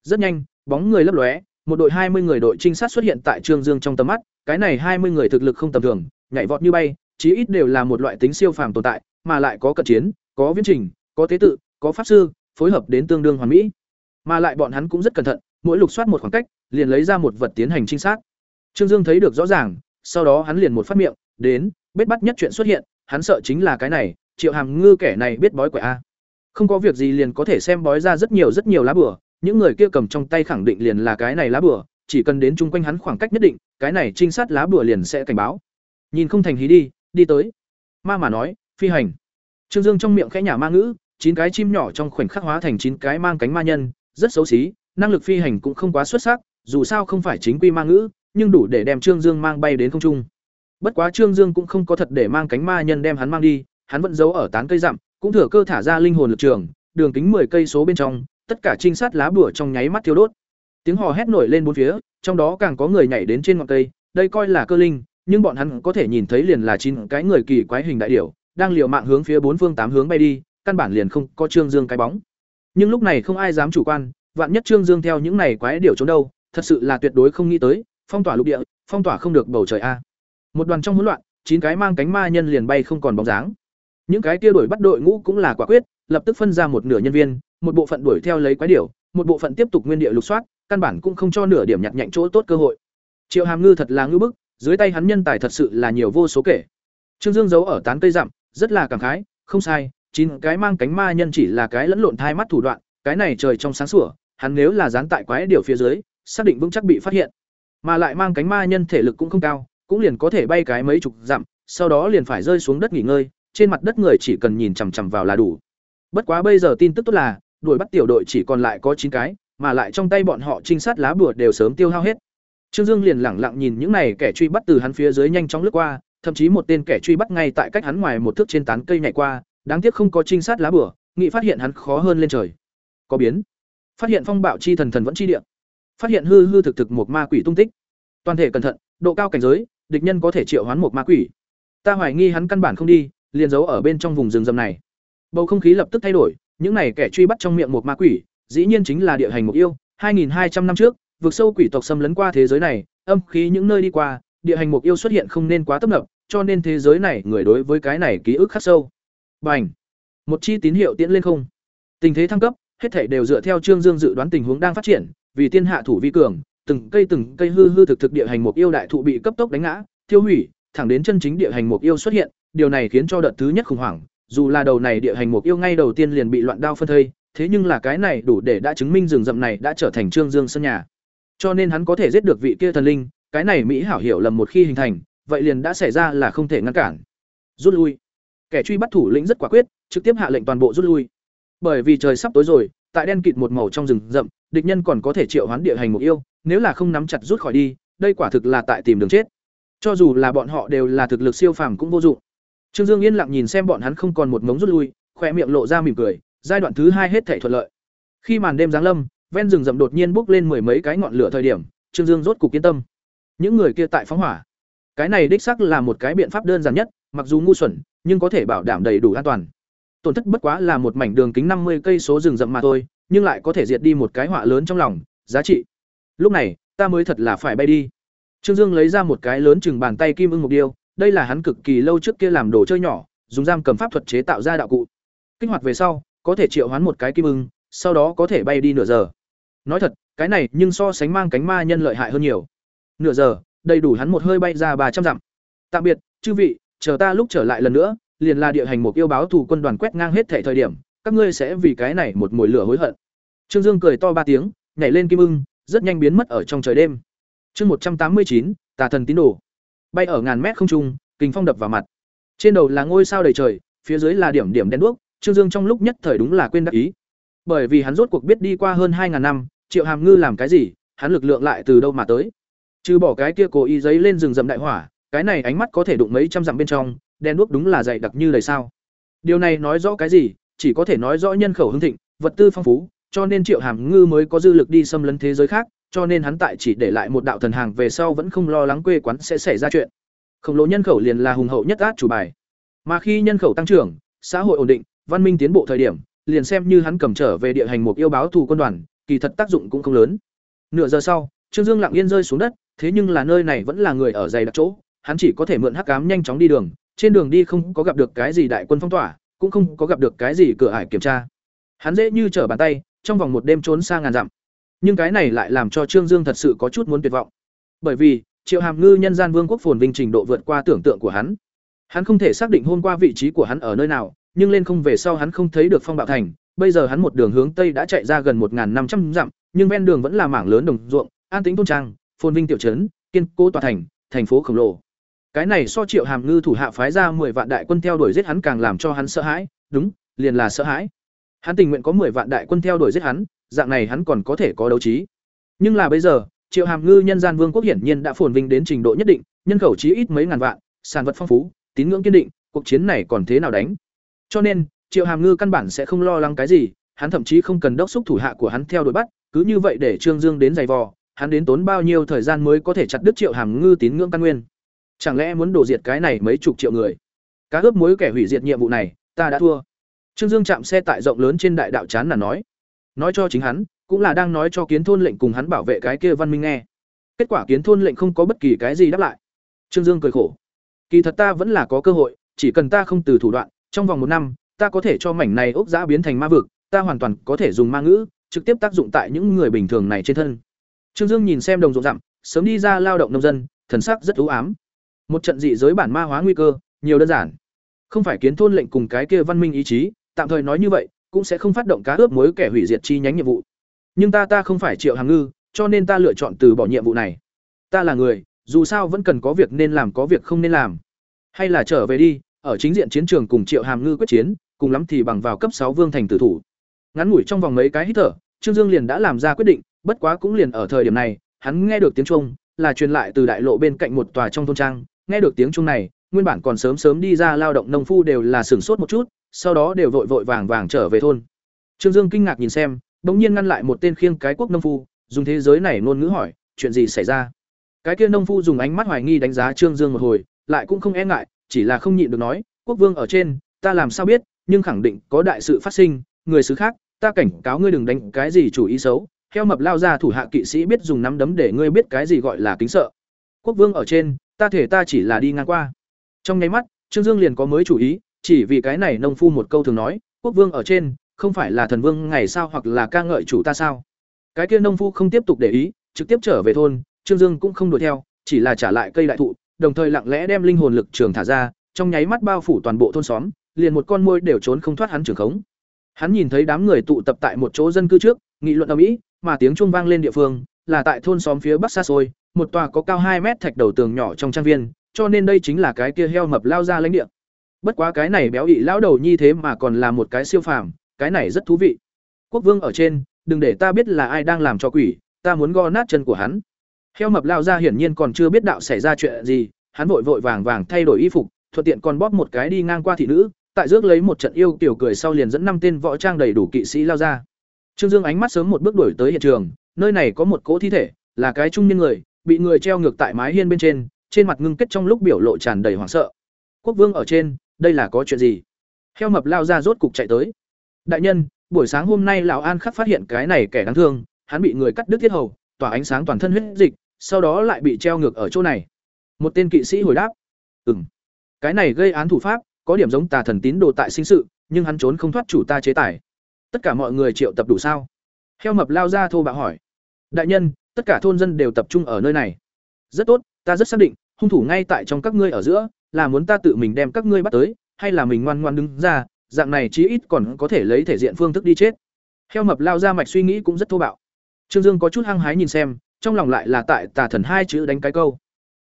Rất nhanh, bóng người lấp lóe, một đội hai mươi người đội trinh sát xuất hiện tại Trương Dương trong tầm mắt, cái này hai mươi người thực lực không tầm thường, nhảy vọt như bay, chí ít đều là một loại tính siêu phàm tồn tại, mà lại có cận chiến, có viễn trình, có tế tự, có pháp sư, phối hợp đến tương đương hoàn mỹ. Mà lại bọn hắn cũng rất cẩn thận, mỗi lục soát một khoảng cách, liền lấy ra một vật tiến hành trinh sát. Trương Dương thấy được rõ ràng, sau đó hắn liền một phát miệng, đến, biết bắt nhất chuyện xuất hiện, hắn sợ chính là cái này, Triệu Hàm Ngư kẻ này biết bói quẻ a. Không có việc gì liền có thể xem bói ra rất nhiều rất nhiều lá bùa, những người kia cầm trong tay khẳng định liền là cái này lá bùa, chỉ cần đến chung quanh hắn khoảng cách nhất định, cái này trinh sát lá bùa liền sẽ cảnh báo. Nhìn không thành hí đi, đi tới. Ma mà nói, phi hành. Trương Dương trong miệng khẽ nhả ma ngữ, chín cái chim nhỏ trong khoảnh khắc hóa thành chín cái mang cánh ma nhân, rất xấu xí, năng lực phi hành cũng không quá xuất sắc, dù sao không phải chính quy ma ngữ, nhưng đủ để đem Trương Dương mang bay đến không trung. Bất quá Trương Dương cũng không có thật để mang cánh ma nhân đem hắn mang đi, hắn vẫn giấu ở tán cây rậm, cũng thừa cơ thả ra linh hồn lực trường, đường kính 10 cây số bên trong, tất cả trinh sát lá bùa trong nháy mắt thiêu đốt. Tiếng hò hét nổi lên bốn phía, trong đó càng có người nhảy đến trên ngọn cây, đây coi là cơ linh, nhưng bọn hắn có thể nhìn thấy liền là chín cái người kỳ quái hình đại điểu, đang liều mạng hướng phía bốn phương tám hướng bay đi, căn bản liền không có Trương Dương cái bóng. Nhưng lúc này không ai dám chủ quan, vạn nhất Trương Dương theo những này quái điểu trốn đâu, thật sự là tuyệt đối không nghĩ tới, phong tỏa lục địa, phong tỏa không được bầu trời a. Một đoàn trong hỗn loạn, chín cái mang cánh ma nhân liền bay không còn bóng dáng. Những cái kia đuổi bắt đội ngũ cũng là quả quyết, lập tức phân ra một nửa nhân viên, một bộ phận đuổi theo lấy quái điểu, một bộ phận tiếp tục nguyên địa lục soát, căn bản cũng không cho nửa điểm nhặt nhạnh chỗ tốt cơ hội. Triệu Hàm Ngư thật là ngư bức, dưới tay hắn nhân tài thật sự là nhiều vô số kể. Trương Dương giấu ở tán cây rậm, rất là cảm khái, không sai, chín cái mang cánh ma nhân chỉ là cái lẫn lộn thai mắt thủ đoạn, cái này trời trong sáng sủa, hắn nếu là dán tại quái điểu phía dưới, xác định vững chắc bị phát hiện. Mà lại mang cánh ma nhân thể lực cũng không cao, cũng liền có thể bay cái mấy chục dặm, sau đó liền phải rơi xuống đất nghỉ ngơi, trên mặt đất người chỉ cần nhìn chằm chằm vào là đủ. Bất quá bây giờ tin tức tốt là, đuổi bắt tiểu đội chỉ còn lại có chín cái, mà lại trong tay bọn họ trinh sát lá bùa đều sớm tiêu hao hết. Trương Dương liền lẳng lặng nhìn những này kẻ truy bắt từ hắn phía dưới nhanh chóng lướt qua, thậm chí một tên kẻ truy bắt ngay tại cách hắn ngoài một thước trên tán cây nhảy qua, đáng tiếc không có trinh sát lá bùa, nghị phát hiện hắn khó hơn lên trời. Có biến. Phát hiện phong bạo chi thần thần vẫn chi điện, Phát hiện hư hư thực thực một ma quỷ tung tích. Toàn thể cẩn thận, độ cao cảnh giới, địch nhân có thể triệu hoán một ma quỷ. Ta hoài nghi hắn căn bản không đi, liền giấu ở bên trong vùng rừng rậm này. Bầu không khí lập tức thay đổi, những này kẻ truy bắt trong miệng một ma quỷ, dĩ nhiên chính là địa hành mục yêu, 2200 năm trước, vực sâu quỷ tộc xâm lấn qua thế giới này, âm khí những nơi đi qua, địa hành mục yêu xuất hiện không nên quá tấp nập, cho nên thế giới này người đối với cái này ký ức khắc sâu. Bành! Một chi tín hiệu tiến lên không. Tình thế thăng cấp, hết thảy đều dựa theo Trương Dương dự đoán tình huống đang phát triển, vì tiên hạ thủ vi cường, từng cây từng cây hư hư thực thực địa hành mục yêu đại thụ bị cấp tốc đánh ngã, tiêu hủy, thẳng đến chân chính địa hành mục yêu xuất hiện, điều này khiến cho đợt thứ nhất khủng hoảng, dù là đầu này địa hành mục yêu ngay đầu tiên liền bị loạn đao phân thây, thế nhưng là cái này đủ để đã chứng minh rừng rậm này đã trở thành Trương Dương sân nhà. Cho nên hắn có thể giết được vị kia thần linh, cái này mỹ hảo hiểu lầm một khi hình thành, vậy liền đã xảy ra là không thể ngăn cản. Rút lui. Kẻ truy bắt thủ lĩnh rất quả quyết, trực tiếp hạ lệnh toàn bộ rút lui. Bởi vì trời sắp tối rồi, tại đen kịt một màu trong rừng rậm, địch nhân còn có thể triệu hoán địa hành mục yêu, nếu là không nắm chặt rút khỏi đi, đây quả thực là tại tìm đường chết. Cho dù là bọn họ đều là thực lực siêu phàm cũng vô dụng. Trương Dương yên lặng nhìn xem bọn hắn không còn một ngống rút lui, khỏe miệng lộ ra mỉm cười, giai đoạn thứ hai hết thảy thuận lợi. Khi màn đêm giáng lâm, ven rừng rậm đột nhiên bốc lên mười mấy cái ngọn lửa thời điểm, Trương Dương rốt cục kiên tâm. Những người kia tại phóng hỏa. Cái này đích xác là một cái biện pháp đơn giản nhất, mặc dù ngu xuẩn, nhưng có thể bảo đảm đầy đủ an toàn. Tổn thất bất quá là một mảnh đường kính năm mươi cây số rừng rậm mà thôi, nhưng lại có thể diệt đi một cái họa lớn trong lòng, giá trị. Lúc này, ta mới thật là phải bay đi. Trương Dương lấy ra một cái lớn chừng bàn tay kim ưng mục điêu, đây là hắn cực kỳ lâu trước kia làm đồ chơi nhỏ, dùng giam cầm pháp thuật chế tạo ra đạo cụ. Kích hoạt về sau, có thể triệu hoán một cái kim ưng, sau đó có thể bay đi nửa giờ. Nói thật, cái này nhưng so sánh mang cánh ma nhân lợi hại hơn nhiều. Nửa giờ, đầy đủ hắn một hơi bay ra ba trăm dặm. Tạm biệt, chư vị, chờ ta lúc trở lại lần nữa, liền là địa hành một yêu báo thủ quân đoàn quét ngang hết thể thời điểm, các ngươi sẽ vì cái này một mùi lửa hối hận. Trương Dương cười to ba tiếng, nhảy lên kim ưng, rất nhanh biến mất ở trong trời đêm. Chương một trăm tám mươi chín, Tà thần tín đồ. Bay ở ngàn mét không trung, kình phong đập vào mặt. Trên đầu là ngôi sao đầy trời, phía dưới là điểm điểm đen đuốc, Trương Dương trong lúc nhất thời đúng là quên đắc ý. Bởi vì hắn rốt cuộc biết đi qua hơn hai ngàn năm, Triệu Hàm Ngư làm cái gì, hắn lực lượng lại từ đâu mà tới. Trừ bỏ cái kia cố ý giấy lên rừng rậm đại hỏa, cái này ánh mắt có thể đụng mấy trăm dặm bên trong, đen đuốc đúng là dày đặc như đầy sao. Điều này nói rõ cái gì? Chỉ có thể nói rõ nhân khẩu hưng thịnh, vật tư phong phú, cho nên Triệu Hàm Ngư mới có dư lực đi xâm lấn thế giới khác, cho nên hắn tại chỉ để lại một đạo thần hàng về sau vẫn không lo lắng quê quán sẽ xảy ra chuyện. Khổng lồ nhân khẩu liền là hùng hậu nhất át chủ bài. Mà khi nhân khẩu tăng trưởng, xã hội ổn định, văn minh tiến bộ thời điểm, liền xem như hắn cầm trở về địa hành một yêu báo thù quân đoàn, kỳ thật tác dụng cũng không lớn. Nửa giờ sau, Trương Dương lặng yên rơi xuống đất, thế nhưng là nơi này vẫn là người ở dày đặc chỗ, hắn chỉ có thể mượn hắc ám nhanh chóng đi đường, trên đường đi không có gặp được cái gì đại quân phong tỏa, cũng không có gặp được cái gì cửa ải kiểm tra. Hắn dễ như trở bàn tay, trong vòng một đêm trốn xa ngàn dặm. Nhưng cái này lại làm cho Trương Dương thật sự có chút muốn tuyệt vọng. Bởi vì, Triệu Hàm Ngư nhân gian vương quốc phồn vinh trình độ vượt qua tưởng tượng của hắn. Hắn không thể xác định hôm qua vị trí của hắn ở nơi nào, nhưng lên không về sau hắn không thấy được phong bạo thành, bây giờ hắn một đường hướng tây đã chạy ra gần một năm trăm dặm, nhưng ven đường vẫn là mảng lớn đồng ruộng, an tĩnh tôn trang, phồn vinh tiểu trấn, kiên cố tòa thành, thành phố khổng lồ. Cái này so Triệu Hàm Ngư thủ hạ phái ra 10 vạn đại quân theo đuổi giết hắn càng làm cho hắn sợ hãi, đúng, liền là sợ hãi. Hắn tình nguyện có 10 vạn đại quân theo đuổi giết hắn, dạng này hắn còn có thể có đấu trí. Nhưng là bây giờ, Triệu Hàm Ngư nhân gian vương quốc hiển nhiên đã phồn vinh đến trình độ nhất định, nhân khẩu chí ít mấy ngàn vạn, sản vật phong phú, tín ngưỡng kiên định, cuộc chiến này còn thế nào đánh? Cho nên, Triệu Hàm Ngư căn bản sẽ không lo lắng cái gì, hắn thậm chí không cần đốc thúc thủ hạ của hắn theo đuổi bắt, cứ như vậy để Trương Dương đến giày vò, hắn đến tốn bao nhiêu thời gian mới có thể chặt đứt Triệu Hàm Ngư tín ngưỡng căn nguyên? Chẳng lẽ muốn đổ diệt cái này mấy chục triệu người? Cá ướp muối kẻ hủy diệt nhiệm vụ này, ta đã thua. Trương Dương chạm xe tại rộng lớn trên đại đạo chán là nói, nói cho chính hắn, cũng là đang nói cho Kiến thôn lệnh cùng hắn bảo vệ cái kia văn minh nghe. Kết quả Kiến thôn lệnh không có bất kỳ cái gì đáp lại. Trương Dương cười khổ. Kỳ thật ta vẫn là có cơ hội, chỉ cần ta không từ thủ đoạn, trong vòng một năm, ta có thể cho mảnh này ốc giã biến thành ma vực, ta hoàn toàn có thể dùng ma ngữ, trực tiếp tác dụng tại những người bình thường này trên thân. Trương Dương nhìn xem đồng ruộng rậm, sớm đi ra lao động nông dân, thần sắc rất u ám. Một trận dị giới bản ma hóa nguy cơ, nhiều đơn giản. Không phải kiến thôn lệnh cùng cái kia văn minh ý chí, tạm thời nói như vậy, cũng sẽ không phát động cá ướp mối kẻ hủy diệt chi nhánh nhiệm vụ. Nhưng ta ta không phải Triệu Hàng Ngư, cho nên ta lựa chọn từ bỏ nhiệm vụ này. Ta là người, dù sao vẫn cần có việc nên làm có việc không nên làm. Hay là trở về đi, ở chính diện chiến trường cùng Triệu Hàm Ngư quyết chiến, cùng lắm thì bằng vào cấp sáu vương thành tử thủ. Ngắn ngủi trong vòng mấy cái hít thở, Trương Dương liền đã làm ra quyết định, bất quá cũng liền ở thời điểm này, hắn nghe được tiếng chuông, là truyền lại từ đại lộ bên cạnh một tòa trong thôn trang, nghe được tiếng chuông này, nguyên bản còn sớm sớm đi ra lao động nông phu đều là sửng sốt một chút, sau đó đều vội vội vàng vàng trở về thôn. Trương Dương kinh ngạc nhìn xem, bỗng nhiên ngăn lại một tên khiêng cái quốc nông phu, dùng thế giới này ngôn ngữ hỏi, chuyện gì xảy ra? Cái kia nông phu dùng ánh mắt hoài nghi đánh giá Trương Dương một hồi, lại cũng không e ngại, chỉ là không nhịn được nói, quốc vương ở trên, ta làm sao biết, nhưng khẳng định có đại sự phát sinh, người xứ khác, ta cảnh cáo ngươi đừng đánh cái gì chủ ý xấu, theo mập lao ra thủ hạ kỵ sĩ biết dùng nắm đấm để ngươi biết cái gì gọi là kính sợ. Quốc vương ở trên, ta thể ta chỉ là đi ngang qua. Trong nháy mắt, Trương Dương liền có mới chủ ý, chỉ vì cái này nông phu một câu thường nói, quốc vương ở trên, không phải là thần vương ngày sao hoặc là ca ngợi chủ ta sao? Cái kia nông phu không tiếp tục để ý, trực tiếp trở về thôn, Trương Dương cũng không đuổi theo, chỉ là trả lại cây đại thụ, đồng thời lặng lẽ đem linh hồn lực trường thả ra, trong nháy mắt bao phủ toàn bộ thôn xóm, liền một con môi đều trốn không thoát hắn trường khống. Hắn nhìn thấy đám người tụ tập tại một chỗ dân cư trước, nghị luận ở mỹ mà tiếng chuông vang lên địa phương, là tại thôn xóm phía bắc xa xôi, một tòa có cao hai mét thạch đầu tường nhỏ trong trang viên, cho nên đây chính là cái kia heo mập lao ra lãnh địa. Bất quá cái này béo ị lão đầu nhi thế mà còn là một cái siêu phàm, cái này rất thú vị. Quốc vương ở trên, đừng để ta biết là ai đang làm cho quỷ, ta muốn gõ nát chân của hắn. Heo mập lao ra hiển nhiên còn chưa biết đạo xảy ra chuyện gì, hắn vội vội vàng vàng thay đổi y phục, thuận tiện còn bóp một cái đi ngang qua thị nữ, tại rước lấy một trận yêu tiểu cười sau liền dẫn năm tên võ trang đầy đủ kỵ sĩ lao ra. Trương Dương ánh mắt sớm một bước đuổi tới hiện trường, nơi này có một cỗ thi thể, là cái trung niên người, bị người treo ngược tại mái hiên bên trên, trên mặt ngưng kết trong lúc biểu lộ tràn đầy hoảng sợ. Quốc vương ở trên, đây là có chuyện gì? Heo mập lao ra rốt cục chạy tới. Đại nhân, buổi sáng hôm nay lão An khắc phát hiện cái này kẻ đáng thương, hắn bị người cắt đứt thiết hầu, tỏa ánh sáng toàn thân huyết dịch, sau đó lại bị treo ngược ở chỗ này. Một tên kỵ sĩ hồi đáp: "Ừm, cái này gây án thủ pháp, có điểm giống tà thần tín đồ tại sinh sự, nhưng hắn trốn không thoát chủ ta chế tài. Tất cả mọi người triệu tập đủ sao?" Heo mập lao ra thô bạo hỏi. "Đại nhân, tất cả thôn dân đều tập trung ở nơi này." "Rất tốt, ta rất xác định, hung thủ ngay tại trong các ngươi ở giữa, là muốn ta tự mình đem các ngươi bắt tới, hay là mình ngoan ngoan đứng ra, dạng này chí ít còn có thể lấy thể diện phương thức đi chết." Heo mập lao ra mạch suy nghĩ cũng rất thô bạo. Trương Dương có chút hăng hái nhìn xem, trong lòng lại là tại tà thần hai chữ đánh cái câu.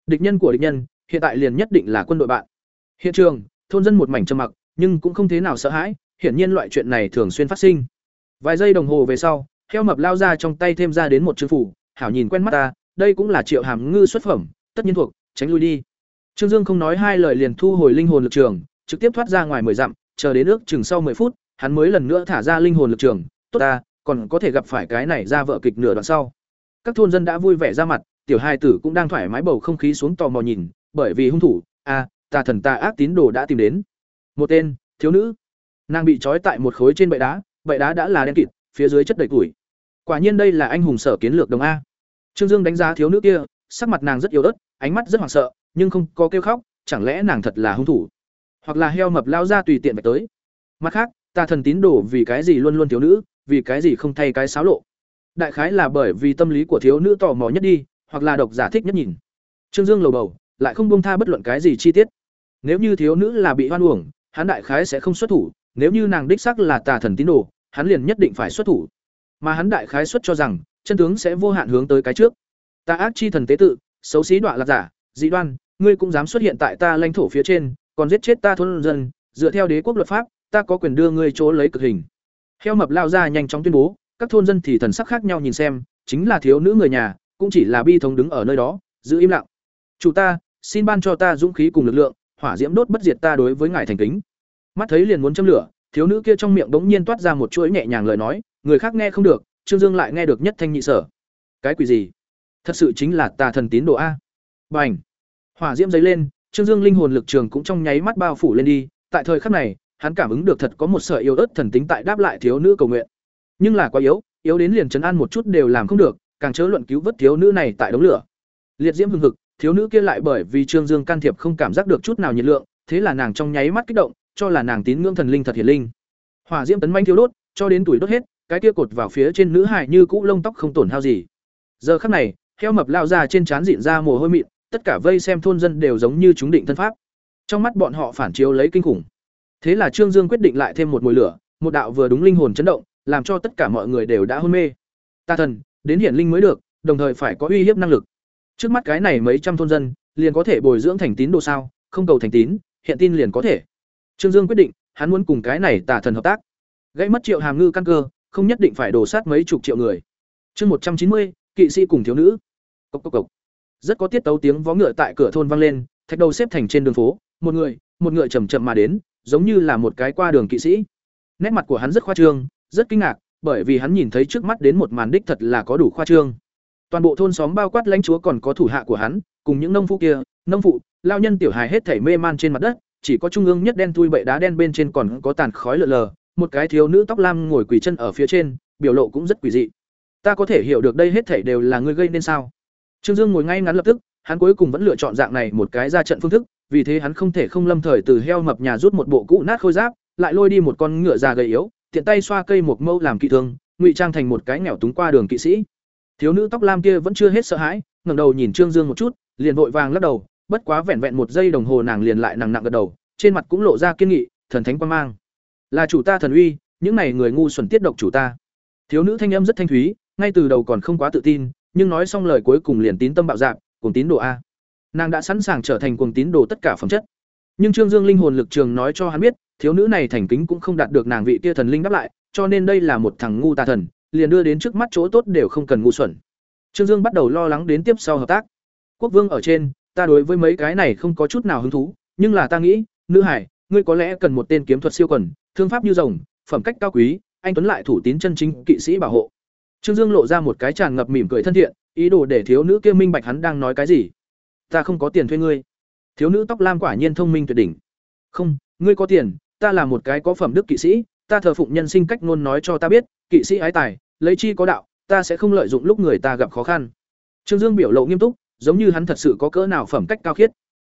Địch nhân của địch nhân, hiện tại liền nhất định là quân đội bạn. Hiện trường, thôn dân một mảnh trầm mặc, nhưng cũng không thế nào sợ hãi, hiển nhiên loại chuyện này thường xuyên phát sinh. Vài giây đồng hồ về sau, heo mập lao ra trong tay thêm ra đến một chữ phủ, hảo nhìn quen mắt ta, đây cũng là Triệu Hàm Ngư xuất phẩm, tất nhiên thuộc, tránh lui đi. Trương Dương không nói hai lời liền thu hồi linh hồn lực trường, trực tiếp thoát ra ngoài mười dặm, chờ đến nước chừng sau 10 phút, hắn mới lần nữa thả ra linh hồn lực trường, tốt ta, còn có thể gặp phải cái này ra vợ kịch nửa đoạn sau. Các thôn dân đã vui vẻ ra mặt, tiểu hai tử cũng đang thoải mái bầu không khí xuống tò mò nhìn, bởi vì hung thủ, a, à, tà thần tà ác tín đồ đã tìm đến. Một tên, thiếu nữ. Nàng bị trói tại một khối trên bệ đá, bệ đá đã là đen kịt, phía dưới chất đầy củi. Quả nhiên đây là anh hùng sở kiến lược đồng a. Trương Dương đánh giá thiếu nữ kia, sắc mặt nàng rất yếu ớt, ánh mắt rất hoảng sợ, nhưng không có kêu khóc chẳng lẽ nàng thật là hung thủ? Hoặc là heo mập lao ra tùy tiện phải tới? Mặt khác ta thần tín đồ vì cái gì luôn luôn thiếu nữ vì cái gì không thay cái xáo lộ? Đại khái là bởi vì tâm lý của thiếu nữ tò mò nhất đi hoặc là độc giả thích nhất nhìn. Trương dương lầu bầu lại không buông tha bất luận cái gì chi tiết. Nếu như thiếu nữ là bị hoan uổng hắn đại khái sẽ không xuất thủ nếu như nàng đích sắc là tà thần tín đồ hắn liền nhất định phải xuất thủ. Mà hắn đại khái xuất cho rằng chân tướng sẽ vô hạn hướng tới cái trước. Ta ác chi thần tế tự xấu xí đoạ lạc giả, dị đoan, ngươi cũng dám xuất hiện tại ta lãnh thổ phía trên, còn giết chết ta thôn dân, dựa theo đế quốc luật pháp, ta có quyền đưa ngươi chỗ lấy cực hình. Heo mập lao ra nhanh chóng tuyên bố, các thôn dân thì thần sắc khác nhau nhìn xem, chính là thiếu nữ người nhà, cũng chỉ là bi thống đứng ở nơi đó, giữ im lặng. Chủ ta, xin ban cho ta dũng khí cùng lực lượng, hỏa diễm đốt bất diệt ta đối với ngài thành kính. Mắt thấy liền muốn châm lửa, thiếu nữ kia trong miệng bỗng nhiên toát ra một chuỗi nhẹ nhàng lời nói, người khác nghe không được, trương dương lại nghe được nhất thanh nhị sở. Cái quỷ gì? Thật sự chính là tà thần tín đồ a. B à n h hỏa diễm dấy lên, trương dương linh hồn lực trường cũng trong nháy mắt bao phủ lên đi. Tại thời khắc này, hắn cảm ứng được thật có một sợi yếu ớt thần tính tại đáp lại thiếu nữ cầu nguyện. Nhưng là quá yếu yếu đến liền chấn an một chút đều làm không được, càng chớ luận cứu vớt thiếu nữ này tại đống lửa. Liệt diễm hừng hực, thiếu nữ kia lại bởi vì trương dương can thiệp không cảm giác được chút nào nhiệt lượng, thế là nàng trong nháy mắt kích động, cho là nàng tín ngưỡng thần linh thật hiền linh. Hỏa diễm tấn manh thiếu đốt, cho đến tuổi đốt hết, cái kia cột vào phía trên nữ hài như cũ lông tóc không tổn hao gì. Giờ khắc này heo mập lao ra trên trán dịn ra mồ hôi mịn, tất cả vây xem thôn dân đều giống như chúng định thân pháp. Trong mắt bọn họ phản chiếu lấy kinh khủng. Thế là trương dương quyết định lại thêm một mùi lửa, một đạo vừa đúng linh hồn chấn động, làm cho tất cả mọi người đều đã hôn mê. Ta thần, đến hiển linh mới được, đồng thời phải có uy hiếp năng lực. Trước mắt cái này mấy trăm thôn dân, liền có thể bồi dưỡng thành tín đồ sao, không cầu thành tín, hiện tin liền có thể. Trương dương quyết định, hắn muốn cùng cái này tà thần hợp tác. Gãy mất triệu hàm ngư căn cơ, không nhất định phải đổ sát mấy chục triệu người. Chương một trăm chín mươi kỵ sĩ cùng thiếu nữ. Cốc cốc cốc. rất có tiết tấu tiếng vó ngựa tại cửa thôn vang lên, thạch đầu xếp thành trên đường phố, một người, một ngựa chầm chậm mà đến, giống như là một cái qua đường kỵ sĩ. Nét mặt của hắn rất khoa trương, rất kinh ngạc, bởi vì hắn nhìn thấy trước mắt đến một màn đích thật là có đủ khoa trương. Toàn bộ thôn xóm bao quát lãnh chúa còn có thủ hạ của hắn, cùng những nông phụ kia, nông phụ, lao nhân tiểu hài hết thảy mê man trên mặt đất, chỉ có trung ương nhất đen thui bậy đá đen bên trên còn có tàn khói lờ lờ, một cái thiếu nữ tóc lam ngồi quỳ chân ở phía trên, biểu lộ cũng rất quỷ dị ta có thể hiểu được đây hết thảy đều là ngươi gây nên sao? Trương dương ngồi ngay ngắn lập tức, hắn cuối cùng vẫn lựa chọn dạng này một cái ra trận phương thức, vì thế hắn không thể không lâm thời từ heo mập nhà rút một bộ cũ nát khôi giáp, lại lôi đi một con ngựa già gầy yếu, tiện tay xoa cây một mâu làm kỵ thương, ngụy trang thành một cái nghèo túng qua đường kỵ sĩ. Thiếu nữ tóc lam kia vẫn chưa hết sợ hãi, ngẩng đầu nhìn trương dương một chút, liền vội vàng lắc đầu, bất quá vẹn vẹn một giây đồng hồ nàng liền lại nặng nặng gật đầu, trên mặt cũng lộ ra kiên nghị, thần thánh quan mang. Là chủ ta thần uy, những này người ngu xuẩn tiết độc chủ ta. Thiếu nữ thanh âm rất thanh thúy ngay từ đầu còn không quá tự tin nhưng nói xong lời cuối cùng liền tín tâm bạo dạng, cùng tín đồ a. Nàng đã sẵn sàng trở thành cuồng tín đồ tất cả phẩm chất. Nhưng trương dương linh hồn lực trường nói cho hắn biết thiếu nữ này thành kính cũng không đạt được nàng vị kia thần linh đáp lại cho nên đây là một thằng ngu tà thần liền đưa đến trước mắt chỗ tốt đều không cần ngu xuẩn. Trương dương bắt đầu lo lắng đến tiếp sau hợp tác. Quốc vương ở trên ta đối với mấy cái này không có chút nào hứng thú nhưng là ta nghĩ nữ hải ngươi có lẽ cần một tên kiếm thuật siêu quần thương pháp như rồng phẩm cách cao quý anh tuấn lại thủ tín chân chính kỵ sĩ bảo hộ trương dương lộ ra một cái tràn ngập mỉm cười thân thiện, ý đồ để thiếu nữ kia minh bạch hắn đang nói cái gì. Ta không có tiền thuê ngươi. Thiếu nữ tóc lam quả nhiên thông minh tuyệt đỉnh. Không, ngươi có tiền, ta là một cái có phẩm đức kỵ sĩ, ta thờ phụng nhân sinh cách ngôn nói cho ta biết, kỵ sĩ ái tài, lấy chi có đạo, ta sẽ không lợi dụng lúc người ta gặp khó khăn. Trương dương biểu lộ nghiêm túc, giống như hắn thật sự có cỡ nào phẩm cách cao khiết.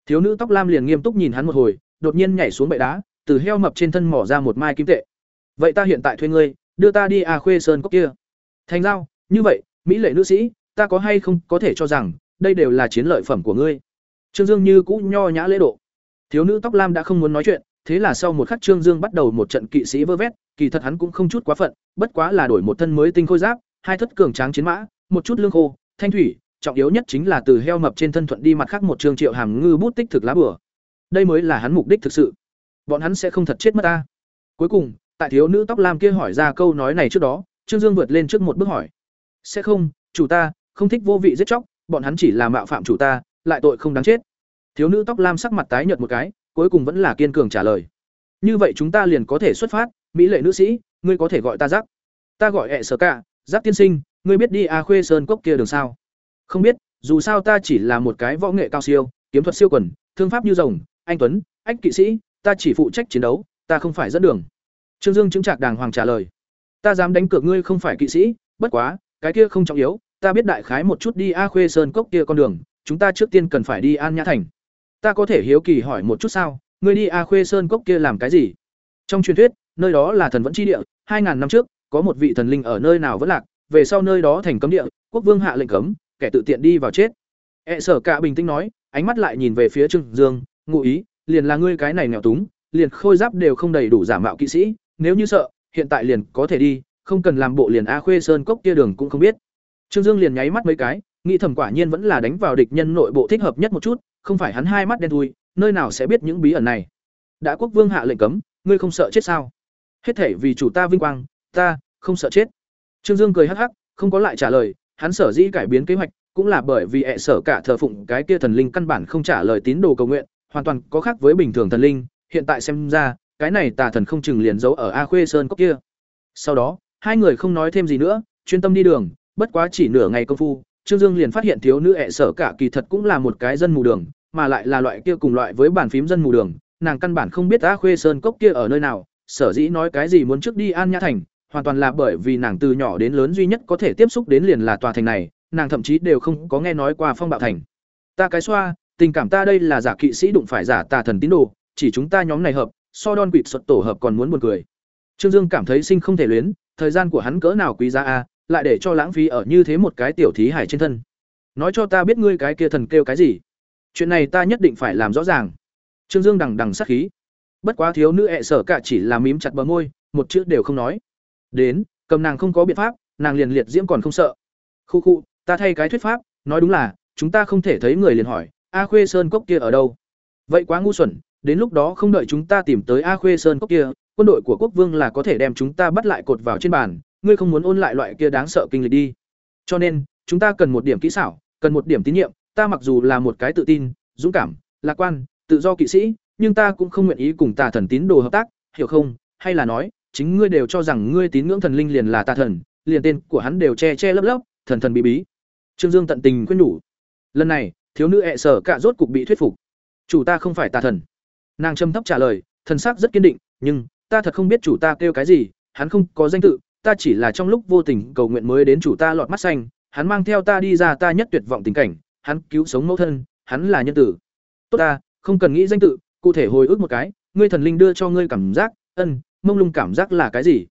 Thiếu nữ tóc lam liền nghiêm túc nhìn hắn một hồi, đột nhiên nhảy xuống bệ đá, từ heo mập trên thân mỏ ra một mai kim tệ. Vậy ta hiện tại thuê ngươi, đưa ta đi à khuê sơn cốc kia thành giao, như vậy, mỹ lệ nữ sĩ, ta có hay không có thể cho rằng, đây đều là chiến lợi phẩm của ngươi? Trương dương như cũ nho nhã lễ độ. Thiếu nữ tóc lam đã không muốn nói chuyện, thế là sau một khắc trương dương bắt đầu một trận kỵ sĩ vơ vét, kỳ thật hắn cũng không chút quá phận, bất quá là đổi một thân mới tinh khôi giáp, hai thất cường tráng chiến mã, một chút lương khô, thanh thủy, trọng yếu nhất chính là từ heo mập trên thân thuận đi mặt khác một trương triệu hàm ngư bút tích thực lá bừa đây mới là hắn mục đích thực sự. Bọn hắn sẽ không thật chết mất ta. Cuối cùng, tại thiếu nữ tóc lam kia hỏi ra câu nói này trước đó trương dương vượt lên trước một bước hỏi. Sẽ không, chủ ta, không thích vô vị giết chóc, bọn hắn chỉ là mạo phạm chủ ta, lại tội không đáng chết. Thiếu nữ tóc lam sắc mặt tái nhợt một cái, cuối cùng vẫn là kiên cường trả lời. Như vậy chúng ta liền có thể xuất phát, mỹ lệ nữ sĩ, ngươi có thể gọi ta giác. Ta gọi ệ sở cả, giác tiên sinh, ngươi biết đi a khuê sơn cốc kia đường sao? Không biết, dù sao ta chỉ là một cái võ nghệ cao siêu, kiếm thuật siêu quần, thương pháp như rồng, anh tuấn, ách kỵ sĩ, ta chỉ phụ trách chiến đấu, ta không phải dẫn đường. Trương dương chứng trạc đàng hoàng trả lời ta dám đánh cược ngươi không phải kỵ sĩ, bất quá, cái kia không trọng yếu, ta biết đại khái một chút đi a khuê sơn cốc kia con đường, chúng ta trước tiên cần phải đi an nhã thành. Ta có thể hiếu kỳ hỏi một chút sao, ngươi đi a khuê sơn cốc kia làm cái gì? Trong truyền thuyết, nơi đó là thần vẫn chi địa, hai ngàn năm trước, có một vị thần linh ở nơi nào vẫn lạc, về sau nơi đó thành cấm địa, quốc vương hạ lệnh cấm, kẻ tự tiện đi vào chết. E sở cả bình tĩnh nói, ánh mắt lại nhìn về phía trương dương, ngụ ý, liền là ngươi cái này nghèo túng, liền khôi giáp đều không đầy đủ giả mạo kỵ sĩ, nếu như sợ hiện tại liền có thể đi, không cần làm bộ liền a khuê sơn cốc kia đường cũng không biết. Trương dương liền nháy mắt mấy cái, nghĩ thầm quả nhiên vẫn là đánh vào địch nhân nội bộ thích hợp nhất một chút, không phải hắn hai mắt đen thui, nơi nào sẽ biết những bí ẩn này. Đã quốc vương hạ lệnh cấm, ngươi không sợ chết sao? Hết thể vì chủ ta vinh quang, ta không sợ chết. Trương dương cười hắc hắc, không có lại trả lời, hắn sở dĩ cải biến kế hoạch, cũng là bởi vì ẹ sở cả thờ phụng cái kia thần linh căn bản không trả lời tín đồ cầu nguyện, hoàn toàn có khác với bình thường thần linh, hiện tại xem ra cái này tà thần không chừng liền giấu ở a khuê sơn cốc kia. Sau đó, hai người không nói thêm gì nữa, chuyên tâm đi đường, bất quá chỉ nửa ngày công phu, trương dương liền phát hiện thiếu nữ ẹ sở cả kỳ thật cũng là một cái dân mù đường, mà lại là loại kia cùng loại với bàn phím dân mù đường, nàng căn bản không biết a khuê sơn cốc kia ở nơi nào, sở dĩ nói cái gì muốn trước đi an nhã thành, hoàn toàn là bởi vì nàng từ nhỏ đến lớn duy nhất có thể tiếp xúc đến liền là tòa thành này, nàng thậm chí đều không có nghe nói qua phong bạo thành. Ta cái xoa, tình cảm ta đây là giả kỵ sĩ đụng phải giả tà thần tín đồ, chỉ chúng ta nhóm này hợp so đon quỵt sật tổ hợp còn muốn buồn cười. Trương dương cảm thấy sinh không thể luyến, thời gian của hắn cỡ nào quý giá a, lại để cho lãng phí ở như thế một cái tiểu thí hải trên thân. Nói cho ta biết ngươi cái kia thần kêu cái gì? Chuyện này ta nhất định phải làm rõ ràng. Trương dương đằng đằng sát khí. Bất quá thiếu nữ ẹ sở cả chỉ là mím chặt bờ môi, một chữ đều không nói. Đến, cầm nàng không có biện pháp, nàng liền liệt diễm còn không sợ. Khu khu, ta thay cái thuyết pháp, nói đúng là, chúng ta không thể thấy người liền hỏi, a khuê sơn cốc kia ở đâu? Vậy quá ngu xuẩn đến lúc đó không đợi chúng ta tìm tới a khuê sơn cốc kia, quân đội của quốc vương là có thể đem chúng ta bắt lại cột vào trên bàn, ngươi không muốn ôn lại loại kia đáng sợ kinh lịch đi. Cho nên, chúng ta cần một điểm kỹ xảo, cần một điểm tín nhiệm, ta mặc dù là một cái tự tin, dũng cảm, lạc quan, tự do kỵ sĩ, nhưng ta cũng không nguyện ý cùng tà thần tín đồ hợp tác, hiểu không? Hay là nói, chính ngươi đều cho rằng ngươi tín ngưỡng thần linh liền là tà thần, liền tên của hắn đều che che lấp lấp, thần thần bí bí. Trương dương tận tình khuyên nhủ. Lần này, thiếu nữ ẹ sở cạ rốt cục bị thuyết phục. Chủ ta không phải tà thần nàng trầm thấp trả lời thần sắc rất kiên định, nhưng, ta thật không biết chủ ta kêu cái gì, hắn không có danh tự, ta chỉ là trong lúc vô tình cầu nguyện mới đến chủ ta lọt mắt xanh, hắn mang theo ta đi ra ta nhất tuyệt vọng tình cảnh, hắn cứu sống mẫu thân, hắn là nhân tử. Tốt ta, không cần nghĩ danh tự, cụ thể hồi ức một cái, ngươi thần linh đưa cho ngươi cảm giác, ân, mông lung cảm giác là cái gì?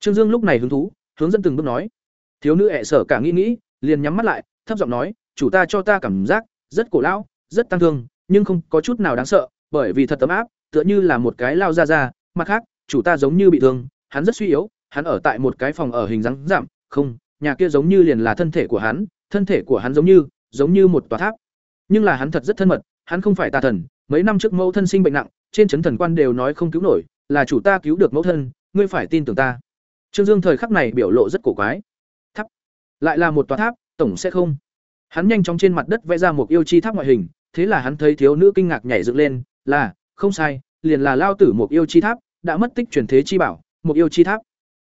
Trương dương lúc này hứng thú, hướng dẫn từng bước nói. Thiếu nữ ẹ sở cả nghĩ nghĩ, liền nhắm mắt lại, thấp giọng nói, chủ ta cho ta cảm giác, rất cổ lão, rất tăng thương, nhưng không có chút nào đáng sợ bởi vì thật tấm áp, tựa như là một cái lao ra ra, mặt khác, chủ ta giống như bị thương, hắn rất suy yếu, hắn ở tại một cái phòng ở hình dáng giảm, không, nhà kia giống như liền là thân thể của hắn, thân thể của hắn giống như giống như một tòa tháp. Nhưng là hắn thật rất thân mật, hắn không phải tà thần, mấy năm trước mẫu thân sinh bệnh nặng, trên chấn thần quan đều nói không cứu nổi, là chủ ta cứu được mẫu thân, ngươi phải tin tưởng ta. Trương dương thời khắc này biểu lộ rất cổ quái. Tháp. Lại là một tòa tháp, tổng sẽ không. Hắn nhanh chóng trên mặt đất vẽ ra một yêu chi tháp ngoại hình, thế là hắn thấy thiếu nữ kinh ngạc nhảy dựng lên là, không sai, liền là lao tử một yêu chi tháp, đã mất tích truyền thế chi bảo một yêu chi tháp.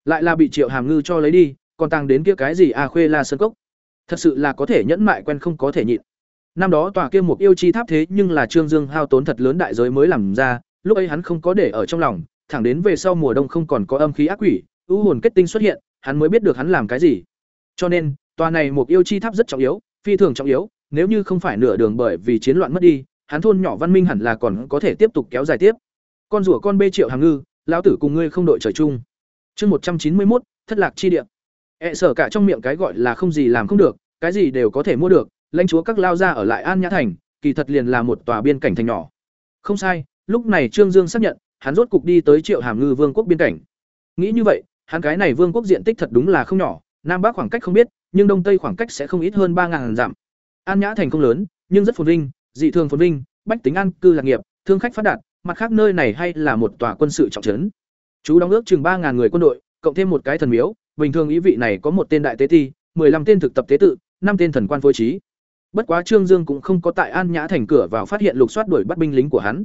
Lại là bị triệu hàm ngư cho lấy đi, còn tăng đến kia cái gì a khuê la sơn cốc. Thật sự là có thể nhẫn mại quen không có thể nhịn. Năm đó tòa kia một yêu chi tháp thế nhưng là trương dương hao tốn thật lớn đại giới mới làm ra, lúc ấy hắn không có để ở trong lòng, thẳng đến về sau mùa đông không còn có âm khí ác quỷ, ưu hồn kết tinh xuất hiện, hắn mới biết được hắn làm cái gì. Cho nên, tòa này một yêu chi tháp rất trọng yếu, phi thường trọng yếu, nếu như không phải nửa đường bởi vì chiến loạn mất đi hắn thôn nhỏ văn minh hẳn là còn có thể tiếp tục kéo dài tiếp. Con rủa con bê triệu hàng ngư, lão tử cùng ngươi không đội trời chung. Chương một trăm chín mươi một thất lạc chi địa. Ẹ e sở cả trong miệng cái gọi là không gì làm không được, cái gì đều có thể mua được, lãnh chúa các lao ra ở lại an nhã thành, kỳ thật liền là một tòa biên cảnh thành nhỏ. Không sai, lúc này trương dương xác nhận, hắn rốt cục đi tới triệu hàm ngư vương quốc biên cảnh. Nghĩ như vậy, hắn cái này vương quốc diện tích thật đúng là không nhỏ, nam bắc khoảng cách không biết, nhưng đông tây khoảng cách sẽ không ít hơn ba ngàn dặm. An nhã thành không lớn, nhưng rất phồn vinh dị thường phồn vinh, bách tính an cư lạc nghiệp, thương khách phát đạt, mặt khác nơi này hay là một tòa quân sự trọng trấn. Chú đóng ước chừng ba ngàn người quân đội, cộng thêm một cái thần miếu, bình thường ý vị này có một tên đại tế ti 15 tên thực tập tế tự, năm tên thần quan phối trí. Bất quá trương dương cũng không có tại an nhã thành cửa vào phát hiện lục soát đuổi bắt binh lính của hắn.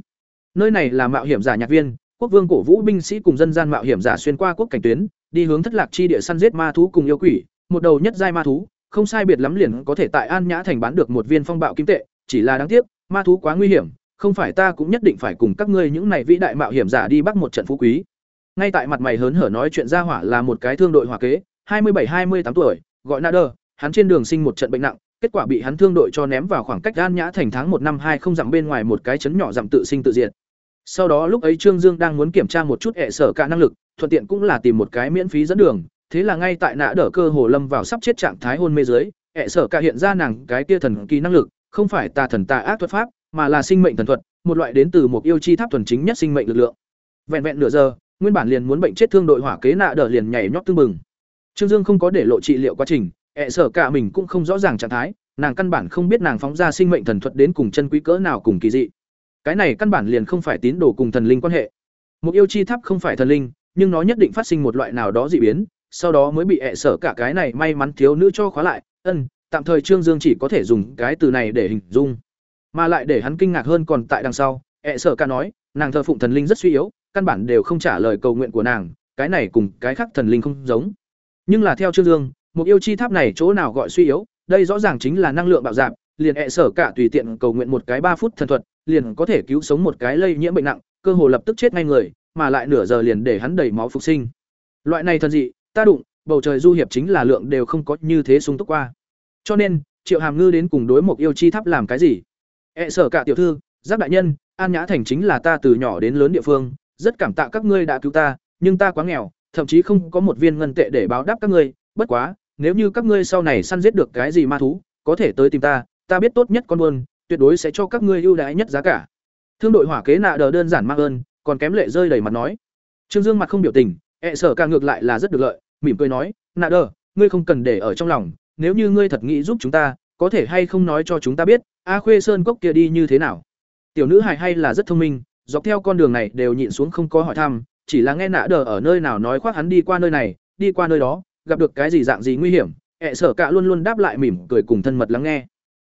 Nơi này là mạo hiểm giả nhạc viên, quốc vương cổ vũ binh sĩ cùng dân gian mạo hiểm giả xuyên qua quốc cảnh tuyến, đi hướng thất lạc chi địa săn giết ma thú cùng yêu quỷ, một đầu nhất giai ma thú, không sai biệt lắm liền có thể tại an nhã thành bán được một viên phong bạo kim tệ chỉ là đáng tiếc ma thú quá nguy hiểm không phải ta cũng nhất định phải cùng các ngươi những này vĩ đại mạo hiểm giả đi bắt một trận phú quý ngay tại mặt mày hớn hở nói chuyện ra hỏa là một cái thương đội hỏa kế hai mươi bảy hai mươi tám tuổi gọi nader hắn trên đường sinh một trận bệnh nặng kết quả bị hắn thương đội cho ném vào khoảng cách An Nhã thành tháng một năm hai không dặm bên ngoài một cái trấn nhỏ dặm tự sinh tự diệt. Sau đó lúc ấy Trương Dương đang muốn kiểm tra một chút hệ sở cả năng lực, thuận tiện cũng là tìm một cái miễn phí dẫn đường, thế là ngay tại nã đỡ cơ hồ lâm vào sắp chết trạng thái hôn mê dưới, hệ sở cả hiện ra nàng cái kia thần kỳ năng lực, không phải tà thần tà ác thuật pháp, mà là sinh mệnh thần thuật, một loại đến từ một yêu chi tháp thuần chính nhất sinh mệnh lực lượng. Vẹn vẹn nửa giờ, nguyên bản liền muốn bệnh chết thương đội hỏa kế nạ đỡ liền nhảy nhót tương mừng. Trương Dương không có để lộ trị liệu quá trình, ệ sở cả mình cũng không rõ ràng trạng thái, nàng căn bản không biết nàng phóng ra sinh mệnh thần thuật đến cùng chân quý cỡ nào cùng kỳ dị. Cái này căn bản liền không phải tín đồ cùng thần linh quan hệ. Một yêu chi tháp không phải thần linh, nhưng nó nhất định phát sinh một loại nào đó dị biến, sau đó mới bị ệ sở cả cái này may mắn thiếu nữ cho khóa lại. Ân, tạm thời Trương Dương chỉ có thể dùng cái từ này để hình dung. Mà lại để hắn kinh ngạc hơn còn tại đằng sau, ẹ sở cả nói, nàng thờ phụng thần linh rất suy yếu, căn bản đều không trả lời cầu nguyện của nàng, cái này cùng cái khác thần linh không giống. Nhưng là theo Trương Dương, một yêu chi tháp này chỗ nào gọi suy yếu, đây rõ ràng chính là năng lượng bạo dạn, liền ẹ sở cả tùy tiện cầu nguyện một cái ba phút thần thuật, liền có thể cứu sống một cái lây nhiễm bệnh nặng, cơ hồ lập tức chết ngay người, mà lại nửa giờ liền để hắn đầy máu phục sinh. Loại này thần dị, ta đụng, bầu trời du hiệp chính là lượng đều không có như thế sung túc qua. Cho nên, Triệu Hàm Ngư đến cùng đối một yêu chi tháp làm cái gì? E sở cả tiểu thư, giáp đại nhân, An Nhã thành chính là ta từ nhỏ đến lớn địa phương, rất cảm tạ các ngươi đã cứu ta, nhưng ta quá nghèo, thậm chí không có một viên ngân tệ để báo đáp các ngươi, bất quá, nếu như các ngươi sau này săn giết được cái gì ma thú, có thể tới tìm ta, ta biết tốt nhất con buôn, tuyệt đối sẽ cho các ngươi ưu đãi nhất giá cả. Thương đội hỏa kế nạ đờ đơn giản mang ơn, còn kém lệ rơi đầy mặt nói. Trương Dương mặt không biểu tình, e sở ca ngược lại là rất được lợi, mỉm cười nói, "Nạ đờ, ngươi không cần để ở trong lòng, nếu như ngươi thật nghĩ giúp chúng ta, có thể hay không nói cho chúng ta biết, A Khuê Sơn cốc kia đi như thế nào?" Tiểu nữ hài hay là rất thông minh, dọc theo con đường này đều nhịn xuống không có hỏi thăm, chỉ là nghe nạ đờ ở nơi nào nói khoác hắn đi qua nơi này, đi qua nơi đó, gặp được cái gì dạng gì nguy hiểm, ẹ sở cả luôn luôn đáp lại mỉm cười cùng thân mật lắng nghe.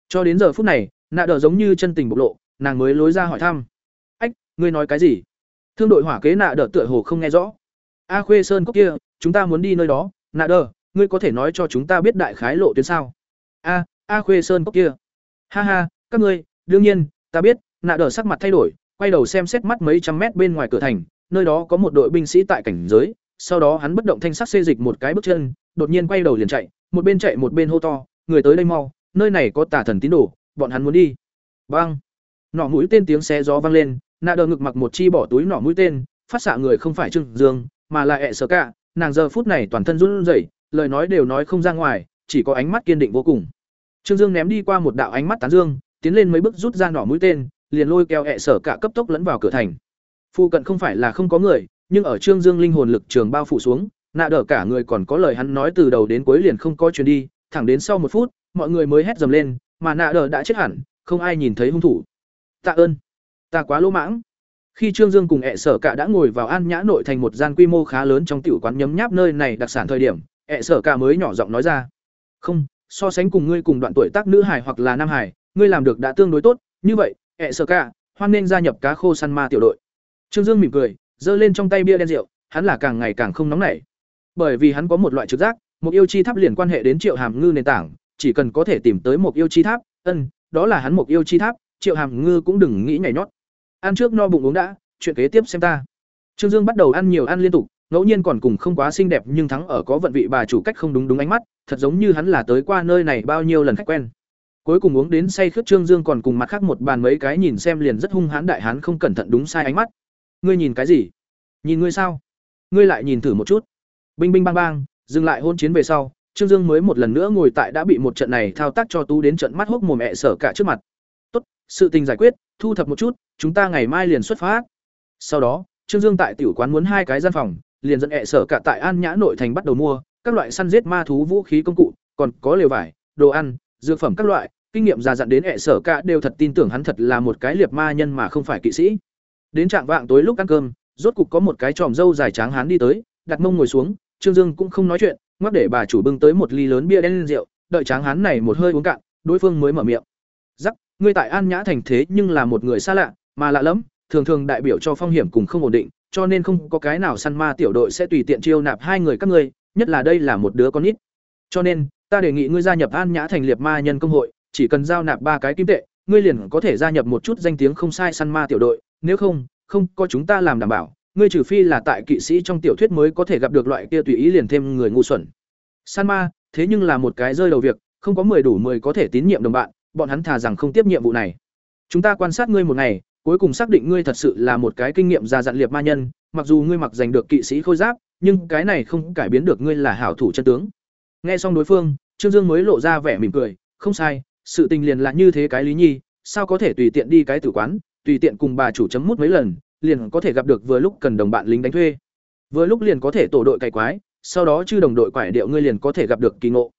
Cho đến giờ phút này, nạ đờ giống như chân tình bộc lộ, nàng mới lối ra hỏi thăm. "Ách, ngươi nói cái gì?" Thương đội hỏa kế nạ đờ tựa hồ không nghe rõ. "A Khuê Sơn cốc kia, chúng ta muốn đi nơi đó, nạ đờ, ngươi có thể nói cho chúng ta biết đại khái lộ tuyến sao?" "A, A Khuê Sơn cốc kia." "Ha ha, các ngươi, đương nhiên, ta biết." Nạ đờ sắc mặt thay đổi, quay đầu xem xét mắt mấy trăm mét bên ngoài cửa thành, nơi đó có một đội binh sĩ tại cảnh giới, sau đó hắn bất động thanh sắc xê dịch một cái bước chân, đột nhiên quay đầu liền chạy, một bên chạy một bên hô to, người tới đây mau, nơi này có tà thần tín đồ, bọn hắn muốn đi. Bang! Nỏ mũi tên tiếng xé gió vang lên, nạ đờ ngực mặc một chi bỏ túi nỏ mũi tên, phát xạ người không phải Trương Dương, mà là ẹ sở cả, nàng giờ phút này toàn thân run rẩy, lời nói đều nói không ra ngoài, chỉ có ánh mắt kiên định vô cùng. Trương Dương ném đi qua một đạo ánh mắt tán dương, tiến lên mấy bước rút ra nỏ mũi tên, liền lôi kéo ẹ sở cả cấp tốc lẫn vào cửa thành. Phu cận không phải là không có người, nhưng ở Trương Dương linh hồn lực trường bao phủ xuống, nạ đỡ cả người còn có lời hắn nói từ đầu đến cuối liền không có chuyến đi, thẳng đến sau một phút, mọi người mới hét dầm lên, mà nạ đỡ đã chết hẳn, không ai nhìn thấy hung thủ. Tạ ơn, ta quá lỗ mãng. Khi Trương Dương cùng ẹ sở cả đã ngồi vào An Nhã nội thành một gian quy mô khá lớn trong tiểu quán nhấm nháp nơi này đặc sản thời điểm, ẹ sở cả mới nhỏ giọng nói ra: "Không, so sánh cùng ngươi cùng đoạn tuổi tác nữ hải hoặc là nam hải, ngươi làm được đã tương đối tốt, như vậy, ẹ sở cả, hoan nên gia nhập cá khô săn ma tiểu đội." Trương Dương mỉm cười, giơ lên trong tay bia đen rượu, hắn là càng ngày càng không nóng nảy. Bởi vì hắn có một loại trực giác, một yêu chi tháp liền quan hệ đến Triệu Hàm Ngư nền tảng, chỉ cần có thể tìm tới một yêu chi tháp, ân, đó là hắn một yêu chi tháp, Triệu Hàm Ngư cũng đừng nghĩ nhảy nhót. Ăn trước no bụng uống đã, chuyện kế tiếp xem ta. Trương Dương bắt đầu ăn nhiều ăn liên tục, ngẫu nhiên còn cùng không quá xinh đẹp nhưng thắng ở có vận vị bà chủ cách không đúng đúng ánh mắt, thật giống như hắn là tới qua nơi này bao nhiêu lần khách quen. Cuối cùng uống đến say khướt Trương Dương còn cùng mặt khác một bàn mấy cái nhìn xem liền rất hung hãn đại hán không cẩn thận đúng sai ánh mắt. Ngươi nhìn cái gì? Nhìn ngươi sao? Ngươi lại nhìn thử một chút. Binh binh bang bang, dừng lại hôn chiến về sau, Trương Dương mới một lần nữa ngồi tại đã bị một trận này thao tác cho tú đến trận mắt hốc mồm mẹ sở cả trước mặt. Tốt, sự tình giải quyết, thu thập một chút, chúng ta ngày mai liền xuất phát. Sau đó, Trương Dương tại tiểu quán muốn hai cái gian phòng, liền dẫn ẹ sở cả tại An Nhã nội thành bắt đầu mua các loại săn giết ma thú vũ khí công cụ, còn có lều vải, đồ ăn, dược phẩm các loại, kinh nghiệm già dặn đến ẹ sở cả đều thật tin tưởng hắn thật là một cái liệp ma nhân mà không phải kỵ sĩ. Đến trạng vạng tối lúc ăn cơm, rốt cục có một cái tròm dâu dài trắng hắn đi tới, đặt mông ngồi xuống, Trương Dương cũng không nói chuyện, ngoắc để bà chủ bưng tới một ly lớn bia đen lên rượu, đợi tráng hán này một hơi uống cạn, đối phương mới mở miệng. "Rắc, ngươi tại An Nhã thành thế nhưng là một người xa lạ, mà lạ lắm, thường thường đại biểu cho phong hiểm cùng không ổn định, cho nên không có cái nào săn ma tiểu đội sẽ tùy tiện chiêu nạp hai người các ngươi, nhất là đây là một đứa con nít. Cho nên, ta đề nghị ngươi gia nhập An Nhã thành liệt ma nhân công hội, chỉ cần giao nạp ba cái kim tệ, ngươi liền có thể gia nhập một chút danh tiếng không sai săn ma tiểu đội, nếu không, không có chúng ta làm đảm bảo, ngươi trừ phi là tại kỵ sĩ trong tiểu thuyết mới có thể gặp được loại kia tùy ý liền thêm người ngu xuẩn. San ma, thế nhưng là một cái rơi đầu việc, không có mười đủ mười có thể tín nhiệm đồng bạn, bọn hắn thà rằng không tiếp nhiệm vụ này. Chúng ta quan sát ngươi một ngày, cuối cùng xác định ngươi thật sự là một cái kinh nghiệm già dặn liệt ma nhân, mặc dù ngươi mặc giành được kỵ sĩ khôi giáp, nhưng cái này không cải biến được ngươi là hảo thủ chân tướng. Nghe xong đối phương, Trương Dương mới lộ ra vẻ mỉm cười, không sai, sự tình liền là như thế cái lý nhi, sao có thể tùy tiện đi cái tử quán, tùy tiện cùng bà chủ chấm mút mấy lần, liền có thể gặp được vừa lúc cần đồng bạn lính đánh thuê. Vừa lúc liền có thể tổ đội cày quái, sau đó chư đồng đội quải điệu ngươi liền có thể gặp được kỳ ngộ.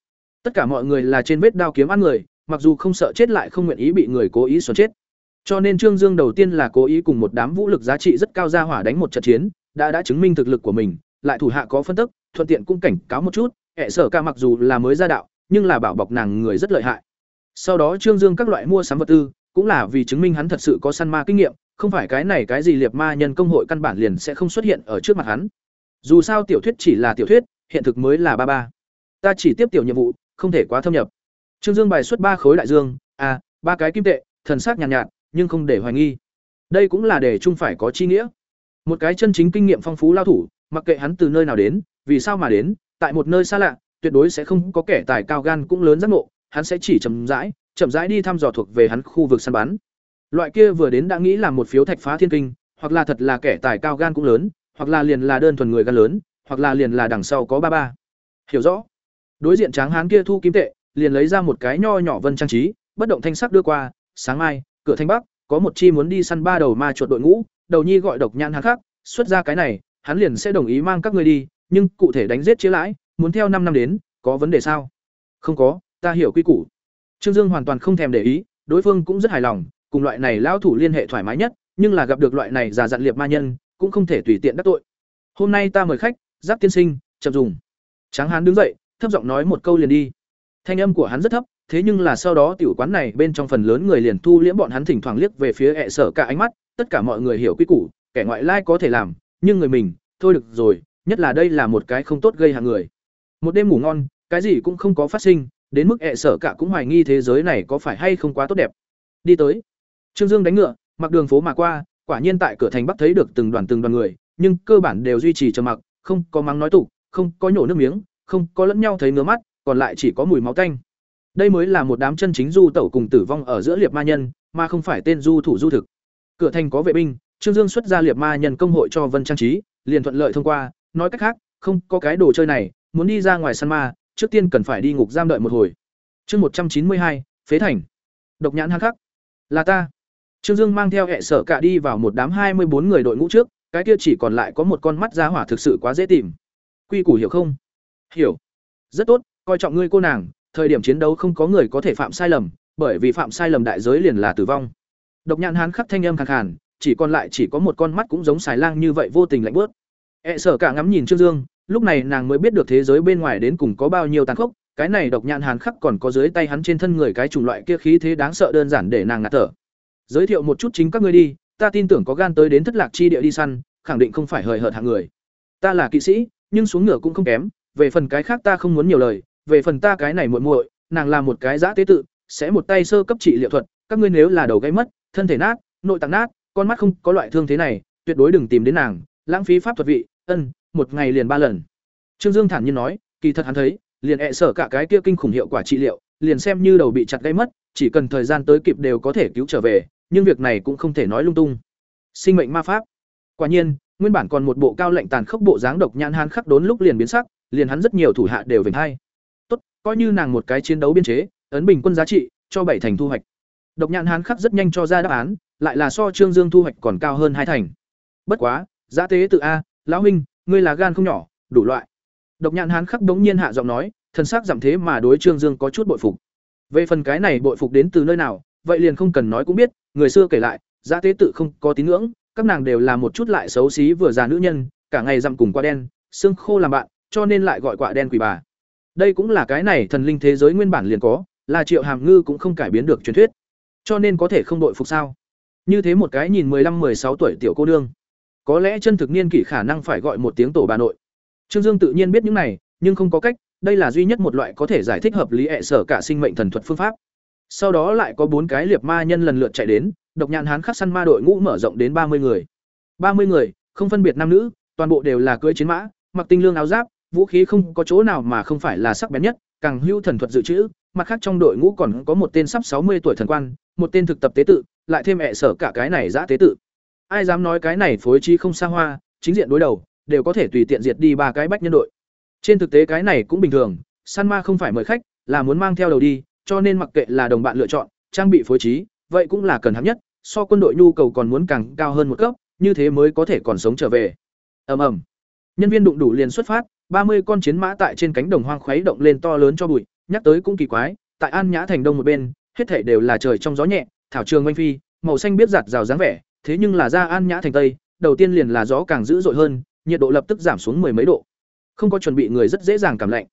Tất cả mọi người là trên vết đao kiếm ăn người, mặc dù không sợ chết lại không nguyện ý bị người cố ý xoắn chết. Cho nên Trương Dương đầu tiên là cố ý cùng một đám vũ lực giá trị rất cao ra hỏa đánh một trận chiến, đã đã chứng minh thực lực của mình, lại thủ hạ có phân tức, thuận tiện cũng cảnh cáo một chút, hệ sở ca mặc dù là mới ra đạo, nhưng là bảo bọc nàng người rất lợi hại. Sau đó Trương Dương các loại mua sắm vật tư, cũng là vì chứng minh hắn thật sự có săn ma kinh nghiệm, không phải cái này cái gì liệt ma nhân công hội căn bản liền sẽ không xuất hiện ở trước mặt hắn. Dù sao tiểu thuyết chỉ là tiểu thuyết, hiện thực mới là ba ba. Ta chỉ tiếp tiểu nhiệm vụ, không thể quá thâm nhập. Trương Dương bài xuất ba khối đại dương, à, ba cái kim tệ, thần sắc nhàn nhạt, nhạt, nhưng không để hoài nghi. Đây cũng là để chung phải có chi nghĩa. Một cái chân chính kinh nghiệm phong phú lao thủ, mặc kệ hắn từ nơi nào đến, vì sao mà đến, tại một nơi xa lạ, tuyệt đối sẽ không có kẻ tài cao gan cũng lớn giác ngộ, hắn sẽ chỉ chậm rãi, chậm rãi đi thăm dò thuộc về hắn khu vực săn bắn. Loại kia vừa đến đã nghĩ làm một phiếu thạch phá thiên kinh, hoặc là thật là kẻ tài cao gan cũng lớn, hoặc là liền là đơn thuần người gan lớn, hoặc là liền là đằng sau có ba ba. Hiểu rõ. Đối diện tráng hán kia thu kim tệ, liền lấy ra một cái nho nhỏ vân trang trí, bất động thanh sắc đưa qua, sáng mai, cửa thanh bắc, có một chi muốn đi săn ba đầu ma chuột đội ngũ, đầu nhi gọi độc nhãn hắn khác, xuất ra cái này, hắn liền sẽ đồng ý mang các ngươi đi, nhưng cụ thể đánh giết chia lãi, muốn theo năm năm đến, có vấn đề sao? Không có, ta hiểu quy củ. Trương Dương hoàn toàn không thèm để ý, đối phương cũng rất hài lòng, cùng loại này lão thủ liên hệ thoải mái nhất, nhưng là gặp được loại này già dặn liệp ma nhân, cũng không thể tùy tiện đắc tội. Hôm nay ta mời khách, Giáp tiên sinh, chậm dùng. Tráng Hán đứng dậy, thấp giọng nói một câu liền đi. Thanh âm của hắn rất thấp, thế nhưng là sau đó tiểu quán này bên trong phần lớn người liền thu liễm bọn hắn thỉnh thoảng liếc về phía ẹ sở cả ánh mắt, tất cả mọi người hiểu quy củ, kẻ ngoại lai có thể làm, nhưng người mình, thôi được rồi, nhất là đây là một cái không tốt gây hàng người. Một đêm ngủ ngon, cái gì cũng không có phát sinh, đến mức ẹ sở cả cũng hoài nghi thế giới này có phải hay không quá tốt đẹp. Đi tới, Trương Dương đánh ngựa, mặc đường phố mà qua, quả nhiên tại cửa thành Bắc thấy được từng đoàn từng đoàn người, nhưng cơ bản đều duy trì trầm mặc, không có mắng nói tục, không có nhổ nước miếng, không có lẫn nhau thấy ngứa mắt, còn lại chỉ có mùi máu tanh. Đây mới là một đám chân chính du tẩu cùng tử vong ở giữa liệt ma nhân, mà không phải tên du thủ du thực. Cửa thành có vệ binh, Trương Dương xuất ra liệt ma nhân công hội cho Vân Trang trí, liền thuận lợi thông qua, nói cách khác, không có cái đồ chơi này, muốn đi ra ngoài săn ma, trước tiên cần phải đi ngục giam đợi một hồi. Chương một trăm chín mươi hai, phế thành. Độc nhãn hăng khắc. Là ta. Trương Dương mang theo hệ sở cả đi vào một đám hai mươi bốn người đội ngũ trước, cái kia chỉ còn lại có một con mắt giá hỏa thực sự quá dễ tìm. Quy củ hiểu không? Hiểu. Rất tốt, coi trọng ngươi cô nàng, thời điểm chiến đấu không có người có thể phạm sai lầm, bởi vì phạm sai lầm đại giới liền là tử vong. Độc nhãn hán khắc thanh âm khàn khàn, chỉ còn lại chỉ có một con mắt cũng giống xài lang như vậy vô tình lạnh bước. E sở cả ngắm nhìn Trương Dương, lúc này nàng mới biết được thế giới bên ngoài đến cùng có bao nhiêu tàn khốc, cái này độc nhãn Hán khắc còn có dưới tay hắn trên thân người cái chủng loại kia khí thế đáng sợ đơn giản để nàng ngạt thở. Giới thiệu một chút chính các ngươi đi, ta tin tưởng có gan tới đến thất lạc chi địa đi săn, khẳng định không phải hời hợt hạng người. Ta là kỵ sĩ, nhưng xuống ngựa cũng không kém, về phần cái khác ta không muốn nhiều lời, về phần ta cái này muội muội, nàng là một cái giã tế tự, sẽ một tay sơ cấp trị liệu thuật, các ngươi nếu là đầu gây mất, thân thể nát, nội tạng nát, con mắt không có loại thương thế này, tuyệt đối đừng tìm đến nàng, lãng phí pháp thuật vị, ân, một ngày liền ba lần. Trương Dương thản nhiên nói, kỳ thật hắn thấy, liền e ẹ sở cả cái kia kinh khủng hiệu quả trị liệu, liền xem như đầu bị chặt gây mất, chỉ cần thời gian tới kịp đều có thể cứu trở về, nhưng việc này cũng không thể nói lung tung. Sinh mệnh ma pháp. Quả nhiên, nguyên bản còn một bộ cao lệnh tàn khốc bộ dáng độc nhãn hắn khắc đốn lúc liền biến sắc, liền hắn rất nhiều thủ hạ đều vểnh hai. Coi như nàng một cái chiến đấu biên chế, ấn bình quân giá trị, cho bảy thành thu hoạch. Độc nhãn hán khắc rất nhanh cho ra đáp án, lại là so Trương Dương thu hoạch còn cao hơn hai thành. Bất quá, giá tế tự a, lão huynh, ngươi là gan không nhỏ, đủ loại. Độc nhãn hán khắc đống nhiên hạ giọng nói, thần sắc giảm thế mà đối Trương Dương có chút bội phục. Về phần cái này bội phục đến từ nơi nào, vậy liền không cần nói cũng biết, người xưa kể lại, giá tế tự không có tín ngưỡng, các nàng đều là một chút lại xấu xí vừa già nữ nhân, cả ngày dặm cùng qua đen, xương khô làm bạn, cho nên lại gọi quả đen quỷ bà. Đây cũng là cái này thần linh thế giới nguyên bản liền có, là Triệu Hàm Ngư cũng không cải biến được truyền thuyết. Cho nên có thể không đội phục sao? Như thế một cái nhìn 15-16 tuổi tiểu cô nương, có lẽ chân thực niên kỷ khả năng phải gọi một tiếng tổ bà nội. Trương Dương tự nhiên biết những này, nhưng không có cách, đây là duy nhất một loại có thể giải thích hợp lý ệ sở cả sinh mệnh thần thuật phương pháp. Sau đó lại có bốn cái liệp ma nhân lần lượt chạy đến, độc nhãn hán khắc săn ma đội ngũ mở rộng đến ba mươi người. ba mươi người, không phân biệt nam nữ, toàn bộ đều là cưỡi chiến mã, mặc tinh lương áo giáp, vũ khí không có chỗ nào mà không phải là sắc bén nhất, càng hưu thần thuật dự trữ, mặt khác trong đội ngũ còn có một tên sắp sáu mươi tuổi thần quan, một tên thực tập tế tự, lại thêm mẹ sở cả cái này giã tế tự. Ai dám nói cái này phối trí không xa hoa, chính diện đối đầu, đều có thể tùy tiện diệt đi ba cái bách nhân đội. Trên thực tế cái này cũng bình thường, San Ma không phải mời khách, là muốn mang theo đầu đi, cho nên mặc kệ là đồng bạn lựa chọn, trang bị phối trí, vậy cũng là cần hấp nhất, so quân đội nhu cầu còn muốn càng cao hơn một cấp, như thế mới có thể còn sống trở về. Ầm ầm. Nhân viên đụng đủ liền xuất phát, ba mươi con chiến mã tại trên cánh đồng hoang khuấy động lên to lớn cho bụi, nhắc tới cũng kỳ quái, tại An Nhã thành đông một bên, hết thảy đều là trời trong gió nhẹ, thảo trường mênh phi, màu xanh biết giặt rào dáng vẻ, thế nhưng là ra An Nhã thành tây, đầu tiên liền là gió càng dữ dội hơn, nhiệt độ lập tức giảm xuống mười mấy độ. Không có chuẩn bị người rất dễ dàng cảm lạnh.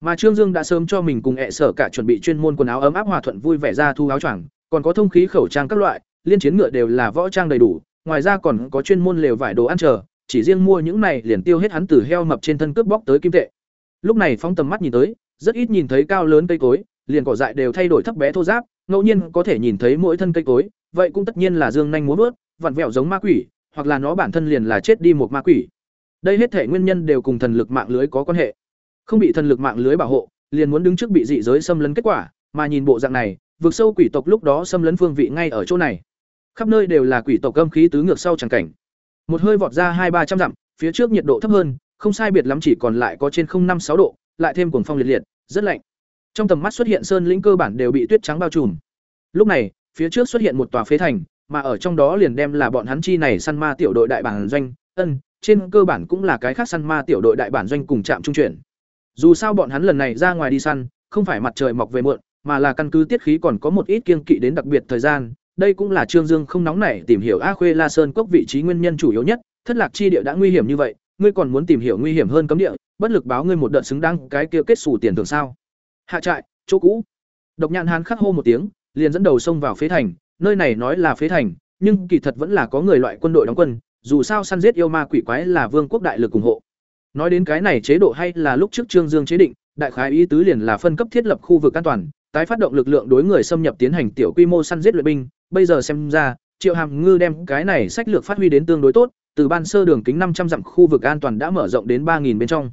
Mà Trương Dương đã sớm cho mình cùng ệ sở cả chuẩn bị chuyên môn quần áo ấm áp hòa thuận vui vẻ ra thu áo choàng, còn có thông khí khẩu trang các loại, liên chiến ngựa đều là võ trang đầy đủ, ngoài ra còn có chuyên môn lều vải đồ ăn chờ, chỉ riêng mua những này liền tiêu hết hắn từ heo mập trên thân cướp bóc tới kim tệ. Lúc này phóng tầm mắt nhìn tới, rất ít nhìn thấy cao lớn cây cối, liền cỏ dại đều thay đổi thấp bé thô ráp, ngẫu nhiên có thể nhìn thấy mỗi thân cây cối, vậy cũng tất nhiên là dương nhanh múa vớt, vặn vẹo giống ma quỷ, hoặc là nó bản thân liền là chết đi một ma quỷ. Đây hết thể nguyên nhân đều cùng thần lực mạng lưới có quan hệ. Không bị thần lực mạng lưới bảo hộ, liền muốn đứng trước bị dị giới xâm lấn kết quả, mà nhìn bộ dạng này, vực sâu quỷ tộc lúc đó xâm lấn phương vị ngay ở chỗ này. Khắp nơi đều là quỷ tộc âm khí tứ ngược sau chẳng cảnh. Một hơi vọt ra hai ba trăm dặm, phía trước nhiệt độ thấp hơn, không sai biệt lắm chỉ còn lại có trên năm sáu độ, lại thêm cuồng phong liệt liệt, rất lạnh. Trong tầm mắt xuất hiện sơn lĩnh cơ bản đều bị tuyết trắng bao trùm. Lúc này, phía trước xuất hiện một tòa phế thành, mà ở trong đó liền đem là bọn hắn chi này săn ma tiểu đội đại bản doanh, ân, trên cơ bản cũng là cái khác săn ma tiểu đội đại bản doanh cùng trạm trung chuyển. Dù sao bọn hắn lần này ra ngoài đi săn, không phải mặt trời mọc về muộn, mà là căn cứ tiết khí còn có một ít kiêng kỵ đến đặc biệt thời gian, đây cũng là Trương Dương không nóng nảy tìm hiểu A Khuê La Sơn cốc vị trí nguyên nhân chủ yếu nhất, thất lạc chi địa đã nguy hiểm như vậy, ngươi còn muốn tìm hiểu nguy hiểm hơn cấm địa, bất lực báo ngươi một đợt xứng đáng cái kia kết sủ tiền thưởng sao? Hạ trại, chỗ cũ. Độc Nhạn Hán khắc hô một tiếng, liền dẫn đầu xông vào phế thành, nơi này nói là phế thành, nhưng kỳ thật vẫn là có người loại quân đội đóng quân, dù sao săn giết yêu ma quỷ quái là vương quốc đại lực ủng hộ. Nói đến cái này chế độ hay là lúc trước Trương Dương chế định, đại khái ý tứ liền là phân cấp thiết lập khu vực an toàn, tái phát động lực lượng đối người xâm nhập tiến hành tiểu quy mô săn giết luyện binh, bây giờ xem ra, Triệu Hàm Ngư đem cái này sách lược phát huy đến tương đối tốt, từ ban sơ đường kính năm trăm dặm khu vực an toàn đã mở rộng đến ba nghìn bên trong.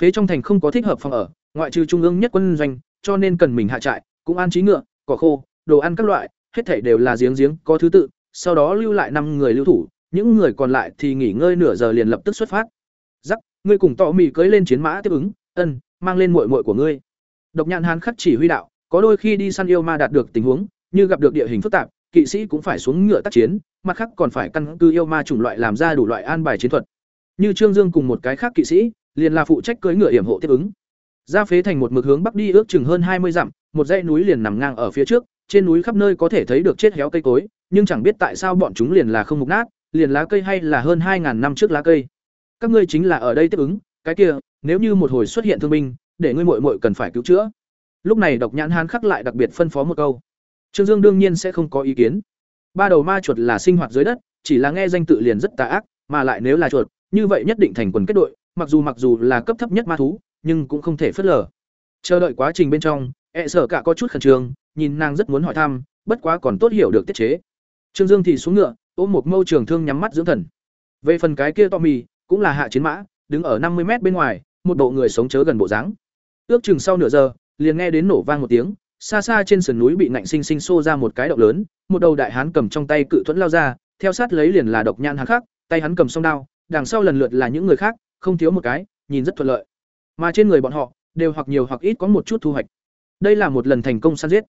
Phế trong thành không có thích hợp phòng ở, ngoại trừ trung ương nhất quân doanh, cho nên cần mình hạ trại, cũng an trí ngựa, cỏ khô, đồ ăn các loại, hết thảy đều là giếng giếng có thứ tự, sau đó lưu lại năm người lưu thủ, những người còn lại thì nghỉ ngơi nửa giờ liền lập tức xuất phát. Rắc, ngươi cùng tọ mì cưỡi lên chiến mã tiếp ứng, ân, mang lên muội muội của ngươi. Độc Nhạn Hán khắc chỉ huy đạo, có đôi khi đi săn yêu ma đạt được tình huống, như gặp được địa hình phức tạp, kỵ sĩ cũng phải xuống ngựa tác chiến, mặt khác còn phải căn cứ yêu ma chủng loại làm ra đủ loại an bài chiến thuật. Như Trương Dương cùng một cái khác kỵ sĩ, liền là phụ trách cưỡi ngựa yểm hộ tiếp ứng. Ra phế thành một mực hướng bắc đi ước chừng hơn hai mươi dặm, một dãy núi liền nằm ngang ở phía trước, trên núi khắp nơi có thể thấy được chết héo cây cối, nhưng chẳng biết tại sao bọn chúng liền là không mục nát, liền lá cây hay là hơn hai ngàn năm trước lá cây. Các ngươi chính là ở đây tiếp ứng, cái kia, nếu như một hồi xuất hiện thương binh, để ngươi muội muội cần phải cứu chữa. Lúc này Độc Nhãn Hán khắc lại đặc biệt phân phó một câu. Trương Dương đương nhiên sẽ không có ý kiến. Ba đầu ma chuột là sinh hoạt dưới đất, chỉ là nghe danh tự liền rất tà ác, mà lại nếu là chuột, như vậy nhất định thành quần kết đội, mặc dù mặc dù là cấp thấp nhất ma thú, nhưng cũng không thể phớt lờ. Chờ đợi quá trình bên trong, e sợ cả có chút khẩn trương, nhìn nàng rất muốn hỏi thăm, bất quá còn tốt hiểu được tiết chế. Trương Dương thì xuống ngựa, ôm một mâu trường thương nhắm mắt dưỡng thần. Về phần cái kia Tommy, cũng là hạ chiến mã, đứng ở năm mươi mét bên ngoài, một bộ người sống chớ gần bộ dáng. Ước chừng sau nửa giờ, liền nghe đến nổ vang một tiếng, xa xa trên sườn núi bị nạnh sinh sinh xô ra một cái động lớn, một đầu đại hán cầm trong tay cự thuẫn lao ra, theo sát lấy liền là độc nhãn hắn khác, tay hắn cầm song đao, đằng sau lần lượt là những người khác, không thiếu một cái, nhìn rất thuận lợi. Mà trên người bọn họ đều hoặc nhiều hoặc ít có một chút thu hoạch. Đây là một lần thành công săn giết.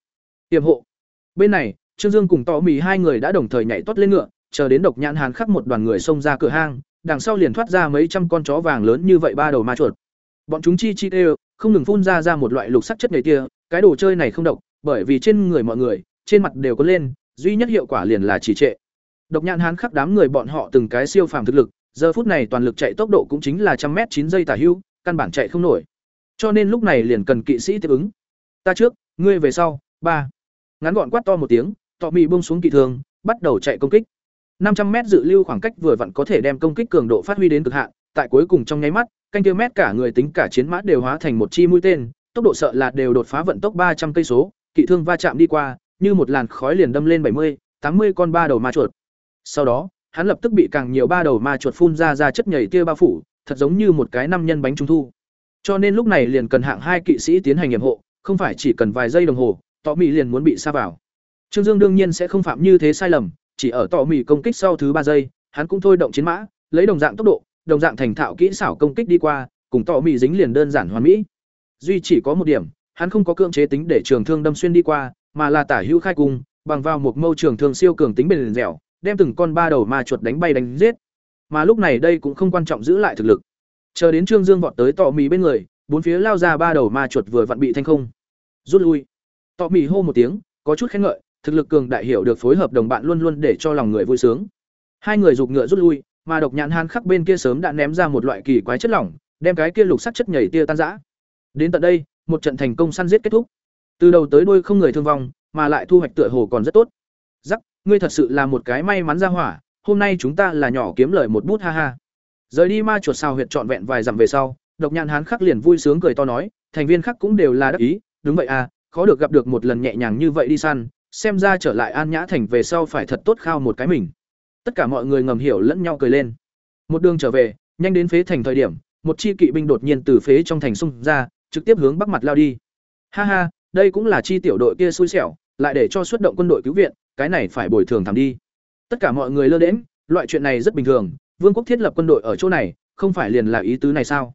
Tiềm hộ. Bên này, Trương Dương cùng Tọ Mì hai người đã đồng thời nhảy toát lên ngựa, chờ đến độc nhãn hàn khắc một đoàn người xông ra cửa hang, đằng sau liền thoát ra mấy trăm con chó vàng lớn như vậy ba đầu ma chuột. Bọn chúng chi chi đều không ngừng phun ra ra một loại lục sắc chất nhầy tia, cái đồ chơi này không độc, bởi vì trên người mọi người, trên mặt đều có lên, duy nhất hiệu quả liền là chỉ trệ. Độc nhãn hán khắc đám người bọn họ từng cái siêu phàm thực lực, giờ phút này toàn lực chạy tốc độ cũng chính là trăm mét chín giây tả hưu, căn bản chạy không nổi. Cho nên lúc này liền cần kỵ sĩ tiếp ứng. Ta trước, ngươi về sau, ba. Ngắn gọn quát to một tiếng, tọ mị buông xuống kỵ thường, bắt đầu chạy công kích. năm trăm mét dự lưu khoảng cách vừa vặn có thể đem công kích cường độ phát huy đến cực hạn, tại cuối cùng trong nháy mắt, canh tiêu mét cả người tính cả chiến mã đều hóa thành một chi mũi tên, tốc độ sợ là đều đột phá vận tốc ba trăm cây số, kỵ thương va chạm đi qua, như một làn khói liền đâm lên bảy mươi, tám mươi con ba đầu ma chuột. Sau đó, hắn lập tức bị càng nhiều ba đầu ma chuột phun ra ra chất nhảy kia bao phủ, thật giống như một cái năm nhân bánh trung thu. Cho nên lúc này liền cần hạng hai kỵ sĩ tiến hành nghiệm hộ, không phải chỉ cần vài giây đồng hồ, tọ Mị liền muốn bị sa vào. Trương Dương đương nhiên sẽ không phạm như thế sai lầm, chỉ ở tọ Mị công kích sau thứ ba giây, hắn cũng thôi động chiến mã, lấy đồng dạng tốc độ, đồng dạng thành thạo kỹ xảo công kích đi qua, cùng tọ Mị dính liền đơn giản hoàn mỹ. Duy chỉ có một điểm, hắn không có cưỡng chế tính để trường thương đâm xuyên đi qua, mà là tả hữu khai cung, bằng vào một mâu trường thương siêu cường tính bền dẻo, đem từng con ba đầu ma chuột đánh bay đánh giết. Mà lúc này đây cũng không quan trọng giữ lại thực lực. Chờ đến Trương Dương vọt tới tọ mì bên người, bốn phía lao ra ba đầu ma chuột vừa vặn bị thanh không. Rút lui. Tọ mì hô một tiếng, có chút khen ngợi, thực lực cường đại hiểu được phối hợp đồng bạn luôn luôn để cho lòng người vui sướng. Hai người giục ngựa rút lui, mà độc nhãn han khắc bên kia sớm đã ném ra một loại kỳ quái chất lỏng, đem cái kia lục sắc chất nhảy tia tan rã. Đến tận đây, một trận thành công săn giết kết thúc. Từ đầu tới đuôi không người thương vong, mà lại thu hoạch tựa hồ còn rất tốt. Rắc, ngươi thật sự là một cái may mắn ra hỏa, hôm nay chúng ta là nhỏ kiếm lời một bút ha ha. Rời đi ma chuột sao huyệt trọn vẹn vài dặm về sau, độc nhãn hán khắc liền vui sướng cười to nói, thành viên khác cũng đều là đắc ý, đúng vậy à, khó được gặp được một lần nhẹ nhàng như vậy đi săn, xem ra trở lại An Nhã thành về sau phải thật tốt khao một cái mình. Tất cả mọi người ngầm hiểu lẫn nhau cười lên. Một đường trở về, nhanh đến phế thành thời điểm, một chi kỵ binh đột nhiên từ phế trong thành xung ra, trực tiếp hướng bắc mặt lao đi. Ha ha, đây cũng là chi tiểu đội kia xui xẻo, lại để cho xuất động quân đội cứu viện, cái này phải bồi thường thảm đi. Tất cả mọi người lơ đễnh, loại chuyện này rất bình thường, vương quốc thiết lập quân đội ở chỗ này, không phải liền là ý tứ này sao?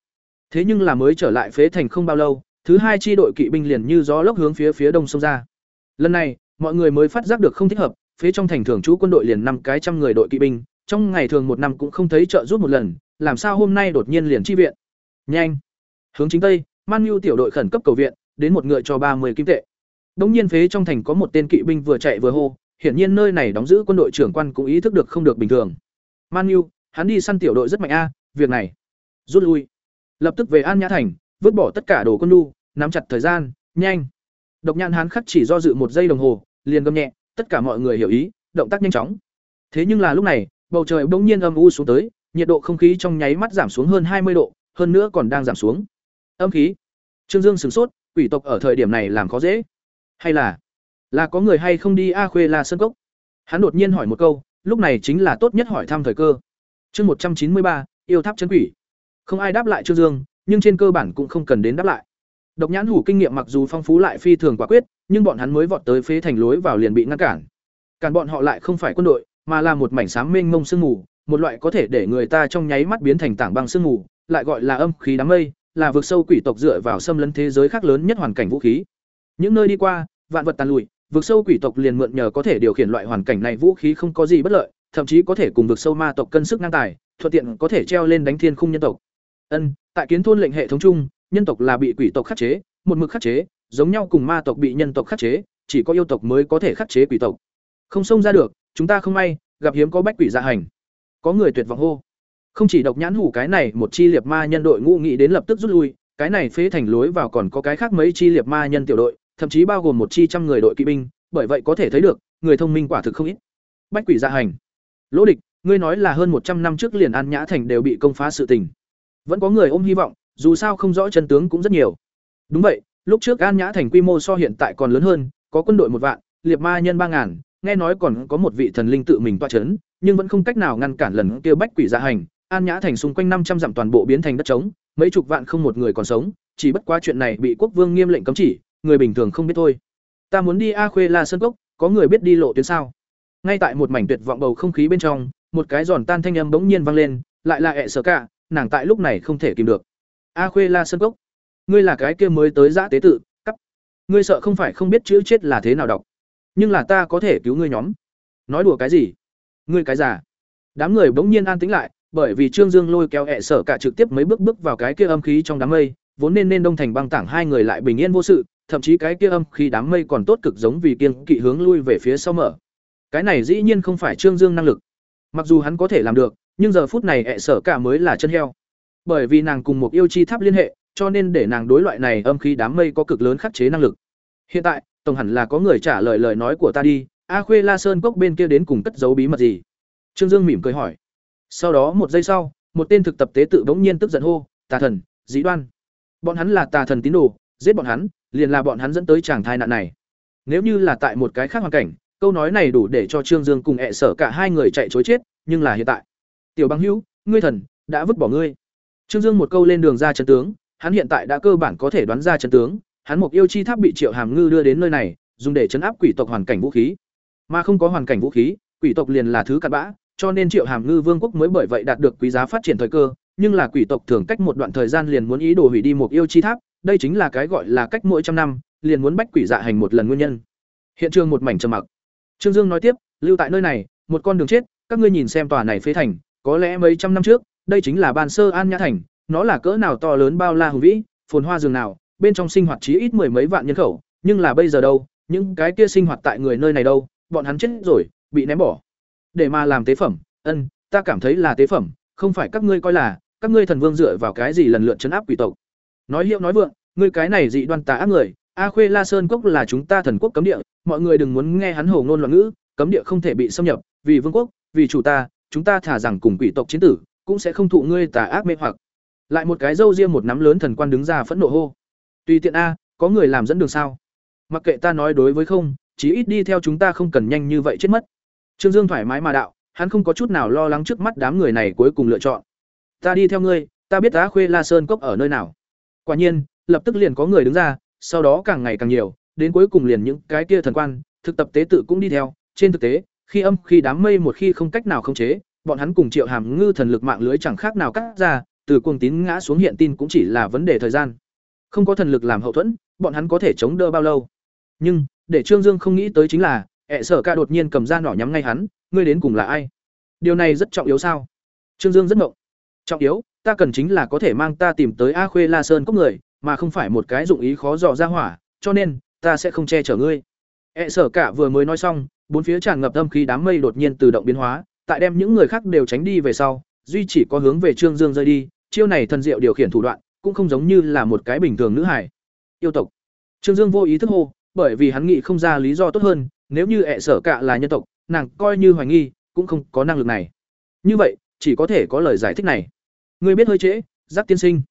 Thế nhưng là mới trở lại phế thành không bao lâu, thứ hai chi đội kỵ binh liền như gió lốc hướng phía phía đông sông ra. Lần này, mọi người mới phát giác được không thích hợp, phế trong thành thường trú quân đội liền năm cái trăm người đội kỵ binh, trong ngày thường một năm cũng không thấy trợ giúp một lần, làm sao hôm nay đột nhiên liền chi viện? Nhanh! Hướng chính tây, Man Nhu tiểu đội khẩn cấp cầu viện, đến một ngựa cho ba mươi kim tệ. Đống nhiên phế trong thành có một tên kỵ binh vừa chạy vừa hô, hiển nhiên nơi này đóng giữ quân đội trưởng quan cũng ý thức được không được bình thường. Man Nhu, hắn đi săn tiểu đội rất mạnh a, việc này. Rút lui. Lập tức về An Nhã thành, vứt bỏ tất cả đồ quân nhu, nắm chặt thời gian, nhanh. Độc Nhãn hắn khắc chỉ do dự một giây đồng hồ, liền gầm nhẹ, tất cả mọi người hiểu ý, động tác nhanh chóng. Thế nhưng là lúc này, bầu trời bỗng nhiên âm u xuống tới, nhiệt độ không khí trong nháy mắt giảm xuống hơn hai mươi độ, hơn nữa còn đang giảm xuống. Âm khí. Trương Dương sửng sốt, quỷ tộc ở thời điểm này làm khó dễ. Hay là là có người hay không đi A Khuê La Sơn Cốc? Hắn đột nhiên hỏi một câu, lúc này chính là tốt nhất hỏi thăm thời cơ. Chương một trăm chín mươi ba, yêu tháp chân quỷ. Không ai đáp lại Trương Dương, nhưng trên cơ bản cũng không cần đến đáp lại. Độc Nhãn Hủ kinh nghiệm mặc dù phong phú lại phi thường quả quyết, nhưng bọn hắn mới vọt tới phế thành lối vào liền bị ngăn cản. Cản bọn họ lại không phải quân đội, mà là một mảnh xám mênh mông sương mù, một loại có thể để người ta trong nháy mắt biến thành tảng băng sương mù, lại gọi là âm khí đám mây, là vực sâu quỷ tộc dựa vào xâm lấn thế giới khác lớn nhất hoàn cảnh vũ khí. Những nơi đi qua, vạn vật tàn lùi, vực sâu quỷ tộc liền mượn nhờ có thể điều khiển loại hoàn cảnh này vũ khí không có gì bất lợi, thậm chí có thể cùng vực sâu ma tộc cân sức ngang tài, thuận tiện có thể treo lên đánh thiên khung nhân tộc. Ân, tại kiến thôn lệnh hệ thống chung, nhân tộc là bị quỷ tộc khắc chế, một mực khắc chế, giống nhau cùng ma tộc bị nhân tộc khắc chế, chỉ có yêu tộc mới có thể khắc chế quỷ tộc. Không xông ra được, chúng ta không may, gặp hiếm có bách quỷ dạ hành. Có người tuyệt vọng hô. Không chỉ độc nhãn hủ cái này, một chi liệt ma nhân đội ngũ nghĩ đến lập tức rút lui, cái này phế thành lối vào còn có cái khác mấy chi liệt ma nhân tiểu đội, thậm chí bao gồm một chi trăm người đội kỵ binh, bởi vậy có thể thấy được, người thông minh quả thực không ít. Bách quỷ dạ hành. Lỗ địch, ngươi nói là hơn một trăm năm trước liền An Nhã thành đều bị công phá sự tình. Vẫn có người ôm hy vọng, dù sao không rõ chân tướng cũng rất nhiều. Đúng vậy, lúc trước An Nhã thành quy mô so hiện tại còn lớn hơn, có quân đội một vạn, liệt ma nhân ba ngàn, nghe nói còn có một vị thần linh tự mình toa chấn, nhưng vẫn không cách nào ngăn cản lần kia bách quỷ dạ hành, An Nhã thành xung quanh năm trăm dặm toàn bộ biến thành đất trống, mấy chục vạn không một người còn sống, chỉ bất quá chuyện này bị quốc vương nghiêm lệnh cấm chỉ, người bình thường không biết thôi. Ta muốn đi A Khuê La Sơn Cốc, có người biết đi lộ tuyến sao? Ngay tại một mảnh tuyệt vọng bầu không khí bên trong, một cái giòn tan thanh âm bỗng nhiên vang lên, lại là ẹ sở cả, nàng tại lúc này không thể kìm được. A Khuê La Sơn Cốc, ngươi là cái kia mới tới giã tế tự, cắp. Ngươi sợ không phải không biết chữ chết là thế nào đọc, nhưng là ta có thể cứu ngươi nhóm. Nói đùa cái gì? Ngươi cái già, Đám người bỗng nhiên an tĩnh lại, bởi vì Trương Dương lôi kéo ẹ sở cả trực tiếp mấy bước bước vào cái kia âm khí trong đám mây, vốn nên nên đông thành băng tảng hai người lại bình yên vô sự, thậm chí cái kia âm khí đám mây còn tốt cực giống vì kiên kỵ hướng lui về phía sau mở. Cái này dĩ nhiên không phải Trương Dương năng lực. Mặc dù hắn có thể làm được, nhưng giờ phút này ẹ sở cả mới là chân heo. Bởi vì nàng cùng một yêu chi tháp liên hệ, cho nên để nàng đối loại này âm khí đám mây có cực lớn khắc chế năng lực. Hiện tại, tổng hẳn là có người trả lời lời nói của ta đi, A Khuê La Sơn cốc bên kia đến cùng cất giấu bí mật gì? Trương Dương mỉm cười hỏi. Sau đó một giây sau, một tên thực tập tế tự bỗng nhiên tức giận hô, "Tà thần, dĩ đoan." Bọn hắn là tà thần tín đồ, giết bọn hắn, liền là bọn hắn dẫn tới chàng thai nạn này. Nếu như là tại một cái khác hoàn cảnh, câu nói này đủ để cho Trương Dương cùng ẹ sở cả hai người chạy chối chết, nhưng là hiện tại. Tiểu Băng Hữu, ngươi thần đã vứt bỏ ngươi. Trương Dương một câu lên đường ra chân tướng, hắn hiện tại đã cơ bản có thể đoán ra chân tướng, hắn mục yêu chi tháp bị Triệu Hàm Ngư đưa đến nơi này, dùng để chấn áp quỷ tộc hoàn cảnh vũ khí. Mà không có hoàn cảnh vũ khí, quỷ tộc liền là thứ cặn bã, cho nên Triệu Hàm Ngư Vương quốc mới bởi vậy đạt được quý giá phát triển thời cơ, nhưng là quỷ tộc thường cách một đoạn thời gian liền muốn ý đồ hủy đi một yêu chi tháp, đây chính là cái gọi là cách mỗi trăm năm, liền muốn bách quỷ dạ hành một lần nguyên nhân. Hiện trường một mảnh trầm mặc. Trương Dương nói tiếp, lưu tại nơi này, một con đường chết, các ngươi nhìn xem tòa này phế thành, có lẽ mấy trăm năm trước, đây chính là ban sơ An Nhã thành, nó là cỡ nào to lớn bao la hùng vĩ, phồn hoa rừng nào, bên trong sinh hoạt chí ít mười mấy vạn nhân khẩu, nhưng là bây giờ đâu, những cái kia sinh hoạt tại người nơi này đâu, bọn hắn chết rồi, bị ném bỏ. Để mà làm tế phẩm, ân, ta cảm thấy là tế phẩm, không phải các ngươi coi là, các ngươi thần vương dựa vào cái gì lần lượt chấn áp quỷ tộc. Nói hiệu nói vượng, ngươi cái này dị đoan tà ác người, A Khuê La Sơn quốc là chúng ta thần quốc cấm địa, mọi người đừng muốn nghe hắn hồ ngôn loạn ngữ, cấm địa không thể bị xâm nhập, vì vương quốc, vì chủ ta, chúng ta thả rằng cùng quỷ tộc chiến tử, cũng sẽ không thụ ngươi tà ác mê hoặc. Lại một cái dâu riêng một nắm lớn thần quan đứng ra phẫn nộ hô. Tùy tiện a, có người làm dẫn đường sao? Mặc kệ ta nói đối với không, chí ít đi theo chúng ta không cần nhanh như vậy chết mất. Trương Dương thoải mái mà đạo, hắn không có chút nào lo lắng trước mắt đám người này cuối cùng lựa chọn. Ta đi theo ngươi, ta biết Á Khuê La Sơn cốc ở nơi nào. Quả nhiên, lập tức liền có người đứng ra, sau đó càng ngày càng nhiều, đến cuối cùng liền những cái kia thần quan, thực tập tế tự cũng đi theo, trên thực tế, khi âm khi đám mây một khi không cách nào khống chế, bọn hắn cùng Triệu Hàm Ngư thần lực mạng lưới chẳng khác nào cắt ra, từ cuồng tín ngã xuống hiện tin cũng chỉ là vấn đề thời gian. Không có thần lực làm hậu thuẫn, bọn hắn có thể chống đỡ bao lâu? Nhưng, để Trương Dương không nghĩ tới chính là, ệ sở ca đột nhiên cầm ra nỏ nhắm ngay hắn, ngươi đến cùng là ai? Điều này rất trọng yếu sao? Trương Dương rất ngộng. Trọng yếu, ta cần chính là có thể mang ta tìm tới A Khuê La Sơn cốc người, mà không phải một cái dụng ý khó dò ra hỏa, cho nên ta sẽ không che chở ngươi. ẹ sở cả vừa mới nói xong, bốn phía tràn ngập âm khí đám mây đột nhiên tự động biến hóa, tại đem những người khác đều tránh đi về sau, duy chỉ có hướng về Trương Dương rơi đi, chiêu này thần diệu điều khiển thủ đoạn, cũng không giống như là một cái bình thường nữ hải. Yêu tộc. Trương Dương vô ý thức hô, bởi vì hắn nghĩ không ra lý do tốt hơn, nếu như ẹ sở cả là nhân tộc, nàng coi như hoài nghi, cũng không có năng lực này. Như vậy, chỉ có thể có lời giải thích này. Ngươi biết hơi trễ, Giác tiên sinh.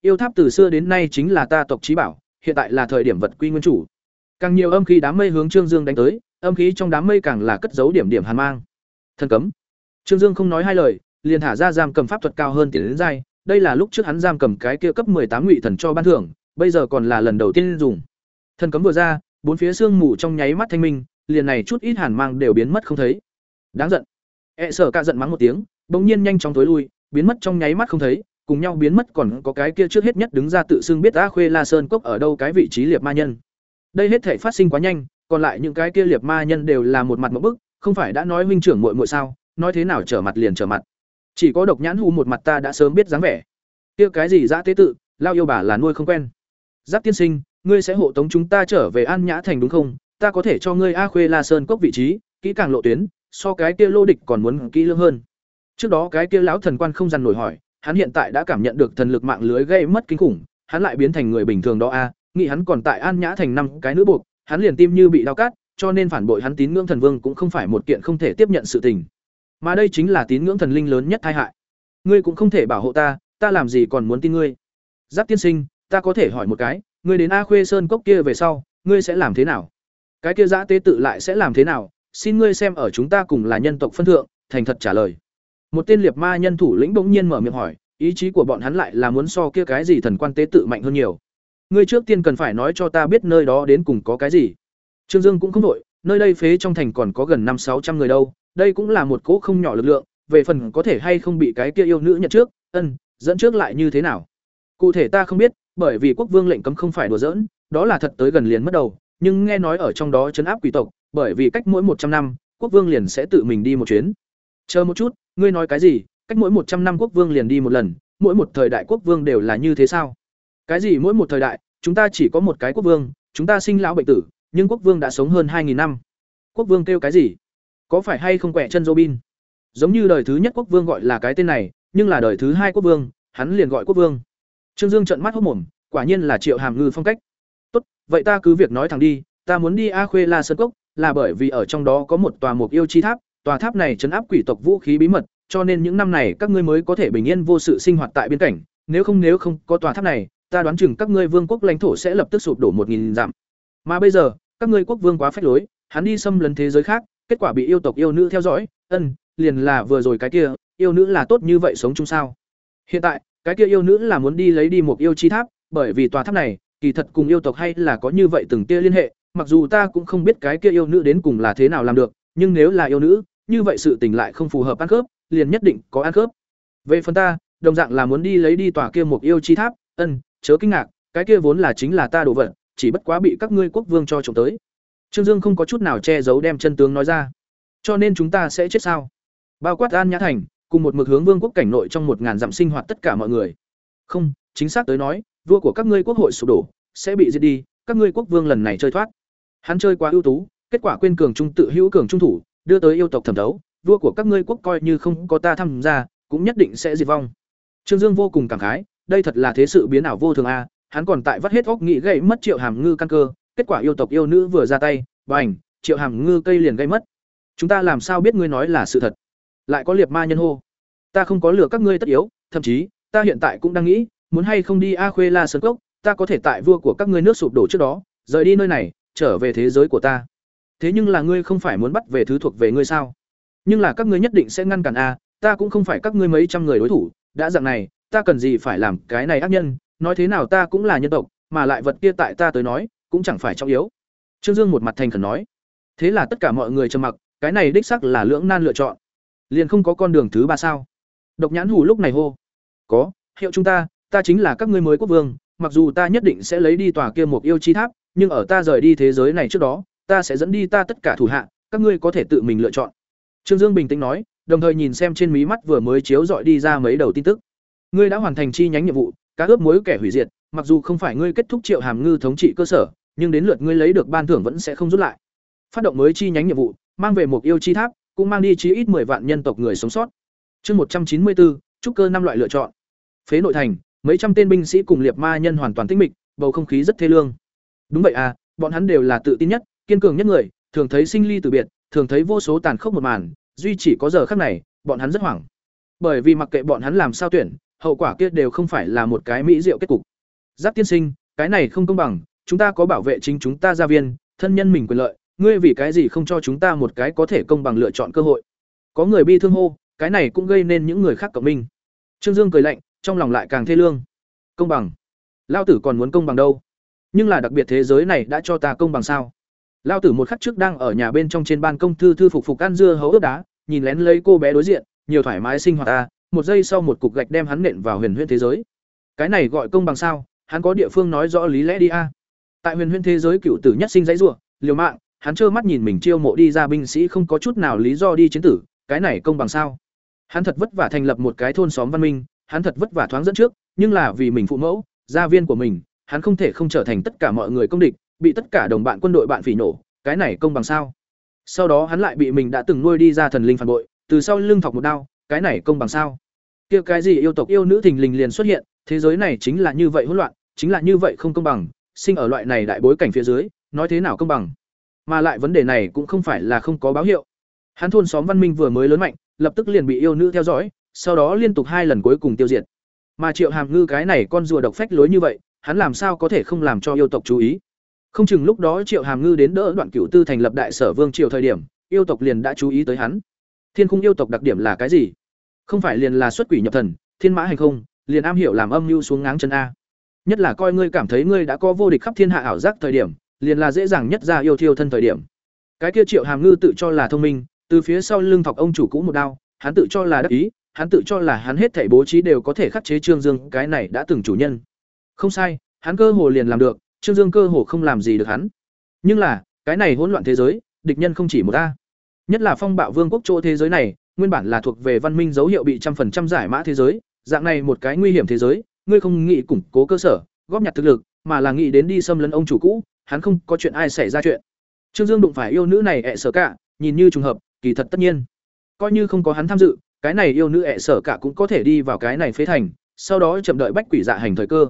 Yêu tháp từ xưa đến nay chính là ta tộc trí bảo, hiện tại là thời điểm vật quy nguyên chủ. Càng nhiều âm khí đám mây hướng Trương Dương đánh tới, âm khí trong đám mây càng là cất giấu điểm điểm hàn mang. Thần cấm. Trương Dương không nói hai lời, liền thả ra giam cầm pháp thuật cao hơn tiền đến dai đây là lúc trước hắn giam cầm cái kia cấp tám ngụy thần cho ban thưởng, bây giờ còn là lần đầu tiên dùng. Thần cấm vừa ra, bốn phía xương mù trong nháy mắt thanh minh, liền này chút ít hàn mang đều biến mất không thấy. Đáng giận. E sở cả giận mắng một tiếng, bỗng nhiên nhanh chóng tối lui, biến mất trong nháy mắt không thấy, cùng nhau biến mất còn có cái kia trước hết nhất đứng ra tự xưng biết A Khuê La Sơn cốc ở đâu cái vị trí liệt ma nhân. Đây hết thể phát sinh quá nhanh, còn lại những cái kia liệt ma nhân đều là một mặt một bức, không phải đã nói huynh trưởng muội muội sao, nói thế nào trở mặt liền trở mặt. Chỉ có độc nhãn hù một mặt ta đã sớm biết dáng vẻ. Kia cái gì dã tế tự, lao yêu bà là nuôi không quen. giáp tiên sinh, ngươi sẽ hộ tống chúng ta trở về An Nhã thành đúng không? Ta có thể cho ngươi A Khuê La Sơn cốc vị trí, kỹ càng lộ tuyến, so cái kia lô địch còn muốn kỹ lưỡng hơn. Trước đó cái kia lão thần quan không dằn nổi hỏi, hắn hiện tại đã cảm nhận được thần lực mạng lưới gây mất kinh khủng, hắn lại biến thành người bình thường đó a, nghĩ hắn còn tại An Nhã thành năm cái nữ buộc, hắn liền tim như bị đau cắt, cho nên phản bội hắn tín ngưỡng thần vương cũng không phải một kiện không thể tiếp nhận sự tình. Mà đây chính là tín ngưỡng thần linh lớn nhất tai hại. Ngươi cũng không thể bảo hộ ta, ta làm gì còn muốn tin ngươi? Giáp tiên sinh, ta có thể hỏi một cái, ngươi đến A Khuê Sơn cốc kia về sau, ngươi sẽ làm thế nào? Cái kia giã tế tự lại sẽ làm thế nào? Xin ngươi xem ở chúng ta cùng là nhân tộc phân thượng, thành thật trả lời. Một tên liệt ma nhân thủ lĩnh bỗng nhiên mở miệng hỏi, ý chí của bọn hắn lại là muốn so kia cái gì thần quan tế tự mạnh hơn nhiều. Ngươi trước tiên cần phải nói cho ta biết nơi đó đến cùng có cái gì. Trương Dương cũng không đổi, nơi đây phế trong thành còn có gần năm sáu trăm người đâu, đây cũng là một cỗ không nhỏ lực lượng, về phần có thể hay không bị cái kia yêu nữ nhận trước, ân, dẫn trước lại như thế nào. Cụ thể ta không biết, bởi vì quốc vương lệnh cấm không phải đùa giỡn, đó là thật tới gần liền mất đầu, nhưng nghe nói ở trong đó chấn áp quỷ tộc, bởi vì cách mỗi một trăm năm, quốc vương liền sẽ tự mình đi một chuyến. Chờ một chút, ngươi nói cái gì? Cách mỗi một trăm năm quốc vương liền đi một lần, mỗi một thời đại quốc vương đều là như thế sao? Cái gì mỗi một thời đại, chúng ta chỉ có một cái quốc vương, chúng ta sinh lão bệnh tử, nhưng quốc vương đã sống hơn hai nghìn năm. Quốc vương kêu cái gì? Có phải hay không quẻ chân Robin? Giống như đời thứ nhất quốc vương gọi là cái tên này, nhưng là đời thứ hai quốc vương, hắn liền gọi quốc vương. Trương Dương trợn mắt hốt mồm, quả nhiên là Triệu Hàm Ngư phong cách. Vậy ta cứ việc nói thẳng đi, ta muốn đi A Khuê La Sơn Cốc, là bởi vì ở trong đó có một tòa mục yêu chi tháp, tòa tháp này trấn áp quỷ tộc vũ khí bí mật, cho nên những năm này các ngươi mới có thể bình yên vô sự sinh hoạt tại biên cảnh, nếu không nếu không có tòa tháp này, ta đoán chừng các ngươi vương quốc lãnh thổ sẽ lập tức sụp đổ một nghìn dặm. Mà bây giờ, các ngươi quốc vương quá phách lối, hắn đi xâm lấn thế giới khác, kết quả bị yêu tộc yêu nữ theo dõi, ân, liền là vừa rồi cái kia, yêu nữ là tốt như vậy sống chung sao? Hiện tại, cái kia yêu nữ là muốn đi lấy đi một yêu chi tháp, bởi vì tòa tháp này, kỳ thật cùng yêu tộc hay là có như vậy từng tia liên hệ, mặc dù ta cũng không biết cái kia yêu nữ đến cùng là thế nào làm được, nhưng nếu là yêu nữ, như vậy sự tình lại không phù hợp ăn khớp, liền nhất định có ăn khớp. Về phần ta, đồng dạng là muốn đi lấy đi tòa kia một yêu chi tháp, ân, chớ kinh ngạc, cái kia vốn là chính là ta đồ vật, chỉ bất quá bị các ngươi quốc vương cho trộm tới. Trương Dương không có chút nào che giấu đem chân tướng nói ra. Cho nên chúng ta sẽ chết sao? Bao quát An Nhã Thành, cùng một mực hướng vương quốc cảnh nội trong một ngàn dặm sinh hoạt tất cả mọi người. Không, chính xác tới nói, vua của các ngươi quốc hội sụp đổ, sẽ bị giết đi, các ngươi quốc vương lần này chơi thoát. Hắn chơi quá ưu tú, kết quả quên cường trung tự hữu cường trung thủ, đưa tới yêu tộc thẩm đấu, vua của các ngươi quốc coi như không có ta tham gia, cũng nhất định sẽ diệt vong. Trương Dương vô cùng cảm khái, đây thật là thế sự biến ảo vô thường a, hắn còn tại vắt hết óc nghĩ gây mất Triệu Hàm Ngư căn cơ, kết quả yêu tộc yêu nữ vừa ra tay, bành, Triệu Hàm Ngư cây liền gây mất. Chúng ta làm sao biết ngươi nói là sự thật? Lại có liệt ma nhân hô. Ta không có lừa các ngươi tất yếu, thậm chí, ta hiện tại cũng đang nghĩ, muốn hay không đi A Khuê La Sơn Cốc, ta có thể tại vua của các ngươi nước sụp đổ trước đó, rời đi nơi này, trở về thế giới của ta. Thế nhưng là ngươi không phải muốn bắt về thứ thuộc về ngươi sao? Nhưng là các ngươi nhất định sẽ ngăn cản a, ta cũng không phải các ngươi mấy trăm người đối thủ, đã dạng này, ta cần gì phải làm cái này ác nhân, nói thế nào ta cũng là nhân tộc, mà lại vật kia tại ta tới nói, cũng chẳng phải trọng yếu. Trương Dương một mặt thành khẩn nói. Thế là tất cả mọi người trầm mặc, cái này đích xác là lưỡng nan lựa chọn. Liền không có con đường thứ ba sao? Độc Nhãn Hủ lúc này hô. Có, hiệu chúng ta, ta chính là các ngươi mới quốc vương, mặc dù ta nhất định sẽ lấy đi tòa kia một yêu chi tháp, nhưng ở ta rời đi thế giới này trước đó, ta sẽ dẫn đi ta tất cả thủ hạ, các ngươi có thể tự mình lựa chọn. Trương Dương bình tĩnh nói, đồng thời nhìn xem trên mí mắt vừa mới chiếu dọi đi ra mấy đầu tin tức. Ngươi đã hoàn thành chi nhánh nhiệm vụ, cá ướp mối kẻ hủy diệt, mặc dù không phải ngươi kết thúc triệu hàm ngư thống trị cơ sở, nhưng đến lượt ngươi lấy được ban thưởng vẫn sẽ không rút lại. Phát động mới chi nhánh nhiệm vụ, mang về một yêu chi tháp, cũng mang đi chí ít 10 vạn nhân tộc người sống sót. Chương 194, trúc cơ năm loại lựa chọn. Phế nội thành, mấy trăm tên binh sĩ cùng liệt ma nhân hoàn toàn tĩnh mịch, bầu không khí rất thê lương. Đúng vậy à, bọn hắn đều là tự tin nhất, kiên cường nhất người, thường thấy sinh ly từ biệt, thường thấy vô số tàn khốc một màn, duy chỉ có giờ khắc này, bọn hắn rất hoảng. Bởi vì mặc kệ bọn hắn làm sao tuyển, hậu quả kia đều không phải là một cái mỹ diệu kết cục. Giáp tiên sinh, cái này không công bằng, chúng ta có bảo vệ chính chúng ta gia viên, thân nhân mình quyền lợi, ngươi vì cái gì không cho chúng ta một cái có thể công bằng lựa chọn cơ hội? Có người bi thương hô, cái này cũng gây nên những người khác cộng minh. Trương Dương cười lạnh, trong lòng lại càng thê lương. Công bằng? Lao tử còn muốn công bằng đâu? Nhưng là đặc biệt thế giới này đã cho ta công bằng sao? Lao tử một khắc trước đang ở nhà bên trong trên ban công thư thư phục phục ăn dưa hấu ướp đá, nhìn lén lấy cô bé đối diện, nhiều thoải mái sinh hoạt ta, một giây sau một cục gạch đem hắn nện vào huyền huyễn thế giới. Cái này gọi công bằng sao? Hắn có địa phương nói rõ lý lẽ đi a. Tại huyền huyễn thế giới cựu tử nhất sinh dãy rủa, liều mạng, hắn trơ mắt nhìn mình chiêu mộ đi ra binh sĩ không có chút nào lý do đi chiến tử, cái này công bằng sao? Hắn thật vất vả thành lập một cái thôn xóm văn minh, hắn thật vất vả thoáng dẫn trước, nhưng là vì mình phụ mẫu, gia viên của mình, hắn không thể không trở thành tất cả mọi người công địch, bị tất cả đồng bạn quân đội bạn phỉ nổ, cái này công bằng sao? Sau đó hắn lại bị mình đã từng nuôi đi ra thần linh phản bội, từ sau lưng thọc một đao, cái này công bằng sao? Kia cái gì yêu tộc yêu nữ thình lình liền xuất hiện, thế giới này chính là như vậy hỗn loạn, chính là như vậy không công bằng, sinh ở loại này đại bối cảnh phía dưới, nói thế nào công bằng? Mà lại vấn đề này cũng không phải là không có báo hiệu. Hắn thôn xóm văn minh vừa mới lớn mạnh, lập tức liền bị yêu nữ theo dõi, sau đó liên tục hai lần cuối cùng tiêu diệt. Mà Triệu Hàm Ngư cái này con rùa độc phách lối như vậy, hắn làm sao có thể không làm cho yêu tộc chú ý? Không chừng lúc đó Triệu Hàm Ngư đến đỡ Đoạn Cửu Tư thành lập đại sở vương triều thời điểm, yêu tộc liền đã chú ý tới hắn. Thiên khung yêu tộc đặc điểm là cái gì? Không phải liền là xuất quỷ nhập thần, thiên mã hành không, liền am hiểu làm âm mưu xuống ngáng chân a. Nhất là coi ngươi cảm thấy ngươi đã có vô địch khắp thiên hạ ảo giác thời điểm, liền là dễ dàng nhất ra yêu thiêu thân thời điểm. Cái kia Triệu Hàm Ngư tự cho là thông minh, từ phía sau lưng thọc ông chủ cũ một đao, hắn tự cho là đắc ý, hắn tự cho là hắn hết thảy bố trí đều có thể khắc chế Trương Dương, cái này đã từng chủ nhân. Không sai, hắn cơ hồ liền làm được, Trương Dương cơ hồ không làm gì được hắn. Nhưng là, cái này hỗn loạn thế giới, địch nhân không chỉ một ta. Nhất là phong bạo vương quốc chỗ thế giới này, nguyên bản là thuộc về văn minh dấu hiệu bị trăm phần trăm giải mã thế giới, dạng này một cái nguy hiểm thế giới, ngươi không nghĩ củng cố cơ sở, góp nhặt thực lực, mà là nghĩ đến đi xâm lấn ông chủ cũ, hắn không có chuyện ai xảy ra chuyện. Trương Dương đụng phải yêu nữ này ẹ sở cả, nhìn như trùng hợp, kỳ thật tất nhiên. Coi như không có hắn tham dự, cái này yêu nữ ẹ sở cả cũng có thể đi vào cái này phế thành, sau đó chậm đợi bách quỷ dạ hành thời cơ.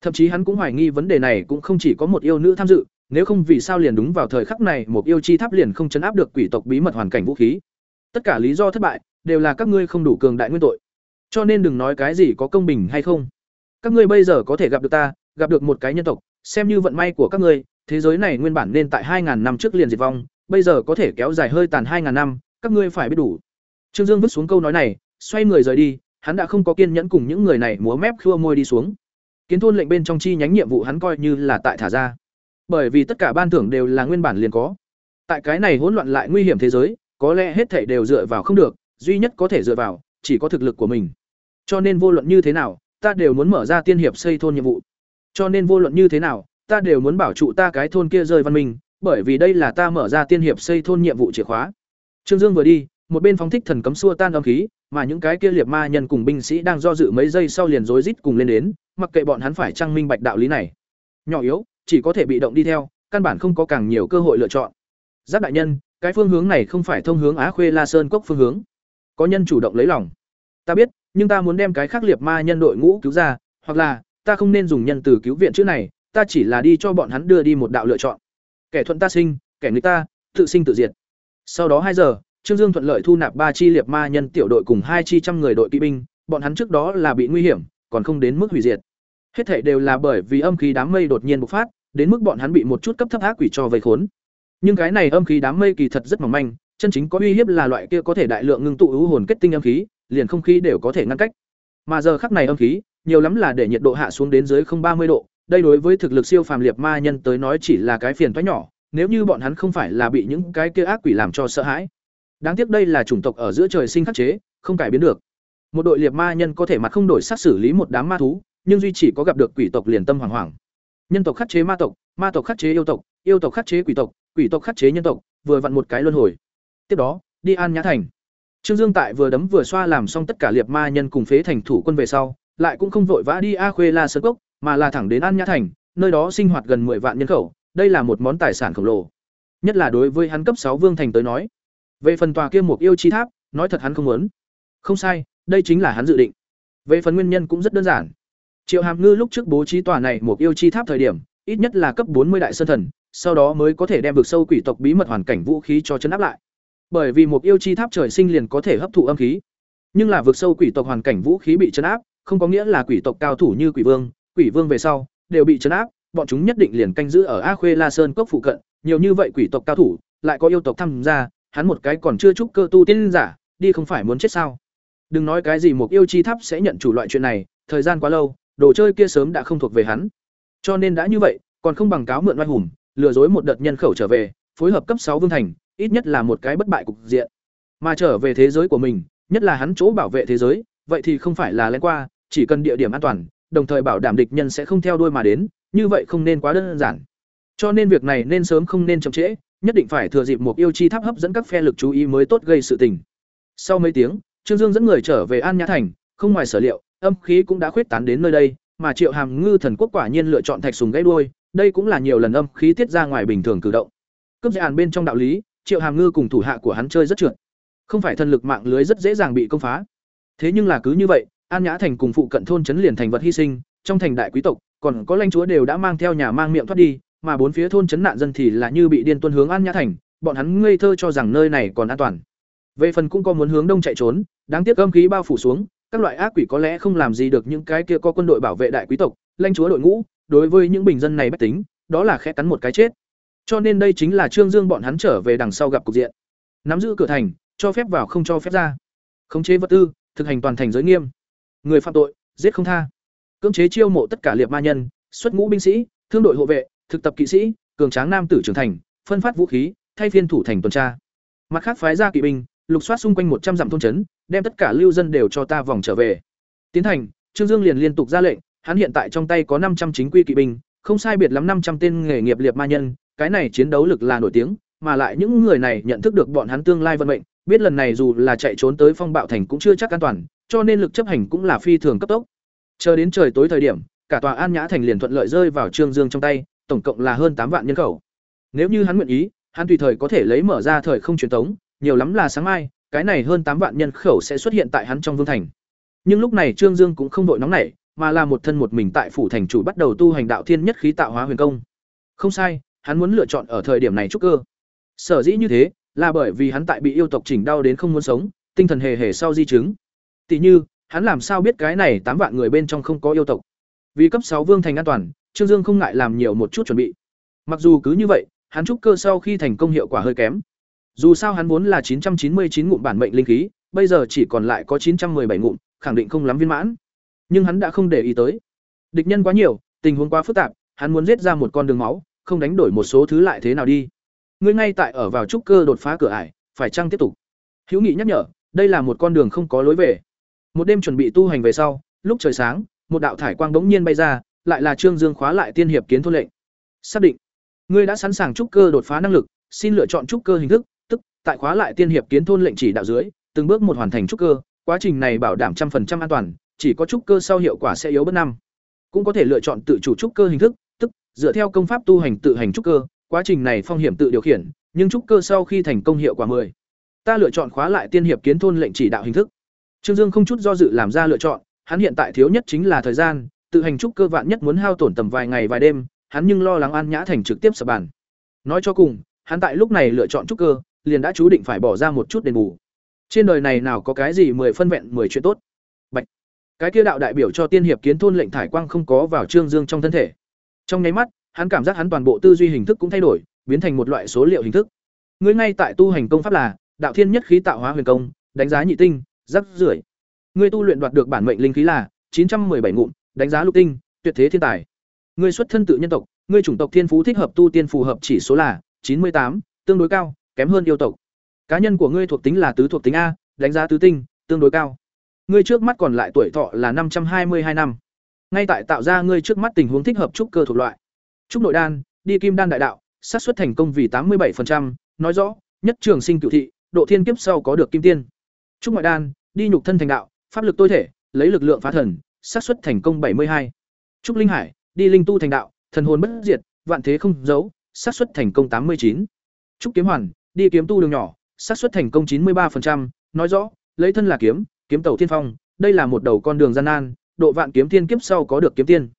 Thậm chí hắn cũng hoài nghi vấn đề này cũng không chỉ có một yêu nữ tham dự, nếu không vì sao liền đúng vào thời khắc này một yêu chi tháp liền không chấn áp được quỷ tộc bí mật hoàn cảnh vũ khí. Tất cả lý do thất bại đều là các ngươi không đủ cường đại nguyên tội. Cho nên đừng nói cái gì có công bình hay không. Các ngươi bây giờ có thể gặp được ta, gặp được một cái nhân tộc, xem như vận may của các ngươi, thế giới này nguyên bản nên tại 2.000 năm trước liền diệt vong, bây giờ có thể kéo dài hơi tàn 2.000 năm, các ngươi phải biết đủ. Trương Dương vứt xuống câu nói này, xoay người rời đi, hắn đã không có kiên nhẫn cùng những người này múa mép khua môi đi xuống. Kiến thôn lệnh bên trong chi nhánh nhiệm vụ hắn coi như là tại thả ra. Bởi vì tất cả ban thưởng đều là nguyên bản liền có. Tại cái này hỗn loạn lại nguy hiểm thế giới, có lẽ hết thảy đều dựa vào không được, duy nhất có thể dựa vào chỉ có thực lực của mình. Cho nên vô luận như thế nào, ta đều muốn mở ra tiên hiệp xây thôn nhiệm vụ. Cho nên vô luận như thế nào, ta đều muốn bảo trụ ta cái thôn kia rơi văn minh, bởi vì đây là ta mở ra tiên hiệp xây thôn nhiệm vụ chìa khóa. Trương Dương vừa đi, một bên phóng thích thần cấm xua tan âm khí, mà những cái kia liệt ma nhân cùng binh sĩ đang do dự mấy giây sau liền rối rít cùng lên đến, mặc kệ bọn hắn phải trang minh bạch đạo lý này. Nhỏ yếu, chỉ có thể bị động đi theo, căn bản không có càng nhiều cơ hội lựa chọn. Giáp đại nhân, cái phương hướng này không phải thông hướng Á Khuê La Sơn cốc phương hướng. Có nhân chủ động lấy lòng. Ta biết, nhưng ta muốn đem cái khác liệt ma nhân đội ngũ cứu ra, hoặc là ta không nên dùng nhân từ cứu viện chữ này, ta chỉ là đi cho bọn hắn đưa đi một đạo lựa chọn. Kẻ thuận ta sinh, kẻ nghịch ta, tự sinh tự diệt. Sau đó hai giờ, Trương Dương thuận lợi thu nạp ba chi liệt ma nhân tiểu đội cùng hai chi trăm người đội kỵ binh, bọn hắn trước đó là bị nguy hiểm, còn không đến mức hủy diệt. Hết thảy đều là bởi vì âm khí đám mây đột nhiên bộc phát, đến mức bọn hắn bị một chút cấp thấp ác quỷ cho vây khốn. Nhưng cái này âm khí đám mây kỳ thật rất mỏng manh, chân chính có uy hiếp là loại kia có thể đại lượng ngưng tụ u hồn kết tinh âm khí, liền không khí đều có thể ngăn cách. Mà giờ khắc này âm khí, nhiều lắm là để nhiệt độ hạ xuống đến dưới không ba mươi độ, đây đối với thực lực siêu phàm liệt ma nhân tới nói chỉ là cái phiền toái nhỏ, nếu như bọn hắn không phải là bị những cái kia ác quỷ làm cho sợ hãi. Đáng tiếc đây là chủng tộc ở giữa trời sinh khắc chế, không cải biến được. Một đội liệt ma nhân có thể mặt không đổi sát xử lý một đám ma thú, nhưng duy chỉ có gặp được quỷ tộc liền tâm hoảng hoảng. Nhân tộc khắc chế ma tộc, ma tộc khắc chế yêu tộc, yêu tộc khắc chế quỷ tộc, quỷ tộc khắc chế nhân tộc, vừa vặn một cái luân hồi. Tiếp đó, đi An Nhã thành. Trương Dương tại vừa đấm vừa xoa làm xong tất cả liệt ma nhân cùng phế thành thủ quân về sau, lại cũng không vội vã đi A Khuê La sơ Cốc, mà là thẳng đến An Nhã thành, nơi đó sinh hoạt gần 10 vạn nhân khẩu, đây là một món tài sản khổng lồ. Nhất là đối với hắn cấp sáu vương thành tới nói. Về phần tòa kia mục yêu chi tháp, nói thật hắn không muốn. Không sai, đây chính là hắn dự định. Về phần nguyên nhân cũng rất đơn giản. Triệu Hàm Ngư lúc trước bố trí tòa này mục yêu chi tháp thời điểm, ít nhất là cấp bốn mươi đại sơn thần, sau đó mới có thể đem vực sâu quỷ tộc bí mật hoàn cảnh vũ khí cho chấn áp lại. Bởi vì mục yêu chi tháp trời sinh liền có thể hấp thụ âm khí. Nhưng là vực sâu quỷ tộc hoàn cảnh vũ khí bị chấn áp, không có nghĩa là quỷ tộc cao thủ như quỷ vương, quỷ vương về sau đều bị chấn áp, bọn chúng nhất định liền canh giữ ở A Khuê La Sơn cốc phụ cận, nhiều như vậy quỷ tộc cao thủ, lại có yêu tộc tham gia, hắn một cái còn chưa chúc cơ tu tiên giả, đi không phải muốn chết sao? Đừng nói cái gì một yêu chi tháp sẽ nhận chủ loại chuyện này, thời gian quá lâu, đồ chơi kia sớm đã không thuộc về hắn. Cho nên đã như vậy, còn không bằng cáo mượn oai hùng, lừa dối một đợt nhân khẩu trở về, phối hợp cấp sáu vương thành, ít nhất là một cái bất bại cục diện. Mà trở về thế giới của mình, nhất là hắn chỗ bảo vệ thế giới, vậy thì không phải là lén qua, chỉ cần địa điểm an toàn, đồng thời bảo đảm địch nhân sẽ không theo đuôi mà đến, như vậy không nên quá đơn giản. Cho nên việc này nên sớm không nên chậm trễ, nhất định phải thừa dịp một yêu chi tháp hấp dẫn các phe lực chú ý mới tốt gây sự tình. Sau mấy tiếng, Trương Dương dẫn người trở về An Nhã thành, không ngoài sở liệu, âm khí cũng đã khuyết tán đến nơi đây, mà Triệu Hàm Ngư thần quốc quả nhiên lựa chọn thạch sùng gãy đuôi, đây cũng là nhiều lần âm khí tiết ra ngoài bình thường cử động. Cấp dự bên trong đạo lý, Triệu Hàm Ngư cùng thủ hạ của hắn chơi rất trượt. Không phải thần lực mạng lưới rất dễ dàng bị công phá. Thế nhưng là cứ như vậy, An Nhã thành cùng phụ cận thôn trấn liền thành vật hy sinh, trong thành đại quý tộc, còn có lãnh chúa đều đã mang theo nhà mang miệng thoát đi, mà bốn phía thôn chấn nạn dân thì là như bị điên tuân hướng An Nhã thành, bọn hắn ngây thơ cho rằng nơi này còn an toàn. Về phần cũng có muốn hướng đông chạy trốn, đáng tiếc âm khí bao phủ xuống, các loại ác quỷ có lẽ không làm gì được những cái kia có quân đội bảo vệ đại quý tộc, lãnh chúa đội ngũ, đối với những bình dân này bất tính, đó là khẽ cắn một cái chết. Cho nên đây chính là Trương Dương bọn hắn trở về đằng sau gặp cục diện. Nắm giữ cửa thành, cho phép vào không cho phép ra. Khống chế vật tư, thực hành toàn thành giới nghiêm. Người phạm tội, giết không tha. Cưỡng chế chiêu mộ tất cả liệt ma nhân, xuất ngũ binh sĩ, thương đội hộ vệ, thực tập kỵ sĩ, cường tráng nam tử trưởng thành, phân phát vũ khí, thay phiên thủ thành tuần tra. Mặt khác phái ra kỵ binh, lục soát xung quanh một trăm dặm thôn trấn, đem tất cả lưu dân đều cho ta vòng trở về. Tiến thành, Trương Dương liền liên tục ra lệnh, hắn hiện tại trong tay có năm trăm chính quy kỵ binh, không sai biệt lắm năm trăm tên nghề nghiệp liệt ma nhân, cái này chiến đấu lực là nổi tiếng, mà lại những người này nhận thức được bọn hắn tương lai vận mệnh, biết lần này dù là chạy trốn tới phong bạo thành cũng chưa chắc an toàn, cho nên lực chấp hành cũng là phi thường cấp tốc. Chờ đến trời tối thời điểm, cả tòa An Nhã thành liền thuận lợi rơi vào Trương Dương trong tay, tổng cộng là hơn tám vạn nhân khẩu. Nếu như hắn nguyện ý, hắn tùy thời có thể lấy mở ra thời không truyền tống, nhiều lắm là sáng mai, cái này hơn tám vạn nhân khẩu sẽ xuất hiện tại hắn trong vương thành. Nhưng lúc này Trương Dương cũng không đội nóng nảy, mà là một thân một mình tại phủ thành chủ bắt đầu tu hành đạo thiên nhất khí tạo hóa huyền công. Không sai, hắn muốn lựa chọn ở thời điểm này trúc cơ. Sở dĩ như thế, là bởi vì hắn tại bị yêu tộc chỉnh đau đến không muốn sống, tinh thần hề hề sau di chứng. Tỷ như, hắn làm sao biết cái này tám vạn người bên trong không có yêu tộc? Vì cấp sáu vương thành an toàn, Trương Dương không ngại làm nhiều một chút chuẩn bị. Mặc dù cứ như vậy, hắn trúc cơ sau khi thành công hiệu quả hơi kém. Dù sao hắn vốn là 999 ngụm bản mệnh linh khí, bây giờ chỉ còn lại có 917 ngụm, khẳng định không lắm viên mãn. Nhưng hắn đã không để ý tới. Địch nhân quá nhiều, tình huống quá phức tạp, hắn muốn giết ra một con đường máu, không đánh đổi một số thứ lại thế nào đi. Ngươi ngay tại ở vào trúc cơ đột phá cửa ải, phải chăng tiếp tục? Hữu Nghị nhắc nhở, đây là một con đường không có lối về. Một đêm chuẩn bị tu hành về sau, lúc trời sáng, một đạo thải quang bỗng nhiên bay ra, lại là Trương Dương khóa lại tiên hiệp kiến thôn lệnh. Xác định, ngươi đã sẵn sàng trúc cơ đột phá năng lực, xin lựa chọn trúc cơ hình thức, tức tại khóa lại tiên hiệp kiến thôn lệnh chỉ đạo dưới, từng bước một hoàn thành trúc cơ, quá trình này bảo đảm trăm phần trăm an toàn, chỉ có trúc cơ sau hiệu quả sẽ yếu bất năm. Cũng có thể lựa chọn tự chủ trúc cơ hình thức, tức dựa theo công pháp tu hành tự hành trúc cơ, quá trình này phong hiểm tự điều khiển, nhưng trúc cơ sau khi thành công hiệu quả 10. Ta lựa chọn khóa lại tiên hiệp kiến thôn lệnh chỉ đạo hình thức. Trương Dương không chút do dự làm ra lựa chọn, hắn hiện tại thiếu nhất chính là thời gian, tự hành trúc cơ vạn nhất muốn hao tổn tầm vài ngày vài đêm, hắn nhưng lo lắng An Nhã Thành trực tiếp sập bàn. Nói cho cùng, hắn tại lúc này lựa chọn trúc cơ, liền đã chú định phải bỏ ra một chút đền bù. Trên đời này nào có cái gì mười phân vẹn mười chuyện tốt. Bạch. Cái kia đạo đại biểu cho tiên hiệp kiến thôn lệnh thải quang không có vào Trương Dương trong thân thể. Trong nháy mắt, hắn cảm giác hắn toàn bộ tư duy hình thức cũng thay đổi, biến thành một loại số liệu hình thức. Ngươi ngay tại tu hành công pháp là đạo thiên nhất khí tạo hóa huyền công, đánh giá nhị tinh, rắc rưởi. Ngươi tu luyện đoạt được bản mệnh linh khí là chín trăm bảy ngụm, đánh giá lục tinh, tuyệt thế thiên tài. Ngươi xuất thân tự nhân tộc, ngươi chủng tộc thiên phú thích hợp tu tiên phù hợp chỉ số là chín mươi tám, tương đối cao, kém hơn yêu tộc. Cá nhân của ngươi thuộc tính là tứ thuộc tính A, đánh giá tứ tinh, tương đối cao. Ngươi trước mắt còn lại tuổi thọ là năm trăm hai mươi hai năm. Ngay tại tạo ra ngươi trước mắt tình huống thích hợp trúc cơ thuộc loại. Trúc nội đan, đi kim đan đại đạo, xác suất thành công vì tám mươi 87%, nói rõ, nhất trường sinh cửu thị, độ thiên kiếp sau có được kim tiên. Trúc ngoại đan, đi nhục thân thành đạo, pháp lực tối thể, lấy lực lượng phá thần, xác suất thành công 72. Trúc linh hải, đi linh tu thành đạo, thần hồn bất diệt, vạn thế không giấu, xác suất thành công 89. Trúc kiếm hoàn, đi kiếm tu đường nhỏ, xác suất thành công 93%, nói rõ, lấy thân là kiếm, kiếm tẩu thiên phong, đây là một đầu con đường gian nan, độ vạn kiếm thiên kiếp sau có được kiếm tiên.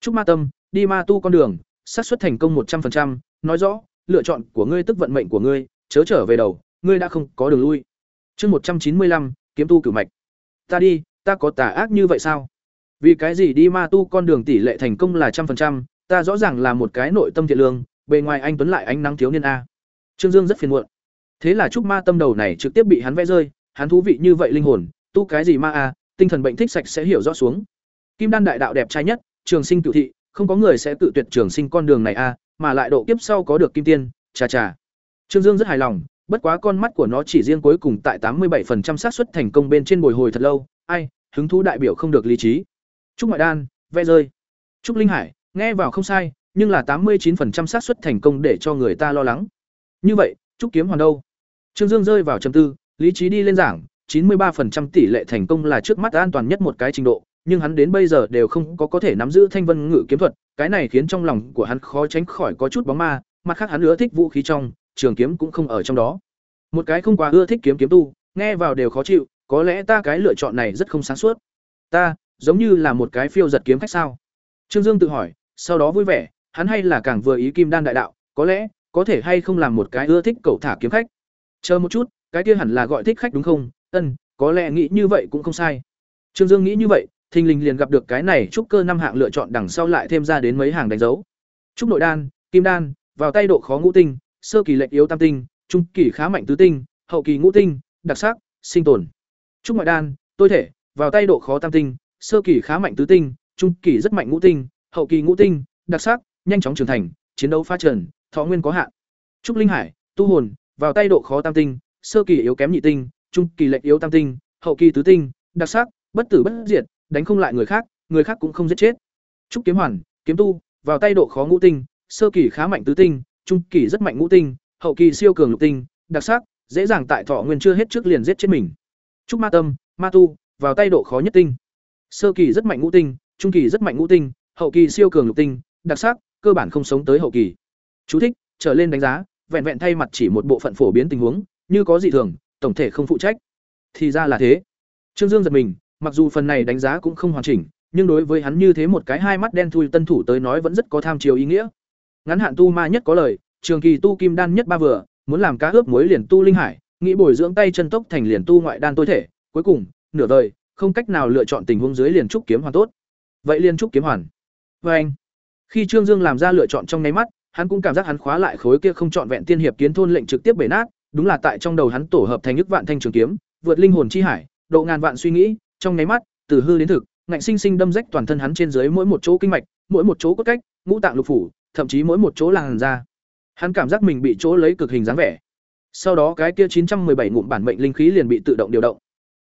Trúc ma tâm, đi ma tu con đường, xác suất thành công 100%, nói rõ, lựa chọn của ngươi tức vận mệnh của ngươi, chớ trở về đầu, ngươi đã không có đường lui. Chương một trăm chín mươi lăm kiếm tu cửu mạch. Ta đi, ta có tà ác như vậy sao? Vì cái gì đi ma tu con đường tỷ lệ thành công là trăm phần trăm, ta rõ ràng là một cái nội tâm thiện lương, bề ngoài anh tuấn lại ánh nắng thiếu niên a. Trương Dương rất phiền muộn. Thế là trúc ma tâm đầu này trực tiếp bị hắn vẽ rơi, hắn thú vị như vậy linh hồn, tu cái gì ma a, tinh thần bệnh thích sạch sẽ hiểu rõ xuống. Kim đan đại đạo đẹp trai nhất, trường sinh cửu thị, không có người sẽ tự tuyệt trường sinh con đường này a, mà lại độ kiếp sau có được kim tiên, chà chà. Trương Dương rất hài lòng, bất quá con mắt của nó chỉ riêng cuối cùng tại tám mươi 87% xác suất thành công bên trên bồi hồi thật lâu, ai, hứng thú đại biểu không được lý trí. Trúc Ngoại Đan, ve rơi. Trúc Linh Hải, nghe vào không sai, nhưng là tám mươi 89% xác suất thành công để cho người ta lo lắng. Như vậy, Trúc Kiếm Hoàn đâu? Trương Dương rơi vào trầm tư, lý trí đi lên giảng, chín mươi 93% tỷ lệ thành công là trước mắt an toàn nhất một cái trình độ, nhưng hắn đến bây giờ đều không có có thể nắm giữ thanh vân ngự kiếm thuật, cái này khiến trong lòng của hắn khó tránh khỏi có chút bóng ma, mặt khác hắn ưa thích vũ khí trong, trường kiếm cũng không ở trong đó. Một cái không quá ưa thích kiếm kiếm tu, nghe vào đều khó chịu, có lẽ ta cái lựa chọn này rất không sáng suốt. Ta, giống như là một cái phiêu giật kiếm khách sao? Trương Dương tự hỏi, sau đó vui vẻ, hắn hay là càng vừa ý kim đan đại đạo, có lẽ có thể hay không làm một cái ưa thích cậu thả kiếm khách. Chờ một chút, cái kia hẳn là gọi thích khách đúng không? Ân, có lẽ nghĩ như vậy cũng không sai. Trương Dương nghĩ như vậy, thình lình liền gặp được cái này trúc cơ năm hạng lựa chọn đằng sau lại thêm ra đến mấy hàng đánh dấu. Trúc nội đan, kim đan, vào tay độ khó ngũ tinh, sơ kỳ lệnh yếu tam tinh, trung kỳ khá mạnh tứ tinh, hậu kỳ ngũ tinh, đặc sắc, sinh tồn. Trúc ngoại đan, tôi thể, vào tay độ khó tam tinh, sơ kỳ khá mạnh tứ tinh, trung kỳ rất mạnh ngũ tinh, hậu kỳ ngũ tinh, đặc sắc, nhanh chóng trưởng thành, chiến đấu phá trần, thọ nguyên có hạn. Trúc linh hải, tu hồn, vào tay độ khó tam tinh, sơ kỳ yếu kém nhị tinh, trung kỳ lệch yếu tam tinh, hậu kỳ tứ tinh, đặc sắc, bất tử bất diệt, đánh không lại người khác, người khác cũng không giết chết. Trúc kiếm hoàn, kiếm tu, vào tay độ khó ngũ tinh, sơ kỳ khá mạnh tứ tinh, trung kỳ rất mạnh ngũ tinh, hậu kỳ siêu cường lục tinh, đặc sắc, dễ dàng tại thọ nguyên chưa hết trước liền giết chết mình. Trúc ma tâm, ma tu, vào tay độ khó nhất tinh. Sơ kỳ rất mạnh ngũ tinh, trung kỳ rất mạnh ngũ tinh, hậu kỳ siêu cường lục tinh, đặc sắc, cơ bản không sống tới hậu kỳ. Chú thích, trở lên đánh giá, vẹn vẹn thay mặt chỉ một bộ phận phổ biến tình huống, như có dị thường, tổng thể không phụ trách. Thì ra là thế. Trương Dương giật mình, mặc dù phần này đánh giá cũng không hoàn chỉnh, nhưng đối với hắn như thế một cái hai mắt đen thui tân thủ tới nói vẫn rất có tham chiều ý nghĩa. Ngắn hạn tu ma nhất có lời, trường kỳ tu kim đan nhất ba vừa, muốn làm cá ướp muối liền tu linh hải, nghĩ bồi dưỡng tay chân tốc thành liền tu ngoại đan tối thể, cuối cùng, nửa đời, không cách nào lựa chọn tình huống dưới liền trúc kiếm hoàn tốt. Vậy liền trúc kiếm hoàn. Và anh, khi Trương Dương làm ra lựa chọn trong nháy mắt, hắn cũng cảm giác hắn khóa lại khối kia không chọn vẹn tiên hiệp kiến thôn lệnh trực tiếp bể nát, đúng là tại trong đầu hắn tổ hợp thành ức vạn thanh trường kiếm, vượt linh hồn chi hải, độ ngàn vạn suy nghĩ, trong nháy mắt, từ hư đến thực, ngạnh sinh sinh đâm rách toàn thân hắn trên dưới mỗi một chỗ kinh mạch, mỗi một chỗ cốt cách, ngũ tạng lục phủ, thậm chí mỗi một chỗ làn da. Hắn cảm giác mình bị chỗ lấy cực hình dáng vẻ. Sau đó cái kia 917 ngụm bản mệnh linh khí liền bị tự động điều động.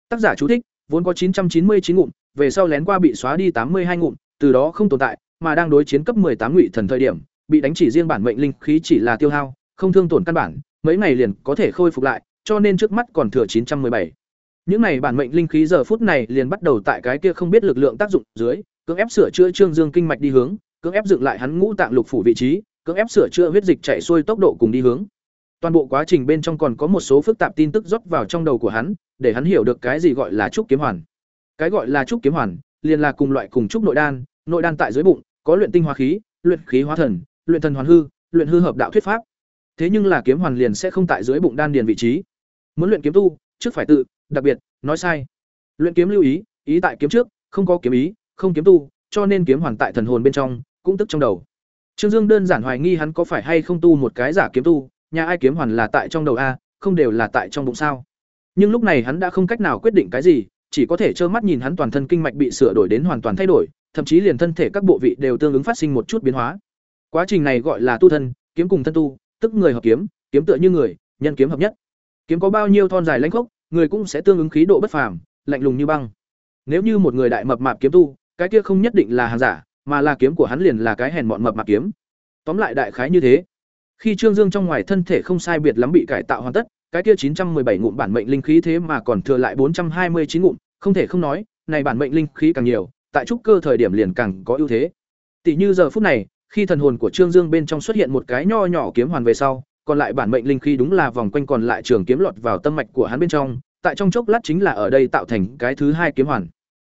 Tác giả chú thích, vốn có 999 ngụm, về sau lén qua bị xóa đi 82 ngụm, từ đó không tồn tại, mà đang đối chiến cấp 18 ngụy thần thời điểm, bị đánh chỉ riêng bản mệnh linh khí chỉ là tiêu hao, không thương tổn căn bản, mấy ngày liền có thể khôi phục lại, cho nên trước mắt còn thừa 917. Những này bản mệnh linh khí giờ phút này liền bắt đầu tại cái kia không biết lực lượng tác dụng dưới, cưỡng ép sửa chữa trương dương kinh mạch đi hướng, cưỡng ép dựng lại hắn ngũ tạng lục phủ vị trí, cưỡng ép sửa chữa huyết dịch chảy xuôi tốc độ cùng đi hướng. Toàn bộ quá trình bên trong còn có một số phức tạp tin tức rót vào trong đầu của hắn, để hắn hiểu được cái gì gọi là trúc kiếm hoàn. Cái gọi là trúc kiếm hoàn, liền là cùng loại cùng trúc nội đan, nội đan tại dưới bụng, có luyện tinh hóa khí, luyện khí hóa thần, luyện thần hoàn hư, luyện hư hợp đạo thuyết pháp. Thế nhưng là kiếm hoàn liền sẽ không tại dưới bụng đan điền vị trí. Muốn luyện kiếm tu, trước phải tự, đặc biệt, nói sai. Luyện kiếm lưu ý, ý tại kiếm trước, không có kiếm ý, không kiếm tu, cho nên kiếm hoàn tại thần hồn bên trong, cũng tức trong đầu. Trương Dương đơn giản hoài nghi hắn có phải hay không tu một cái giả kiếm tu, nhà ai kiếm hoàn là tại trong đầu a, không đều là tại trong bụng sao? Nhưng lúc này hắn đã không cách nào quyết định cái gì, chỉ có thể trơ mắt nhìn hắn toàn thân kinh mạch bị sửa đổi đến hoàn toàn thay đổi, thậm chí liền thân thể các bộ vị đều tương ứng phát sinh một chút biến hóa. Quá trình này gọi là tu thân, kiếm cùng thân tu, tức người hợp kiếm, kiếm tựa như người, nhân kiếm hợp nhất. Kiếm có bao nhiêu thon dài lãnh khốc, người cũng sẽ tương ứng khí độ bất phàm, lạnh lùng như băng. Nếu như một người đại mập mạp kiếm tu, cái kia không nhất định là hàng giả, mà là kiếm của hắn liền là cái hèn mọn mập mạp kiếm. Tóm lại đại khái như thế. Khi Trương Dương trong ngoài thân thể không sai biệt lắm bị cải tạo hoàn tất, cái kia 917 ngụm bản mệnh linh khí thế mà còn thừa lại 429 ngụm, không thể không nói, này bản mệnh linh khí càng nhiều, tại trúc cơ thời điểm liền càng có ưu thế. Tỷ như giờ phút này, khi thần hồn của Trương Dương bên trong xuất hiện một cái nho nhỏ kiếm hoàn về sau, còn lại bản mệnh linh khí đúng là vòng quanh còn lại trường kiếm lọt vào tâm mạch của hắn bên trong, tại trong chốc lát chính là ở đây tạo thành cái thứ hai kiếm hoàn.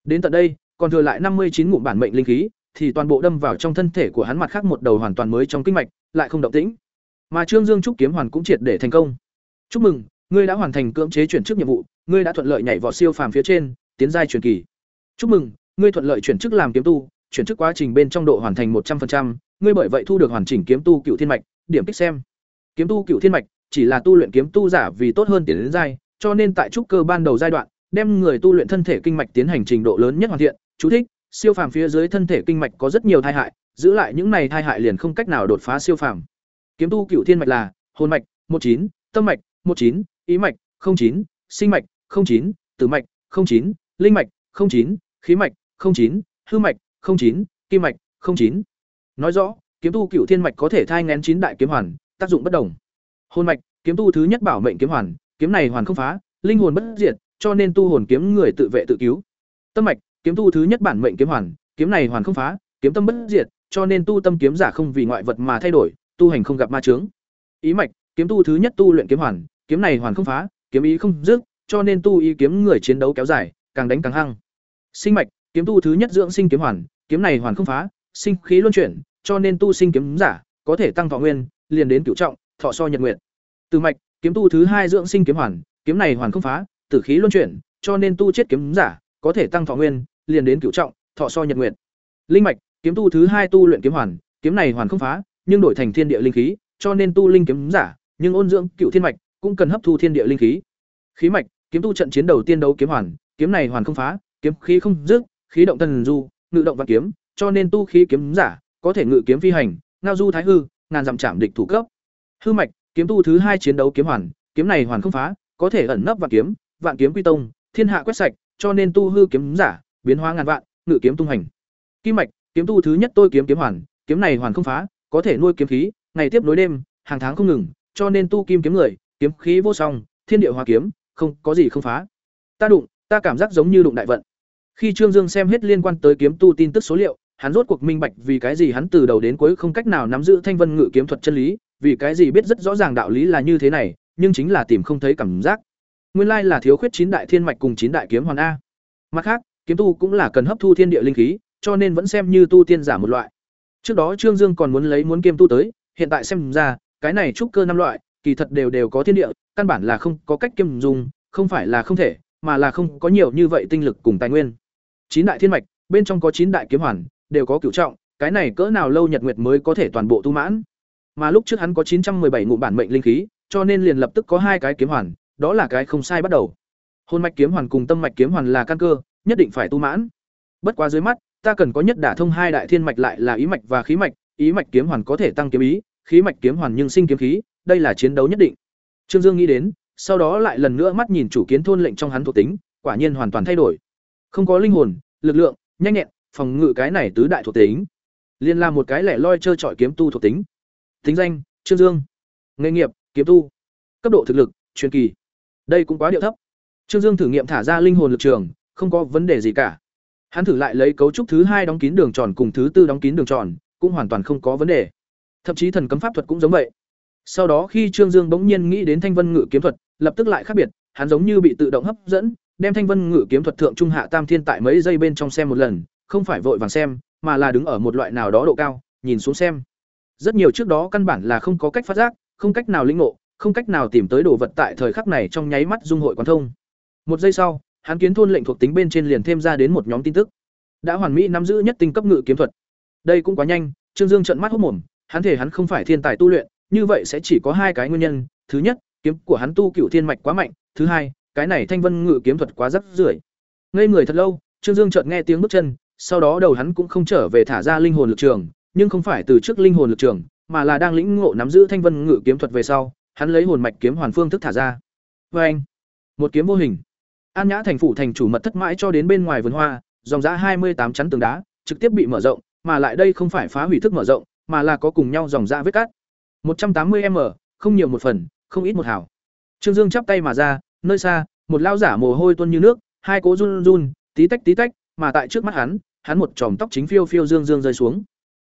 Đến tận đây, còn thừa lại năm mươi chín ngụm bản mệnh linh khí, thì toàn bộ đâm vào trong thân thể của hắn mặt khác một đầu hoàn toàn mới trong kinh mạch, lại không động tĩnh. Mà Trương Dương trúc kiếm hoàn cũng triệt để thành công. Chúc mừng, ngươi đã hoàn thành cưỡng chế chuyển chức nhiệm vụ, ngươi đã thuận lợi nhảy vọt siêu phàm phía trên, tiến giai truyền kỳ. Chúc mừng, ngươi thuận lợi chuyển chức làm kiếm tu, chuyển chức quá trình bên trong độ hoàn thành một trăm 100%, ngươi bởi vậy thu được hoàn chỉnh kiếm tu cựu thiên mạch, điểm kích xem. Kiếm tu cựu thiên mạch chỉ là tu luyện kiếm tu giả vì tốt hơn tiến đến giai, cho nên tại trúc cơ ban đầu giai đoạn, đem người tu luyện thân thể kinh mạch tiến hành trình độ lớn nhất hoàn thiện, chú thích, siêu phàm phía dưới thân thể kinh mạch có rất nhiều thai hại, giữ lại những này thai hại liền không cách nào đột phá siêu phàm. Kiếm tu cựu thiên mạch là hồn mạch, một chín, tâm mạch, một chín, ý mạch, chín, sinh mạch, chín, tử mạch, chín, linh mạch, chín, khí mạch, chín, hư mạch, chín, kim mạch, chín. Nói rõ, kiếm tu cựu thiên mạch có thể thai ngén chín đại kiếm hoàn, tác dụng bất đồng. Hồn mạch, kiếm tu thứ nhất bảo mệnh kiếm hoàn, kiếm này hoàn không phá, linh hồn bất diệt, cho nên tu hồn kiếm người tự vệ tự cứu. Tâm mạch, kiếm tu thứ nhất bản mệnh kiếm hoàn, kiếm này hoàn không phá, kiếm tâm bất diệt, cho nên tu tâm kiếm giả không vì ngoại vật mà thay đổi, tu hành không gặp ma chướng. Ý mạch, kiếm tu thứ nhất tu luyện kiếm hoàn, kiếm này hoàn không phá, kiếm ý không dứt, cho nên tu ý kiếm người chiến đấu kéo dài, càng đánh càng hăng. Sinh mạch, kiếm tu thứ nhất dưỡng sinh kiếm hoàn, kiếm này hoàn không phá, sinh khí luân chuyển, cho nên tu sinh kiếm giả có thể tăng thọ nguyên, liền đến cửu trọng, thọ so nhật nguyệt. Từ mạch, kiếm tu thứ hai dưỡng sinh kiếm hoàn, kiếm này hoàn không phá, tử khí luân chuyển, cho nên tu chết kiếm giả có thể tăng thọ nguyên, liền đến cửu trọng, thọ so nhật nguyệt. Linh mạch, kiếm tu thứ hai tu luyện kiếm hoàn, kiếm này hoàn không phá, nhưng đổi thành thiên địa linh khí, cho nên tu linh kiếm giả, nhưng ôn dưỡng cựu thiên mạch cũng cần hấp thu thiên địa linh khí. Khí mạch, kiếm tu trận chiến đầu tiên đấu kiếm hoàn, kiếm này hoàn không phá, kiếm khí không dứt, khí động thần du, ngự động vạn kiếm, cho nên tu khí kiếm giả có thể ngự kiếm phi hành, ngao du thái hư, ngàn dặm chạm địch thủ cấp. Hư mạch, kiếm tu thứ hai chiến đấu kiếm hoàn, kiếm này hoàn không phá, có thể ẩn nấp vạn kiếm, vạn kiếm quy tông, thiên hạ quét sạch, cho nên tu hư kiếm giả, biến hóa ngàn vạn, ngự kiếm tung hành. Kim mạch, kiếm tu thứ nhất tôi kiếm kiếm hoàn, kiếm này hoàn không phá, có thể nuôi kiếm khí, ngày tiếp nối đêm, hàng tháng không ngừng, cho nên tu kim kiếm người, kiếm khí vô song, thiên địa hóa kiếm, không có gì không phá. Ta đụng, ta cảm giác giống như đụng đại vận. Khi Trương Dương xem hết liên quan tới kiếm tu tin tức số liệu, hắn rốt cuộc minh bạch vì cái gì hắn từ đầu đến cuối không cách nào nắm giữ thanh vân ngự kiếm thuật chân lý, vì cái gì biết rất rõ ràng đạo lý là như thế này, nhưng chính là tìm không thấy cảm giác. Nguyên lai là thiếu khuyết chín đại thiên mạch cùng chín đại kiếm hoàn a. Mặt khác, kiếm tu cũng là cần hấp thu thiên địa linh khí, cho nên vẫn xem như tu tiên giả một loại. Trước đó Trương Dương còn muốn lấy muốn kiếm tu tới, hiện tại xem ra, cái này trúc cơ năm loại, kỳ thật đều đều có thiên địa, căn bản là không có cách kiêm dùng, không phải là không thể, mà là không có nhiều như vậy tinh lực cùng tài nguyên. Chín đại thiên mạch, bên trong có chín đại kiếm hoàn, đều có cửu trọng, cái này cỡ nào lâu nhật nguyệt mới có thể toàn bộ tu mãn. Mà lúc trước hắn có chín trăm bảy ngụ bản mệnh linh khí, cho nên liền lập tức có hai cái kiếm hoàn, đó là cái không sai bắt đầu. Hôn mạch kiếm hoàn cùng tâm mạch kiếm hoàn là căn cơ, nhất định phải tu mãn. bất quá dưới mắt ta cần có nhất đả thông hai đại thiên mạch lại là ý mạch và khí mạch ý mạch kiếm hoàn có thể tăng kiếm ý khí mạch kiếm hoàn nhưng sinh kiếm khí đây là chiến đấu nhất định. Trương dương nghĩ đến, sau đó lại lần nữa mắt nhìn chủ kiến thôn lệnh trong hắn thuộc tính, quả nhiên hoàn toàn thay đổi. Không có linh hồn, lực lượng, nhanh nhẹn, phòng ngự cái này tứ đại thuộc tính. Liên là một cái lẻ loi chơi trọi kiếm tu thuộc tính. Tính danh, trương dương. Nghề nghiệp, kiếm tu. Cấp độ thực lực, truyền kỳ. Đây cũng quá điệu thấp. Trương dương thử nghiệm thả ra linh hồn lực trường, không có vấn đề gì cả. Hắn thử lại lấy cấu trúc thứ hai đóng kín đường tròn cùng thứ tư đóng kín đường tròn, cũng hoàn toàn không có vấn đề. Thậm chí thần cấm pháp thuật cũng giống vậy sau đó khi trương dương bỗng nhiên nghĩ đến thanh vân ngự kiếm thuật, lập tức lại khác biệt, hắn giống như bị tự động hấp dẫn, đem thanh vân ngự kiếm thuật thượng trung hạ tam thiên tại mấy giây bên trong xem một lần, không phải vội vàng xem, mà là đứng ở một loại nào đó độ cao, nhìn xuống xem. Rất nhiều trước đó căn bản là không có cách phát giác, không cách nào linh ngộ, không cách nào tìm tới đồ vật tại thời khắc này trong nháy mắt dung hội quán thông. Một giây sau, hắn kiến thôn lệnh thuộc tính bên trên liền thêm ra đến một nhóm tin tức. Đã hoàn mỹ nắm giữ nhất tinh cấp ngự kiếm thuật. Đây cũng quá nhanh, trương dương trợn mắt hốt mồm, hắn thể hắn không phải thiên tài tu luyện như vậy sẽ chỉ có hai cái nguyên nhân, thứ nhất, kiếm của hắn tu cựu thiên mạch quá mạnh, thứ hai, cái này thanh vân ngự kiếm thuật quá rắc rưởi. Ngây người thật lâu, trương dương chợt nghe tiếng bước chân, sau đó đầu hắn cũng không trở về thả ra linh hồn lực trường, nhưng không phải từ trước linh hồn lực trường, mà là đang lĩnh ngộ nắm giữ thanh vân ngự kiếm thuật về sau, hắn lấy hồn mạch kiếm hoàn phương thức thả ra. Vê anh một kiếm vô hình. An nhã thành phủ thành chủ mật thất mãi cho đến bên ngoài vườn hoa, dòng giá hai mươi tám chắn tường đá, trực tiếp bị mở rộng, mà lại đây không phải phá hủy thức mở rộng, mà là có cùng nhau dòng ra vết cắt một trăm tám mươi m không nhiều một phần không ít một hảo trương dương chắp tay mà ra nơi xa một lao giả mồ hôi tuôn như nước hai cố run run tí tách tí tách mà tại trước mắt hắn hắn một chòm tóc chính phiêu phiêu dương dương rơi xuống.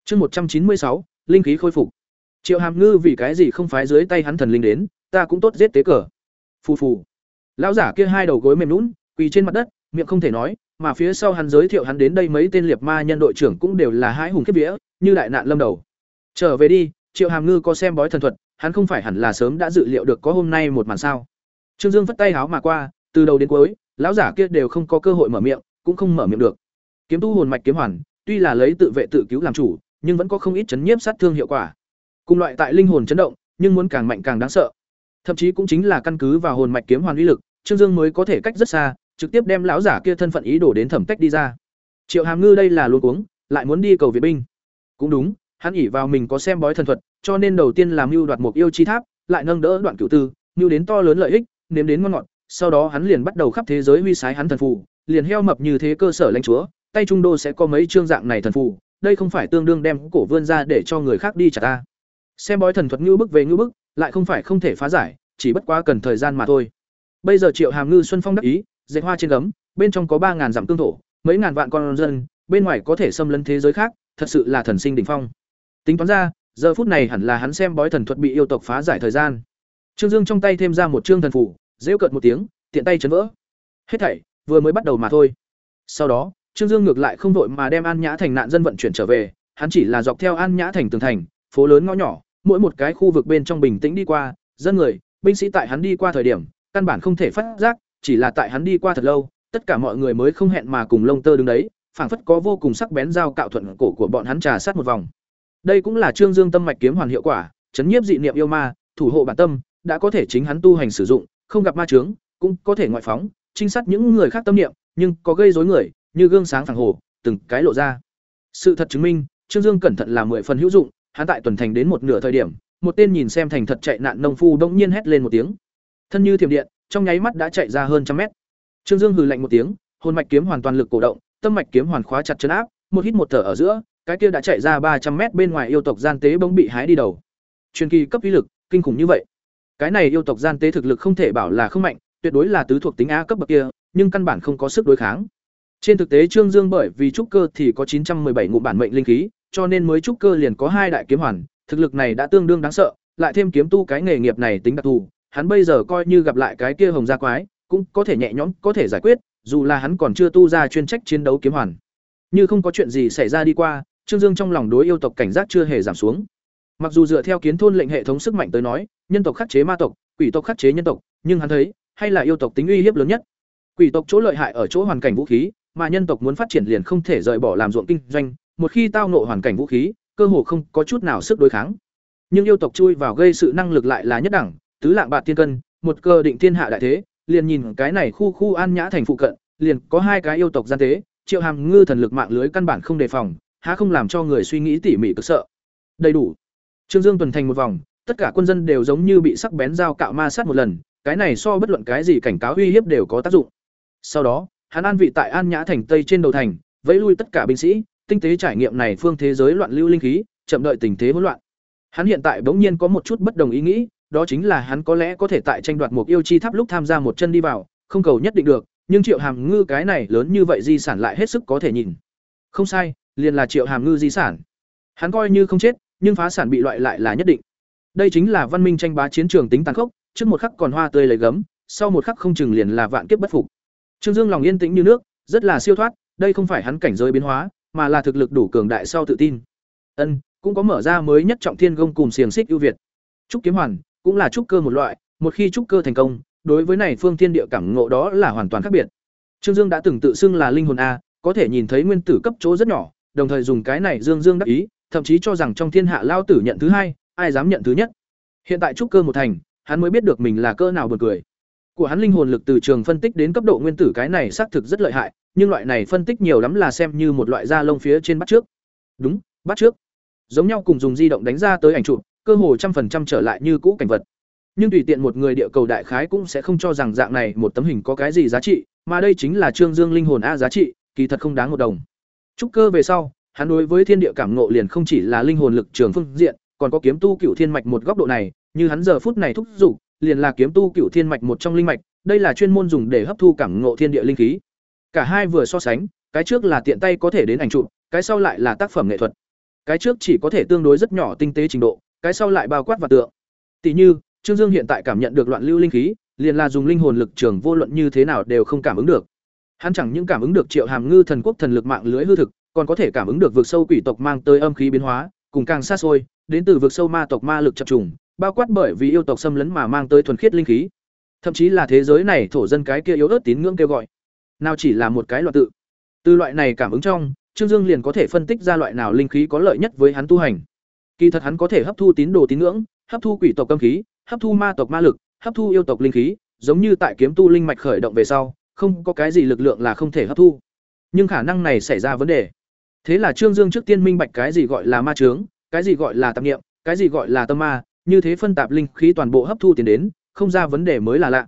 Chương một trăm chín mươi sáu linh khí khôi phục. Triệu hàm ngư vì cái gì không phái dưới tay hắn thần linh đến ta cũng tốt giết tế cờ. Phù phù. Lão giả kia hai đầu gối mềm nhũn, quỳ trên mặt đất miệng không thể nói mà phía sau hắn giới thiệu hắn đến đây mấy tên liệt ma nhân đội trưởng cũng đều là hãi hùng kết vía như đại nạn lâm đầu. Trở về đi triệu hàm ngư có xem bói thần thuật hắn không phải hẳn là sớm đã dự liệu được có hôm nay một màn sao. Trương dương vất tay háo mà qua từ đầu đến cuối lão giả kia đều không có cơ hội mở miệng cũng không mở miệng được. Kiếm tu hồn mạch kiếm hoàn tuy là lấy tự vệ tự cứu làm chủ nhưng vẫn có không ít chấn nhiếp sát thương hiệu quả. Cùng loại tại linh hồn chấn động nhưng muốn càng mạnh càng đáng sợ. Thậm chí cũng chính là căn cứ vào hồn mạch kiếm hoàn uy lực trương dương mới có thể cách rất xa trực tiếp đem lão giả kia thân phận ý đồ đến thẩm tách đi ra. Triệu hàm ngư đây là luôn cuống, lại muốn đi cầu viện binh. Cũng đúng hắn ỉ vào mình có xem bói thần thuật, cho nên đầu tiên làm mưu đoạt mục yêu chi tháp, lại nâng đỡ đoạn cửu tư mưu đến to lớn lợi ích, nếm đến ngon ngọt, sau đó hắn liền bắt đầu khắp thế giới huy sái hắn thần phù, liền heo mập như thế cơ sở lãnh chúa, tay trung đô sẽ có mấy chương dạng này thần phù, đây không phải tương đương đem cổ vươn ra để cho người khác đi trả ta. Xem bói thần thuật ngữ bức về ngữ bức, lại không phải không thể phá giải, chỉ bất quá cần thời gian mà thôi. Bây giờ triệu hàm ngư xuân phong đắc ý, dệt hoa trên gấm, bên trong có ba ngàn dặm tương thổ, mấy ngàn vạn con dân, bên ngoài có thể xâm lấn thế giới khác, thật sự là thần sinh đỉnh phong tính toán ra, giờ phút này hẳn là hắn xem bói thần thuật bị yêu tộc phá giải thời gian. Trương dương trong tay thêm ra một chương thần phủ, rêu cợt một tiếng, tiện tay chấn vỡ. Hết thảy, vừa mới bắt đầu mà thôi. Sau đó, trương dương ngược lại không vội mà đem an nhã thành nạn dân vận chuyển trở về, hắn chỉ là dọc theo an nhã thành tường thành, phố lớn ngõ nhỏ, mỗi một cái khu vực bên trong bình tĩnh đi qua, dân người, binh sĩ tại hắn đi qua thời điểm, căn bản không thể phát giác, chỉ là tại hắn đi qua thật lâu, tất cả mọi người mới không hẹn mà cùng lông tơ đứng đấy, phảng phất có vô cùng sắc bén dao cạo thuận cổ của bọn hắn trà sát một vòng đây cũng là trương dương tâm mạch kiếm hoàn hiệu quả, chấn nhiếp dị niệm yêu ma, thủ hộ bản tâm, đã có thể chính hắn tu hành sử dụng, không gặp ma chướng, cũng có thể ngoại phóng, trinh sát những người khác tâm niệm, nhưng có gây rối người, như gương sáng phản hồ, từng cái lộ ra. Sự thật chứng minh, trương dương cẩn thận là mười phần hữu dụng, hắn tại tuần thành đến một nửa thời điểm, một tên nhìn xem thành thật chạy nạn nông phu đông nhiên hét lên một tiếng. Thân như thiểm điện, trong nháy mắt đã chạy ra hơn trăm mét. Trương dương hừ lạnh một tiếng, hồn mạch kiếm hoàn toàn lực cổ động, tâm mạch kiếm hoàn khóa chặt chân áp, một hít một thở ở giữa cái kia đã chạy ra ba trăm mét bên ngoài yêu tộc gian tế bỗng bị hái đi đầu. Truyền kỳ cấp uy lực, kinh khủng như vậy. Cái này yêu tộc gian tế thực lực không thể bảo là không mạnh, tuyệt đối là tứ thuộc tính a cấp bậc kia, nhưng căn bản không có sức đối kháng. Trên thực tế trương dương bởi vì trúc cơ thì có chín trăm bảy ngụ bản mệnh linh khí, cho nên mới trúc cơ liền có hai đại kiếm hoàn, thực lực này đã tương đương đáng sợ, lại thêm kiếm tu cái nghề nghiệp này tính đặc thù, hắn bây giờ coi như gặp lại cái kia hồng gia quái, cũng có thể nhẹ nhõm, có thể giải quyết, dù là hắn còn chưa tu ra chuyên trách chiến đấu kiếm hoàn. Như không có chuyện gì xảy ra đi qua trương dương trong lòng đối yêu tộc cảnh giác chưa hề giảm xuống. Mặc dù dựa theo kiến thôn lệnh hệ thống sức mạnh tới nói nhân tộc khắc chế ma tộc quỷ tộc khắc chế nhân tộc nhưng hắn thấy hay là yêu tộc tính uy hiếp lớn nhất. Quỷ tộc chỗ lợi hại ở chỗ hoàn cảnh vũ khí mà nhân tộc muốn phát triển liền không thể rời bỏ làm ruộng kinh doanh một khi tao ngộ hoàn cảnh vũ khí cơ hồ không có chút nào sức đối kháng. Nhưng yêu tộc chui vào gây sự năng lực lại là nhất đẳng tứ lạng bạc tiên cân một cơ định thiên hạ đại thế liền nhìn cái này khu khu an nhã thành phụ cận liền có hai cái yêu tộc gian tế Triệu Hàm Ngư thần lực mạng lưới căn bản không đề phòng, há không làm cho người suy nghĩ tỉ mỉ cực sợ. Đầy đủ. Trương Dương tuần thành một vòng, tất cả quân dân đều giống như bị sắc bén dao cạo ma sát một lần, cái này so bất luận cái gì cảnh cáo uy hiếp đều có tác dụng. Sau đó, hắn an vị tại An Nhã thành Tây trên đầu thành, vẫy lui tất cả binh sĩ, tinh tế trải nghiệm này phương thế giới loạn lưu linh khí, chậm đợi tình thế hỗn loạn. Hắn hiện tại bỗng nhiên có một chút bất đồng ý nghĩ, đó chính là hắn có lẽ có thể tại tranh đoạt một yêu chi tháp lúc tham gia một chân đi vào, không cầu nhất định được, nhưng Triệu Hàm Ngư cái này lớn như vậy di sản lại hết sức có thể nhìn. Không sai, liền là Triệu Hàm Ngư di sản. Hắn coi như không chết, nhưng phá sản bị loại lại là nhất định. Đây chính là văn minh tranh bá chiến trường tính tàn khốc, trước một khắc còn hoa tươi lấy gấm, sau một khắc không chừng liền là vạn kiếp bất phục. Trương Dương lòng yên tĩnh như nước, rất là siêu thoát, đây không phải hắn cảnh giới biến hóa, mà là thực lực đủ cường đại sau tự tin. Ân, cũng có mở ra mới nhất trọng thiên gông cùng xiềng xích ưu việt. Trúc kiếm hoàn cũng là trúc cơ một loại, một khi trúc cơ thành công, đối với này phương thiên địa cảm ngộ đó là hoàn toàn khác biệt. Trương Dương đã từng tự xưng là linh hồn a, có thể nhìn thấy nguyên tử cấp chỗ rất nhỏ, đồng thời dùng cái này Dương Dương đắc ý, thậm chí cho rằng trong thiên hạ lao tử nhận thứ hai, ai dám nhận thứ nhất. Hiện tại trúc cơ một thành, hắn mới biết được mình là cơ nào buồn cười. Của hắn linh hồn lực từ trường phân tích đến cấp độ nguyên tử cái này xác thực rất lợi hại, nhưng loại này phân tích nhiều lắm là xem như một loại da lông phía trên bắt trước. Đúng, bắt trước. Giống nhau cùng dùng di động đánh ra tới ảnh chụp, cơ hồ trăm phần trăm trở lại như cũ cảnh vật. Nhưng tùy tiện một người địa cầu đại khái cũng sẽ không cho rằng dạng này một tấm hình có cái gì giá trị, mà đây chính là Trương Dương linh hồn a giá trị, kỳ thật không đáng một đồng. Trúc cơ về sau, hắn đối với thiên địa cảm ngộ liền không chỉ là linh hồn lực trường phương diện, còn có kiếm tu cựu thiên mạch một góc độ này, như hắn giờ phút này thúc dục, liền là kiếm tu cựu thiên mạch một trong linh mạch, đây là chuyên môn dùng để hấp thu cảm ngộ thiên địa linh khí. Cả hai vừa so sánh, cái trước là tiện tay có thể đến ảnh chụp, cái sau lại là tác phẩm nghệ thuật. Cái trước chỉ có thể tương đối rất nhỏ tinh tế trình độ, cái sau lại bao quát và tượng. Tỷ như, Trương Dương hiện tại cảm nhận được loạn lưu linh khí, liền là dùng linh hồn lực trường vô luận như thế nào đều không cảm ứng được. Hắn chẳng những cảm ứng được Triệu Hàm Ngư thần quốc thần lực mạng lưới hư thực, còn có thể cảm ứng được vực sâu quỷ tộc mang tới âm khí biến hóa, cùng càng xa xôi, đến từ vực sâu ma tộc ma lực chập trùng, bao quát bởi vì yêu tộc xâm lấn mà mang tới thuần khiết linh khí. Thậm chí là thế giới này thổ dân cái kia yếu ớt tín ngưỡng kêu gọi. Nào chỉ là một cái loại tự. Từ loại này cảm ứng trong, Trương Dương liền có thể phân tích ra loại nào linh khí có lợi nhất với hắn tu hành. Kỳ thật hắn có thể hấp thu tín đồ tín ngưỡng, hấp thu quỷ tộc âm khí, hấp thu ma tộc ma lực, hấp thu yêu tộc linh khí, giống như tại kiếm tu linh mạch khởi động về sau, không có cái gì lực lượng là không thể hấp thu. Nhưng khả năng này xảy ra vấn đề. Thế là Trương Dương trước tiên minh bạch cái gì gọi là ma chướng, cái gì gọi là tạp niệm, cái gì gọi là tâm ma, như thế phân tạp linh khí toàn bộ hấp thu tiền đến, không ra vấn đề mới là lạ.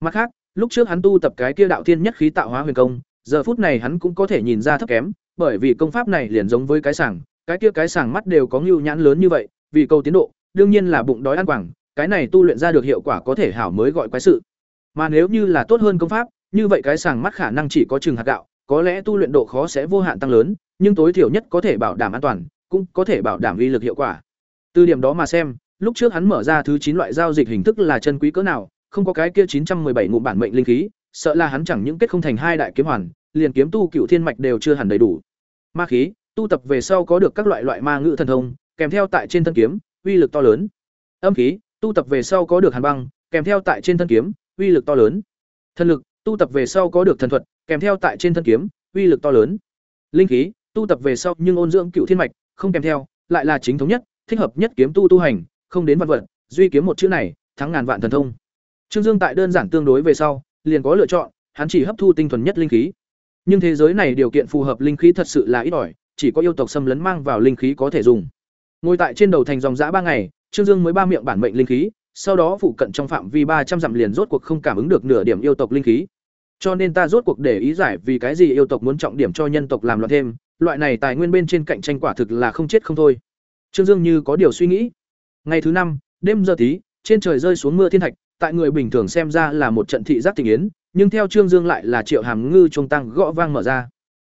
Mặt khác, lúc trước hắn tu tập cái kia đạo thiên nhất khí tạo hóa huyền công, giờ phút này hắn cũng có thể nhìn ra thấp kém, bởi vì công pháp này liền giống với cái sảng, cái kia cái sảng mắt đều có ngưu nhãn lớn như vậy, vì câu tiến độ, đương nhiên là bụng đói ăn quảng, cái này tu luyện ra được hiệu quả có thể hảo mới gọi quái sự. Mà nếu như là tốt hơn công pháp, như vậy cái sàng mắt khả năng chỉ có chừng hạt gạo, có lẽ tu luyện độ khó sẽ vô hạn tăng lớn, nhưng tối thiểu nhất có thể bảo đảm an toàn, cũng có thể bảo đảm uy lực hiệu quả. Từ điểm đó mà xem, lúc trước hắn mở ra thứ chín loại giao dịch hình thức là chân quý cỡ nào, không có cái kia chín trăm bảy ngụm bản mệnh linh khí, sợ là hắn chẳng những kết không thành hai đại kiếm hoàn, liền kiếm tu cựu thiên mạch đều chưa hẳn đầy đủ. Ma khí, tu tập về sau có được các loại loại ma ngữ thần thông, kèm theo tại trên thân kiếm, uy lực to lớn. Âm khí, tu tập về sau có được hàn băng, kèm theo tại trên thân kiếm, uy lực to lớn. Thần lực, tu tập về sau có được thần thuật, kèm theo tại trên thân kiếm, uy lực to lớn. Linh khí, tu tập về sau nhưng ôn dưỡng cựu thiên mạch, không kèm theo, lại là chính thống nhất, thích hợp nhất kiếm tu tu hành, không đến vạn vật, duy kiếm một chữ này, thắng ngàn vạn thần thông. Trương Dương tại đơn giản tương đối về sau, liền có lựa chọn, hắn chỉ hấp thu tinh thuần nhất linh khí. Nhưng thế giới này điều kiện phù hợp linh khí thật sự là ít ỏi, chỉ có yêu tộc xâm lấn mang vào linh khí có thể dùng. Ngồi tại trên đầu thành dòng giã ba ngày, Trương Dương mới ba miệng bản mệnh linh khí, sau đó phụ cận trong phạm vi ba trăm dặm liền rốt cuộc không cảm ứng được nửa điểm yêu tộc linh khí. Cho nên ta rốt cuộc để ý giải vì cái gì yêu tộc muốn trọng điểm cho nhân tộc làm loạn thêm, loại này tài nguyên bên trên cạnh tranh quả thực là không chết không thôi. Trương Dương như có điều suy nghĩ. Ngày thứ năm, đêm giờ tí, trên trời rơi xuống mưa thiên thạch, tại người bình thường xem ra là một trận thị giác tình yến, nhưng theo Trương Dương lại là Triệu Hàm Ngư trung tăng gõ vang mở ra.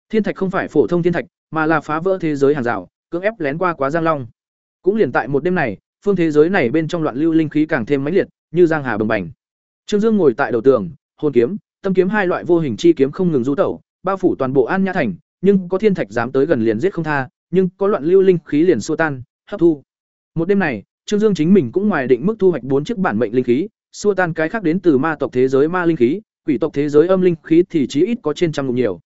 Thiên thạch không phải phổ thông thiên thạch, mà là phá vỡ thế giới hàng rào, cưỡng ép lén qua quá giang long. Cũng liền tại một đêm này, phương thế giới này bên trong loạn lưu linh khí càng thêm mãnh liệt, như giang hà bồng bềnh. Trương Dương ngồi tại đầu tường, hồn kiếm, tâm kiếm hai loại vô hình chi kiếm không ngừng du tẩu, bao phủ toàn bộ An Nhã thành, nhưng có thiên thạch dám tới gần liền giết không tha, nhưng có loạn lưu linh khí liền xua tan, hấp thu. Một đêm này, Trương Dương chính mình cũng ngoài định mức thu hoạch bốn chiếc bản mệnh linh khí, xua tan cái khác đến từ ma tộc thế giới ma linh khí, quỷ tộc thế giới âm linh khí thì chí ít có trên trăm ngục nhiều.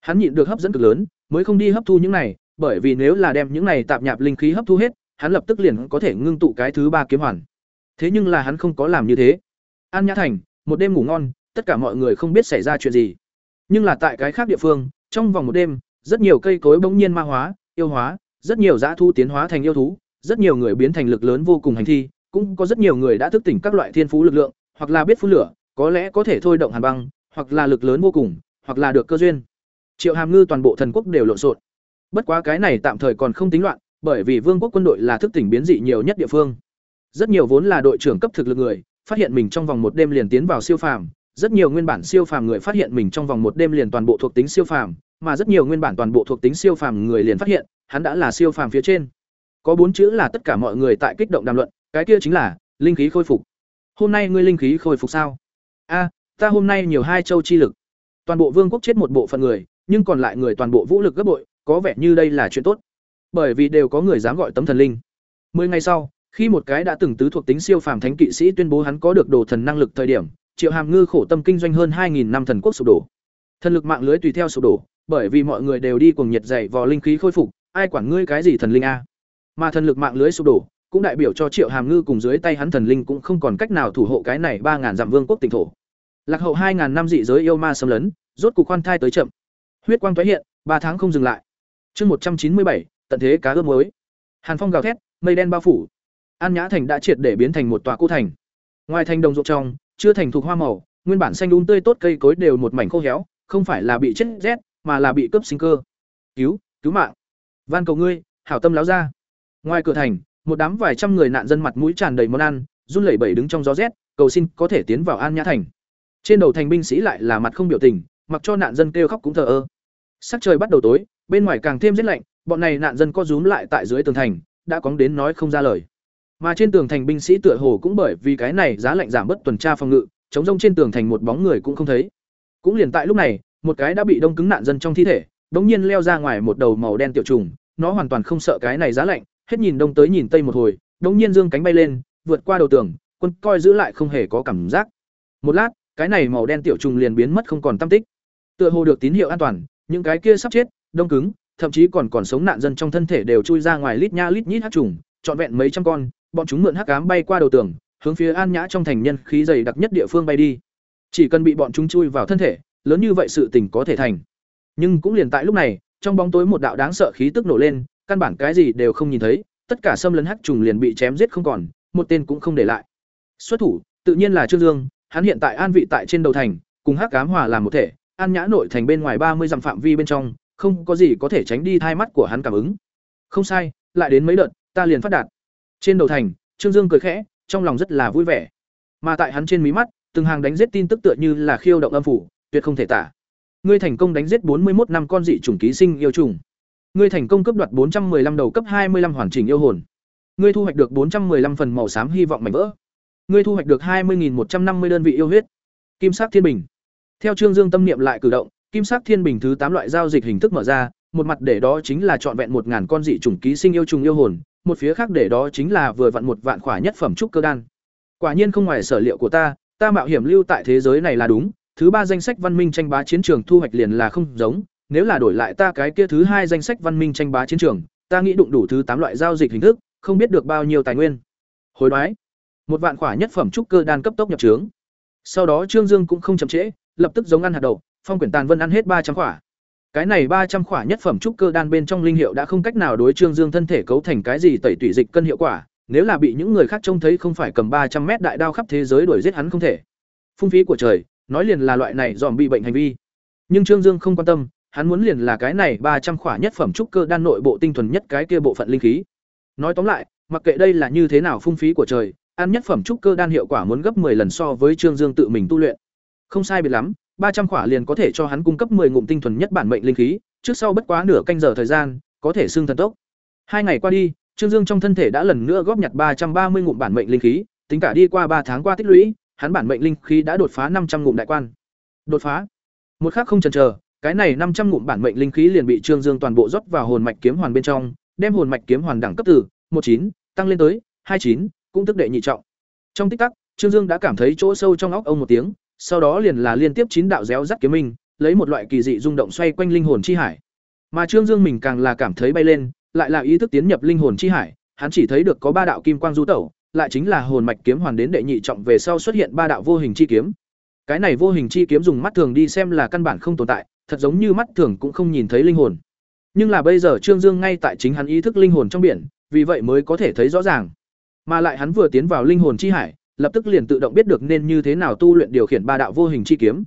Hắn nhịn được hấp dẫn cực lớn, mới không đi hấp thu những này, bởi vì nếu là đem những này tạp nhạp linh khí hấp thu hết, hắn lập tức liền có thể ngưng tụ cái thứ ba kiếm hoàn. Thế nhưng là hắn không có làm như thế. An Nhã Thành, một đêm ngủ ngon, tất cả mọi người không biết xảy ra chuyện gì. Nhưng là tại cái khác địa phương, Trong vòng một đêm, rất nhiều cây cối bỗng nhiên ma hóa, yêu hóa, rất nhiều dã thu tiến hóa thành yêu thú, rất nhiều người biến thành lực lớn vô cùng hành thi, cũng có rất nhiều người đã thức tỉnh các loại thiên phú lực lượng, hoặc là biết phun lửa, có lẽ có thể thôi động hàn băng, hoặc là lực lớn vô cùng, hoặc là được cơ duyên. Triệu Hàm Ngư toàn bộ thần quốc đều lộn xộn. Bất quá cái này tạm thời còn không tính loạn, bởi vì Vương quốc quân đội là thức tỉnh biến dị nhiều nhất địa phương. Rất nhiều vốn là đội trưởng cấp thực lực người, phát hiện mình trong vòng một đêm liền tiến vào siêu phàm, rất nhiều nguyên bản siêu phàm người phát hiện mình trong vòng một đêm liền toàn bộ thuộc tính siêu phàm, mà rất nhiều nguyên bản toàn bộ thuộc tính siêu phàm người liền phát hiện, hắn đã là siêu phàm phía trên. Có bốn chữ là tất cả mọi người tại kích động đàm luận, cái kia chính là linh khí khôi phục. Hôm nay ngươi linh khí khôi phục sao? A, ta hôm nay nhiều hai châu chi lực. Toàn bộ vương quốc chết một bộ phận người, nhưng còn lại người toàn bộ vũ lực gấp bội, có vẻ như đây là chuyện tốt. Bởi vì đều có người dám gọi tấm thần linh. Mười ngày sau, khi một cái đã từng tứ thuộc tính siêu phàm thánh kỵ sĩ tuyên bố hắn có được đồ thần năng lực thời điểm, Triệu Hàm Ngư khổ tâm kinh doanh hơn 2000 năm thần quốc sụp đổ. Thần lực mạng lưới tùy theo sụp đổ, bởi vì mọi người đều đi cùng nhiệt dày vò linh khí khôi phục, ai quản ngươi cái gì thần linh a? Mà thần lực mạng lưới sụp đổ, cũng đại biểu cho Triệu Hàm Ngư cùng dưới tay hắn thần linh cũng không còn cách nào thủ hộ cái này 3000 dặm vương quốc tỉnh thổ. Lạc hậu 2000 năm dị giới yêu ma xâm lấn, rốt cục khoan thai tới chậm. Huyết quang tái hiện, ba tháng không dừng lại. Chương 197, tận thế cá ướp muối. Hàn phong gào thét, mây đen bao phủ. An Nhã thành đã triệt để biến thành một tòa cô thành. Ngoài thành đồng ruộng trong, chưa thành thuộc hoa màu, nguyên bản xanh um tươi tốt cây cối đều một mảnh khô héo, không phải là bị chết rét, mà là bị cướp sinh cơ. Cứu, cứu mạng. Van cầu ngươi, hảo tâm láo ra. Ngoài cửa thành, một đám vài trăm người nạn dân mặt mũi tràn đầy món ăn, run lẩy bẩy đứng trong gió rét, cầu xin có thể tiến vào An Nhã thành. Trên đầu thành binh sĩ lại là mặt không biểu tình, mặc cho nạn dân kêu khóc cũng thờ ơ. Sắc trời bắt đầu tối, bên ngoài càng thêm rét lạnh, bọn này nạn dân co rúm lại tại dưới tường thành, đã cóng đến nói không ra lời. Mà trên tường thành binh sĩ tựa hồ cũng bởi vì cái này giá lạnh giảm bất tuần tra phòng ngự, chống rông trên tường thành một bóng người cũng không thấy. Cũng liền tại lúc này, một cái đã bị đông cứng nạn dân trong thi thể, đống nhiên leo ra ngoài một đầu màu đen tiểu trùng, nó hoàn toàn không sợ cái này giá lạnh, hết nhìn đông tới nhìn tây một hồi, đống nhiên dương cánh bay lên, vượt qua đầu tường, quân coi giữ lại không hề có cảm giác. Một lát, cái này màu đen tiểu trùng liền biến mất không còn tăm tích. Tựa hồ được tín hiệu an toàn, những cái kia sắp chết, đông cứng, thậm chí còn còn sống nạn dân trong thân thể đều chui ra ngoài lít nha lít nhít hắc trùng, trọn vẹn mấy trăm con, bọn chúng mượn hắc ám bay qua đầu tường, hướng phía An Nhã trong thành nhân khí dày đặc nhất địa phương bay đi. Chỉ cần bị bọn chúng chui vào thân thể, lớn như vậy sự tình có thể thành. Nhưng cũng liền tại lúc này, trong bóng tối một đạo đáng sợ khí tức nổ lên, căn bản cái gì đều không nhìn thấy, tất cả xâm lấn hắc trùng liền bị chém giết không còn, một tên cũng không để lại. Xuất thủ, tự nhiên là Trương Dương, hắn hiện tại an vị tại trên đầu thành, cùng hắc ám hòa làm một thể, An Nhã nội thành bên ngoài ba mươi dặm phạm vi bên trong, không có gì có thể tránh đi thai mắt của hắn cảm ứng. Không sai, lại đến mấy đợt, ta liền phát đạt. Trên đầu thành, Trương Dương cười khẽ, trong lòng rất là vui vẻ. Mà tại hắn trên mí mắt, từng hàng đánh giết tin tức tựa như là khiêu động âm phủ, tuyệt không thể tả. Ngươi thành công đánh giết bốn mươi một năm con dị chủng ký sinh yêu trùng. Ngươi thành công cấp đoạt bốn trăm 415 đầu cấp hai mươi 25 hoàn chỉnh yêu hồn. Ngươi thu hoạch được bốn trăm 415 phần màu xám hy vọng mảnh vỡ. Ngươi thu hoạch được hai mươi một trăm năm mươi đơn vị yêu huyết. Kim sắc thiên bình. Theo Trương Dương tâm niệm lại cử động, kim sắc thiên bình thứ tám loại giao dịch hình thức mở ra, một mặt để đó chính là trọn vẹn một ngàn con dị chủng ký sinh yêu trùng yêu hồn, một phía khác để đó chính là vừa vặn một vạn khỏa nhất phẩm trúc cơ đan. Quả nhiên không ngoài sở liệu của ta, ta mạo hiểm lưu tại thế giới này là đúng, thứ ba danh sách văn minh tranh bá chiến trường thu hoạch liền là không giống, nếu là đổi lại ta cái kia thứ hai danh sách văn minh tranh bá chiến trường, ta nghĩ đụng đủ thứ tám loại giao dịch hình thức, không biết được bao nhiêu tài nguyên. Hồi đoái, một vạn khỏa nhất phẩm trúc cơ đan cấp tốc nhập trướng. Sau đó Trương Dương cũng không chậm trễ, lập tức giống ăn hạt đậu, phong quyển tàn vân ăn hết ba trăm khỏa. Cái này ba trăm khỏa nhất phẩm trúc cơ đan bên trong linh hiệu đã không cách nào đối Trương Dương thân thể cấu thành cái gì tẩy tủy dịch cân hiệu quả, nếu là bị những người khác trông thấy không phải cầm ba trăm mét đại đao khắp thế giới đuổi giết hắn không thể. Phung phí của trời, nói liền là loại này dòm bị bệnh hành vi. Nhưng Trương Dương không quan tâm, hắn muốn liền là cái này ba trăm khỏa nhất phẩm trúc cơ đan nội bộ tinh thuần nhất cái kia bộ phận linh khí. Nói tóm lại, mặc kệ đây là như thế nào phung phí của trời, ăn nhất phẩm trúc cơ đan hiệu quả muốn gấp 10 lần so với Trương Dương tự mình tu luyện. Không sai biệt lắm, ba trăm khỏa liền có thể cho hắn cung cấp 10 ngụm tinh thuần nhất bản mệnh linh khí, trước sau bất quá nửa canh giờ thời gian, có thể xưng thần tốc. Hai ngày qua đi, Trương Dương trong thân thể đã lần nữa góp nhặt ba trăm ba mươi ngụm bản mệnh linh khí, tính cả đi qua ba tháng qua tích lũy, hắn bản mệnh linh khí đã đột phá năm trăm ngụm đại quan. Đột phá. Một khắc không chần chờ, cái này năm trăm ngụm bản mệnh linh khí liền bị Trương Dương toàn bộ rót vào hồn mạch kiếm hoàn bên trong, đem hồn mạch kiếm hoàn đẳng cấp từ chín tăng lên tới hai chín cũng tức đệ nhị trọng. Trong tích tắc, Trương Dương đã cảm thấy chỗ sâu trong óc ông một tiếng, sau đó liền là liên tiếp chín đạo réo rắt kiếm minh, lấy một loại kỳ dị rung động xoay quanh linh hồn chi hải. Mà Trương Dương mình càng là cảm thấy bay lên, lại là ý thức tiến nhập linh hồn chi hải, hắn chỉ thấy được có ba đạo kim quang du tẩu, lại chính là hồn mạch kiếm hoàn đến đệ nhị trọng về sau xuất hiện ba đạo vô hình chi kiếm. Cái này vô hình chi kiếm dùng mắt thường đi xem là căn bản không tồn tại, thật giống như mắt thường cũng không nhìn thấy linh hồn. Nhưng là bây giờ Trương Dương ngay tại chính hắn ý thức linh hồn trong biển, vì vậy mới có thể thấy rõ ràng. Mà lại hắn vừa tiến vào linh hồn chi hải, lập tức liền tự động biết được nên như thế nào tu luyện điều khiển ba đạo vô hình chi kiếm.